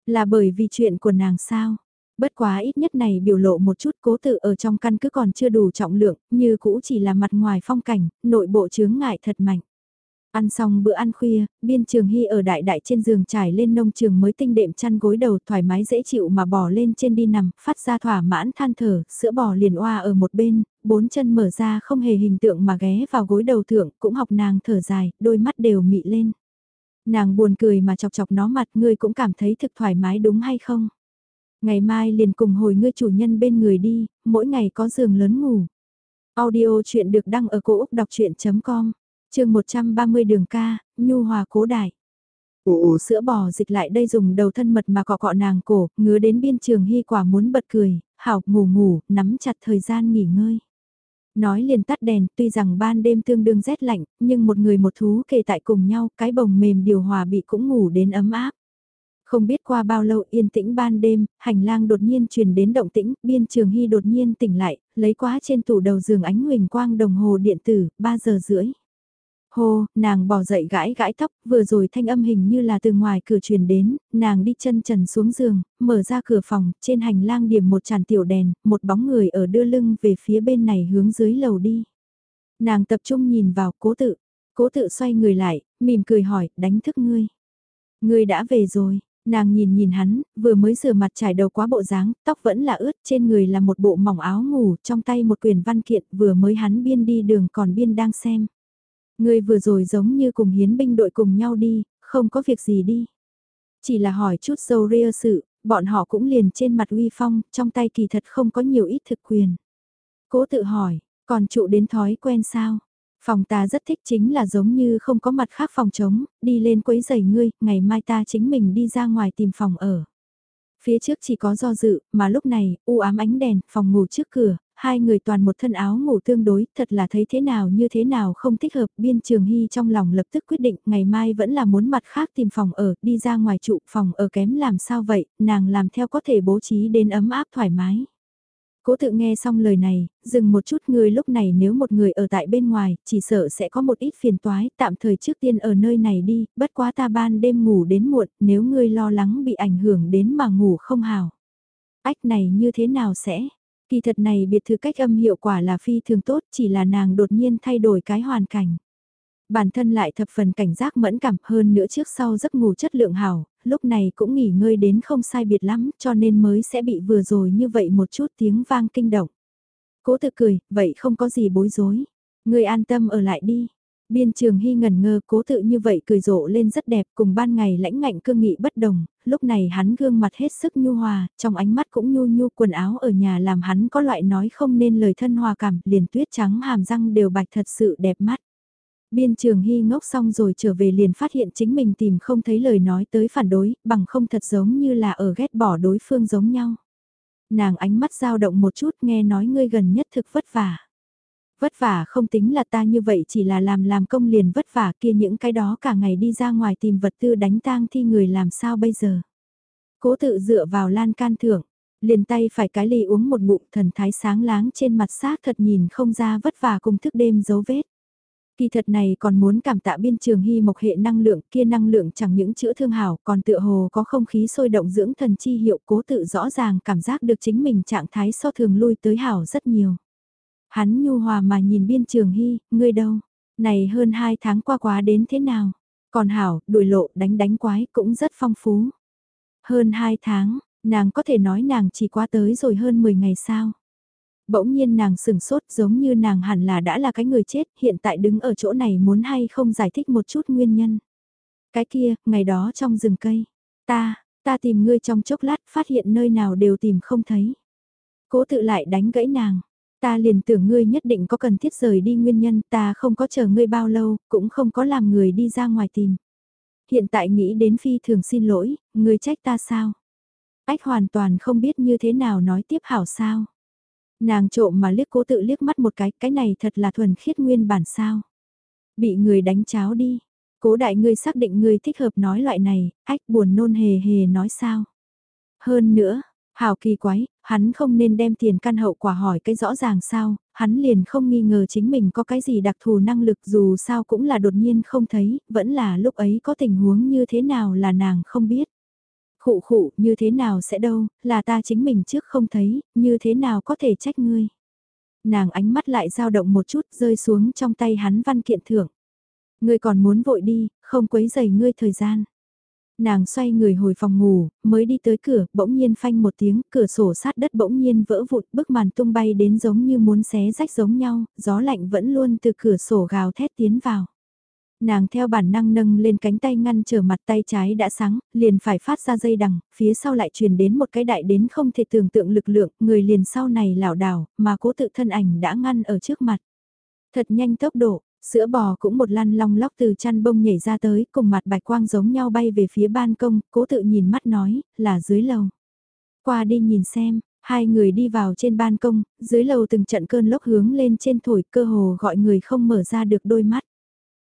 Là bởi vì chuyện của nàng sao? Bất quá ít nhất này biểu lộ một chút cố tự ở trong căn cứ còn chưa đủ trọng lượng, như cũ chỉ là mặt ngoài phong cảnh, nội bộ chướng ngại thật mạnh. Ăn xong bữa ăn khuya, biên trường hy ở đại đại trên giường trải lên nông trường mới tinh đệm chăn gối đầu thoải mái dễ chịu mà bò lên trên đi nằm, phát ra thỏa mãn than thở, sữa bò liền oa ở một bên, bốn chân mở ra không hề hình tượng mà ghé vào gối đầu thượng, cũng học nàng thở dài, đôi mắt đều mị lên. Nàng buồn cười mà chọc chọc nó mặt ngươi cũng cảm thấy thực thoải mái đúng hay không? Ngày mai liền cùng hồi ngươi chủ nhân bên người đi, mỗi ngày có giường lớn ngủ. Audio chuyện được đăng ở cổ Úc đọc chuyện.com chương 130 đường ca, nhu hòa cố đại. Ồ sữa bò dịch lại đây dùng đầu thân mật mà cọ cọ nàng cổ, ngứa đến biên trường hy quả muốn bật cười, hảo ngủ ngủ, nắm chặt thời gian nghỉ ngơi. Nói liền tắt đèn, tuy rằng ban đêm tương đương rét lạnh, nhưng một người một thú kề tại cùng nhau, cái bồng mềm điều hòa bị cũng ngủ đến ấm áp. Không biết qua bao lâu yên tĩnh ban đêm, hành lang đột nhiên truyền đến động tĩnh, biên trường hy đột nhiên tỉnh lại, lấy quá trên tủ đầu giường ánh huỳnh quang đồng hồ điện tử, 3 giờ rưỡi. Hô, nàng bỏ dậy gãi gãi tóc, vừa rồi thanh âm hình như là từ ngoài cửa truyền đến, nàng đi chân trần xuống giường, mở ra cửa phòng, trên hành lang điểm một tràn tiểu đèn, một bóng người ở đưa lưng về phía bên này hướng dưới lầu đi. Nàng tập trung nhìn vào cố tự, cố tự xoay người lại, mỉm cười hỏi, đánh thức ngươi. Ngươi đã về rồi, nàng nhìn nhìn hắn, vừa mới rửa mặt trải đầu quá bộ dáng, tóc vẫn là ướt, trên người là một bộ mỏng áo ngủ, trong tay một quyển văn kiện, vừa mới hắn biên đi đường còn biên đang xem. Ngươi vừa rồi giống như cùng hiến binh đội cùng nhau đi, không có việc gì đi. Chỉ là hỏi chút dâu ria sự, bọn họ cũng liền trên mặt uy phong, trong tay kỳ thật không có nhiều ít thực quyền. Cố tự hỏi, còn trụ đến thói quen sao? Phòng ta rất thích chính là giống như không có mặt khác phòng trống, đi lên quấy giày ngươi, ngày mai ta chính mình đi ra ngoài tìm phòng ở. Phía trước chỉ có do dự, mà lúc này, u ám ánh đèn, phòng ngủ trước cửa, hai người toàn một thân áo ngủ tương đối, thật là thấy thế nào như thế nào không thích hợp, biên trường hy trong lòng lập tức quyết định, ngày mai vẫn là muốn mặt khác tìm phòng ở, đi ra ngoài trụ, phòng ở kém làm sao vậy, nàng làm theo có thể bố trí đến ấm áp thoải mái. Cố tự nghe xong lời này, dừng một chút người lúc này nếu một người ở tại bên ngoài, chỉ sợ sẽ có một ít phiền toái, tạm thời trước tiên ở nơi này đi, bất quá ta ban đêm ngủ đến muộn, nếu ngươi lo lắng bị ảnh hưởng đến mà ngủ không hào. Ách này như thế nào sẽ? Kỳ thật này biệt thự cách âm hiệu quả là phi thường tốt, chỉ là nàng đột nhiên thay đổi cái hoàn cảnh. Bản thân lại thập phần cảnh giác mẫn cảm hơn nữa trước sau giấc ngủ chất lượng hảo, lúc này cũng nghỉ ngơi đến không sai biệt lắm cho nên mới sẽ bị vừa rồi như vậy một chút tiếng vang kinh động. Cố tự cười, vậy không có gì bối rối. Người an tâm ở lại đi. Biên trường hy ngần ngơ cố tự như vậy cười rộ lên rất đẹp cùng ban ngày lãnh ngạnh cương nghị bất đồng, lúc này hắn gương mặt hết sức nhu hòa, trong ánh mắt cũng nhu nhu quần áo ở nhà làm hắn có loại nói không nên lời thân hòa cảm, liền tuyết trắng hàm răng đều bạch thật sự đẹp mắt. Biên trường hy ngốc xong rồi trở về liền phát hiện chính mình tìm không thấy lời nói tới phản đối, bằng không thật giống như là ở ghét bỏ đối phương giống nhau. Nàng ánh mắt dao động một chút nghe nói ngươi gần nhất thực vất vả. Vất vả không tính là ta như vậy chỉ là làm làm công liền vất vả kia những cái đó cả ngày đi ra ngoài tìm vật tư đánh tang thi người làm sao bây giờ. Cố tự dựa vào lan can thưởng, liền tay phải cái ly uống một ngụm thần thái sáng láng trên mặt xác thật nhìn không ra vất vả cùng thức đêm dấu vết. Kỳ thật này còn muốn cảm tạ biên trường hy mộc hệ năng lượng, kia năng lượng chẳng những chữa thương hảo, còn tựa hồ có không khí sôi động dưỡng thần chi hiệu cố tự rõ ràng cảm giác được chính mình trạng thái so thường lui tới hảo rất nhiều. Hắn nhu hòa mà nhìn biên trường hy, ngươi đâu? Này hơn hai tháng qua quá đến thế nào? Còn hảo, đuổi lộ đánh đánh quái cũng rất phong phú. Hơn hai tháng, nàng có thể nói nàng chỉ qua tới rồi hơn 10 ngày sao? Bỗng nhiên nàng sửng sốt giống như nàng hẳn là đã là cái người chết, hiện tại đứng ở chỗ này muốn hay không giải thích một chút nguyên nhân. Cái kia, ngày đó trong rừng cây, ta, ta tìm ngươi trong chốc lát phát hiện nơi nào đều tìm không thấy. Cố tự lại đánh gãy nàng. Ta liền tưởng ngươi nhất định có cần thiết rời đi nguyên nhân ta không có chờ ngươi bao lâu, cũng không có làm người đi ra ngoài tìm. Hiện tại nghĩ đến phi thường xin lỗi, ngươi trách ta sao? Ách hoàn toàn không biết như thế nào nói tiếp hảo sao. Nàng trộm mà liếc cố tự liếc mắt một cái, cái này thật là thuần khiết nguyên bản sao. Bị người đánh cháo đi. Cố đại ngươi xác định ngươi thích hợp nói loại này, ách buồn nôn hề hề nói sao. Hơn nữa, hào kỳ quái, hắn không nên đem tiền căn hậu quả hỏi cái rõ ràng sao, hắn liền không nghi ngờ chính mình có cái gì đặc thù năng lực dù sao cũng là đột nhiên không thấy, vẫn là lúc ấy có tình huống như thế nào là nàng không biết. Khụ khụ, như thế nào sẽ đâu, là ta chính mình trước không thấy, như thế nào có thể trách ngươi. Nàng ánh mắt lại dao động một chút rơi xuống trong tay hắn văn kiện thưởng. Ngươi còn muốn vội đi, không quấy giày ngươi thời gian. Nàng xoay người hồi phòng ngủ, mới đi tới cửa, bỗng nhiên phanh một tiếng, cửa sổ sát đất bỗng nhiên vỡ vụt, bức màn tung bay đến giống như muốn xé rách giống nhau, gió lạnh vẫn luôn từ cửa sổ gào thét tiến vào. Nàng theo bản năng nâng lên cánh tay ngăn trở mặt tay trái đã sáng, liền phải phát ra dây đằng, phía sau lại truyền đến một cái đại đến không thể tưởng tượng lực lượng, người liền sau này lảo đảo, mà cố tự thân ảnh đã ngăn ở trước mặt. Thật nhanh tốc độ, sữa bò cũng một lăn long lóc từ chăn bông nhảy ra tới, cùng mặt bạch quang giống nhau bay về phía ban công, cố tự nhìn mắt nói, là dưới lầu. Qua đi nhìn xem, hai người đi vào trên ban công, dưới lầu từng trận cơn lốc hướng lên trên thổi cơ hồ gọi người không mở ra được đôi mắt.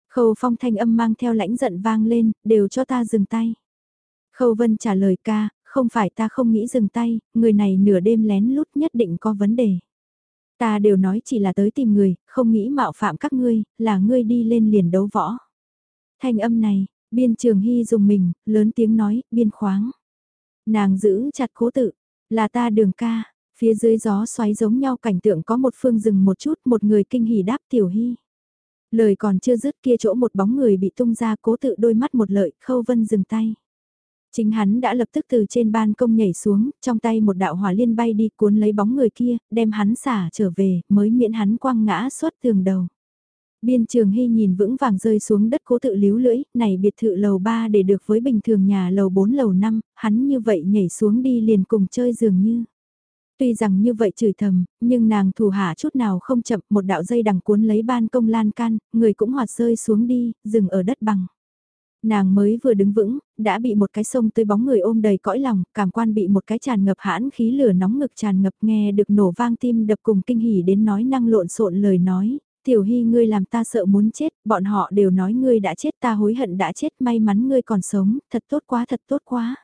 Khâu phong thanh âm mang theo lãnh giận vang lên, đều cho ta dừng tay. Khâu vân trả lời ca, không phải ta không nghĩ dừng tay, người này nửa đêm lén lút nhất định có vấn đề. Ta đều nói chỉ là tới tìm người, không nghĩ mạo phạm các ngươi, là ngươi đi lên liền đấu võ. Thanh âm này, biên trường hy dùng mình, lớn tiếng nói, biên khoáng. Nàng giữ chặt cố tự, là ta đường ca, phía dưới gió xoáy giống nhau cảnh tượng có một phương rừng một chút, một người kinh hỉ đáp tiểu hy. Lời còn chưa dứt kia chỗ một bóng người bị tung ra cố tự đôi mắt một lợi, khâu vân dừng tay. Chính hắn đã lập tức từ trên ban công nhảy xuống, trong tay một đạo hỏa liên bay đi cuốn lấy bóng người kia, đem hắn xả trở về, mới miễn hắn quăng ngã suốt tường đầu. Biên trường hy nhìn vững vàng rơi xuống đất cố tự líu lưỡi, này biệt thự lầu 3 để được với bình thường nhà lầu 4 lầu 5, hắn như vậy nhảy xuống đi liền cùng chơi dường như. Tuy rằng như vậy chửi thầm, nhưng nàng thủ hạ chút nào không chậm, một đạo dây đằng cuốn lấy ban công lan can, người cũng hoạt rơi xuống đi, dừng ở đất bằng. Nàng mới vừa đứng vững, đã bị một cái sông tươi bóng người ôm đầy cõi lòng, cảm quan bị một cái tràn ngập hãn khí lửa nóng ngực tràn ngập nghe được nổ vang tim đập cùng kinh hỉ đến nói năng lộn xộn lời nói. Tiểu Hy ngươi làm ta sợ muốn chết, bọn họ đều nói ngươi đã chết ta hối hận đã chết may mắn ngươi còn sống, thật tốt quá thật tốt quá.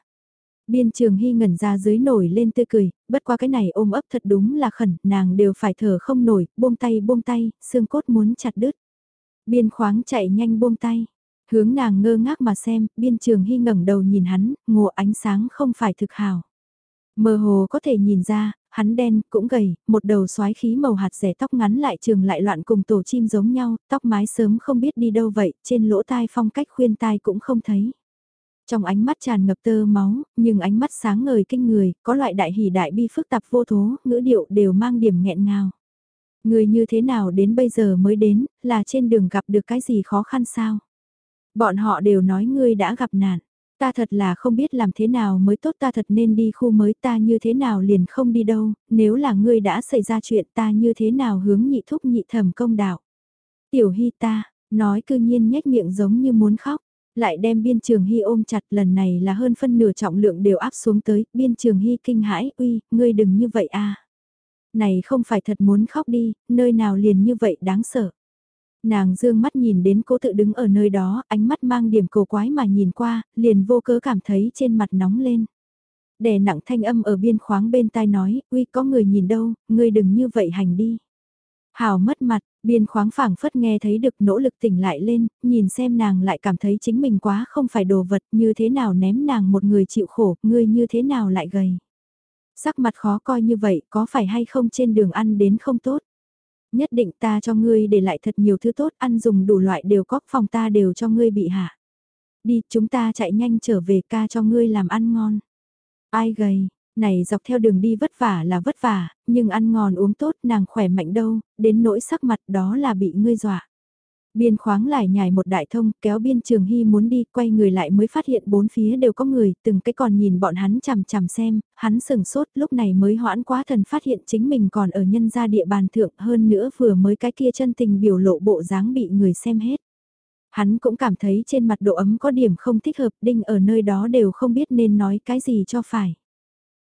Biên trường hy ngẩn ra dưới nổi lên tươi cười, bất qua cái này ôm ấp thật đúng là khẩn, nàng đều phải thở không nổi, buông tay buông tay, xương cốt muốn chặt đứt. Biên khoáng chạy nhanh buông tay, hướng nàng ngơ ngác mà xem, biên trường hy ngẩng đầu nhìn hắn, ngộ ánh sáng không phải thực hào. Mơ hồ có thể nhìn ra, hắn đen, cũng gầy, một đầu xoái khí màu hạt rẻ tóc ngắn lại trường lại loạn cùng tổ chim giống nhau, tóc mái sớm không biết đi đâu vậy, trên lỗ tai phong cách khuyên tai cũng không thấy. Trong ánh mắt tràn ngập tơ máu, nhưng ánh mắt sáng ngời kinh người, có loại đại hỉ đại bi phức tạp vô thố, ngữ điệu đều mang điểm nghẹn ngào. Người như thế nào đến bây giờ mới đến, là trên đường gặp được cái gì khó khăn sao? Bọn họ đều nói ngươi đã gặp nạn. Ta thật là không biết làm thế nào mới tốt ta thật nên đi khu mới ta như thế nào liền không đi đâu, nếu là ngươi đã xảy ra chuyện ta như thế nào hướng nhị thúc nhị thẩm công đạo. Tiểu hy ta, nói cư nhiên nhếch miệng giống như muốn khóc. Lại đem biên trường hy ôm chặt lần này là hơn phân nửa trọng lượng đều áp xuống tới, biên trường hy kinh hãi, uy, ngươi đừng như vậy à. Này không phải thật muốn khóc đi, nơi nào liền như vậy đáng sợ. Nàng dương mắt nhìn đến cố tự đứng ở nơi đó, ánh mắt mang điểm cầu quái mà nhìn qua, liền vô cớ cảm thấy trên mặt nóng lên. Đè nặng thanh âm ở biên khoáng bên tai nói, uy có người nhìn đâu, ngươi đừng như vậy hành đi. Hào mất mặt, biên khoáng phảng phất nghe thấy được nỗ lực tỉnh lại lên, nhìn xem nàng lại cảm thấy chính mình quá không phải đồ vật như thế nào ném nàng một người chịu khổ, ngươi như thế nào lại gầy. Sắc mặt khó coi như vậy có phải hay không trên đường ăn đến không tốt. Nhất định ta cho ngươi để lại thật nhiều thứ tốt ăn dùng đủ loại đều có phòng ta đều cho ngươi bị hạ. Đi chúng ta chạy nhanh trở về ca cho ngươi làm ăn ngon. Ai gầy, này dọc theo đường đi vất vả là vất vả, nhưng ăn ngon uống tốt nàng khỏe mạnh đâu, đến nỗi sắc mặt đó là bị ngươi dọa. Biên khoáng lại nhảy một đại thông, kéo biên trường hy muốn đi, quay người lại mới phát hiện bốn phía đều có người, từng cái còn nhìn bọn hắn chằm chằm xem, hắn sừng sốt, lúc này mới hoãn quá thần phát hiện chính mình còn ở nhân gia địa bàn thượng hơn nữa vừa mới cái kia chân tình biểu lộ bộ dáng bị người xem hết. Hắn cũng cảm thấy trên mặt độ ấm có điểm không thích hợp, đinh ở nơi đó đều không biết nên nói cái gì cho phải.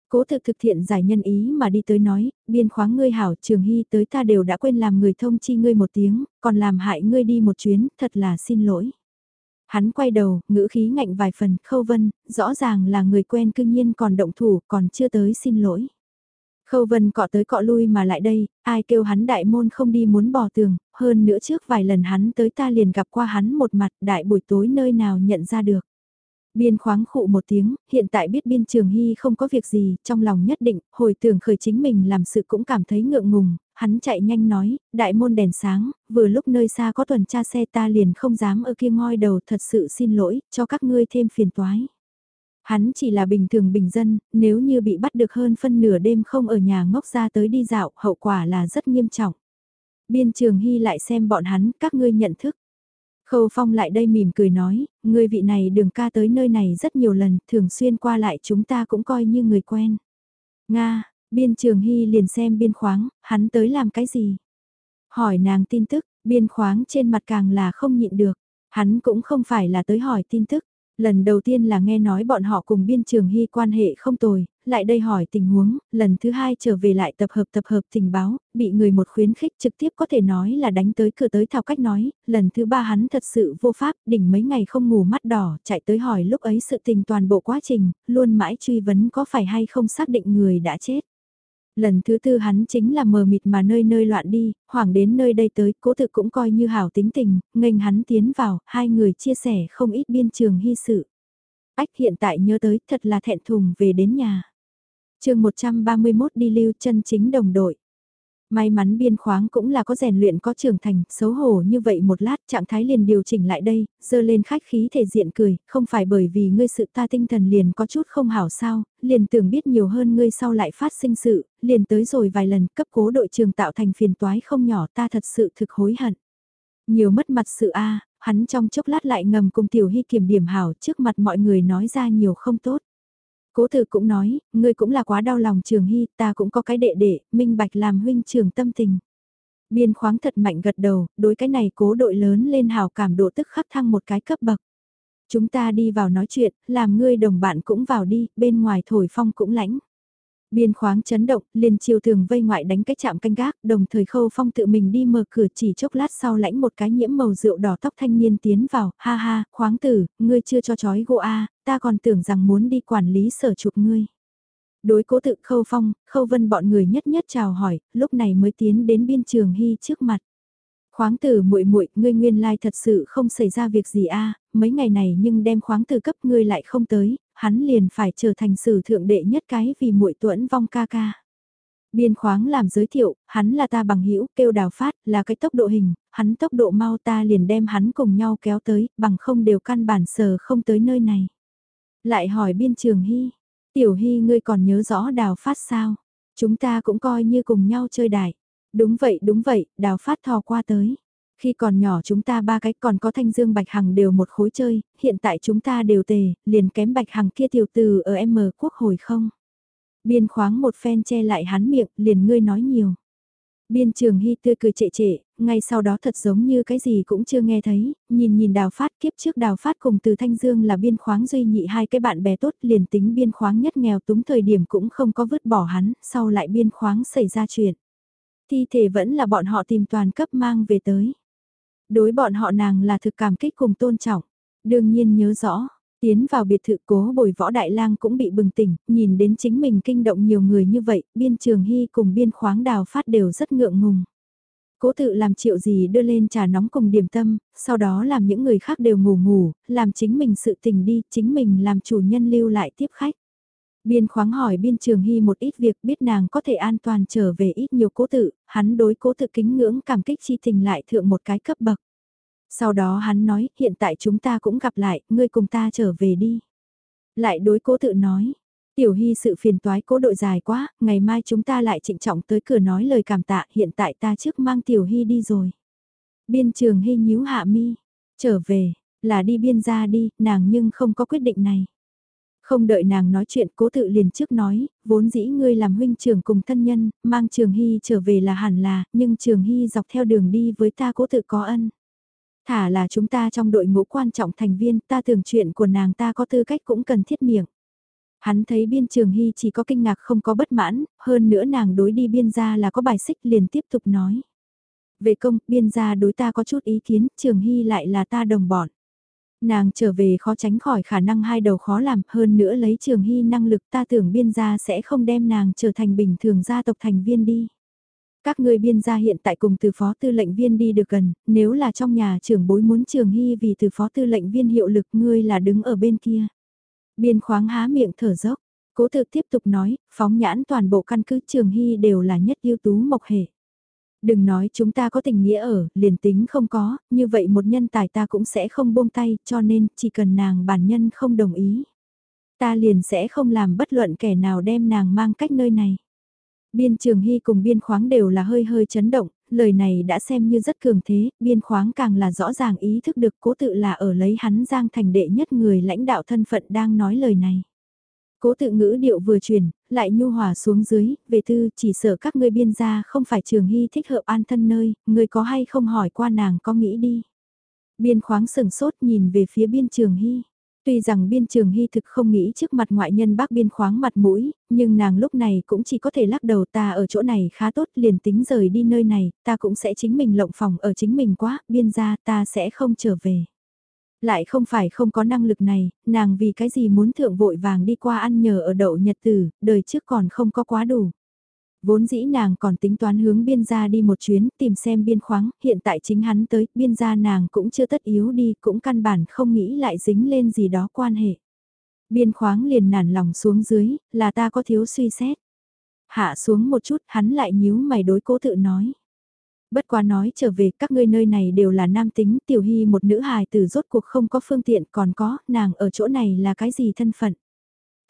Cố thực thực thiện giải nhân ý mà đi tới nói, biên khoáng ngươi hảo trường hy tới ta đều đã quên làm người thông chi ngươi một tiếng, còn làm hại ngươi đi một chuyến, thật là xin lỗi. Hắn quay đầu, ngữ khí ngạnh vài phần, khâu vân, rõ ràng là người quen cương nhiên còn động thủ, còn chưa tới xin lỗi. Khâu vân cọ tới cọ lui mà lại đây, ai kêu hắn đại môn không đi muốn bỏ tường, hơn nữa trước vài lần hắn tới ta liền gặp qua hắn một mặt đại buổi tối nơi nào nhận ra được. Biên khoáng khụ một tiếng, hiện tại biết biên trường hy không có việc gì, trong lòng nhất định, hồi tưởng khởi chính mình làm sự cũng cảm thấy ngượng ngùng, hắn chạy nhanh nói, đại môn đèn sáng, vừa lúc nơi xa có tuần tra xe ta liền không dám ở kia ngoi đầu thật sự xin lỗi, cho các ngươi thêm phiền toái. Hắn chỉ là bình thường bình dân, nếu như bị bắt được hơn phân nửa đêm không ở nhà ngốc ra tới đi dạo, hậu quả là rất nghiêm trọng. Biên trường hy lại xem bọn hắn, các ngươi nhận thức. Khâu Phong lại đây mỉm cười nói, người vị này đường ca tới nơi này rất nhiều lần, thường xuyên qua lại chúng ta cũng coi như người quen. Nga, biên trường hy liền xem biên khoáng, hắn tới làm cái gì? Hỏi nàng tin tức, biên khoáng trên mặt càng là không nhịn được, hắn cũng không phải là tới hỏi tin tức, Lần đầu tiên là nghe nói bọn họ cùng biên trường hy quan hệ không tồi, lại đây hỏi tình huống, lần thứ hai trở về lại tập hợp tập hợp tình báo, bị người một khuyến khích trực tiếp có thể nói là đánh tới cửa tới thảo cách nói, lần thứ ba hắn thật sự vô pháp, đỉnh mấy ngày không ngủ mắt đỏ, chạy tới hỏi lúc ấy sự tình toàn bộ quá trình, luôn mãi truy vấn có phải hay không xác định người đã chết. Lần thứ tư hắn chính là mờ mịt mà nơi nơi loạn đi, hoảng đến nơi đây tới, cố tự cũng coi như hảo tính tình, nghênh hắn tiến vào, hai người chia sẻ không ít biên trường hy sự. Ách hiện tại nhớ tới thật là thẹn thùng về đến nhà chương 131 đi lưu chân chính đồng đội. May mắn biên khoáng cũng là có rèn luyện có trưởng thành, xấu hổ như vậy một lát trạng thái liền điều chỉnh lại đây, dơ lên khách khí thể diện cười, không phải bởi vì ngươi sự ta tinh thần liền có chút không hảo sao, liền tưởng biết nhiều hơn ngươi sau lại phát sinh sự, liền tới rồi vài lần cấp cố đội trường tạo thành phiền toái không nhỏ ta thật sự thực hối hận. Nhiều mất mặt sự a hắn trong chốc lát lại ngầm cùng tiểu hy kiểm điểm hảo trước mặt mọi người nói ra nhiều không tốt. Cố Từ cũng nói, ngươi cũng là quá đau lòng trường hy, ta cũng có cái đệ đệ, minh bạch làm huynh trường tâm tình. Biên khoáng thật mạnh gật đầu, đối cái này cố đội lớn lên hào cảm độ tức khắc thăng một cái cấp bậc. Chúng ta đi vào nói chuyện, làm ngươi đồng bạn cũng vào đi, bên ngoài thổi phong cũng lãnh. Biên khoáng chấn động, liền chiều thường vây ngoại đánh cái chạm canh gác, đồng thời khâu phong tự mình đi mở cửa chỉ chốc lát sau lãnh một cái nhiễm màu rượu đỏ tóc thanh niên tiến vào, ha ha, khoáng tử, ngươi chưa cho chói gỗ a ta còn tưởng rằng muốn đi quản lý sở chụp ngươi. Đối cố tự khâu phong, khâu vân bọn người nhất nhất chào hỏi, lúc này mới tiến đến biên trường hy trước mặt. Khoáng tử muội muội, ngươi nguyên lai thật sự không xảy ra việc gì a, mấy ngày này nhưng đem khoáng tử cấp ngươi lại không tới, hắn liền phải trở thành sử thượng đệ nhất cái vì muội tuẫn vong ca ca. Biên khoáng làm giới thiệu, hắn là ta bằng hữu kêu đào phát, là cái tốc độ hình, hắn tốc độ mau ta liền đem hắn cùng nhau kéo tới, bằng không đều căn bản sờ không tới nơi này. Lại hỏi biên trường hy, tiểu hy ngươi còn nhớ rõ đào phát sao? Chúng ta cũng coi như cùng nhau chơi đại. Đúng vậy đúng vậy, đào phát thò qua tới. Khi còn nhỏ chúng ta ba cái còn có thanh dương bạch hằng đều một khối chơi, hiện tại chúng ta đều tề, liền kém bạch hằng kia tiểu từ ở M quốc hồi không. Biên khoáng một phen che lại hắn miệng, liền ngươi nói nhiều. Biên trường hy tươi cười trệ trệ, ngay sau đó thật giống như cái gì cũng chưa nghe thấy, nhìn nhìn đào phát kiếp trước đào phát cùng từ Thanh Dương là biên khoáng duy nhị hai cái bạn bè tốt liền tính biên khoáng nhất nghèo túng thời điểm cũng không có vứt bỏ hắn, sau lại biên khoáng xảy ra chuyện. Thi thể vẫn là bọn họ tìm toàn cấp mang về tới. Đối bọn họ nàng là thực cảm kích cùng tôn trọng, đương nhiên nhớ rõ. Tiến vào biệt thự cố bồi võ đại lang cũng bị bừng tỉnh, nhìn đến chính mình kinh động nhiều người như vậy, biên trường hy cùng biên khoáng đào phát đều rất ngượng ngùng. Cố tự làm triệu gì đưa lên trà nóng cùng điểm tâm, sau đó làm những người khác đều ngủ ngủ, làm chính mình sự tình đi, chính mình làm chủ nhân lưu lại tiếp khách. Biên khoáng hỏi biên trường hy một ít việc biết nàng có thể an toàn trở về ít nhiều cố tự, hắn đối cố tự kính ngưỡng cảm kích chi tình lại thượng một cái cấp bậc. Sau đó hắn nói, hiện tại chúng ta cũng gặp lại, ngươi cùng ta trở về đi. Lại đối cố tự nói, tiểu hy sự phiền toái cố đội dài quá, ngày mai chúng ta lại trịnh trọng tới cửa nói lời cảm tạ, hiện tại ta trước mang tiểu hy đi rồi. Biên trường hy nhíu hạ mi, trở về, là đi biên ra đi, nàng nhưng không có quyết định này. Không đợi nàng nói chuyện cố tự liền trước nói, vốn dĩ ngươi làm huynh trưởng cùng thân nhân, mang trường hy trở về là hẳn là, nhưng trường hy dọc theo đường đi với ta cố tự có ân. Thả là chúng ta trong đội ngũ quan trọng thành viên, ta tưởng chuyện của nàng ta có tư cách cũng cần thiết miệng. Hắn thấy biên trường hy chỉ có kinh ngạc không có bất mãn, hơn nữa nàng đối đi biên gia là có bài xích liền tiếp tục nói. Về công, biên gia đối ta có chút ý kiến, trường hy lại là ta đồng bọn. Nàng trở về khó tránh khỏi khả năng hai đầu khó làm, hơn nữa lấy trường hy năng lực ta tưởng biên gia sẽ không đem nàng trở thành bình thường gia tộc thành viên đi. Các ngươi biên gia hiện tại cùng từ phó tư lệnh viên đi được gần, nếu là trong nhà trưởng bối muốn trường hy vì từ phó tư lệnh viên hiệu lực ngươi là đứng ở bên kia. Biên khoáng há miệng thở dốc, cố tự tiếp tục nói, phóng nhãn toàn bộ căn cứ trường hy đều là nhất ưu tú mộc hệ. Đừng nói chúng ta có tình nghĩa ở, liền tính không có, như vậy một nhân tài ta cũng sẽ không buông tay, cho nên chỉ cần nàng bản nhân không đồng ý. Ta liền sẽ không làm bất luận kẻ nào đem nàng mang cách nơi này. Biên trường hy cùng biên khoáng đều là hơi hơi chấn động, lời này đã xem như rất cường thế, biên khoáng càng là rõ ràng ý thức được cố tự là ở lấy hắn giang thành đệ nhất người lãnh đạo thân phận đang nói lời này. Cố tự ngữ điệu vừa truyền lại nhu hòa xuống dưới, về tư chỉ sợ các ngươi biên gia không phải trường hy thích hợp an thân nơi, người có hay không hỏi qua nàng có nghĩ đi. Biên khoáng sừng sốt nhìn về phía biên trường hy. Tuy rằng biên trường hy thực không nghĩ trước mặt ngoại nhân bác biên khoáng mặt mũi, nhưng nàng lúc này cũng chỉ có thể lắc đầu ta ở chỗ này khá tốt liền tính rời đi nơi này, ta cũng sẽ chính mình lộng phòng ở chính mình quá, biên gia ta sẽ không trở về. Lại không phải không có năng lực này, nàng vì cái gì muốn thượng vội vàng đi qua ăn nhờ ở đậu nhật tử, đời trước còn không có quá đủ. Vốn dĩ nàng còn tính toán hướng biên gia đi một chuyến tìm xem biên khoáng, hiện tại chính hắn tới, biên gia nàng cũng chưa tất yếu đi, cũng căn bản không nghĩ lại dính lên gì đó quan hệ. Biên khoáng liền nản lòng xuống dưới, là ta có thiếu suy xét. Hạ xuống một chút, hắn lại nhíu mày đối cố tự nói. Bất quá nói trở về các ngươi nơi này đều là nam tính, tiểu hy một nữ hài từ rốt cuộc không có phương tiện còn có, nàng ở chỗ này là cái gì thân phận.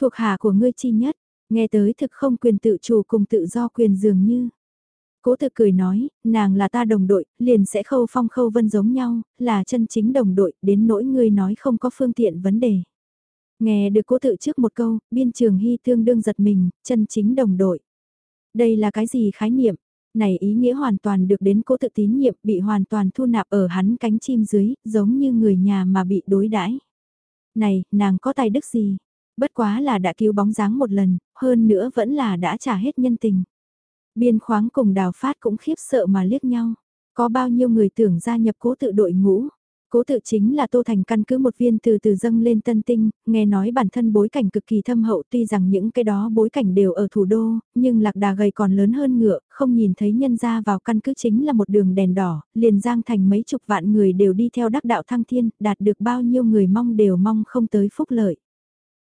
Thuộc hạ của ngươi chi nhất, nghe tới thực không quyền tự chủ cùng tự do quyền dường như. Cố thực cười nói, nàng là ta đồng đội, liền sẽ khâu phong khâu vân giống nhau, là chân chính đồng đội, đến nỗi ngươi nói không có phương tiện vấn đề. Nghe được cố tự trước một câu, biên trường hy thương đương giật mình, chân chính đồng đội. Đây là cái gì khái niệm? Này ý nghĩa hoàn toàn được đến cố tự tín nhiệm bị hoàn toàn thu nạp ở hắn cánh chim dưới, giống như người nhà mà bị đối đãi. Này, nàng có tài đức gì? Bất quá là đã cứu bóng dáng một lần, hơn nữa vẫn là đã trả hết nhân tình. Biên khoáng cùng đào phát cũng khiếp sợ mà liếc nhau. Có bao nhiêu người tưởng gia nhập cố tự đội ngũ, Cố tự chính là Tô Thành căn cứ một viên từ từ dâng lên tân tinh, nghe nói bản thân bối cảnh cực kỳ thâm hậu tuy rằng những cái đó bối cảnh đều ở thủ đô, nhưng lạc đà gầy còn lớn hơn ngựa, không nhìn thấy nhân ra vào căn cứ chính là một đường đèn đỏ, liền giang thành mấy chục vạn người đều đi theo đắc đạo thăng thiên, đạt được bao nhiêu người mong đều mong không tới phúc lợi.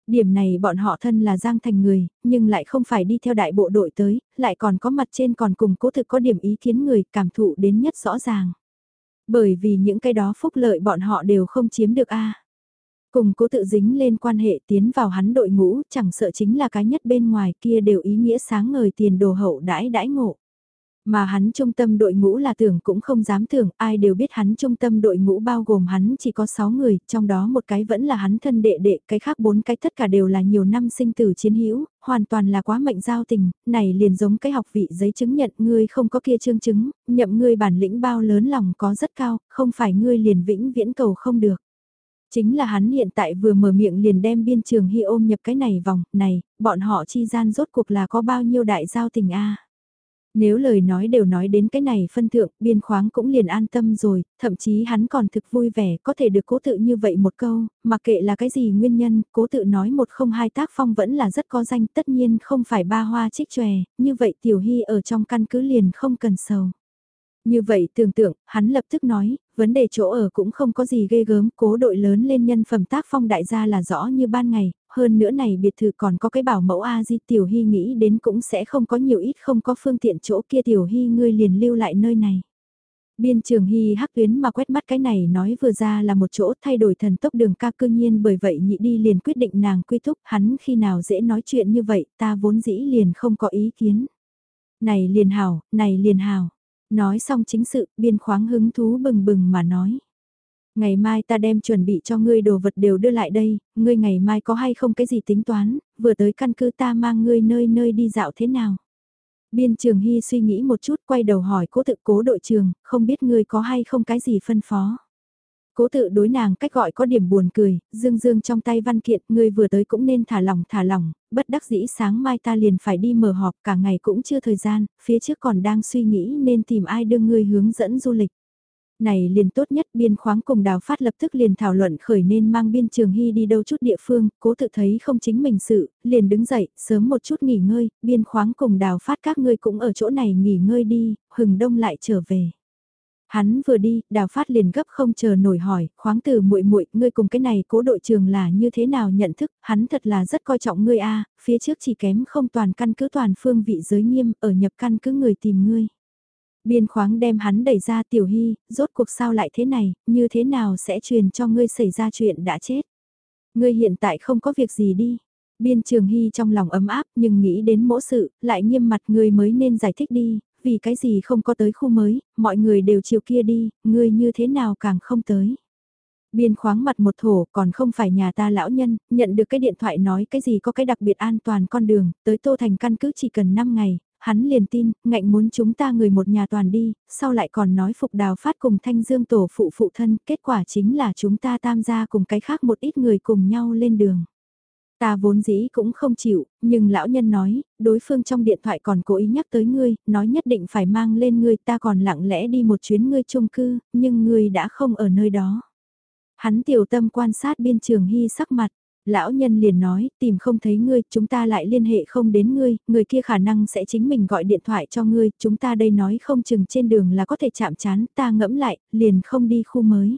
Điểm này bọn họ thân là giang thành người, nhưng lại không phải đi theo đại bộ đội tới, lại còn có mặt trên còn cùng cố thực có điểm ý kiến người cảm thụ đến nhất rõ ràng. Bởi vì những cái đó phúc lợi bọn họ đều không chiếm được a. Cùng cố tự dính lên quan hệ tiến vào hắn đội ngũ, chẳng sợ chính là cái nhất bên ngoài kia đều ý nghĩa sáng ngời tiền đồ hậu đãi đãi ngộ. Mà hắn trung tâm đội ngũ là tưởng cũng không dám tưởng, ai đều biết hắn trung tâm đội ngũ bao gồm hắn chỉ có 6 người, trong đó một cái vẫn là hắn thân đệ đệ, cái khác bốn cái tất cả đều là nhiều năm sinh tử chiến hữu hoàn toàn là quá mệnh giao tình, này liền giống cái học vị giấy chứng nhận ngươi không có kia chương chứng, nhậm ngươi bản lĩnh bao lớn lòng có rất cao, không phải ngươi liền vĩnh viễn cầu không được. Chính là hắn hiện tại vừa mở miệng liền đem biên trường hy ôm nhập cái này vòng, này, bọn họ chi gian rốt cuộc là có bao nhiêu đại giao tình a nếu lời nói đều nói đến cái này phân thượng, biên khoáng cũng liền an tâm rồi, thậm chí hắn còn thực vui vẻ có thể được cố tự như vậy một câu, mặc kệ là cái gì nguyên nhân, cố tự nói một không hai tác phong vẫn là rất có danh tất nhiên không phải ba hoa trích tròe, như vậy tiểu hy ở trong căn cứ liền không cần sầu. Như vậy tưởng tượng, hắn lập tức nói, vấn đề chỗ ở cũng không có gì ghê gớm, cố đội lớn lên nhân phẩm tác phong đại gia là rõ như ban ngày, hơn nữa này biệt thự còn có cái bảo mẫu A di tiểu hy nghĩ đến cũng sẽ không có nhiều ít không có phương tiện chỗ kia tiểu hy ngươi liền lưu lại nơi này. Biên trường hy hắc tuyến mà quét mắt cái này nói vừa ra là một chỗ thay đổi thần tốc đường ca cương nhiên bởi vậy nhị đi liền quyết định nàng quy thúc hắn khi nào dễ nói chuyện như vậy ta vốn dĩ liền không có ý kiến. Này liền hào, này liền hào. Nói xong chính sự, biên khoáng hứng thú bừng bừng mà nói. Ngày mai ta đem chuẩn bị cho ngươi đồ vật đều đưa lại đây, ngươi ngày mai có hay không cái gì tính toán, vừa tới căn cứ ta mang ngươi nơi nơi đi dạo thế nào. Biên trường hy suy nghĩ một chút quay đầu hỏi cố tự cố đội trường, không biết ngươi có hay không cái gì phân phó. Cố tự đối nàng cách gọi có điểm buồn cười, dương dương trong tay văn kiện, ngươi vừa tới cũng nên thả lỏng thả lỏng, bất đắc dĩ sáng mai ta liền phải đi mở họp cả ngày cũng chưa thời gian, phía trước còn đang suy nghĩ nên tìm ai đưa ngươi hướng dẫn du lịch. Này liền tốt nhất biên khoáng cùng đào phát lập tức liền thảo luận khởi nên mang biên trường hy đi đâu chút địa phương, cố tự thấy không chính mình sự, liền đứng dậy, sớm một chút nghỉ ngơi, biên khoáng cùng đào phát các ngươi cũng ở chỗ này nghỉ ngơi đi, hừng đông lại trở về. Hắn vừa đi, Đào Phát liền gấp không chờ nổi hỏi, khoáng từ muội muội, ngươi cùng cái này cố đội trường là như thế nào nhận thức, hắn thật là rất coi trọng ngươi a, phía trước chỉ kém không toàn căn cứ toàn phương vị giới nghiêm, ở nhập căn cứ người tìm ngươi. Biên khoáng đem hắn đẩy ra tiểu hy, rốt cuộc sao lại thế này, như thế nào sẽ truyền cho ngươi xảy ra chuyện đã chết. Ngươi hiện tại không có việc gì đi. Biên trường hy trong lòng ấm áp nhưng nghĩ đến mỗi sự, lại nghiêm mặt ngươi mới nên giải thích đi, vì cái gì không có tới khu mới, mọi người đều chiều kia đi, ngươi như thế nào càng không tới. Biên khoáng mặt một thổ còn không phải nhà ta lão nhân, nhận được cái điện thoại nói cái gì có cái đặc biệt an toàn con đường, tới Tô Thành căn cứ chỉ cần 5 ngày, hắn liền tin, ngạnh muốn chúng ta người một nhà toàn đi, sau lại còn nói phục đào phát cùng thanh dương tổ phụ phụ thân, kết quả chính là chúng ta tam gia cùng cái khác một ít người cùng nhau lên đường. Ta vốn dĩ cũng không chịu, nhưng lão nhân nói, đối phương trong điện thoại còn cố ý nhắc tới ngươi, nói nhất định phải mang lên ngươi, ta còn lặng lẽ đi một chuyến ngươi chung cư, nhưng ngươi đã không ở nơi đó. Hắn tiểu tâm quan sát biên trường hy sắc mặt, lão nhân liền nói, tìm không thấy ngươi, chúng ta lại liên hệ không đến ngươi, người kia khả năng sẽ chính mình gọi điện thoại cho ngươi, chúng ta đây nói không chừng trên đường là có thể chạm chán, ta ngẫm lại, liền không đi khu mới.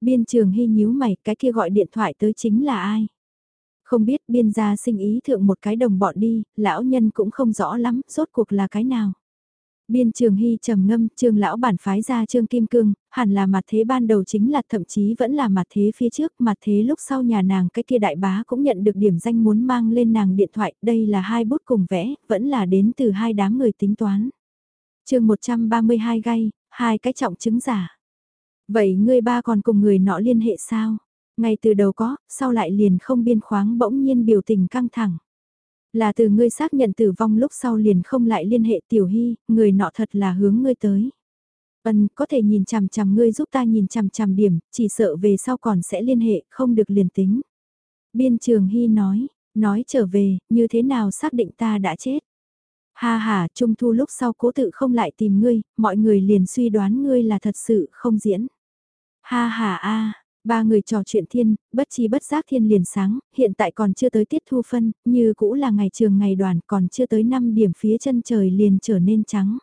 Biên trường hy nhíu mày, cái kia gọi điện thoại tới chính là ai? Không biết biên gia sinh ý thượng một cái đồng bọn đi, lão nhân cũng không rõ lắm, rốt cuộc là cái nào. Biên trường hy trầm ngâm, trương lão bản phái ra trương kim cương, hẳn là mặt thế ban đầu chính là thậm chí vẫn là mặt thế phía trước, mặt thế lúc sau nhà nàng cái kia đại bá cũng nhận được điểm danh muốn mang lên nàng điện thoại, đây là hai bút cùng vẽ, vẫn là đến từ hai đám người tính toán. chương 132 gay, hai cái trọng chứng giả. Vậy ngươi ba còn cùng người nọ liên hệ sao? Ngay từ đầu có, sau lại liền không biên khoáng bỗng nhiên biểu tình căng thẳng. Là từ ngươi xác nhận tử vong lúc sau liền không lại liên hệ tiểu hy, người nọ thật là hướng ngươi tới. Ân, có thể nhìn chằm chằm ngươi giúp ta nhìn chằm chằm điểm, chỉ sợ về sau còn sẽ liên hệ, không được liền tính. Biên trường hy nói, nói trở về, như thế nào xác định ta đã chết. Ha ha, trung thu lúc sau cố tự không lại tìm ngươi, mọi người liền suy đoán ngươi là thật sự không diễn. Ha ha a, Ba người trò chuyện thiên, bất chi bất giác thiên liền sáng, hiện tại còn chưa tới tiết thu phân, như cũ là ngày trường ngày đoàn còn chưa tới 5 điểm phía chân trời liền trở nên trắng.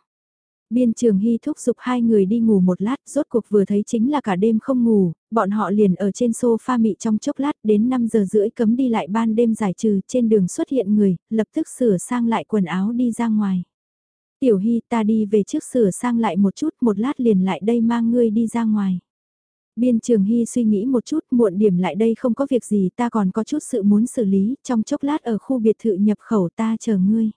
Biên trường hy thúc giục hai người đi ngủ một lát, rốt cuộc vừa thấy chính là cả đêm không ngủ, bọn họ liền ở trên sofa mị trong chốc lát đến 5 giờ rưỡi cấm đi lại ban đêm giải trừ trên đường xuất hiện người, lập tức sửa sang lại quần áo đi ra ngoài. Tiểu hy ta đi về trước sửa sang lại một chút một lát liền lại đây mang ngươi đi ra ngoài. Biên Trường Hy suy nghĩ một chút muộn điểm lại đây không có việc gì ta còn có chút sự muốn xử lý, trong chốc lát ở khu biệt thự nhập khẩu ta chờ ngươi.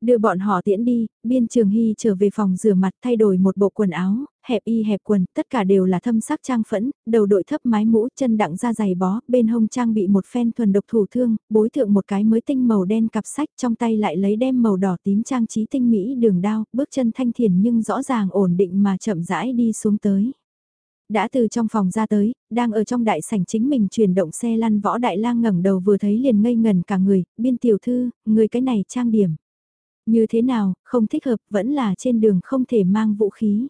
Đưa bọn họ tiễn đi, Biên Trường Hy trở về phòng rửa mặt thay đổi một bộ quần áo, hẹp y hẹp quần, tất cả đều là thâm sắc trang phẫn, đầu đội thấp mái mũ, chân đặng ra giày bó, bên hông trang bị một phen thuần độc thủ thương, bối thượng một cái mới tinh màu đen cặp sách trong tay lại lấy đem màu đỏ tím trang trí tinh mỹ đường đao, bước chân thanh thiền nhưng rõ ràng ổn định mà chậm rãi đi xuống tới. Đã từ trong phòng ra tới, đang ở trong đại sảnh chính mình chuyển động xe lăn võ đại lang ngẩng đầu vừa thấy liền ngây ngần cả người, biên tiểu thư, người cái này trang điểm. Như thế nào, không thích hợp, vẫn là trên đường không thể mang vũ khí.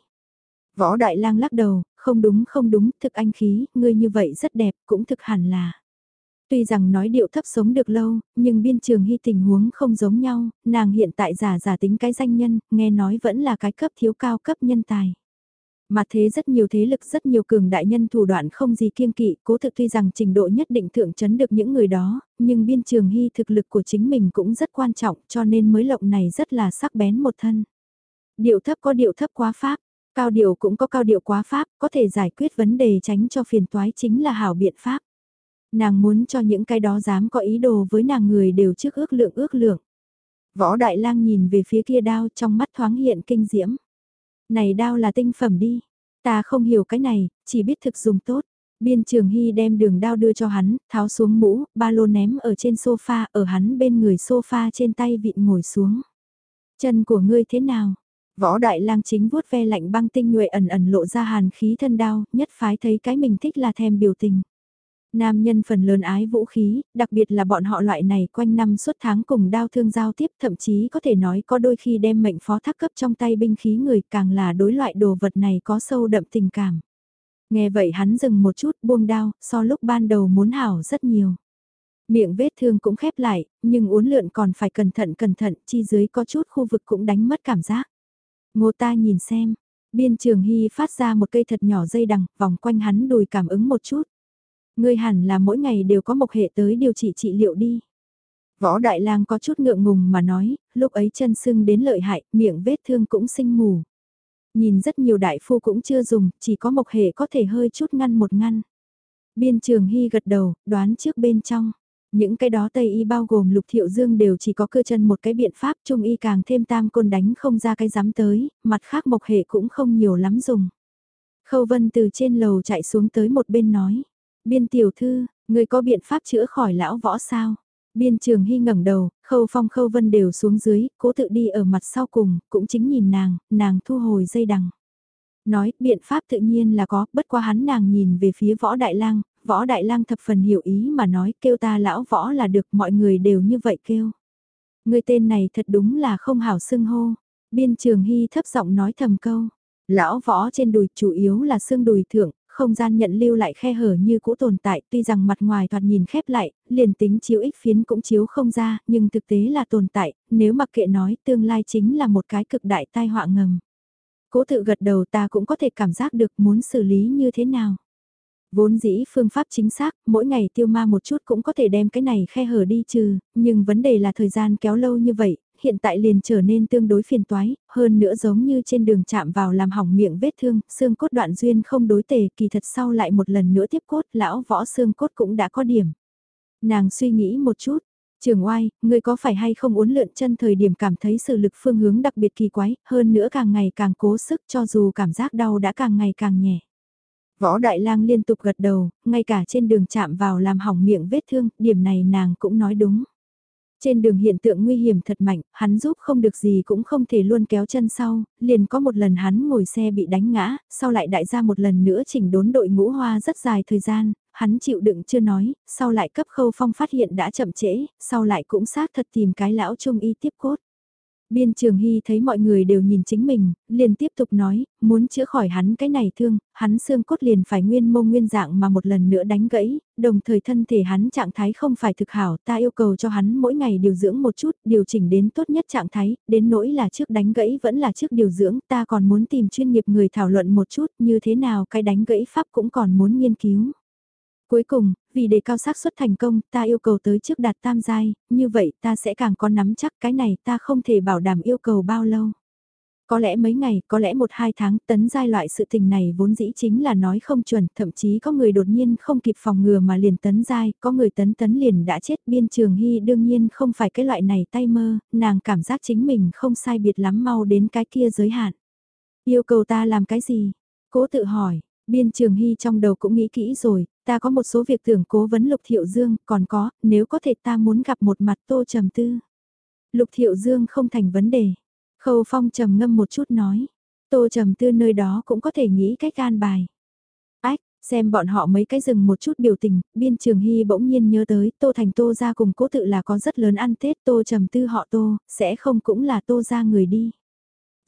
Võ đại lang lắc đầu, không đúng không đúng, thực anh khí, ngươi như vậy rất đẹp, cũng thực hẳn là. Tuy rằng nói điệu thấp sống được lâu, nhưng biên trường hy tình huống không giống nhau, nàng hiện tại giả giả tính cái danh nhân, nghe nói vẫn là cái cấp thiếu cao cấp nhân tài. Mà thế rất nhiều thế lực rất nhiều cường đại nhân thủ đoạn không gì kiêng kỵ, cố thực tuy rằng trình độ nhất định thượng chấn được những người đó, nhưng biên trường hy thực lực của chính mình cũng rất quan trọng cho nên mới lộng này rất là sắc bén một thân. Điệu thấp có điệu thấp quá pháp, cao điệu cũng có cao điệu quá pháp, có thể giải quyết vấn đề tránh cho phiền toái chính là hảo biện pháp. Nàng muốn cho những cái đó dám có ý đồ với nàng người đều trước ước lượng ước lượng. Võ Đại Lang nhìn về phía kia đao trong mắt thoáng hiện kinh diễm. Này đao là tinh phẩm đi. Ta không hiểu cái này, chỉ biết thực dùng tốt. Biên trường hy đem đường đao đưa cho hắn, tháo xuống mũ, ba lô ném ở trên sofa, ở hắn bên người sofa trên tay vịn ngồi xuống. Chân của ngươi thế nào? Võ đại lang chính vuốt ve lạnh băng tinh nhuệ ẩn ẩn lộ ra hàn khí thân đao, nhất phái thấy cái mình thích là thèm biểu tình. Nam nhân phần lớn ái vũ khí, đặc biệt là bọn họ loại này quanh năm suốt tháng cùng đao thương giao tiếp thậm chí có thể nói có đôi khi đem mệnh phó thác cấp trong tay binh khí người càng là đối loại đồ vật này có sâu đậm tình cảm. Nghe vậy hắn dừng một chút buông đao, so lúc ban đầu muốn hảo rất nhiều. Miệng vết thương cũng khép lại, nhưng uốn lượn còn phải cẩn thận cẩn thận, chi dưới có chút khu vực cũng đánh mất cảm giác. Ngô ta nhìn xem, biên trường hy phát ra một cây thật nhỏ dây đằng, vòng quanh hắn đùi cảm ứng một chút. Ngươi hẳn là mỗi ngày đều có mộc hệ tới điều trị trị liệu đi. Võ Đại Lang có chút ngượng ngùng mà nói, lúc ấy chân sưng đến lợi hại, miệng vết thương cũng sinh mù. Nhìn rất nhiều đại phu cũng chưa dùng, chỉ có mộc hệ có thể hơi chút ngăn một ngăn. Biên trường hy gật đầu, đoán trước bên trong. Những cái đó Tây y bao gồm lục thiệu dương đều chỉ có cơ chân một cái biện pháp trung y càng thêm tam côn đánh không ra cái dám tới, mặt khác mộc hệ cũng không nhiều lắm dùng. Khâu vân từ trên lầu chạy xuống tới một bên nói. Biên tiểu thư, người có biện pháp chữa khỏi lão võ sao? Biên trường hy ngẩng đầu, khâu phong khâu vân đều xuống dưới, cố tự đi ở mặt sau cùng, cũng chính nhìn nàng, nàng thu hồi dây đằng. Nói, biện pháp tự nhiên là có, bất qua hắn nàng nhìn về phía võ đại lang, võ đại lang thập phần hiểu ý mà nói kêu ta lão võ là được mọi người đều như vậy kêu. Người tên này thật đúng là không hảo xưng hô. Biên trường hy thấp giọng nói thầm câu. Lão võ trên đùi chủ yếu là xương đùi thượng, không gian nhận lưu lại khe hở như cũ tồn tại, tuy rằng mặt ngoài thoạt nhìn khép lại, liền tính chiếu ích phiến cũng chiếu không ra, nhưng thực tế là tồn tại, nếu mặc kệ nói tương lai chính là một cái cực đại tai họa ngầm. Cố tự gật đầu ta cũng có thể cảm giác được muốn xử lý như thế nào. Vốn dĩ phương pháp chính xác, mỗi ngày tiêu ma một chút cũng có thể đem cái này khe hở đi trừ, nhưng vấn đề là thời gian kéo lâu như vậy, hiện tại liền trở nên tương đối phiền toái, hơn nữa giống như trên đường chạm vào làm hỏng miệng vết thương, xương cốt đoạn duyên không đối tề, kỳ thật sau lại một lần nữa tiếp cốt, lão võ xương cốt cũng đã có điểm. Nàng suy nghĩ một chút, Trường oai, người có phải hay không uốn lượn chân thời điểm cảm thấy sự lực phương hướng đặc biệt kỳ quái, hơn nữa càng ngày càng cố sức cho dù cảm giác đau đã càng ngày càng nhẹ. Võ Đại Lang liên tục gật đầu, ngay cả trên đường chạm vào làm hỏng miệng vết thương, điểm này nàng cũng nói đúng. Trên đường hiện tượng nguy hiểm thật mạnh, hắn giúp không được gì cũng không thể luôn kéo chân sau, liền có một lần hắn ngồi xe bị đánh ngã, sau lại đại gia một lần nữa chỉnh đốn đội ngũ hoa rất dài thời gian, hắn chịu đựng chưa nói, sau lại cấp khâu phong phát hiện đã chậm trễ, sau lại cũng xác thật tìm cái lão trung y tiếp cốt. Biên Trường Hy thấy mọi người đều nhìn chính mình, liền tiếp tục nói, muốn chữa khỏi hắn cái này thương, hắn xương cốt liền phải nguyên mông nguyên dạng mà một lần nữa đánh gãy, đồng thời thân thể hắn trạng thái không phải thực hảo, ta yêu cầu cho hắn mỗi ngày điều dưỡng một chút, điều chỉnh đến tốt nhất trạng thái, đến nỗi là trước đánh gãy vẫn là trước điều dưỡng, ta còn muốn tìm chuyên nghiệp người thảo luận một chút như thế nào cái đánh gãy pháp cũng còn muốn nghiên cứu. Cuối cùng, vì để cao xác suất thành công, ta yêu cầu tới trước đạt tam giai, như vậy ta sẽ càng có nắm chắc cái này ta không thể bảo đảm yêu cầu bao lâu. Có lẽ mấy ngày, có lẽ một hai tháng tấn giai loại sự tình này vốn dĩ chính là nói không chuẩn, thậm chí có người đột nhiên không kịp phòng ngừa mà liền tấn giai, có người tấn tấn liền đã chết biên trường hy đương nhiên không phải cái loại này tay mơ, nàng cảm giác chính mình không sai biệt lắm mau đến cái kia giới hạn. Yêu cầu ta làm cái gì? Cố tự hỏi, biên trường hy trong đầu cũng nghĩ kỹ rồi, Ta có một số việc tưởng cố vấn Lục Thiệu Dương, còn có, nếu có thể ta muốn gặp một mặt Tô Trầm Tư. Lục Thiệu Dương không thành vấn đề. Khâu Phong trầm ngâm một chút nói. Tô Trầm Tư nơi đó cũng có thể nghĩ cách an bài. Ách, xem bọn họ mấy cái rừng một chút biểu tình, biên trường hy bỗng nhiên nhớ tới Tô Thành Tô ra cùng cố tự là có rất lớn ăn Tết Tô Trầm Tư họ Tô, sẽ không cũng là Tô ra người đi.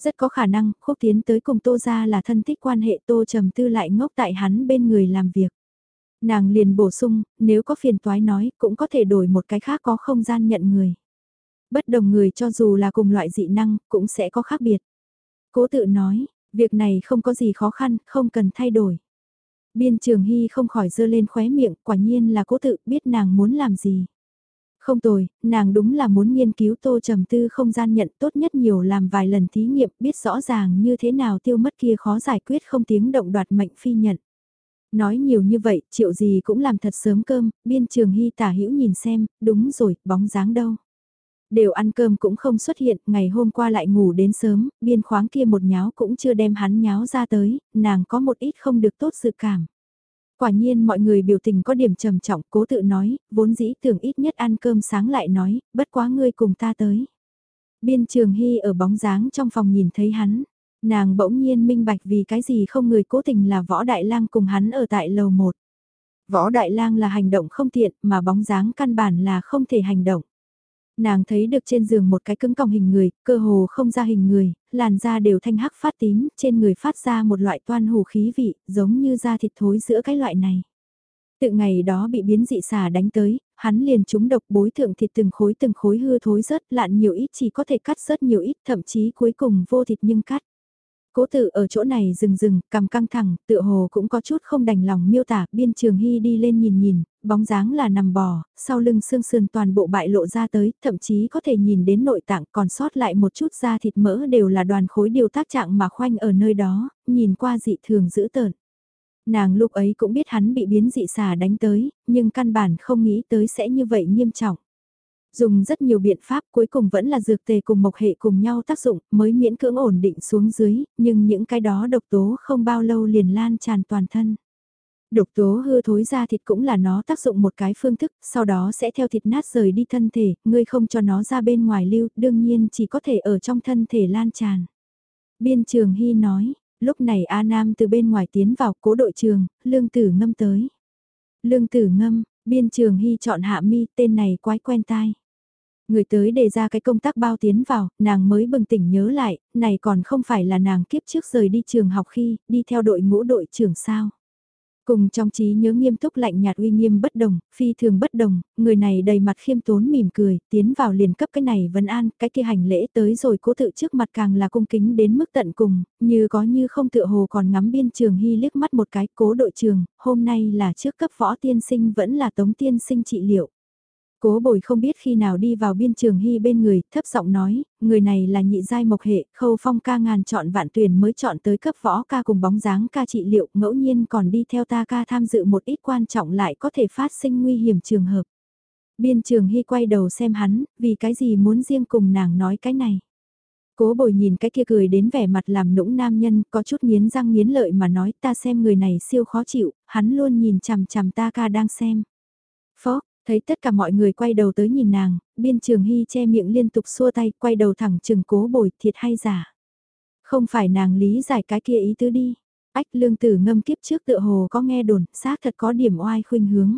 Rất có khả năng, khúc tiến tới cùng Tô ra là thân thích quan hệ Tô Trầm Tư lại ngốc tại hắn bên người làm việc. Nàng liền bổ sung, nếu có phiền toái nói cũng có thể đổi một cái khác có không gian nhận người. Bất đồng người cho dù là cùng loại dị năng cũng sẽ có khác biệt. Cố tự nói, việc này không có gì khó khăn, không cần thay đổi. Biên trường hy không khỏi dơ lên khóe miệng, quả nhiên là cố tự biết nàng muốn làm gì. Không tồi, nàng đúng là muốn nghiên cứu tô trầm tư không gian nhận tốt nhất nhiều làm vài lần thí nghiệm biết rõ ràng như thế nào tiêu mất kia khó giải quyết không tiếng động đoạt mệnh phi nhận. Nói nhiều như vậy, triệu gì cũng làm thật sớm cơm, biên trường hy tả hữu nhìn xem, đúng rồi, bóng dáng đâu. Đều ăn cơm cũng không xuất hiện, ngày hôm qua lại ngủ đến sớm, biên khoáng kia một nháo cũng chưa đem hắn nháo ra tới, nàng có một ít không được tốt sự cảm. Quả nhiên mọi người biểu tình có điểm trầm trọng, cố tự nói, vốn dĩ tưởng ít nhất ăn cơm sáng lại nói, bất quá ngươi cùng ta tới. Biên trường hy ở bóng dáng trong phòng nhìn thấy hắn, nàng bỗng nhiên minh bạch vì cái gì không người cố tình là võ đại lang cùng hắn ở tại lầu 1. Võ đại lang là hành động không tiện mà bóng dáng căn bản là không thể hành động. Nàng thấy được trên giường một cái cứng còng hình người, cơ hồ không ra hình người, làn da đều thanh hắc phát tím, trên người phát ra một loại toan hủ khí vị, giống như da thịt thối giữa cái loại này. Tự ngày đó bị biến dị xà đánh tới, hắn liền trúng độc bối thượng thịt từng khối từng khối hư thối rớt lạn nhiều ít chỉ có thể cắt rớt nhiều ít thậm chí cuối cùng vô thịt nhưng cắt. Cố tự ở chỗ này dừng dừng, cầm căng thẳng, tựa hồ cũng có chút không đành lòng miêu tả, biên trường hy đi lên nhìn nhìn, bóng dáng là nằm bò, sau lưng xương sườn toàn bộ bại lộ ra tới, thậm chí có thể nhìn đến nội tạng còn sót lại một chút da thịt mỡ đều là đoàn khối điều tác trạng mà khoanh ở nơi đó, nhìn qua dị thường dữ tợn. Nàng lúc ấy cũng biết hắn bị biến dị xà đánh tới, nhưng căn bản không nghĩ tới sẽ như vậy nghiêm trọng. Dùng rất nhiều biện pháp cuối cùng vẫn là dược tề cùng mộc hệ cùng nhau tác dụng mới miễn cưỡng ổn định xuống dưới, nhưng những cái đó độc tố không bao lâu liền lan tràn toàn thân. Độc tố hư thối ra thịt cũng là nó tác dụng một cái phương thức, sau đó sẽ theo thịt nát rời đi thân thể, ngươi không cho nó ra bên ngoài lưu, đương nhiên chỉ có thể ở trong thân thể lan tràn. Biên trường Hy nói, lúc này A Nam từ bên ngoài tiến vào cố đội trường, lương tử ngâm tới. Lương tử ngâm, biên trường Hy chọn hạ mi, tên này quái quen tai. Người tới đề ra cái công tác bao tiến vào, nàng mới bừng tỉnh nhớ lại, này còn không phải là nàng kiếp trước rời đi trường học khi, đi theo đội ngũ đội trưởng sao. Cùng trong trí nhớ nghiêm túc lạnh nhạt uy nghiêm bất đồng, phi thường bất đồng, người này đầy mặt khiêm tốn mỉm cười, tiến vào liền cấp cái này vấn an, cái kia hành lễ tới rồi cố tự trước mặt càng là cung kính đến mức tận cùng, như có như không tựa hồ còn ngắm biên trường hy liếc mắt một cái cố đội trường, hôm nay là trước cấp võ tiên sinh vẫn là tống tiên sinh trị liệu. Cố bồi không biết khi nào đi vào biên trường hy bên người, thấp giọng nói, người này là nhị giai mộc hệ, khâu phong ca ngàn chọn vạn tuyển mới chọn tới cấp võ ca cùng bóng dáng ca trị liệu, ngẫu nhiên còn đi theo ta ca tham dự một ít quan trọng lại có thể phát sinh nguy hiểm trường hợp. Biên trường hy quay đầu xem hắn, vì cái gì muốn riêng cùng nàng nói cái này. Cố bồi nhìn cái kia cười đến vẻ mặt làm nũng nam nhân, có chút nghiến răng nghiến lợi mà nói ta xem người này siêu khó chịu, hắn luôn nhìn chằm chằm ta ca đang xem. Phó, Thấy tất cả mọi người quay đầu tới nhìn nàng, biên trường hy che miệng liên tục xua tay, quay đầu thẳng trường cố bồi thiệt hay giả. Không phải nàng lý giải cái kia ý tứ đi. Ách lương tử ngâm kiếp trước tựa hồ có nghe đồn, xác thật có điểm oai khuynh hướng.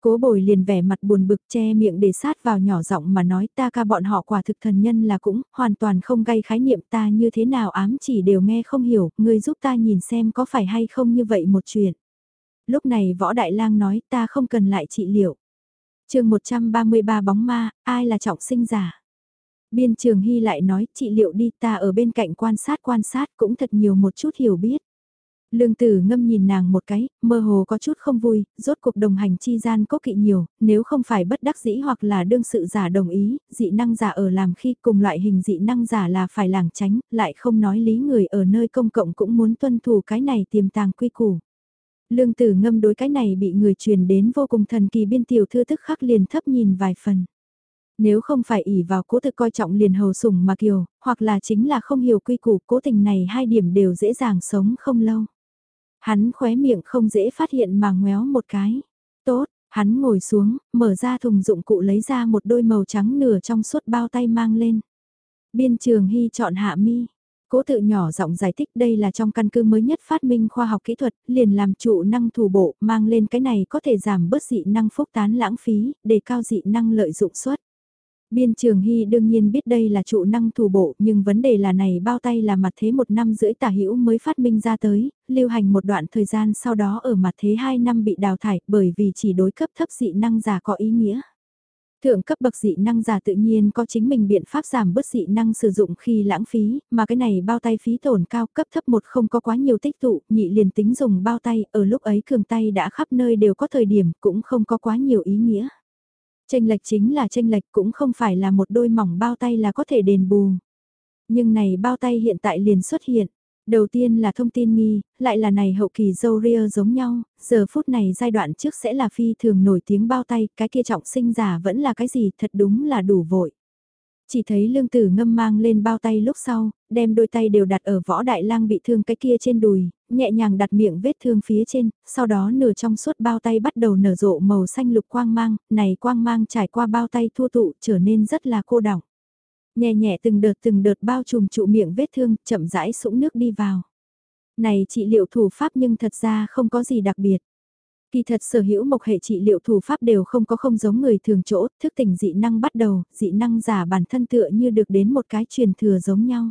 Cố bồi liền vẻ mặt buồn bực che miệng để sát vào nhỏ giọng mà nói ta ca bọn họ quả thực thần nhân là cũng hoàn toàn không gây khái niệm ta như thế nào ám chỉ đều nghe không hiểu, người giúp ta nhìn xem có phải hay không như vậy một chuyện. Lúc này võ đại lang nói ta không cần lại trị liệu chương 133 bóng ma, ai là trọng sinh giả? Biên trường Hy lại nói, trị liệu đi ta ở bên cạnh quan sát quan sát cũng thật nhiều một chút hiểu biết. Lương tử ngâm nhìn nàng một cái, mơ hồ có chút không vui, rốt cuộc đồng hành chi gian có kỵ nhiều, nếu không phải bất đắc dĩ hoặc là đương sự giả đồng ý, dị năng giả ở làm khi cùng loại hình dị năng giả là phải làng tránh, lại không nói lý người ở nơi công cộng cũng muốn tuân thủ cái này tiềm tàng quy củ. Lương tử ngâm đối cái này bị người truyền đến vô cùng thần kỳ biên tiểu thư tức khắc liền thấp nhìn vài phần. Nếu không phải ỉ vào cố thực coi trọng liền hầu sủng mà kiều, hoặc là chính là không hiểu quy củ cố tình này hai điểm đều dễ dàng sống không lâu. Hắn khóe miệng không dễ phát hiện mà ngoéo một cái. Tốt, hắn ngồi xuống, mở ra thùng dụng cụ lấy ra một đôi màu trắng nửa trong suốt bao tay mang lên. Biên trường hy chọn hạ mi, Cố tự nhỏ giọng giải thích đây là trong căn cứ mới nhất phát minh khoa học kỹ thuật, liền làm trụ năng thủ bộ, mang lên cái này có thể giảm bớt dị năng phúc tán lãng phí, để cao dị năng lợi dụng suất. Biên Trường Hy đương nhiên biết đây là trụ năng thủ bộ, nhưng vấn đề là này bao tay là mặt thế một năm rưỡi tả hữu mới phát minh ra tới, lưu hành một đoạn thời gian sau đó ở mặt thế 2 năm bị đào thải bởi vì chỉ đối cấp thấp dị năng giả có ý nghĩa. Thượng cấp bậc dị năng giả tự nhiên có chính mình biện pháp giảm bớt dị năng sử dụng khi lãng phí, mà cái này bao tay phí tổn cao cấp thấp một không có quá nhiều tích tụ, nhị liền tính dùng bao tay, ở lúc ấy cường tay đã khắp nơi đều có thời điểm, cũng không có quá nhiều ý nghĩa. Tranh lệch chính là tranh lệch cũng không phải là một đôi mỏng bao tay là có thể đền bù. Nhưng này bao tay hiện tại liền xuất hiện. Đầu tiên là thông tin nghi, lại là này hậu kỳ dâu ria giống nhau, giờ phút này giai đoạn trước sẽ là phi thường nổi tiếng bao tay, cái kia trọng sinh giả vẫn là cái gì thật đúng là đủ vội. Chỉ thấy lương tử ngâm mang lên bao tay lúc sau, đem đôi tay đều đặt ở võ đại lang bị thương cái kia trên đùi, nhẹ nhàng đặt miệng vết thương phía trên, sau đó nửa trong suốt bao tay bắt đầu nở rộ màu xanh lục quang mang, này quang mang trải qua bao tay thua tụ trở nên rất là cô đọng. Nhẹ nhẹ từng đợt từng đợt bao trùm trụ miệng vết thương, chậm rãi sũng nước đi vào. Này trị liệu thủ pháp nhưng thật ra không có gì đặc biệt. Kỳ thật sở hữu mộc hệ trị liệu thủ pháp đều không có không giống người thường chỗ, thức tỉnh dị năng bắt đầu, dị năng giả bản thân tựa như được đến một cái truyền thừa giống nhau.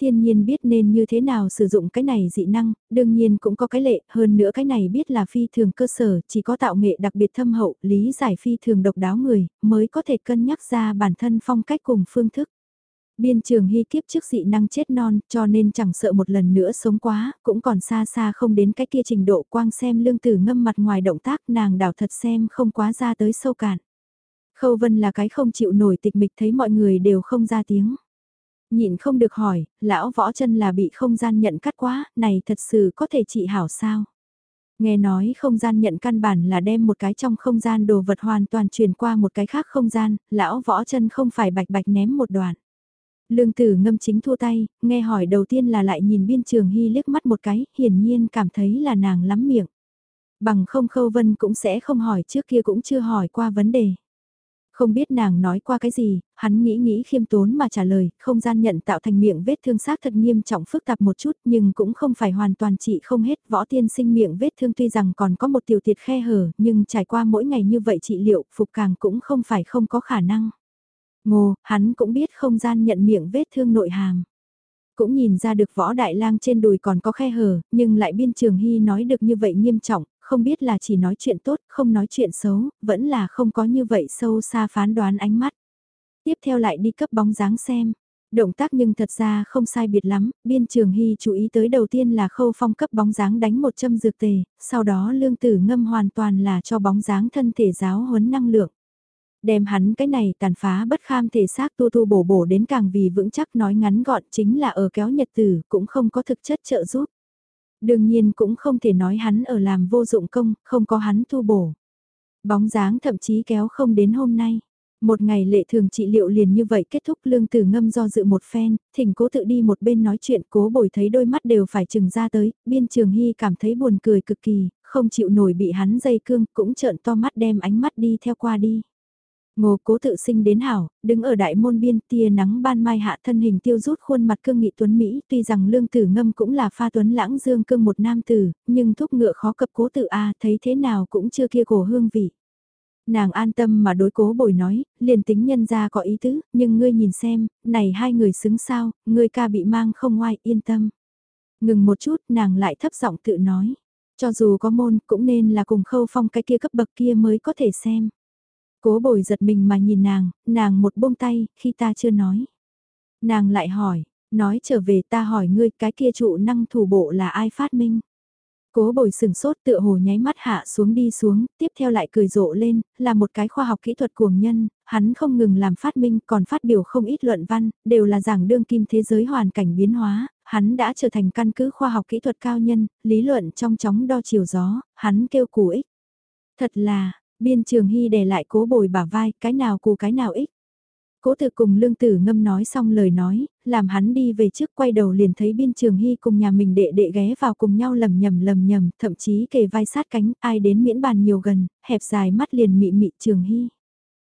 Thiên nhiên biết nên như thế nào sử dụng cái này dị năng, đương nhiên cũng có cái lệ, hơn nữa cái này biết là phi thường cơ sở, chỉ có tạo nghệ đặc biệt thâm hậu, lý giải phi thường độc đáo người, mới có thể cân nhắc ra bản thân phong cách cùng phương thức. Biên trường hy kiếp trước dị năng chết non, cho nên chẳng sợ một lần nữa sống quá, cũng còn xa xa không đến cái kia trình độ quang xem lương tử ngâm mặt ngoài động tác nàng đảo thật xem không quá ra tới sâu cạn. Khâu vân là cái không chịu nổi tịch mịch thấy mọi người đều không ra tiếng. Nhịn không được hỏi, lão võ chân là bị không gian nhận cắt quá, này thật sự có thể trị hảo sao? Nghe nói không gian nhận căn bản là đem một cái trong không gian đồ vật hoàn toàn truyền qua một cái khác không gian, lão võ chân không phải bạch bạch ném một đoạn. Lương tử ngâm chính thua tay, nghe hỏi đầu tiên là lại nhìn biên trường hy liếc mắt một cái, hiển nhiên cảm thấy là nàng lắm miệng. Bằng không khâu vân cũng sẽ không hỏi trước kia cũng chưa hỏi qua vấn đề. Không biết nàng nói qua cái gì, hắn nghĩ nghĩ khiêm tốn mà trả lời, không gian nhận tạo thành miệng vết thương xác thật nghiêm trọng phức tạp một chút nhưng cũng không phải hoàn toàn trị không hết. Võ tiên sinh miệng vết thương tuy rằng còn có một tiểu tiệt khe hở nhưng trải qua mỗi ngày như vậy trị liệu phục càng cũng không phải không có khả năng. Ngô, hắn cũng biết không gian nhận miệng vết thương nội hàm. Cũng nhìn ra được võ đại lang trên đùi còn có khe hở, nhưng lại biên trường hy nói được như vậy nghiêm trọng, không biết là chỉ nói chuyện tốt, không nói chuyện xấu, vẫn là không có như vậy sâu xa phán đoán ánh mắt. Tiếp theo lại đi cấp bóng dáng xem. Động tác nhưng thật ra không sai biệt lắm, biên trường hy chú ý tới đầu tiên là khâu phong cấp bóng dáng đánh một châm dược tề, sau đó lương tử ngâm hoàn toàn là cho bóng dáng thân thể giáo huấn năng lượng. Đem hắn cái này tàn phá bất kham thể xác tu tu bổ bổ đến càng vì vững chắc nói ngắn gọn chính là ở kéo nhật tử cũng không có thực chất trợ giúp. Đương nhiên cũng không thể nói hắn ở làm vô dụng công, không có hắn thu bổ. Bóng dáng thậm chí kéo không đến hôm nay. Một ngày lệ thường trị liệu liền như vậy kết thúc lương tử ngâm do dự một phen, thỉnh cố tự đi một bên nói chuyện cố bồi thấy đôi mắt đều phải chừng ra tới, biên trường hy cảm thấy buồn cười cực kỳ, không chịu nổi bị hắn dây cương, cũng trợn to mắt đem ánh mắt đi theo qua đi. Ngô cố tự sinh đến hảo, đứng ở đại môn biên tia nắng ban mai hạ thân hình tiêu rút khuôn mặt cương nghị tuấn Mỹ tuy rằng lương tử ngâm cũng là pha tuấn lãng dương cương một nam tử, nhưng thúc ngựa khó cập cố tự A thấy thế nào cũng chưa kia cổ hương vị. Nàng an tâm mà đối cố bồi nói, liền tính nhân ra có ý tứ, nhưng ngươi nhìn xem, này hai người xứng sao, ngươi ca bị mang không ngoài, yên tâm. Ngừng một chút, nàng lại thấp giọng tự nói, cho dù có môn cũng nên là cùng khâu phong cái kia cấp bậc kia mới có thể xem. Cố bồi giật mình mà nhìn nàng, nàng một buông tay, khi ta chưa nói. Nàng lại hỏi, nói trở về ta hỏi ngươi cái kia trụ năng thủ bộ là ai phát minh. Cố bồi sừng sốt tựa hồ nháy mắt hạ xuống đi xuống, tiếp theo lại cười rộ lên, là một cái khoa học kỹ thuật cuồng nhân, hắn không ngừng làm phát minh còn phát biểu không ít luận văn, đều là giảng đương kim thế giới hoàn cảnh biến hóa, hắn đã trở thành căn cứ khoa học kỹ thuật cao nhân, lý luận trong chóng đo chiều gió, hắn kêu củ ích. Thật là, Biên trường hy đè lại cố bồi bả vai, cái nào cù cái nào ích. Cố tự cùng lương tử ngâm nói xong lời nói, làm hắn đi về trước quay đầu liền thấy biên trường hy cùng nhà mình đệ đệ ghé vào cùng nhau lầm nhầm lầm nhầm, thậm chí kề vai sát cánh, ai đến miễn bàn nhiều gần, hẹp dài mắt liền mị mị trường hy.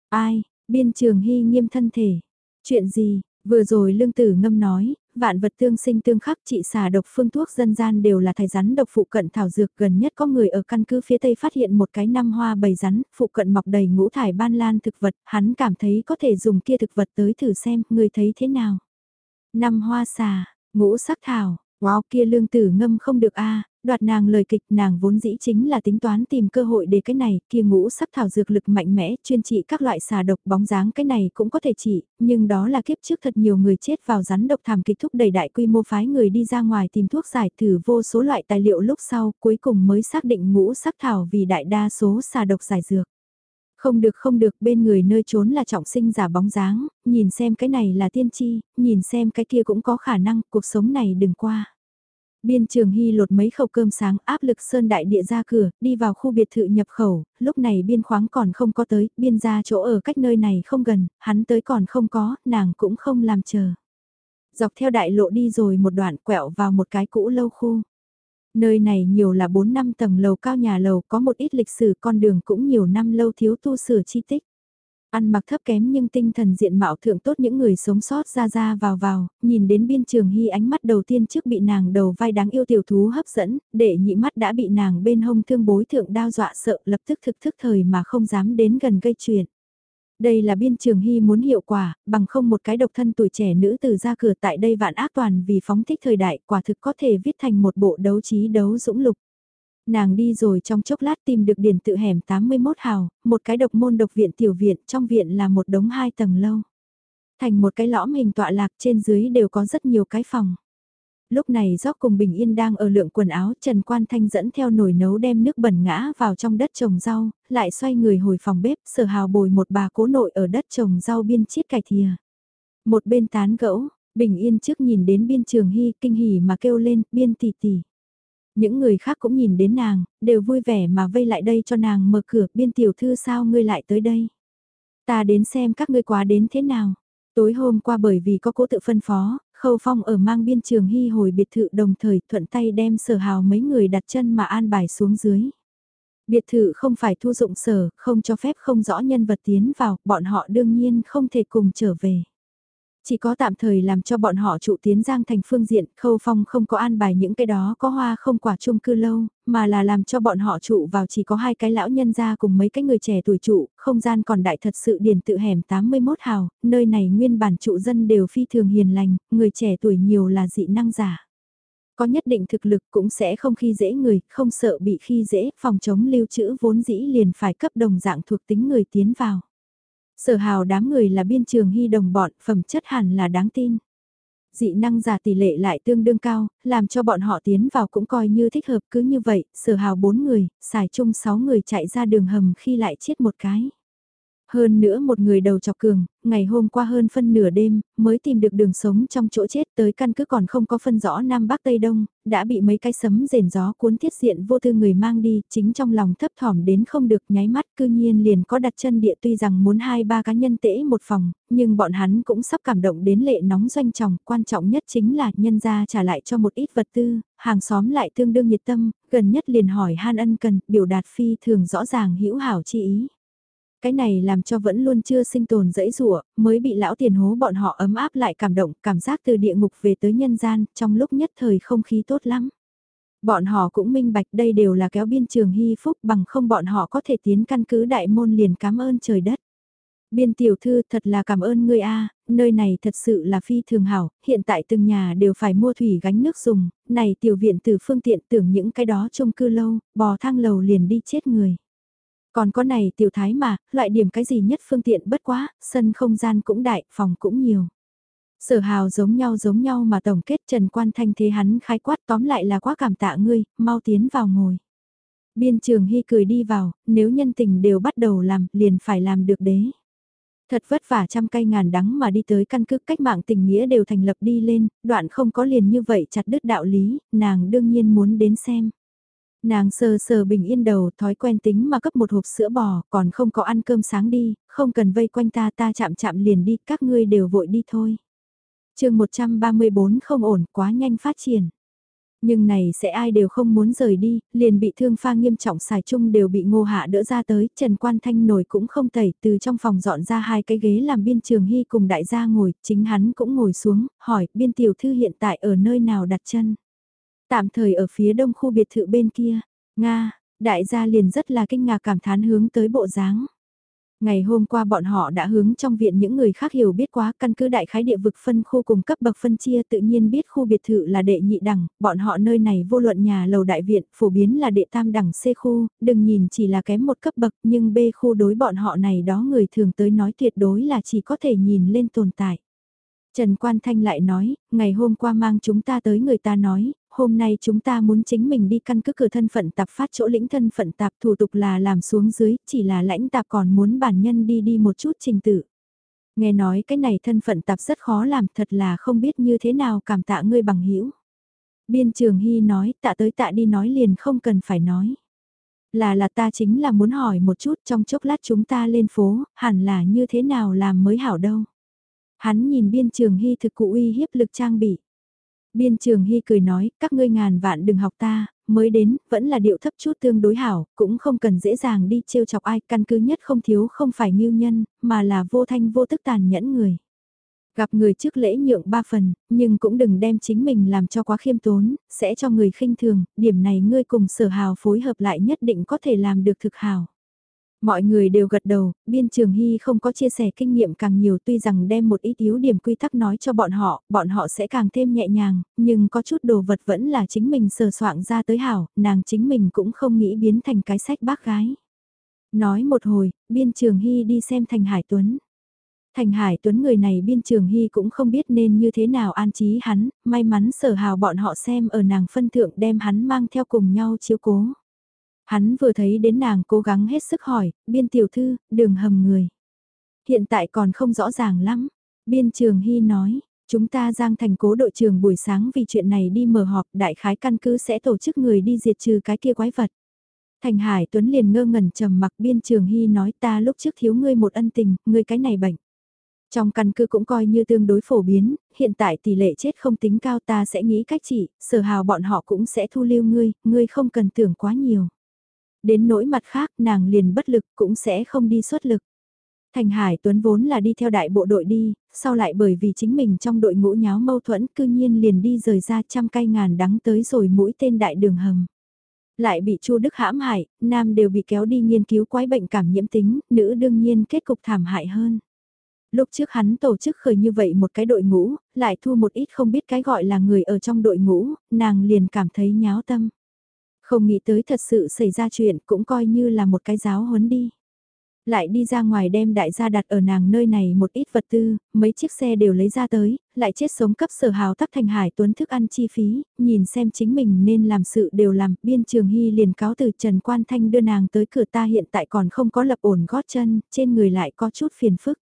Ai, biên trường hy nghiêm thân thể. Chuyện gì, vừa rồi lương tử ngâm nói, vạn vật tương sinh tương khắc trị xà độc phương thuốc dân gian đều là thải rắn độc phụ cận thảo dược gần nhất có người ở căn cứ phía tây phát hiện một cái năm hoa bầy rắn, phụ cận mọc đầy ngũ thải ban lan thực vật, hắn cảm thấy có thể dùng kia thực vật tới thử xem, người thấy thế nào. Năm hoa xà, ngũ sắc thảo, wow kia lương tử ngâm không được a đoạt nàng lời kịch nàng vốn dĩ chính là tính toán tìm cơ hội để cái này kia ngũ sắc thảo dược lực mạnh mẽ chuyên trị các loại xà độc bóng dáng cái này cũng có thể trị, nhưng đó là kiếp trước thật nhiều người chết vào rắn độc thảm kịch thúc đẩy đại quy mô phái người đi ra ngoài tìm thuốc giải thử vô số loại tài liệu lúc sau cuối cùng mới xác định ngũ sắc thảo vì đại đa số xà độc giải dược. Không được không được bên người nơi trốn là trọng sinh giả bóng dáng, nhìn xem cái này là tiên tri, nhìn xem cái kia cũng có khả năng cuộc sống này đừng qua. Biên trường hy lột mấy khẩu cơm sáng áp lực sơn đại địa ra cửa, đi vào khu biệt thự nhập khẩu, lúc này biên khoáng còn không có tới, biên ra chỗ ở cách nơi này không gần, hắn tới còn không có, nàng cũng không làm chờ. Dọc theo đại lộ đi rồi một đoạn quẹo vào một cái cũ lâu khu. Nơi này nhiều là 4 năm tầng lầu cao nhà lầu có một ít lịch sử con đường cũng nhiều năm lâu thiếu tu sửa chi tích. Ăn mặc thấp kém nhưng tinh thần diện mạo thượng tốt những người sống sót ra ra vào vào, nhìn đến biên trường hy ánh mắt đầu tiên trước bị nàng đầu vai đáng yêu tiểu thú hấp dẫn, để nhị mắt đã bị nàng bên hông thương bối thượng đao dọa sợ lập tức thực thức thời mà không dám đến gần gây chuyện. Đây là biên trường hy muốn hiệu quả, bằng không một cái độc thân tuổi trẻ nữ từ ra cửa tại đây vạn ác toàn vì phóng thích thời đại quả thực có thể viết thành một bộ đấu trí đấu dũng lục. Nàng đi rồi trong chốc lát tìm được điển tự hẻm 81 hào, một cái độc môn độc viện tiểu viện, trong viện là một đống hai tầng lâu. Thành một cái lõm hình tọa lạc trên dưới đều có rất nhiều cái phòng. Lúc này gió cùng Bình Yên đang ở lượng quần áo, Trần Quan Thanh dẫn theo nồi nấu đem nước bẩn ngã vào trong đất trồng rau, lại xoay người hồi phòng bếp, sở hào bồi một bà cố nội ở đất trồng rau biên chiết cải thìa. Một bên tán gẫu, Bình Yên trước nhìn đến biên trường hy kinh hỉ mà kêu lên, biên tỷ tỷ. Những người khác cũng nhìn đến nàng, đều vui vẻ mà vây lại đây cho nàng mở cửa, biên tiểu thư sao ngươi lại tới đây. Ta đến xem các ngươi quá đến thế nào. Tối hôm qua bởi vì có cố tự phân phó, Khâu Phong ở mang biên trường hy hồi biệt thự đồng thời thuận tay đem sở hào mấy người đặt chân mà an bài xuống dưới. Biệt thự không phải thu dụng sở, không cho phép không rõ nhân vật tiến vào, bọn họ đương nhiên không thể cùng trở về. Chỉ có tạm thời làm cho bọn họ trụ tiến giang thành phương diện, khâu phong không có an bài những cái đó có hoa không quả chung cư lâu, mà là làm cho bọn họ trụ vào chỉ có hai cái lão nhân gia cùng mấy cái người trẻ tuổi trụ, không gian còn đại thật sự điển tự hẻm 81 hào, nơi này nguyên bản trụ dân đều phi thường hiền lành, người trẻ tuổi nhiều là dị năng giả. Có nhất định thực lực cũng sẽ không khi dễ người, không sợ bị khi dễ, phòng chống lưu trữ vốn dĩ liền phải cấp đồng dạng thuộc tính người tiến vào. Sở hào đám người là biên trường hy đồng bọn, phẩm chất hẳn là đáng tin. Dị năng giả tỷ lệ lại tương đương cao, làm cho bọn họ tiến vào cũng coi như thích hợp cứ như vậy, sở hào 4 người, xài chung 6 người chạy ra đường hầm khi lại chết một cái. Hơn nữa một người đầu chọc cường, ngày hôm qua hơn phân nửa đêm, mới tìm được đường sống trong chỗ chết tới căn cứ còn không có phân rõ Nam Bắc Tây Đông, đã bị mấy cái sấm rền gió cuốn thiết diện vô tư người mang đi, chính trong lòng thấp thỏm đến không được nháy mắt cư nhiên liền có đặt chân địa tuy rằng muốn hai ba cá nhân tễ một phòng, nhưng bọn hắn cũng sắp cảm động đến lệ nóng doanh trọng, quan trọng nhất chính là nhân ra trả lại cho một ít vật tư, hàng xóm lại tương đương nhiệt tâm, gần nhất liền hỏi han ân cần, biểu đạt phi thường rõ ràng hữu hảo chi ý. Cái này làm cho vẫn luôn chưa sinh tồn dẫy rủa mới bị lão tiền hố bọn họ ấm áp lại cảm động, cảm giác từ địa ngục về tới nhân gian, trong lúc nhất thời không khí tốt lắm. Bọn họ cũng minh bạch đây đều là kéo biên trường hy phúc bằng không bọn họ có thể tiến căn cứ đại môn liền cảm ơn trời đất. Biên tiểu thư thật là cảm ơn ngươi a nơi này thật sự là phi thường hảo, hiện tại từng nhà đều phải mua thủy gánh nước dùng, này tiểu viện từ phương tiện tưởng những cái đó chung cư lâu, bò thang lầu liền đi chết người. Còn có này tiểu thái mà, loại điểm cái gì nhất phương tiện bất quá, sân không gian cũng đại, phòng cũng nhiều. Sở hào giống nhau giống nhau mà tổng kết Trần Quan Thanh thế hắn khái quát tóm lại là quá cảm tạ ngươi, mau tiến vào ngồi. Biên trường hy cười đi vào, nếu nhân tình đều bắt đầu làm, liền phải làm được đế. Thật vất vả trăm cây ngàn đắng mà đi tới căn cứ cách mạng tình nghĩa đều thành lập đi lên, đoạn không có liền như vậy chặt đứt đạo lý, nàng đương nhiên muốn đến xem. Nàng sờ sờ bình yên đầu thói quen tính mà cấp một hộp sữa bò, còn không có ăn cơm sáng đi, không cần vây quanh ta ta chạm chạm liền đi, các ngươi đều vội đi thôi. chương 134 không ổn, quá nhanh phát triển. Nhưng này sẽ ai đều không muốn rời đi, liền bị thương pha nghiêm trọng xài chung đều bị ngô hạ đỡ ra tới, Trần Quan Thanh nổi cũng không tẩy, từ trong phòng dọn ra hai cái ghế làm biên trường hy cùng đại gia ngồi, chính hắn cũng ngồi xuống, hỏi biên tiểu thư hiện tại ở nơi nào đặt chân. Tạm thời ở phía đông khu biệt thự bên kia, Nga, đại gia liền rất là kinh ngạc cảm thán hướng tới bộ dáng. Ngày hôm qua bọn họ đã hướng trong viện những người khác hiểu biết quá căn cứ đại khái địa vực phân khu cùng cấp bậc phân chia tự nhiên biết khu biệt thự là đệ nhị đẳng, bọn họ nơi này vô luận nhà lầu đại viện phổ biến là đệ tam đẳng C khu, đừng nhìn chỉ là kém một cấp bậc nhưng B khu đối bọn họ này đó người thường tới nói tuyệt đối là chỉ có thể nhìn lên tồn tại. Trần Quan Thanh lại nói, ngày hôm qua mang chúng ta tới người ta nói, hôm nay chúng ta muốn chính mình đi căn cứ cửa thân phận tạp phát chỗ lĩnh thân phận tạp thủ tục là làm xuống dưới, chỉ là lãnh tạp còn muốn bản nhân đi đi một chút trình tự. Nghe nói cái này thân phận tạp rất khó làm thật là không biết như thế nào cảm tạ ngươi bằng hữu Biên trường Hy nói tạ tới tạ đi nói liền không cần phải nói. Là là ta chính là muốn hỏi một chút trong chốc lát chúng ta lên phố, hẳn là như thế nào làm mới hảo đâu. Hắn nhìn biên trường hy thực cụ uy hiếp lực trang bị. Biên trường hy cười nói, các ngươi ngàn vạn đừng học ta, mới đến, vẫn là điệu thấp chút tương đối hảo, cũng không cần dễ dàng đi trêu chọc ai, căn cứ nhất không thiếu không phải nghiêu nhân, mà là vô thanh vô tức tàn nhẫn người. Gặp người trước lễ nhượng ba phần, nhưng cũng đừng đem chính mình làm cho quá khiêm tốn, sẽ cho người khinh thường, điểm này ngươi cùng sở hào phối hợp lại nhất định có thể làm được thực hào. Mọi người đều gật đầu, biên trường hy không có chia sẻ kinh nghiệm càng nhiều tuy rằng đem một ít yếu điểm quy tắc nói cho bọn họ, bọn họ sẽ càng thêm nhẹ nhàng, nhưng có chút đồ vật vẫn là chính mình sờ soạn ra tới hảo, nàng chính mình cũng không nghĩ biến thành cái sách bác gái. Nói một hồi, biên trường hy đi xem thành Hải Tuấn. Thành Hải Tuấn người này biên trường hy cũng không biết nên như thế nào an trí hắn, may mắn sở hào bọn họ xem ở nàng phân thượng đem hắn mang theo cùng nhau chiếu cố. Hắn vừa thấy đến nàng cố gắng hết sức hỏi, biên tiểu thư, đường hầm người. Hiện tại còn không rõ ràng lắm. Biên trường hy nói, chúng ta giang thành cố đội trưởng buổi sáng vì chuyện này đi mở họp đại khái căn cứ sẽ tổ chức người đi diệt trừ cái kia quái vật. Thành Hải Tuấn liền ngơ ngẩn trầm mặc biên trường hy nói ta lúc trước thiếu ngươi một ân tình, ngươi cái này bệnh. Trong căn cứ cũng coi như tương đối phổ biến, hiện tại tỷ lệ chết không tính cao ta sẽ nghĩ cách trị, sở hào bọn họ cũng sẽ thu lưu ngươi, ngươi không cần tưởng quá nhiều. Đến nỗi mặt khác nàng liền bất lực cũng sẽ không đi xuất lực. Thành Hải Tuấn vốn là đi theo đại bộ đội đi, sau lại bởi vì chính mình trong đội ngũ nháo mâu thuẫn cư nhiên liền đi rời ra trăm cây ngàn đắng tới rồi mũi tên đại đường hầm. Lại bị Chu Đức hãm hại, nam đều bị kéo đi nghiên cứu quái bệnh cảm nhiễm tính, nữ đương nhiên kết cục thảm hại hơn. Lúc trước hắn tổ chức khởi như vậy một cái đội ngũ, lại thu một ít không biết cái gọi là người ở trong đội ngũ, nàng liền cảm thấy nháo tâm. Không nghĩ tới thật sự xảy ra chuyện cũng coi như là một cái giáo huấn đi. Lại đi ra ngoài đem đại gia đặt ở nàng nơi này một ít vật tư, mấy chiếc xe đều lấy ra tới, lại chết sống cấp sở hào tắc thành hải tuấn thức ăn chi phí, nhìn xem chính mình nên làm sự đều làm, biên trường hy liền cáo từ Trần Quan Thanh đưa nàng tới cửa ta hiện tại còn không có lập ổn gót chân, trên người lại có chút phiền phức.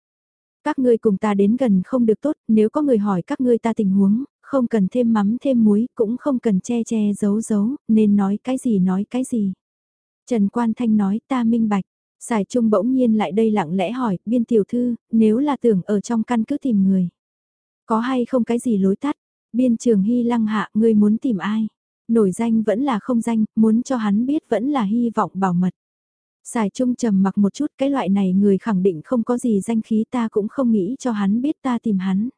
Các ngươi cùng ta đến gần không được tốt, nếu có người hỏi các ngươi ta tình huống, không cần thêm mắm thêm muối, cũng không cần che che giấu giấu, nên nói cái gì nói cái gì. Trần Quan Thanh nói ta minh bạch, Sài Trung bỗng nhiên lại đây lặng lẽ hỏi, biên tiểu thư, nếu là tưởng ở trong căn cứ tìm người. Có hay không cái gì lối tắt, biên trường hy lăng hạ, ngươi muốn tìm ai? Nổi danh vẫn là không danh, muốn cho hắn biết vẫn là hy vọng bảo mật. Sài Trung trầm mặc một chút cái loại này người khẳng định không có gì danh khí ta cũng không nghĩ cho hắn biết ta tìm hắn.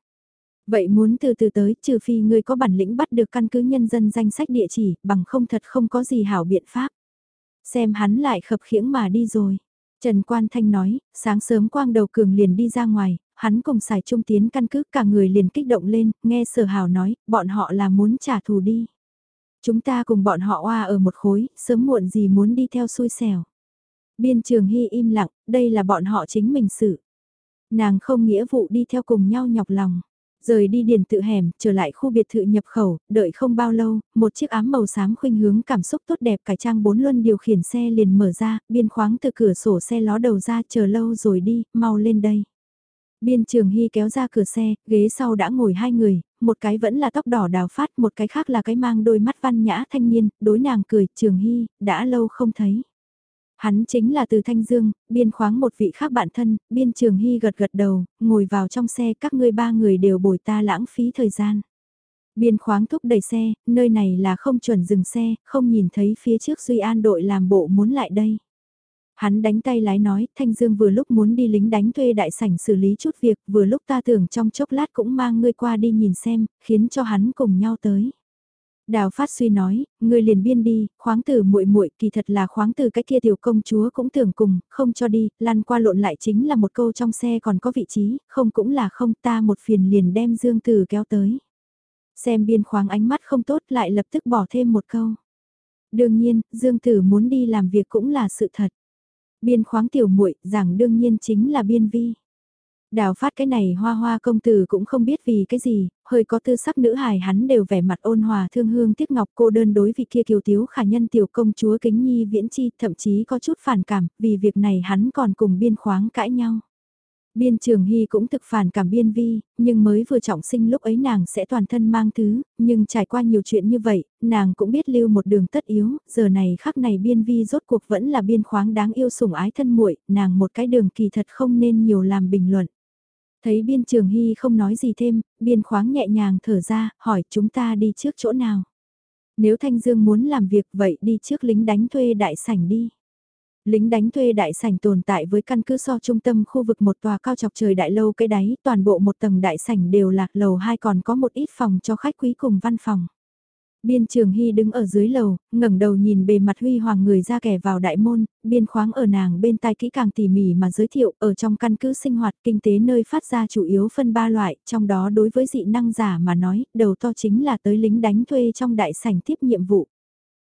Vậy muốn từ từ tới, trừ phi ngươi có bản lĩnh bắt được căn cứ nhân dân danh sách địa chỉ, bằng không thật không có gì hảo biện pháp. Xem hắn lại khập khiễng mà đi rồi. Trần Quan Thanh nói, sáng sớm quang đầu cường liền đi ra ngoài, hắn cùng xài trung tiến căn cứ cả người liền kích động lên, nghe sở hào nói, bọn họ là muốn trả thù đi. Chúng ta cùng bọn họ oa ở một khối, sớm muộn gì muốn đi theo xui xẻo. Biên trường hy im lặng, đây là bọn họ chính mình xử. Nàng không nghĩa vụ đi theo cùng nhau nhọc lòng. Rời đi điền tự hẻm, trở lại khu biệt thự nhập khẩu, đợi không bao lâu, một chiếc ám màu xám khuynh hướng cảm xúc tốt đẹp cải trang bốn luân điều khiển xe liền mở ra, biên khoáng từ cửa sổ xe ló đầu ra chờ lâu rồi đi, mau lên đây. Biên trường hy kéo ra cửa xe, ghế sau đã ngồi hai người, một cái vẫn là tóc đỏ đào phát, một cái khác là cái mang đôi mắt văn nhã thanh niên, đối nàng cười, trường hy, đã lâu không thấy. Hắn chính là từ Thanh Dương, biên khoáng một vị khác bạn thân, biên trường hy gật gật đầu, ngồi vào trong xe các ngươi ba người đều bồi ta lãng phí thời gian. Biên khoáng thúc đẩy xe, nơi này là không chuẩn dừng xe, không nhìn thấy phía trước Duy An đội làm bộ muốn lại đây. Hắn đánh tay lái nói, Thanh Dương vừa lúc muốn đi lính đánh thuê đại sảnh xử lý chút việc, vừa lúc ta tưởng trong chốc lát cũng mang ngươi qua đi nhìn xem, khiến cho hắn cùng nhau tới. Đào Phát Suy nói, ngươi liền biên đi, khoáng tử muội muội kỳ thật là khoáng tử cái kia tiểu công chúa cũng tưởng cùng, không cho đi, lăn qua lộn lại chính là một câu trong xe còn có vị trí, không cũng là không ta một phiền liền đem Dương Tử kéo tới. Xem biên khoáng ánh mắt không tốt lại lập tức bỏ thêm một câu. Đương nhiên, Dương Tử muốn đi làm việc cũng là sự thật. Biên khoáng tiểu muội giảng đương nhiên chính là biên vi. Đào phát cái này hoa hoa công tử cũng không biết vì cái gì, hơi có tư sắc nữ hài hắn đều vẻ mặt ôn hòa thương hương tiếc ngọc cô đơn đối vị kia kiều tiếu khả nhân tiểu công chúa kính nhi viễn chi thậm chí có chút phản cảm, vì việc này hắn còn cùng biên khoáng cãi nhau. Biên trường hy cũng thực phản cảm biên vi, nhưng mới vừa trọng sinh lúc ấy nàng sẽ toàn thân mang thứ, nhưng trải qua nhiều chuyện như vậy, nàng cũng biết lưu một đường tất yếu, giờ này khắc này biên vi rốt cuộc vẫn là biên khoáng đáng yêu sủng ái thân muội nàng một cái đường kỳ thật không nên nhiều làm bình luận. Thấy biên trường hy không nói gì thêm, biên khoáng nhẹ nhàng thở ra, hỏi chúng ta đi trước chỗ nào. Nếu Thanh Dương muốn làm việc vậy đi trước lính đánh thuê đại sảnh đi. Lính đánh thuê đại sảnh tồn tại với căn cứ so trung tâm khu vực một tòa cao chọc trời đại lâu cái đáy, toàn bộ một tầng đại sảnh đều là lầu hai còn có một ít phòng cho khách quý cùng văn phòng. Biên Trường Hy đứng ở dưới lầu, ngẩng đầu nhìn bề mặt huy hoàng người ra kẻ vào đại môn, biên khoáng ở nàng bên tai kỹ càng tỉ mỉ mà giới thiệu ở trong căn cứ sinh hoạt kinh tế nơi phát ra chủ yếu phân ba loại, trong đó đối với dị năng giả mà nói, đầu to chính là tới lính đánh thuê trong đại sảnh tiếp nhiệm vụ.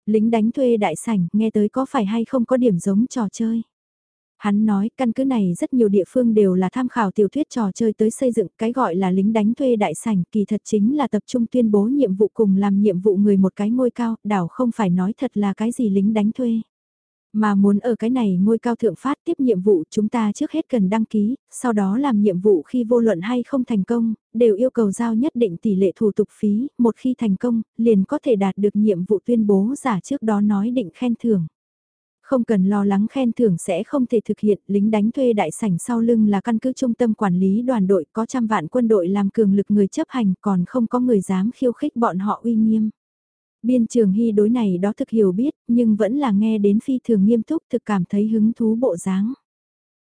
Lính đánh thuê đại sảnh, nghe tới có phải hay không có điểm giống trò chơi. Hắn nói căn cứ này rất nhiều địa phương đều là tham khảo tiểu thuyết trò chơi tới xây dựng cái gọi là lính đánh thuê đại sảnh kỳ thật chính là tập trung tuyên bố nhiệm vụ cùng làm nhiệm vụ người một cái ngôi cao, đảo không phải nói thật là cái gì lính đánh thuê. Mà muốn ở cái này ngôi cao thượng phát tiếp nhiệm vụ chúng ta trước hết cần đăng ký, sau đó làm nhiệm vụ khi vô luận hay không thành công, đều yêu cầu giao nhất định tỷ lệ thủ tục phí, một khi thành công, liền có thể đạt được nhiệm vụ tuyên bố giả trước đó nói định khen thưởng. Không cần lo lắng khen thưởng sẽ không thể thực hiện, lính đánh thuê đại sảnh sau lưng là căn cứ trung tâm quản lý đoàn đội có trăm vạn quân đội làm cường lực người chấp hành còn không có người dám khiêu khích bọn họ uy nghiêm. Biên trường hy đối này đó thực hiểu biết, nhưng vẫn là nghe đến phi thường nghiêm túc thực cảm thấy hứng thú bộ dáng.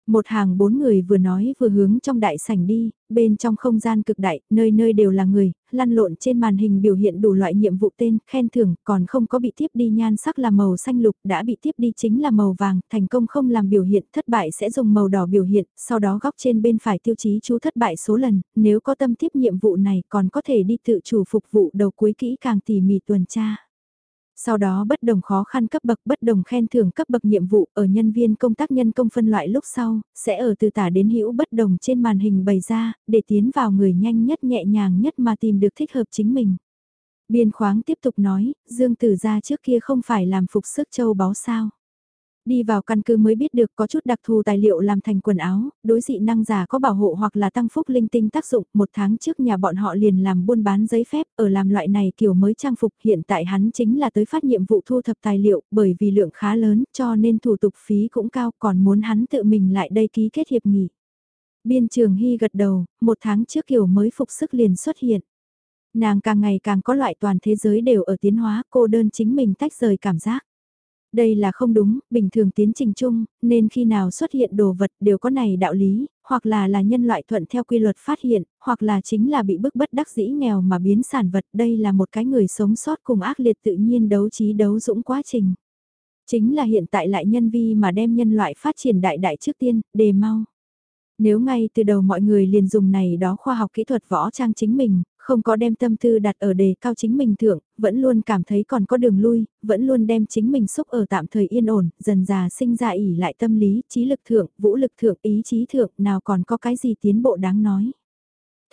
Một hàng bốn người vừa nói vừa hướng trong đại sảnh đi, bên trong không gian cực đại, nơi nơi đều là người, lăn lộn trên màn hình biểu hiện đủ loại nhiệm vụ tên, khen thưởng, còn không có bị tiếp đi nhan sắc là màu xanh lục, đã bị tiếp đi chính là màu vàng, thành công không làm biểu hiện, thất bại sẽ dùng màu đỏ biểu hiện, sau đó góc trên bên phải tiêu chí chú thất bại số lần, nếu có tâm tiếp nhiệm vụ này còn có thể đi tự chủ phục vụ đầu cuối kỹ càng tỉ mỉ tuần tra. Sau đó bất đồng khó khăn cấp bậc bất đồng khen thưởng cấp bậc nhiệm vụ ở nhân viên công tác nhân công phân loại lúc sau, sẽ ở từ tả đến hữu bất đồng trên màn hình bày ra, để tiến vào người nhanh nhất nhẹ nhàng nhất mà tìm được thích hợp chính mình. Biên khoáng tiếp tục nói, Dương Tử Gia trước kia không phải làm phục sức châu báu sao. Đi vào căn cứ mới biết được có chút đặc thù tài liệu làm thành quần áo, đối dị năng giả có bảo hộ hoặc là tăng phúc linh tinh tác dụng. Một tháng trước nhà bọn họ liền làm buôn bán giấy phép ở làm loại này kiểu mới trang phục. Hiện tại hắn chính là tới phát nhiệm vụ thu thập tài liệu bởi vì lượng khá lớn cho nên thủ tục phí cũng cao còn muốn hắn tự mình lại đây ký kết hiệp nghị. Biên trường Hy gật đầu, một tháng trước kiểu mới phục sức liền xuất hiện. Nàng càng ngày càng có loại toàn thế giới đều ở tiến hóa cô đơn chính mình tách rời cảm giác. Đây là không đúng, bình thường tiến trình chung, nên khi nào xuất hiện đồ vật đều có này đạo lý, hoặc là là nhân loại thuận theo quy luật phát hiện, hoặc là chính là bị bức bất đắc dĩ nghèo mà biến sản vật. Đây là một cái người sống sót cùng ác liệt tự nhiên đấu trí đấu dũng quá trình. Chính là hiện tại lại nhân vi mà đem nhân loại phát triển đại đại trước tiên, đề mau. Nếu ngay từ đầu mọi người liền dùng này đó khoa học kỹ thuật võ trang chính mình, không có đem tâm tư đặt ở đề cao chính mình thượng, vẫn luôn cảm thấy còn có đường lui, vẫn luôn đem chính mình xúc ở tạm thời yên ổn, dần già sinh ra ỉ lại tâm lý, trí lực thượng, vũ lực thượng, ý chí thượng, nào còn có cái gì tiến bộ đáng nói.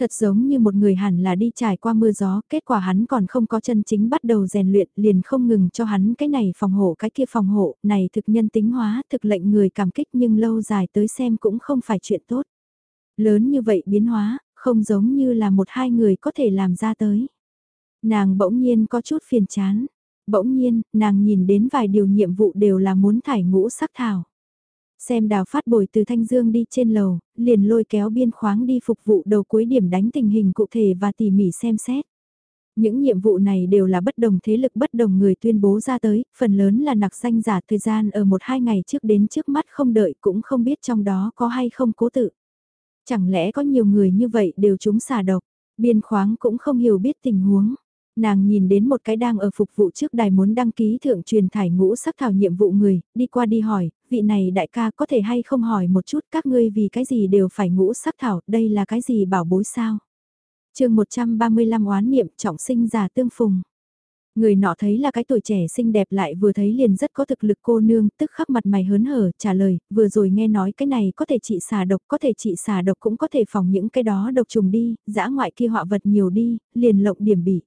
Thật giống như một người hẳn là đi trải qua mưa gió, kết quả hắn còn không có chân chính bắt đầu rèn luyện, liền không ngừng cho hắn cái này phòng hộ cái kia phòng hộ, này thực nhân tính hóa, thực lệnh người cảm kích nhưng lâu dài tới xem cũng không phải chuyện tốt. Lớn như vậy biến hóa, không giống như là một hai người có thể làm ra tới. Nàng bỗng nhiên có chút phiền chán, bỗng nhiên, nàng nhìn đến vài điều nhiệm vụ đều là muốn thải ngũ sắc thảo. Xem đào phát bồi từ Thanh Dương đi trên lầu, liền lôi kéo biên khoáng đi phục vụ đầu cuối điểm đánh tình hình cụ thể và tỉ mỉ xem xét. Những nhiệm vụ này đều là bất đồng thế lực bất đồng người tuyên bố ra tới, phần lớn là nặc danh giả thời gian ở một hai ngày trước đến trước mắt không đợi cũng không biết trong đó có hay không cố tự. Chẳng lẽ có nhiều người như vậy đều chúng xà độc, biên khoáng cũng không hiểu biết tình huống. Nàng nhìn đến một cái đang ở phục vụ trước đài muốn đăng ký thượng truyền thải ngũ sắc thảo nhiệm vụ người, đi qua đi hỏi, vị này đại ca có thể hay không hỏi một chút các ngươi vì cái gì đều phải ngũ sắc thảo, đây là cái gì bảo bối sao? chương 135 oán niệm trọng sinh già tương phùng. Người nọ thấy là cái tuổi trẻ xinh đẹp lại vừa thấy liền rất có thực lực cô nương, tức khắc mặt mày hớn hở, trả lời, vừa rồi nghe nói cái này có thể trị xà độc, có thể trị xà độc cũng có thể phòng những cái đó độc trùng đi, dã ngoại kia họa vật nhiều đi, liền lộng điểm bị.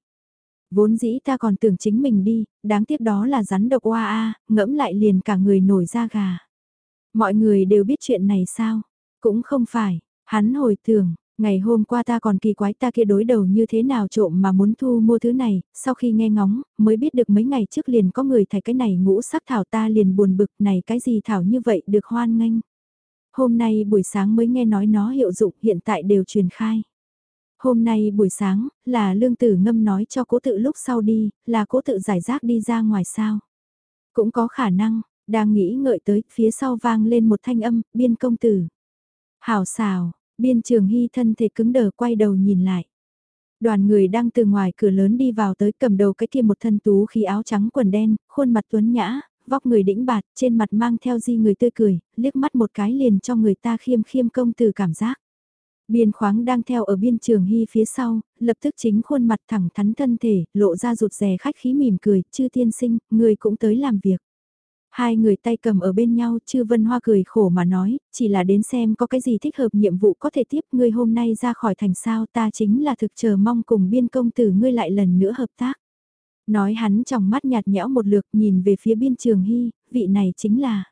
Vốn dĩ ta còn tưởng chính mình đi, đáng tiếc đó là rắn độc oa a, ngẫm lại liền cả người nổi da gà. Mọi người đều biết chuyện này sao? Cũng không phải, hắn hồi tưởng, Ngày hôm qua ta còn kỳ quái ta kia đối đầu như thế nào trộm mà muốn thu mua thứ này, sau khi nghe ngóng, mới biết được mấy ngày trước liền có người thải cái này ngũ sắc thảo ta liền buồn bực này cái gì thảo như vậy được hoan nghênh. Hôm nay buổi sáng mới nghe nói nó hiệu dụng hiện tại đều truyền khai. Hôm nay buổi sáng, là lương tử ngâm nói cho cố tự lúc sau đi, là cố tự giải rác đi ra ngoài sao. Cũng có khả năng, đang nghĩ ngợi tới, phía sau vang lên một thanh âm, biên công tử. Hảo xào, Biên trường hy thân thể cứng đờ quay đầu nhìn lại. Đoàn người đang từ ngoài cửa lớn đi vào tới cầm đầu cái kia một thân tú khí áo trắng quần đen, khuôn mặt tuấn nhã, vóc người đĩnh bạt, trên mặt mang theo di người tươi cười, liếc mắt một cái liền cho người ta khiêm khiêm công từ cảm giác. Biên khoáng đang theo ở biên trường hy phía sau, lập tức chính khuôn mặt thẳng thắn thân thể, lộ ra rụt rè khách khí mỉm cười, chư tiên sinh, người cũng tới làm việc. Hai người tay cầm ở bên nhau, chư Vân Hoa cười khổ mà nói, chỉ là đến xem có cái gì thích hợp nhiệm vụ có thể tiếp ngươi hôm nay ra khỏi thành sao ta chính là thực chờ mong cùng biên công tử ngươi lại lần nữa hợp tác. Nói hắn trong mắt nhạt nhẽo một lượt nhìn về phía biên trường hy, vị này chính là...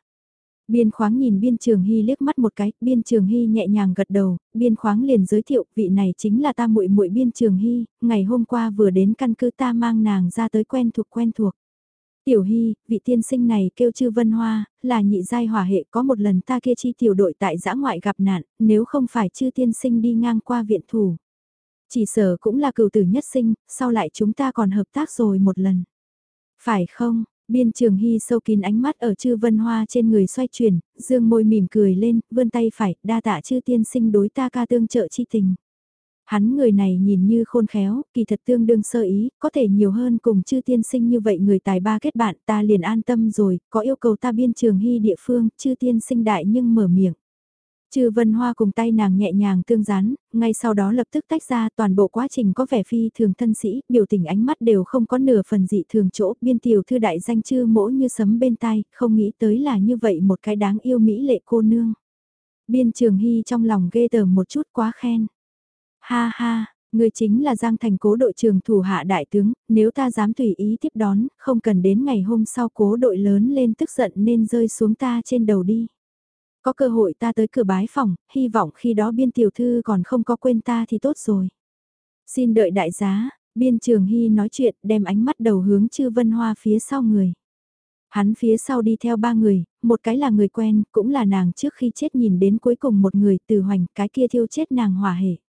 Biên khoáng nhìn biên trường hy liếc mắt một cái, biên trường hy nhẹ nhàng gật đầu, biên khoáng liền giới thiệu vị này chính là ta muội muội biên trường hy, ngày hôm qua vừa đến căn cứ ta mang nàng ra tới quen thuộc quen thuộc. Tiểu Hy, vị tiên sinh này kêu chư Vân Hoa, là nhị giai hỏa hệ có một lần ta kia chi tiểu đội tại giã ngoại gặp nạn, nếu không phải chư tiên sinh đi ngang qua viện thủ. Chỉ sở cũng là cựu tử nhất sinh, sau lại chúng ta còn hợp tác rồi một lần. Phải không, biên trường hy sâu kín ánh mắt ở chư Vân Hoa trên người xoay chuyển, dương môi mỉm cười lên, vươn tay phải, đa tạ chư tiên sinh đối ta ca tương trợ chi tình. Hắn người này nhìn như khôn khéo, kỳ thật tương đương sơ ý, có thể nhiều hơn cùng chư tiên sinh như vậy người tài ba kết bạn ta liền an tâm rồi, có yêu cầu ta biên trường hy địa phương, chư tiên sinh đại nhưng mở miệng. Chư Vân Hoa cùng tay nàng nhẹ nhàng tương gián, ngay sau đó lập tức tách ra toàn bộ quá trình có vẻ phi thường thân sĩ, biểu tình ánh mắt đều không có nửa phần dị thường chỗ, biên tiểu thư đại danh chư mỗ như sấm bên tai, không nghĩ tới là như vậy một cái đáng yêu mỹ lệ cô nương. Biên trường hy trong lòng ghê tởm một chút quá khen. Ha ha, người chính là Giang Thành cố đội trưởng thủ hạ đại tướng, nếu ta dám tùy ý tiếp đón, không cần đến ngày hôm sau cố đội lớn lên tức giận nên rơi xuống ta trên đầu đi. Có cơ hội ta tới cửa bái phòng, hy vọng khi đó biên tiểu thư còn không có quên ta thì tốt rồi. Xin đợi đại giá, biên trường hy nói chuyện đem ánh mắt đầu hướng chư vân hoa phía sau người. Hắn phía sau đi theo ba người, một cái là người quen, cũng là nàng trước khi chết nhìn đến cuối cùng một người từ hoành, cái kia thiêu chết nàng hỏa hệ.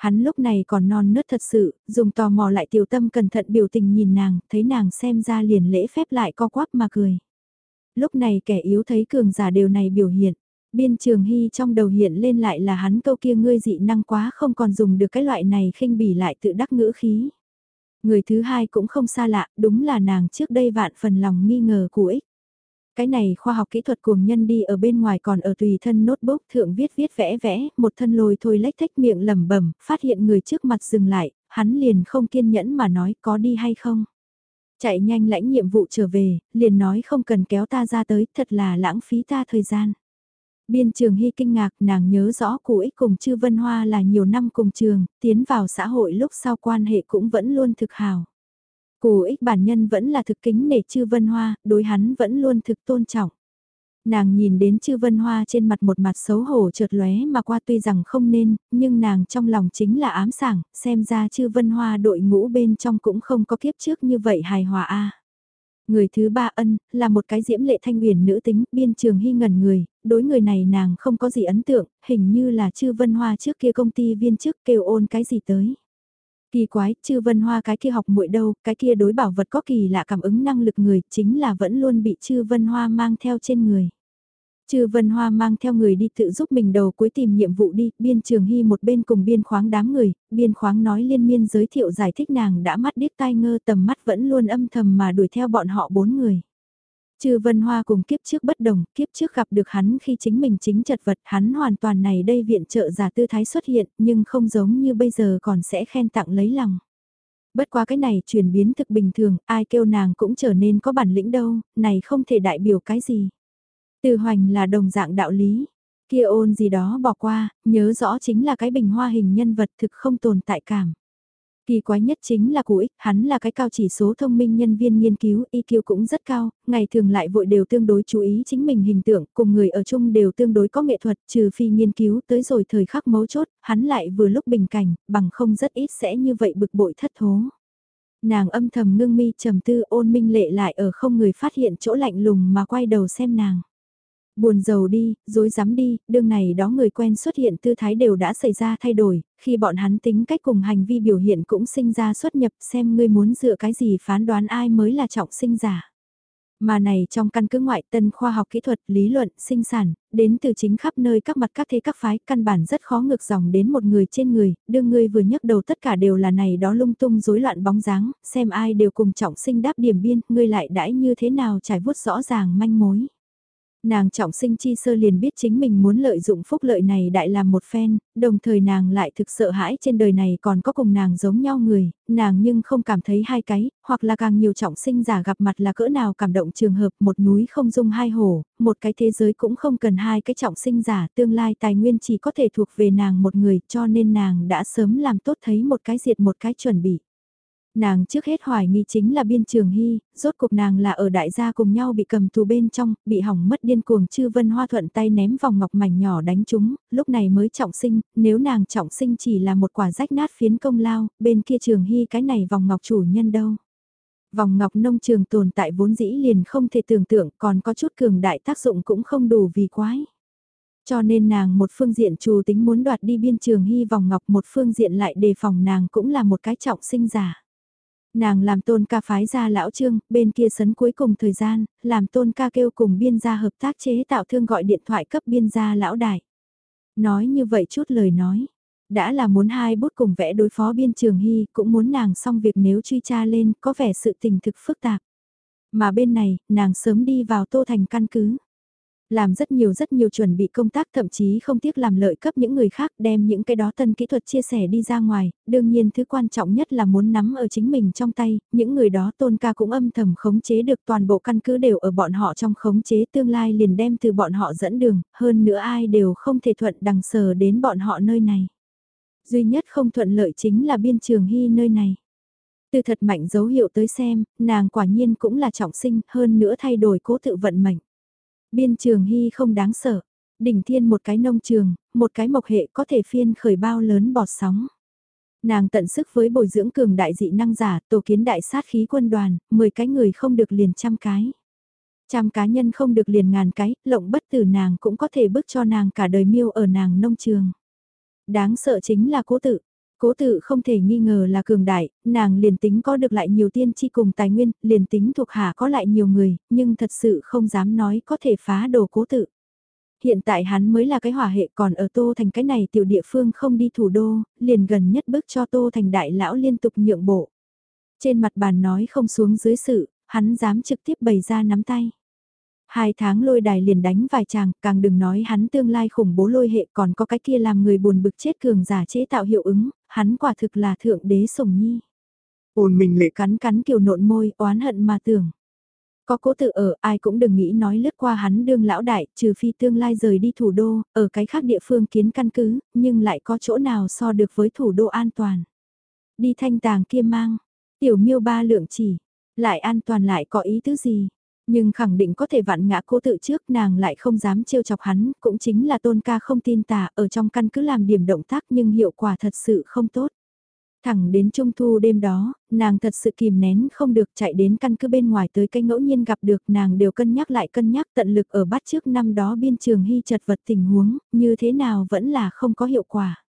Hắn lúc này còn non nớt thật sự, dùng tò mò lại tiểu tâm cẩn thận biểu tình nhìn nàng, thấy nàng xem ra liền lễ phép lại co quắp mà cười. Lúc này kẻ yếu thấy cường giả đều này biểu hiện, biên trường hy trong đầu hiện lên lại là hắn câu kia ngươi dị năng quá không còn dùng được cái loại này khinh bỉ lại tự đắc ngữ khí. Người thứ hai cũng không xa lạ, đúng là nàng trước đây vạn phần lòng nghi ngờ của ích. Cái này khoa học kỹ thuật cuồng nhân đi ở bên ngoài còn ở tùy thân notebook thượng viết viết vẽ vẽ, một thân lôi thôi lách thách miệng lẩm bẩm, phát hiện người trước mặt dừng lại, hắn liền không kiên nhẫn mà nói có đi hay không. Chạy nhanh lãnh nhiệm vụ trở về, liền nói không cần kéo ta ra tới, thật là lãng phí ta thời gian. Biên trường hy kinh ngạc nàng nhớ rõ cụ ích cùng chư Vân Hoa là nhiều năm cùng trường, tiến vào xã hội lúc sau quan hệ cũng vẫn luôn thực hào. Cù ích bản nhân vẫn là thực kính nể chư vân hoa, đối hắn vẫn luôn thực tôn trọng. Nàng nhìn đến chư vân hoa trên mặt một mặt xấu hổ chợt lóe mà qua tuy rằng không nên, nhưng nàng trong lòng chính là ám sảng, xem ra chư vân hoa đội ngũ bên trong cũng không có kiếp trước như vậy hài hòa a. Người thứ ba ân, là một cái diễm lệ thanh huyền nữ tính, biên trường hy ngần người, đối người này nàng không có gì ấn tượng, hình như là chư vân hoa trước kia công ty viên chức kêu ôn cái gì tới. Kỳ quái, chư vân hoa cái kia học muội đâu, cái kia đối bảo vật có kỳ lạ cảm ứng năng lực người, chính là vẫn luôn bị chư vân hoa mang theo trên người. Chư Vân Hoa mang theo người đi tự giúp mình đầu cuối tìm nhiệm vụ đi, biên trường hy một bên cùng biên khoáng đám người, biên khoáng nói liên miên giới thiệu giải thích nàng đã mắt điếc tai ngơ tầm mắt vẫn luôn âm thầm mà đuổi theo bọn họ bốn người. Chư Vân Hoa cùng kiếp trước bất đồng, kiếp trước gặp được hắn khi chính mình chính chật vật, hắn hoàn toàn này đây viện trợ giả tư thái xuất hiện, nhưng không giống như bây giờ còn sẽ khen tặng lấy lòng. Bất quá cái này chuyển biến thực bình thường, ai kêu nàng cũng trở nên có bản lĩnh đâu, này không thể đại biểu cái gì. Từ hoành là đồng dạng đạo lý, kia ôn gì đó bỏ qua, nhớ rõ chính là cái bình hoa hình nhân vật thực không tồn tại cảm. Kỳ quái nhất chính là cụ ích, hắn là cái cao chỉ số thông minh nhân viên nghiên cứu, IQ cũng rất cao, ngày thường lại vội đều tương đối chú ý chính mình hình tượng, cùng người ở chung đều tương đối có nghệ thuật, trừ phi nghiên cứu tới rồi thời khắc mấu chốt, hắn lại vừa lúc bình cảnh, bằng không rất ít sẽ như vậy bực bội thất thố. Nàng âm thầm ngưng mi trầm tư ôn minh lệ lại ở không người phát hiện chỗ lạnh lùng mà quay đầu xem nàng. Buồn giàu đi, dối dám đi, đương này đó người quen xuất hiện tư thái đều đã xảy ra thay đổi, khi bọn hắn tính cách cùng hành vi biểu hiện cũng sinh ra xuất nhập xem ngươi muốn dựa cái gì phán đoán ai mới là trọng sinh giả. Mà này trong căn cứ ngoại tân khoa học kỹ thuật, lý luận, sinh sản, đến từ chính khắp nơi các mặt các thế các phái, căn bản rất khó ngược dòng đến một người trên người, đương ngươi vừa nhấc đầu tất cả đều là này đó lung tung rối loạn bóng dáng, xem ai đều cùng trọng sinh đáp điểm biên, ngươi lại đãi như thế nào trải vuốt rõ ràng manh mối. Nàng trọng sinh chi sơ liền biết chính mình muốn lợi dụng phúc lợi này đại làm một phen, đồng thời nàng lại thực sợ hãi trên đời này còn có cùng nàng giống nhau người, nàng nhưng không cảm thấy hai cái, hoặc là càng nhiều trọng sinh giả gặp mặt là cỡ nào cảm động trường hợp một núi không dung hai hồ, một cái thế giới cũng không cần hai cái trọng sinh giả, tương lai tài nguyên chỉ có thể thuộc về nàng một người cho nên nàng đã sớm làm tốt thấy một cái diệt một cái chuẩn bị. Nàng trước hết hoài nghi chính là biên trường hy, rốt cuộc nàng là ở đại gia cùng nhau bị cầm tù bên trong, bị hỏng mất điên cuồng chư vân hoa thuận tay ném vòng ngọc mảnh nhỏ đánh chúng, lúc này mới trọng sinh, nếu nàng trọng sinh chỉ là một quả rách nát phiến công lao, bên kia trường hy cái này vòng ngọc chủ nhân đâu. Vòng ngọc nông trường tồn tại vốn dĩ liền không thể tưởng tượng còn có chút cường đại tác dụng cũng không đủ vì quái. Cho nên nàng một phương diện chủ tính muốn đoạt đi biên trường hy vòng ngọc một phương diện lại đề phòng nàng cũng là một cái trọng sinh giả. Nàng làm tôn ca phái ra lão trương, bên kia sấn cuối cùng thời gian, làm tôn ca kêu cùng biên gia hợp tác chế tạo thương gọi điện thoại cấp biên gia lão đại. Nói như vậy chút lời nói, đã là muốn hai bút cùng vẽ đối phó biên trường hy, cũng muốn nàng xong việc nếu truy tra lên, có vẻ sự tình thực phức tạp. Mà bên này, nàng sớm đi vào tô thành căn cứ làm rất nhiều rất nhiều chuẩn bị công tác thậm chí không tiếc làm lợi cấp những người khác đem những cái đó tân kỹ thuật chia sẻ đi ra ngoài, đương nhiên thứ quan trọng nhất là muốn nắm ở chính mình trong tay, những người đó tôn ca cũng âm thầm khống chế được toàn bộ căn cứ đều ở bọn họ trong khống chế tương lai liền đem từ bọn họ dẫn đường, hơn nữa ai đều không thể thuận đằng sờ đến bọn họ nơi này. Duy nhất không thuận lợi chính là biên trường hy nơi này. Từ thật mạnh dấu hiệu tới xem, nàng quả nhiên cũng là trọng sinh, hơn nữa thay đổi cố tự vận mệnh. Biên trường hy không đáng sợ. Đỉnh thiên một cái nông trường, một cái mộc hệ có thể phiên khởi bao lớn bọt sóng. Nàng tận sức với bồi dưỡng cường đại dị năng giả, tổ kiến đại sát khí quân đoàn, 10 cái người không được liền trăm cái. Trăm cá nhân không được liền ngàn cái, lộng bất tử nàng cũng có thể bức cho nàng cả đời miêu ở nàng nông trường. Đáng sợ chính là cố tự, Cố tự không thể nghi ngờ là cường đại, nàng liền tính có được lại nhiều tiên tri cùng tài nguyên, liền tính thuộc hạ có lại nhiều người, nhưng thật sự không dám nói có thể phá đồ cố tự. Hiện tại hắn mới là cái hỏa hệ còn ở Tô Thành cái này tiểu địa phương không đi thủ đô, liền gần nhất bước cho Tô Thành đại lão liên tục nhượng bộ. Trên mặt bàn nói không xuống dưới sự, hắn dám trực tiếp bày ra nắm tay. Hai tháng lôi đài liền đánh vài chàng, càng đừng nói hắn tương lai khủng bố lôi hệ còn có cái kia làm người buồn bực chết cường giả chế tạo hiệu ứng, hắn quả thực là thượng đế sủng nhi. Ôn mình lệ cắn cắn kiều nộn môi, oán hận mà tưởng. Có cố tự ở, ai cũng đừng nghĩ nói lướt qua hắn đương lão đại, trừ phi tương lai rời đi thủ đô, ở cái khác địa phương kiến căn cứ, nhưng lại có chỗ nào so được với thủ đô an toàn. Đi thanh tàng kia mang, tiểu miêu ba lượng chỉ, lại an toàn lại có ý tứ gì, nhưng khẳng định có thể vạn ngã cố tự trước nàng lại không dám trêu chọc hắn, cũng chính là tôn ca không tin tà ở trong căn cứ làm điểm động tác nhưng hiệu quả thật sự không tốt. Thẳng đến trung thu đêm đó, nàng thật sự kìm nén không được chạy đến căn cứ bên ngoài tới cây ngẫu nhiên gặp được nàng đều cân nhắc lại cân nhắc tận lực ở bắt trước năm đó biên trường hy chật vật tình huống, như thế nào vẫn là không có hiệu quả.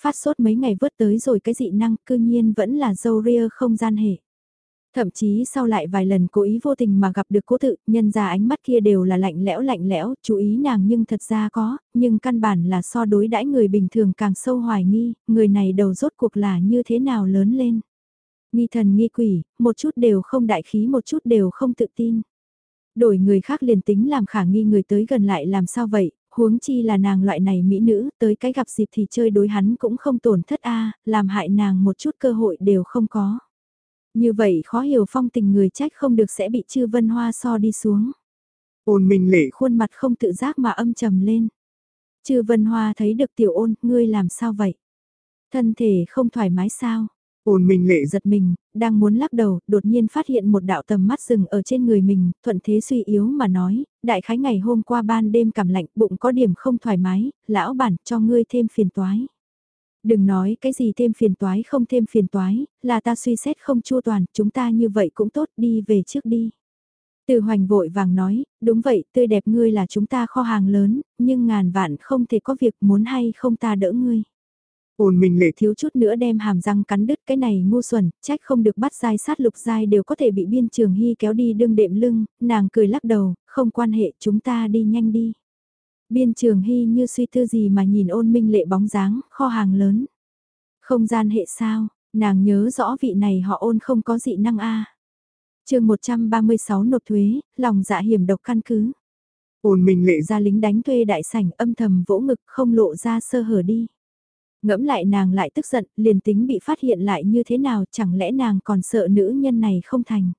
phát sốt mấy ngày vớt tới rồi cái dị năng cư nhiên vẫn là dâu ria không gian hệ. Thậm chí sau lại vài lần cố ý vô tình mà gặp được cố tự, nhân ra ánh mắt kia đều là lạnh lẽo lạnh lẽo, chú ý nàng nhưng thật ra có, nhưng căn bản là so đối đãi người bình thường càng sâu hoài nghi, người này đầu rốt cuộc là như thế nào lớn lên. Nghi thần nghi quỷ, một chút đều không đại khí một chút đều không tự tin. Đổi người khác liền tính làm khả nghi người tới gần lại làm sao vậy, huống chi là nàng loại này mỹ nữ, tới cái gặp dịp thì chơi đối hắn cũng không tổn thất a làm hại nàng một chút cơ hội đều không có. Như vậy khó hiểu phong tình người trách không được sẽ bị chư vân hoa so đi xuống. Ôn minh lệ khuôn mặt không tự giác mà âm trầm lên. Chư vân hoa thấy được tiểu ôn, ngươi làm sao vậy? Thân thể không thoải mái sao? Ôn minh lệ giật mình, đang muốn lắc đầu, đột nhiên phát hiện một đạo tầm mắt rừng ở trên người mình, thuận thế suy yếu mà nói, đại khái ngày hôm qua ban đêm cảm lạnh, bụng có điểm không thoải mái, lão bản cho ngươi thêm phiền toái. Đừng nói cái gì thêm phiền toái không thêm phiền toái, là ta suy xét không chua toàn, chúng ta như vậy cũng tốt đi về trước đi. Từ hoành vội vàng nói, đúng vậy, tươi đẹp ngươi là chúng ta kho hàng lớn, nhưng ngàn vạn không thể có việc muốn hay không ta đỡ ngươi. Ôn minh lệ thiếu chút nữa đem hàm răng cắn đứt cái này ngu xuẩn, trách không được bắt dai sát lục dai đều có thể bị biên trường hy kéo đi đương đệm lưng, nàng cười lắc đầu, không quan hệ chúng ta đi nhanh đi. Biên trường hy như suy tư gì mà nhìn ôn minh lệ bóng dáng, kho hàng lớn. Không gian hệ sao, nàng nhớ rõ vị này họ ôn không có dị năng A. À. chương 136 nộp thuế, lòng dạ hiểm độc căn cứ. Ôn minh lệ ra lính đánh thuê đại sảnh âm thầm vỗ ngực không lộ ra sơ hở đi. Ngẫm lại nàng lại tức giận, liền tính bị phát hiện lại như thế nào chẳng lẽ nàng còn sợ nữ nhân này không thành.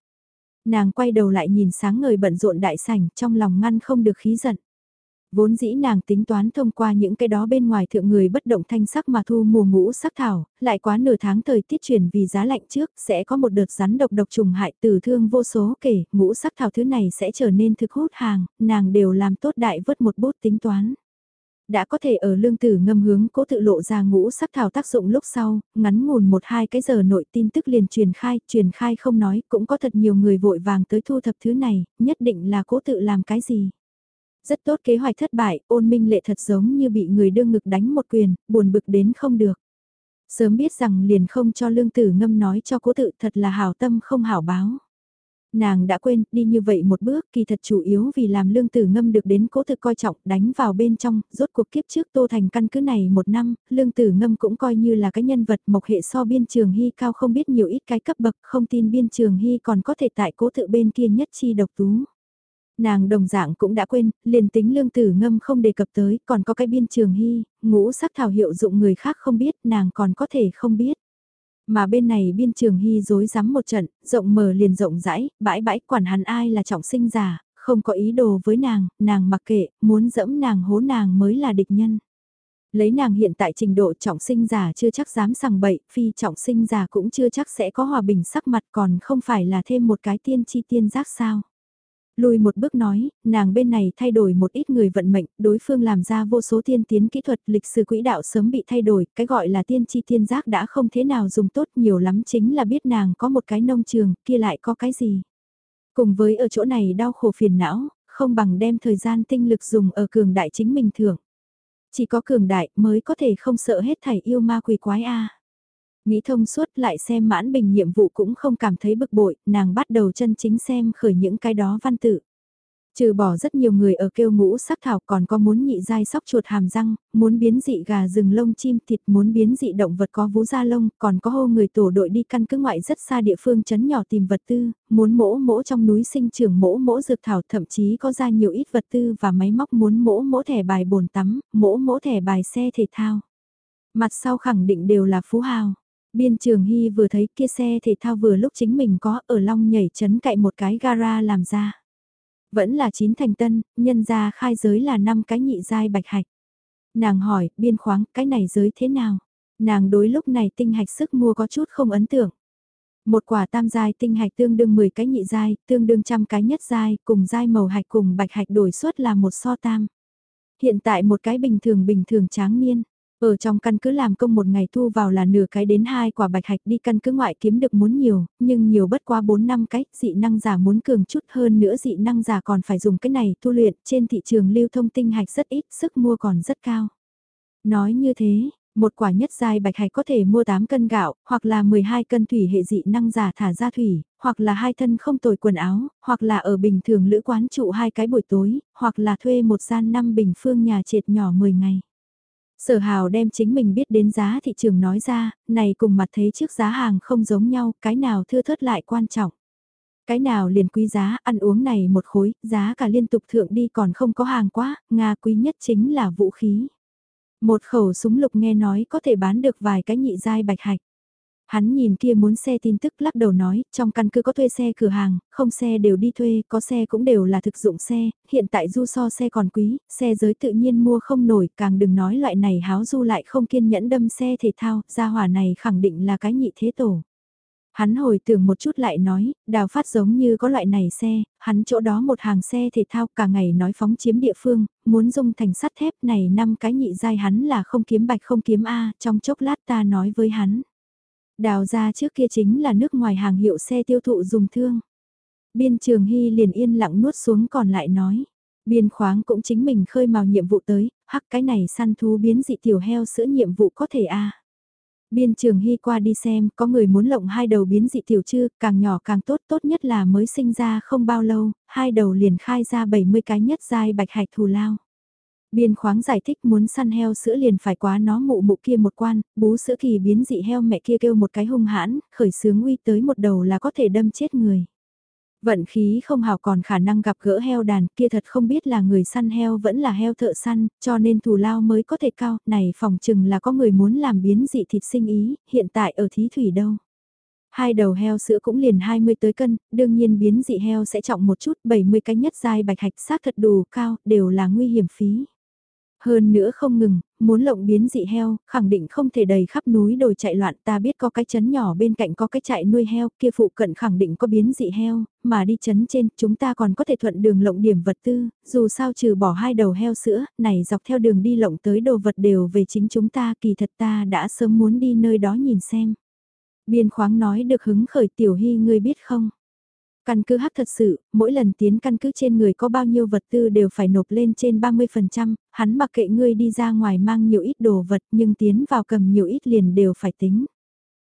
Nàng quay đầu lại nhìn sáng ngời bận rộn đại sảnh trong lòng ngăn không được khí giận. Vốn dĩ nàng tính toán thông qua những cái đó bên ngoài thượng người bất động thanh sắc mà thu mùa ngũ sắc thảo, lại quá nửa tháng thời tiết chuyển vì giá lạnh trước, sẽ có một đợt rắn độc độc trùng hại tử thương vô số kể, ngũ sắc thảo thứ này sẽ trở nên thực hút hàng, nàng đều làm tốt đại vớt một bút tính toán. Đã có thể ở lương tử ngâm hướng cố tự lộ ra ngũ sắc thảo tác dụng lúc sau, ngắn ngủn một hai cái giờ nội tin tức liền truyền khai, truyền khai không nói, cũng có thật nhiều người vội vàng tới thu thập thứ này, nhất định là cố tự làm cái gì. Rất tốt kế hoạch thất bại, ôn minh lệ thật giống như bị người đương ngực đánh một quyền, buồn bực đến không được. Sớm biết rằng liền không cho lương tử ngâm nói cho cố tự thật là hảo tâm không hảo báo. Nàng đã quên, đi như vậy một bước kỳ thật chủ yếu vì làm lương tử ngâm được đến cố thực coi trọng đánh vào bên trong, rốt cuộc kiếp trước tô thành căn cứ này một năm, lương tử ngâm cũng coi như là cái nhân vật mộc hệ so biên trường hy cao không biết nhiều ít cái cấp bậc, không tin biên trường hy còn có thể tại cố tự bên kia nhất chi độc tú. Nàng đồng dạng cũng đã quên, liền tính lương tử ngâm không đề cập tới, còn có cái biên trường hy, ngũ sắc thảo hiệu dụng người khác không biết, nàng còn có thể không biết. Mà bên này biên trường hy dối rắm một trận, rộng mở liền rộng rãi, bãi bãi quản hắn ai là trọng sinh giả, không có ý đồ với nàng, nàng mặc kệ, muốn dẫm nàng hố nàng mới là địch nhân. Lấy nàng hiện tại trình độ trọng sinh giả chưa chắc dám sằng bậy, phi trọng sinh giả cũng chưa chắc sẽ có hòa bình sắc mặt còn không phải là thêm một cái tiên chi tiên giác sao. Lùi một bước nói, nàng bên này thay đổi một ít người vận mệnh, đối phương làm ra vô số tiên tiến kỹ thuật, lịch sử quỹ đạo sớm bị thay đổi, cái gọi là tiên tri tiên giác đã không thế nào dùng tốt nhiều lắm chính là biết nàng có một cái nông trường, kia lại có cái gì. Cùng với ở chỗ này đau khổ phiền não, không bằng đem thời gian tinh lực dùng ở cường đại chính mình thưởng. Chỉ có cường đại mới có thể không sợ hết thảy yêu ma quỷ quái a. Nghĩ thông suốt lại xem mãn bình nhiệm vụ cũng không cảm thấy bực bội, nàng bắt đầu chân chính xem khởi những cái đó văn tự. Trừ bỏ rất nhiều người ở kêu ngũ sắc thảo còn có muốn nhị dai sóc chuột hàm răng, muốn biến dị gà rừng lông chim thịt muốn biến dị động vật có vú da lông, còn có hô người tổ đội đi căn cứ ngoại rất xa địa phương chấn nhỏ tìm vật tư, muốn mỗ mỗ trong núi sinh trưởng mỗ mỗ dược thảo thậm chí có ra nhiều ít vật tư và máy móc muốn mỗ mỗ thẻ bài bồn tắm, mỗ mỗ thẻ bài xe thể thao. Mặt sau khẳng định đều là phú hào. Biên Trường Hy vừa thấy kia xe thể thao vừa lúc chính mình có ở long nhảy chấn cậy một cái gara làm ra. Vẫn là chín thành tân, nhân ra khai giới là năm cái nhị giai bạch hạch. Nàng hỏi, biên khoáng, cái này giới thế nào? Nàng đối lúc này tinh hạch sức mua có chút không ấn tượng. Một quả tam giai tinh hạch tương đương 10 cái nhị giai, tương đương trăm cái nhất giai, cùng giai màu hạch cùng bạch hạch đổi suất là một so tam. Hiện tại một cái bình thường bình thường tráng niên, ở trong căn cứ làm công một ngày thu vào là nửa cái đến hai quả bạch hạch đi căn cứ ngoại kiếm được muốn nhiều, nhưng nhiều bất qua 4 năm cách, dị năng giả muốn cường chút hơn nữa dị năng giả còn phải dùng cái này tu luyện, trên thị trường lưu thông tinh hạch rất ít, sức mua còn rất cao. Nói như thế, Một quả nhất giai bạch hạch có thể mua 8 cân gạo, hoặc là 12 cân thủy hệ dị năng giả thả ra thủy, hoặc là hai thân không tồi quần áo, hoặc là ở bình thường lữ quán trụ hai cái buổi tối, hoặc là thuê một gian năm bình phương nhà trệt nhỏ 10 ngày. Sở hào đem chính mình biết đến giá thị trường nói ra, này cùng mặt thấy trước giá hàng không giống nhau, cái nào thưa thớt lại quan trọng. Cái nào liền quý giá, ăn uống này một khối, giá cả liên tục thượng đi còn không có hàng quá, Nga quý nhất chính là vũ khí. Một khẩu súng lục nghe nói có thể bán được vài cái nhị giai bạch hạch. Hắn nhìn kia muốn xe tin tức lắc đầu nói, trong căn cứ có thuê xe cửa hàng, không xe đều đi thuê, có xe cũng đều là thực dụng xe, hiện tại du so xe còn quý, xe giới tự nhiên mua không nổi, càng đừng nói loại này háo du lại không kiên nhẫn đâm xe thể thao, gia hỏa này khẳng định là cái nhị thế tổ. Hắn hồi tưởng một chút lại nói, đào phát giống như có loại này xe, hắn chỗ đó một hàng xe thể thao cả ngày nói phóng chiếm địa phương, muốn dung thành sắt thép này năm cái nhị giai hắn là không kiếm bạch không kiếm A, trong chốc lát ta nói với hắn. Đào ra trước kia chính là nước ngoài hàng hiệu xe tiêu thụ dùng thương. Biên trường hy liền yên lặng nuốt xuống còn lại nói. Biên khoáng cũng chính mình khơi mào nhiệm vụ tới, hắc cái này săn thú biến dị tiểu heo sữa nhiệm vụ có thể a Biên trường hy qua đi xem, có người muốn lộng hai đầu biến dị tiểu chưa, càng nhỏ càng tốt, tốt nhất là mới sinh ra không bao lâu, hai đầu liền khai ra 70 cái nhất dai bạch hạch thù lao. Biên khoáng giải thích muốn săn heo sữa liền phải quá nó mụ mụ kia một quan, bú sữa kỳ biến dị heo mẹ kia kêu một cái hung hãn, khởi sướng uy tới một đầu là có thể đâm chết người. Vận khí không hào còn khả năng gặp gỡ heo đàn kia thật không biết là người săn heo vẫn là heo thợ săn, cho nên thù lao mới có thể cao, này phòng chừng là có người muốn làm biến dị thịt sinh ý, hiện tại ở thí thủy đâu. Hai đầu heo sữa cũng liền 20 tới cân, đương nhiên biến dị heo sẽ trọng một chút, 70 cái nhất dài bạch hạch xác thật đủ cao, đều là nguy hiểm phí. Hơn nữa không ngừng, muốn lộng biến dị heo, khẳng định không thể đầy khắp núi đồi chạy loạn ta biết có cái chấn nhỏ bên cạnh có cái trại nuôi heo, kia phụ cận khẳng định có biến dị heo, mà đi chấn trên chúng ta còn có thể thuận đường lộng điểm vật tư, dù sao trừ bỏ hai đầu heo sữa, này dọc theo đường đi lộng tới đồ vật đều về chính chúng ta kỳ thật ta đã sớm muốn đi nơi đó nhìn xem. Biên khoáng nói được hứng khởi tiểu hy ngươi biết không? Căn cứ hắc thật sự, mỗi lần tiến căn cứ trên người có bao nhiêu vật tư đều phải nộp lên trên 30%, hắn mặc kệ ngươi đi ra ngoài mang nhiều ít đồ vật nhưng tiến vào cầm nhiều ít liền đều phải tính.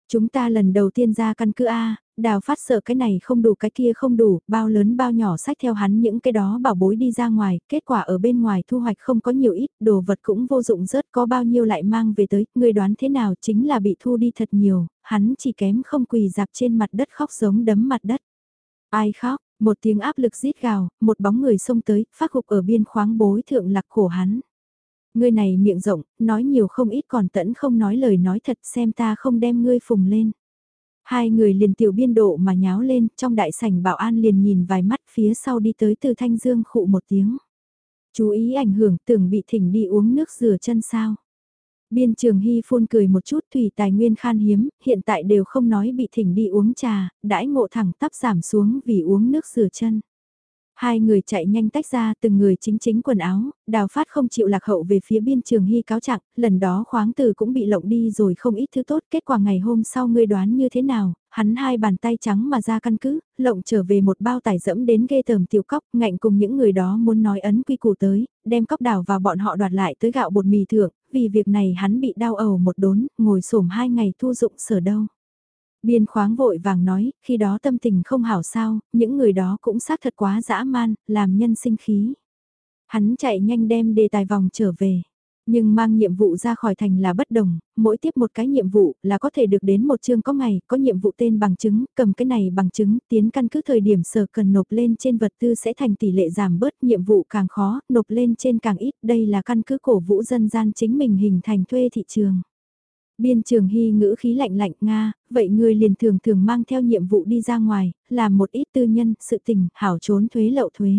Chúng ta lần đầu tiên ra căn cứ A, đào phát sợ cái này không đủ cái kia không đủ, bao lớn bao nhỏ sách theo hắn những cái đó bảo bối đi ra ngoài, kết quả ở bên ngoài thu hoạch không có nhiều ít, đồ vật cũng vô dụng rớt có bao nhiêu lại mang về tới, người đoán thế nào chính là bị thu đi thật nhiều, hắn chỉ kém không quỳ dạp trên mặt đất khóc giống đấm mặt đất. Ai khóc, một tiếng áp lực rít gào, một bóng người xông tới, phát gục ở biên khoáng bối thượng lạc khổ hắn. Ngươi này miệng rộng, nói nhiều không ít còn tẫn không nói lời nói thật xem ta không đem ngươi phùng lên. Hai người liền tiểu biên độ mà nháo lên, trong đại sảnh bảo an liền nhìn vài mắt phía sau đi tới từ thanh dương khụ một tiếng. Chú ý ảnh hưởng tưởng bị thỉnh đi uống nước rửa chân sao. Biên trường hy phun cười một chút thủy tài nguyên khan hiếm, hiện tại đều không nói bị thỉnh đi uống trà, đãi ngộ thẳng tắp giảm xuống vì uống nước rửa chân. Hai người chạy nhanh tách ra từng người chính chính quần áo, đào phát không chịu lạc hậu về phía biên trường hy cáo trạng lần đó khoáng từ cũng bị lộng đi rồi không ít thứ tốt, kết quả ngày hôm sau ngươi đoán như thế nào, hắn hai bàn tay trắng mà ra căn cứ, lộng trở về một bao tải dẫm đến ghê tởm tiểu cóc, ngạnh cùng những người đó muốn nói ấn quy củ tới, đem cóc đào vào bọn họ đoạt lại tới gạo bột mì thượng, vì việc này hắn bị đau ầu một đốn, ngồi xổm hai ngày thu dụng sở đâu. Biên khoáng vội vàng nói, khi đó tâm tình không hảo sao, những người đó cũng xác thật quá dã man, làm nhân sinh khí. Hắn chạy nhanh đem đề tài vòng trở về. Nhưng mang nhiệm vụ ra khỏi thành là bất đồng, mỗi tiếp một cái nhiệm vụ là có thể được đến một chương có ngày, có nhiệm vụ tên bằng chứng, cầm cái này bằng chứng, tiến căn cứ thời điểm sở cần nộp lên trên vật tư sẽ thành tỷ lệ giảm bớt, nhiệm vụ càng khó, nộp lên trên càng ít, đây là căn cứ cổ vũ dân gian chính mình hình thành thuê thị trường. Biên trường hy ngữ khí lạnh lạnh Nga, vậy người liền thường thường mang theo nhiệm vụ đi ra ngoài, làm một ít tư nhân, sự tình, hảo trốn thuế lậu thuế.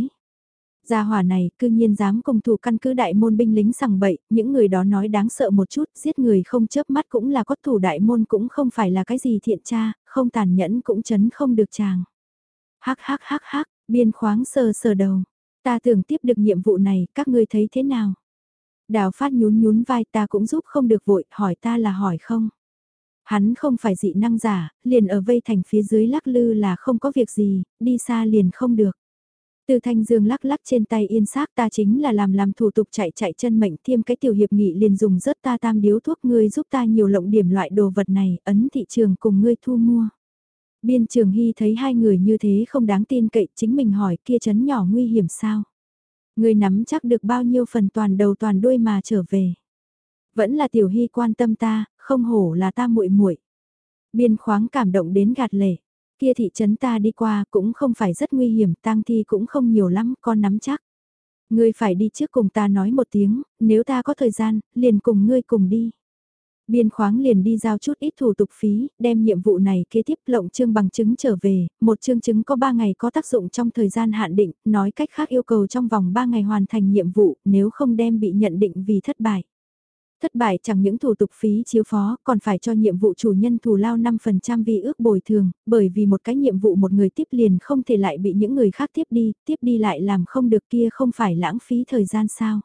Gia hỏa này, cư nhiên dám cùng thủ căn cứ đại môn binh lính sằng bậy, những người đó nói đáng sợ một chút, giết người không chớp mắt cũng là có thủ đại môn cũng không phải là cái gì thiện tra, không tàn nhẫn cũng chấn không được chàng. Hắc hắc hắc hắc, biên khoáng sờ sờ đầu. Ta tưởng tiếp được nhiệm vụ này, các ngươi thấy thế nào? Đào phát nhún nhún vai ta cũng giúp không được vội, hỏi ta là hỏi không? Hắn không phải dị năng giả, liền ở vây thành phía dưới lắc lư là không có việc gì, đi xa liền không được. Từ Thanh Dương lắc lắc trên tay yên xác ta chính là làm làm thủ tục chạy chạy chân mệnh thêm cái tiểu hiệp nghị liền dùng rớt ta tam điếu thuốc ngươi giúp ta nhiều lộng điểm loại đồ vật này, ấn thị trường cùng ngươi thu mua. Biên trường Hy thấy hai người như thế không đáng tin cậy chính mình hỏi kia chấn nhỏ nguy hiểm sao. Ngươi nắm chắc được bao nhiêu phần toàn đầu toàn đuôi mà trở về. Vẫn là tiểu Hy quan tâm ta, không hổ là ta muội muội. Biên khoáng cảm động đến gạt lệ. Kia thị trấn ta đi qua cũng không phải rất nguy hiểm, tang thi cũng không nhiều lắm, con nắm chắc. Ngươi phải đi trước cùng ta nói một tiếng, nếu ta có thời gian, liền cùng ngươi cùng đi. Biên khoáng liền đi giao chút ít thủ tục phí, đem nhiệm vụ này kế tiếp lộng trương bằng chứng trở về, một trương chứng có 3 ngày có tác dụng trong thời gian hạn định, nói cách khác yêu cầu trong vòng 3 ngày hoàn thành nhiệm vụ, nếu không đem bị nhận định vì thất bại. Thất bại chẳng những thủ tục phí chiếu phó, còn phải cho nhiệm vụ chủ nhân thù lao 5% vì ước bồi thường, bởi vì một cái nhiệm vụ một người tiếp liền không thể lại bị những người khác tiếp đi, tiếp đi lại làm không được kia không phải lãng phí thời gian sao.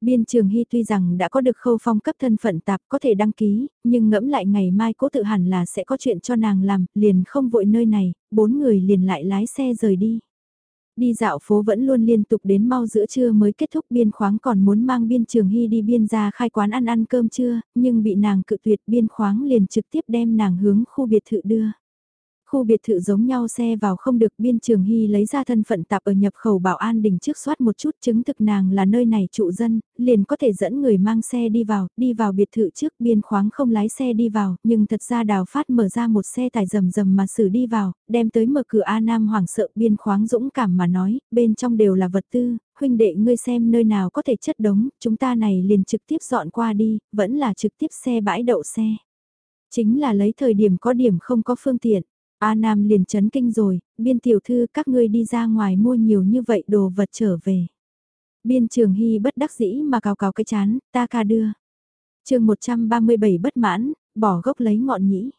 Biên trường Hy tuy rằng đã có được khâu phong cấp thân phận tạp có thể đăng ký, nhưng ngẫm lại ngày mai cố tự hẳn là sẽ có chuyện cho nàng làm, liền không vội nơi này, bốn người liền lại lái xe rời đi. Đi dạo phố vẫn luôn liên tục đến mau giữa trưa mới kết thúc biên khoáng còn muốn mang biên trường hy đi biên ra khai quán ăn ăn cơm trưa, nhưng bị nàng cự tuyệt biên khoáng liền trực tiếp đem nàng hướng khu biệt thự đưa. Khu biệt thự giống nhau xe vào không được biên trường hy lấy ra thân phận tạp ở nhập khẩu bảo an đình trước soát một chút chứng thực nàng là nơi này trụ dân, liền có thể dẫn người mang xe đi vào, đi vào biệt thự trước biên khoáng không lái xe đi vào, nhưng thật ra đào phát mở ra một xe tải rầm rầm mà xử đi vào, đem tới mở cửa A Nam hoảng sợ biên khoáng dũng cảm mà nói, bên trong đều là vật tư, huynh đệ ngươi xem nơi nào có thể chất đống, chúng ta này liền trực tiếp dọn qua đi, vẫn là trực tiếp xe bãi đậu xe. Chính là lấy thời điểm có điểm không có phương tiện. A Nam liền chấn kinh rồi, biên tiểu thư các ngươi đi ra ngoài mua nhiều như vậy đồ vật trở về. Biên trường hy bất đắc dĩ mà cào cào cái chán, ta ca đưa. chương 137 bất mãn, bỏ gốc lấy ngọn nhĩ.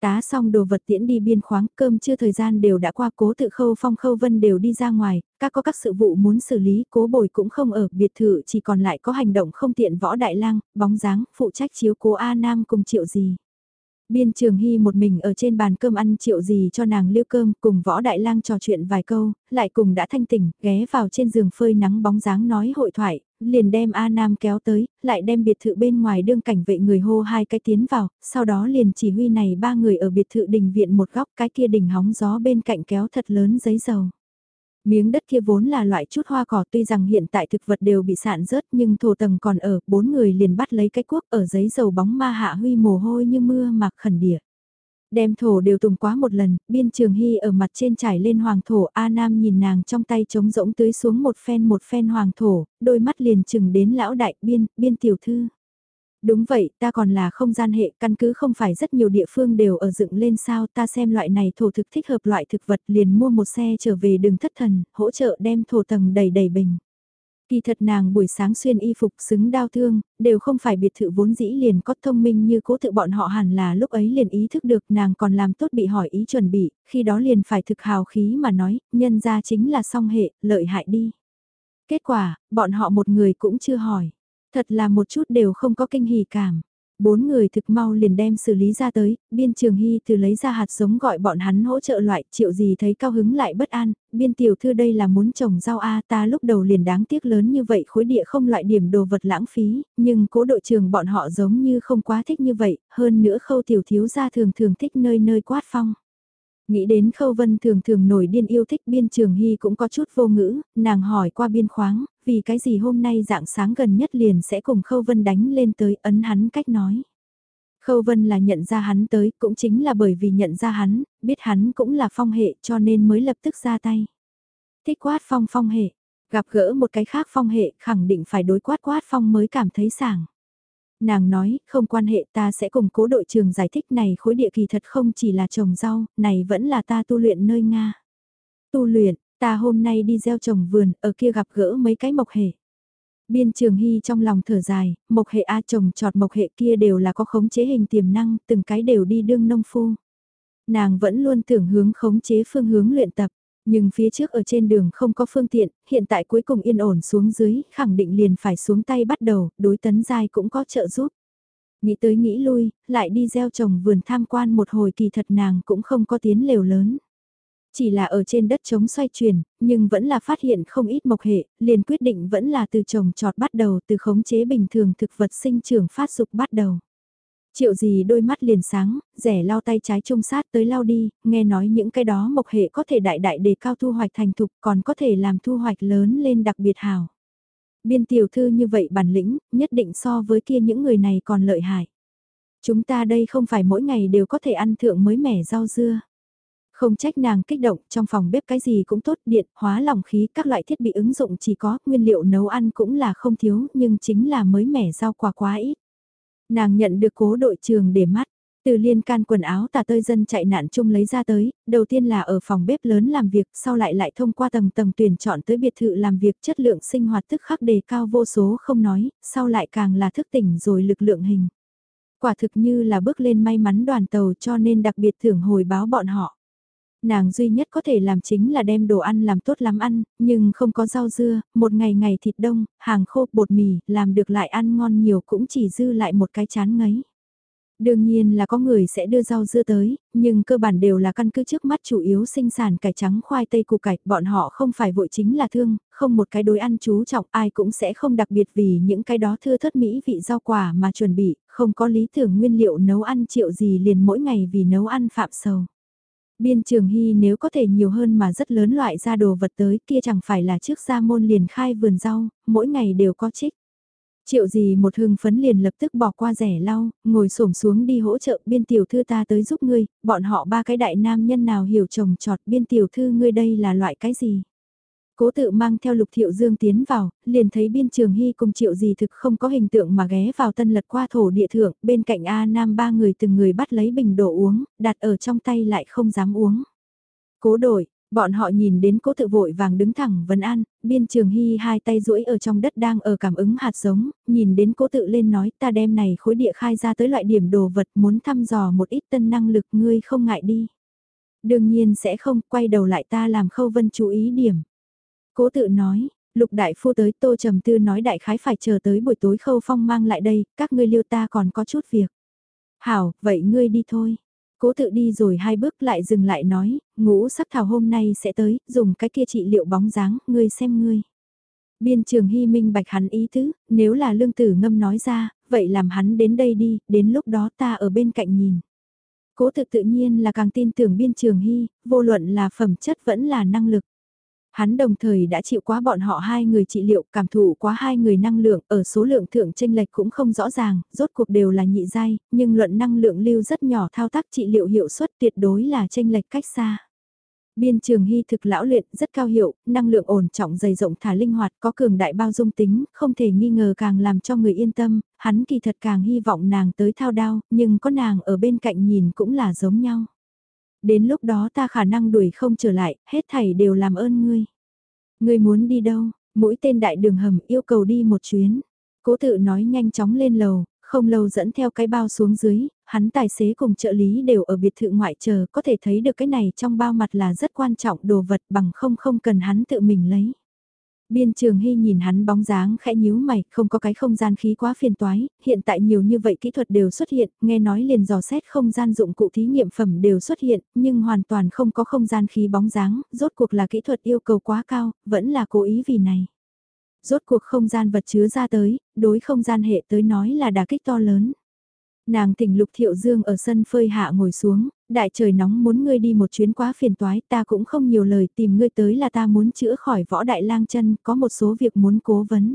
Tá xong đồ vật tiễn đi biên khoáng, cơm chưa thời gian đều đã qua cố tự khâu phong khâu vân đều đi ra ngoài, các có các sự vụ muốn xử lý, cố bồi cũng không ở, biệt thự chỉ còn lại có hành động không tiện võ đại lang, bóng dáng, phụ trách chiếu cố A Nam cùng triệu gì. Biên Trường Hy một mình ở trên bàn cơm ăn triệu gì cho nàng liêu cơm cùng võ đại lang trò chuyện vài câu, lại cùng đã thanh tỉnh, ghé vào trên giường phơi nắng bóng dáng nói hội thoại, liền đem A Nam kéo tới, lại đem biệt thự bên ngoài đương cảnh vệ người hô hai cái tiến vào, sau đó liền chỉ huy này ba người ở biệt thự đình viện một góc cái kia đỉnh hóng gió bên cạnh kéo thật lớn giấy dầu. Miếng đất kia vốn là loại chút hoa cỏ tuy rằng hiện tại thực vật đều bị sạn rớt nhưng thổ tầng còn ở, bốn người liền bắt lấy cái cuốc ở giấy dầu bóng ma hạ huy mồ hôi như mưa mặc khẩn địa. Đem thổ đều tùng quá một lần, biên trường hy ở mặt trên trải lên hoàng thổ, A Nam nhìn nàng trong tay trống rỗng tưới xuống một phen một phen hoàng thổ, đôi mắt liền chừng đến lão đại biên, biên tiểu thư. Đúng vậy, ta còn là không gian hệ, căn cứ không phải rất nhiều địa phương đều ở dựng lên sao, ta xem loại này thổ thực thích hợp loại thực vật liền mua một xe trở về đường thất thần, hỗ trợ đem thổ tầng đầy đầy bình. Kỳ thật nàng buổi sáng xuyên y phục xứng đau thương, đều không phải biệt thự vốn dĩ liền có thông minh như cố tự bọn họ hẳn là lúc ấy liền ý thức được nàng còn làm tốt bị hỏi ý chuẩn bị, khi đó liền phải thực hào khí mà nói, nhân ra chính là song hệ, lợi hại đi. Kết quả, bọn họ một người cũng chưa hỏi. Thật là một chút đều không có kinh hỉ cảm. Bốn người thực mau liền đem xử lý ra tới, biên trường hy từ lấy ra hạt giống gọi bọn hắn hỗ trợ loại, triệu gì thấy cao hứng lại bất an, biên tiểu thư đây là muốn trồng rau A ta lúc đầu liền đáng tiếc lớn như vậy khối địa không loại điểm đồ vật lãng phí, nhưng cố đội trường bọn họ giống như không quá thích như vậy, hơn nữa khâu tiểu thiếu gia thường thường thích nơi nơi quát phong. Nghĩ đến khâu vân thường thường nổi điên yêu thích biên trường hy cũng có chút vô ngữ, nàng hỏi qua biên khoáng, vì cái gì hôm nay dạng sáng gần nhất liền sẽ cùng khâu vân đánh lên tới ấn hắn cách nói. Khâu vân là nhận ra hắn tới cũng chính là bởi vì nhận ra hắn, biết hắn cũng là phong hệ cho nên mới lập tức ra tay. Thích quát phong phong hệ, gặp gỡ một cái khác phong hệ khẳng định phải đối quát quát phong mới cảm thấy sảng. Nàng nói, không quan hệ ta sẽ cùng cố đội trường giải thích này khối địa kỳ thật không chỉ là trồng rau, này vẫn là ta tu luyện nơi Nga. Tu luyện, ta hôm nay đi gieo trồng vườn, ở kia gặp gỡ mấy cái mộc hệ. Biên trường hy trong lòng thở dài, mộc hệ A trồng trọt mộc hệ kia đều là có khống chế hình tiềm năng, từng cái đều đi đương nông phu. Nàng vẫn luôn tưởng hướng khống chế phương hướng luyện tập. Nhưng phía trước ở trên đường không có phương tiện, hiện tại cuối cùng yên ổn xuống dưới, khẳng định liền phải xuống tay bắt đầu, đối tấn giai cũng có trợ giúp. Nghĩ tới nghĩ lui, lại đi gieo trồng vườn tham quan một hồi kỳ thật nàng cũng không có tiến lều lớn. Chỉ là ở trên đất trống xoay chuyển, nhưng vẫn là phát hiện không ít mộc hệ, liền quyết định vẫn là từ trồng trọt bắt đầu từ khống chế bình thường thực vật sinh trưởng phát dục bắt đầu. Triệu gì đôi mắt liền sáng, rẻ lau tay trái trông sát tới lau đi, nghe nói những cái đó mộc hệ có thể đại đại đề cao thu hoạch thành thục còn có thể làm thu hoạch lớn lên đặc biệt hào. Biên tiểu thư như vậy bản lĩnh, nhất định so với kia những người này còn lợi hại. Chúng ta đây không phải mỗi ngày đều có thể ăn thượng mới mẻ rau dưa. Không trách nàng kích động, trong phòng bếp cái gì cũng tốt, điện, hóa lỏng khí, các loại thiết bị ứng dụng chỉ có, nguyên liệu nấu ăn cũng là không thiếu, nhưng chính là mới mẻ rau quả quá ít. Nàng nhận được cố đội trường để mắt, từ liên can quần áo tà tơi dân chạy nạn chung lấy ra tới, đầu tiên là ở phòng bếp lớn làm việc, sau lại lại thông qua tầng tầng tuyển chọn tới biệt thự làm việc chất lượng sinh hoạt thức khắc đề cao vô số không nói, sau lại càng là thức tỉnh rồi lực lượng hình. Quả thực như là bước lên may mắn đoàn tàu cho nên đặc biệt thưởng hồi báo bọn họ. Nàng duy nhất có thể làm chính là đem đồ ăn làm tốt lắm ăn, nhưng không có rau dưa, một ngày ngày thịt đông, hàng khô, bột mì, làm được lại ăn ngon nhiều cũng chỉ dư lại một cái chán ngấy. Đương nhiên là có người sẽ đưa rau dưa tới, nhưng cơ bản đều là căn cứ trước mắt chủ yếu sinh sản cải trắng khoai tây củ cải, bọn họ không phải vội chính là thương, không một cái đối ăn chú trọng ai cũng sẽ không đặc biệt vì những cái đó thưa thất mỹ vị rau quả mà chuẩn bị, không có lý tưởng nguyên liệu nấu ăn triệu gì liền mỗi ngày vì nấu ăn phạm sầu. Biên trường hy nếu có thể nhiều hơn mà rất lớn loại ra đồ vật tới kia chẳng phải là trước ra môn liền khai vườn rau, mỗi ngày đều có trích. Triệu gì một hưng phấn liền lập tức bỏ qua rẻ lau, ngồi xổm xuống đi hỗ trợ biên tiểu thư ta tới giúp ngươi, bọn họ ba cái đại nam nhân nào hiểu chồng trọt biên tiểu thư ngươi đây là loại cái gì. Cố tự mang theo lục thiệu dương tiến vào, liền thấy biên trường hy cùng triệu gì thực không có hình tượng mà ghé vào tân lật qua thổ địa thượng, bên cạnh A Nam ba người từng người bắt lấy bình đổ uống, đặt ở trong tay lại không dám uống. Cố đổi, bọn họ nhìn đến cố tự vội vàng đứng thẳng vấn an, biên trường hy hai tay duỗi ở trong đất đang ở cảm ứng hạt giống, nhìn đến cố tự lên nói ta đem này khối địa khai ra tới loại điểm đồ vật muốn thăm dò một ít tân năng lực ngươi không ngại đi. Đương nhiên sẽ không, quay đầu lại ta làm khâu vân chú ý điểm. Cố tự nói, lục đại phu tới tô trầm tư nói đại khái phải chờ tới buổi tối khâu phong mang lại đây, các ngươi liêu ta còn có chút việc. Hảo, vậy ngươi đi thôi. Cố tự đi rồi hai bước lại dừng lại nói, ngũ sắc thảo hôm nay sẽ tới, dùng cái kia trị liệu bóng dáng, ngươi xem ngươi. Biên trường hy minh bạch hắn ý tứ, nếu là lương tử ngâm nói ra, vậy làm hắn đến đây đi, đến lúc đó ta ở bên cạnh nhìn. Cố tự tự nhiên là càng tin tưởng biên trường hy, vô luận là phẩm chất vẫn là năng lực. Hắn đồng thời đã chịu quá bọn họ hai người trị liệu, cảm thụ quá hai người năng lượng, ở số lượng thượng tranh lệch cũng không rõ ràng, rốt cuộc đều là nhị giai, nhưng luận năng lượng lưu rất nhỏ thao tác trị liệu hiệu suất tuyệt đối là tranh lệch cách xa. Biên trường hy thực lão luyện rất cao hiệu, năng lượng ổn trọng dày rộng thả linh hoạt có cường đại bao dung tính, không thể nghi ngờ càng làm cho người yên tâm, hắn kỳ thật càng hy vọng nàng tới thao đao, nhưng có nàng ở bên cạnh nhìn cũng là giống nhau. Đến lúc đó ta khả năng đuổi không trở lại, hết thảy đều làm ơn ngươi. Ngươi muốn đi đâu, mũi tên đại đường hầm yêu cầu đi một chuyến. Cố tự nói nhanh chóng lên lầu, không lâu dẫn theo cái bao xuống dưới, hắn tài xế cùng trợ lý đều ở biệt thự ngoại chờ có thể thấy được cái này trong bao mặt là rất quan trọng đồ vật bằng không không cần hắn tự mình lấy. Biên trường hy nhìn hắn bóng dáng khẽ nhíu mày, không có cái không gian khí quá phiền toái, hiện tại nhiều như vậy kỹ thuật đều xuất hiện, nghe nói liền dò xét không gian dụng cụ thí nghiệm phẩm đều xuất hiện, nhưng hoàn toàn không có không gian khí bóng dáng, rốt cuộc là kỹ thuật yêu cầu quá cao, vẫn là cố ý vì này. Rốt cuộc không gian vật chứa ra tới, đối không gian hệ tới nói là đả kích to lớn. Nàng thỉnh Lục Thiệu Dương ở sân phơi hạ ngồi xuống, đại trời nóng muốn ngươi đi một chuyến quá phiền toái, ta cũng không nhiều lời tìm ngươi tới là ta muốn chữa khỏi võ đại lang chân, có một số việc muốn cố vấn.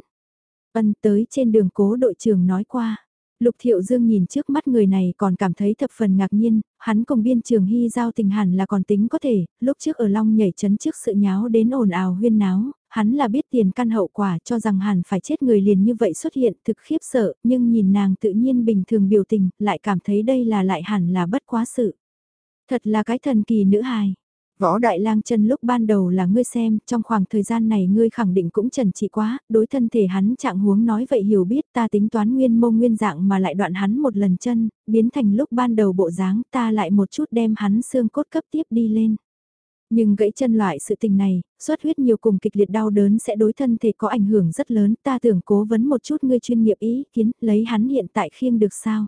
Ân tới trên đường cố đội trưởng nói qua. Lục Thiệu Dương nhìn trước mắt người này còn cảm thấy thập phần ngạc nhiên, hắn cùng biên trường hy giao tình hẳn là còn tính có thể, lúc trước ở Long nhảy chấn trước sự nháo đến ồn ào huyên náo, hắn là biết tiền căn hậu quả cho rằng hẳn phải chết người liền như vậy xuất hiện thực khiếp sợ, nhưng nhìn nàng tự nhiên bình thường biểu tình, lại cảm thấy đây là lại hẳn là bất quá sự. Thật là cái thần kỳ nữ hài. Võ Đại Lang chân lúc ban đầu là ngươi xem, trong khoảng thời gian này ngươi khẳng định cũng trần trị quá, đối thân thể hắn trạng huống nói vậy hiểu biết ta tính toán nguyên mông nguyên dạng mà lại đoạn hắn một lần chân, biến thành lúc ban đầu bộ dáng ta lại một chút đem hắn xương cốt cấp tiếp đi lên. Nhưng gãy chân loại sự tình này, xuất huyết nhiều cùng kịch liệt đau đớn sẽ đối thân thể có ảnh hưởng rất lớn, ta tưởng cố vấn một chút ngươi chuyên nghiệp ý kiến, lấy hắn hiện tại khiêng được sao.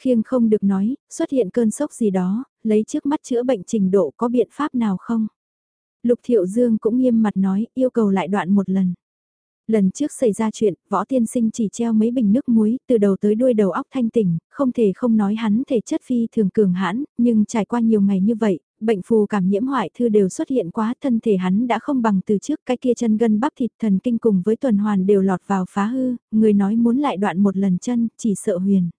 Khiêng không được nói, xuất hiện cơn sốc gì đó, lấy trước mắt chữa bệnh trình độ có biện pháp nào không? Lục Thiệu Dương cũng nghiêm mặt nói, yêu cầu lại đoạn một lần. Lần trước xảy ra chuyện, võ tiên sinh chỉ treo mấy bình nước muối, từ đầu tới đuôi đầu óc thanh tỉnh, không thể không nói hắn thể chất phi thường cường hãn, nhưng trải qua nhiều ngày như vậy, bệnh phù cảm nhiễm hoại thư đều xuất hiện quá, thân thể hắn đã không bằng từ trước, cái kia chân gân bắp thịt thần kinh cùng với tuần hoàn đều lọt vào phá hư, người nói muốn lại đoạn một lần chân, chỉ sợ huyền.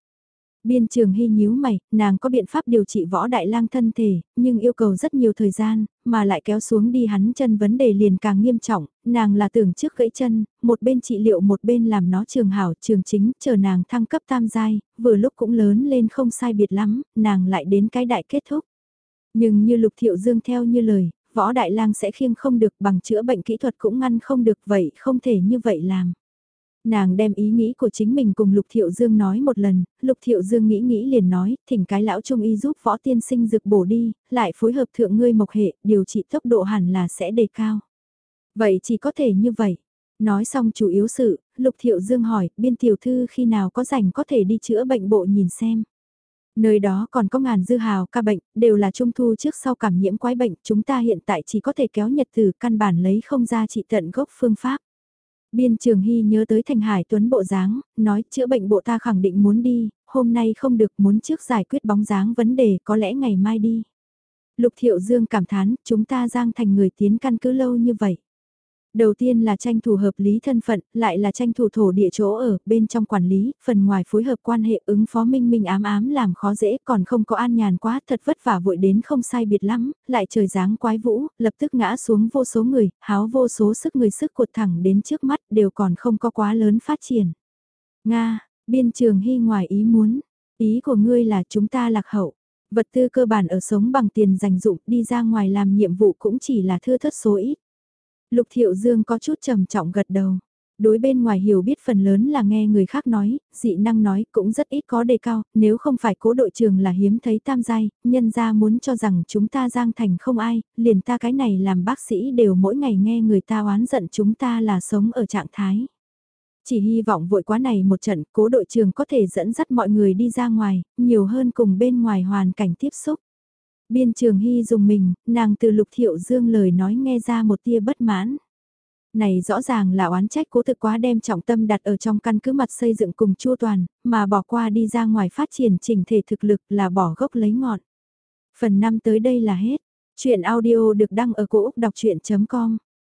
Biên trường hy nhíu mày, nàng có biện pháp điều trị võ đại lang thân thể, nhưng yêu cầu rất nhiều thời gian, mà lại kéo xuống đi hắn chân vấn đề liền càng nghiêm trọng, nàng là tưởng trước gãy chân, một bên trị liệu một bên làm nó trường hảo trường chính, chờ nàng thăng cấp tam giai, vừa lúc cũng lớn lên không sai biệt lắm, nàng lại đến cái đại kết thúc. Nhưng như lục thiệu dương theo như lời, võ đại lang sẽ khiêng không được bằng chữa bệnh kỹ thuật cũng ngăn không được vậy không thể như vậy làm. Nàng đem ý nghĩ của chính mình cùng Lục Thiệu Dương nói một lần, Lục Thiệu Dương nghĩ nghĩ liền nói, thỉnh cái lão trung y giúp võ tiên sinh dược bổ đi, lại phối hợp thượng ngươi mộc hệ, điều trị tốc độ hẳn là sẽ đề cao. Vậy chỉ có thể như vậy. Nói xong chủ yếu sự, Lục Thiệu Dương hỏi, biên tiểu thư khi nào có rảnh có thể đi chữa bệnh bộ nhìn xem. Nơi đó còn có ngàn dư hào ca bệnh, đều là trung thu trước sau cảm nhiễm quái bệnh, chúng ta hiện tại chỉ có thể kéo nhật từ căn bản lấy không ra trị tận gốc phương pháp. Biên Trường Hy nhớ tới Thành Hải Tuấn bộ dáng, nói chữa bệnh bộ ta khẳng định muốn đi, hôm nay không được muốn trước giải quyết bóng dáng vấn đề có lẽ ngày mai đi. Lục Thiệu Dương cảm thán, chúng ta giang thành người tiến căn cứ lâu như vậy. Đầu tiên là tranh thủ hợp lý thân phận, lại là tranh thủ thổ địa chỗ ở, bên trong quản lý, phần ngoài phối hợp quan hệ ứng phó minh minh ám ám làm khó dễ, còn không có an nhàn quá, thật vất vả vội đến không sai biệt lắm, lại trời dáng quái vũ, lập tức ngã xuống vô số người, háo vô số sức người sức cuột thẳng đến trước mắt, đều còn không có quá lớn phát triển. Nga, biên trường hy ngoài ý muốn, ý của ngươi là chúng ta lạc hậu. Vật tư cơ bản ở sống bằng tiền dành dụng đi ra ngoài làm nhiệm vụ cũng chỉ là thưa thất số ít. Lục Thiệu Dương có chút trầm trọng gật đầu. Đối bên ngoài hiểu biết phần lớn là nghe người khác nói, dị năng nói cũng rất ít có đề cao, nếu không phải cố đội trường là hiếm thấy tam giai, nhân ra muốn cho rằng chúng ta giang thành không ai, liền ta cái này làm bác sĩ đều mỗi ngày nghe người ta oán giận chúng ta là sống ở trạng thái. Chỉ hy vọng vội quá này một trận cố đội trường có thể dẫn dắt mọi người đi ra ngoài, nhiều hơn cùng bên ngoài hoàn cảnh tiếp xúc. Biên trường hy dùng mình, nàng từ lục thiệu dương lời nói nghe ra một tia bất mãn. Này rõ ràng là oán trách cố thực quá đem trọng tâm đặt ở trong căn cứ mặt xây dựng cùng chua toàn, mà bỏ qua đi ra ngoài phát triển chỉnh thể thực lực là bỏ gốc lấy ngọn. Phần 5 tới đây là hết. Chuyện audio được đăng ở cổ Úc đọc chuyện.com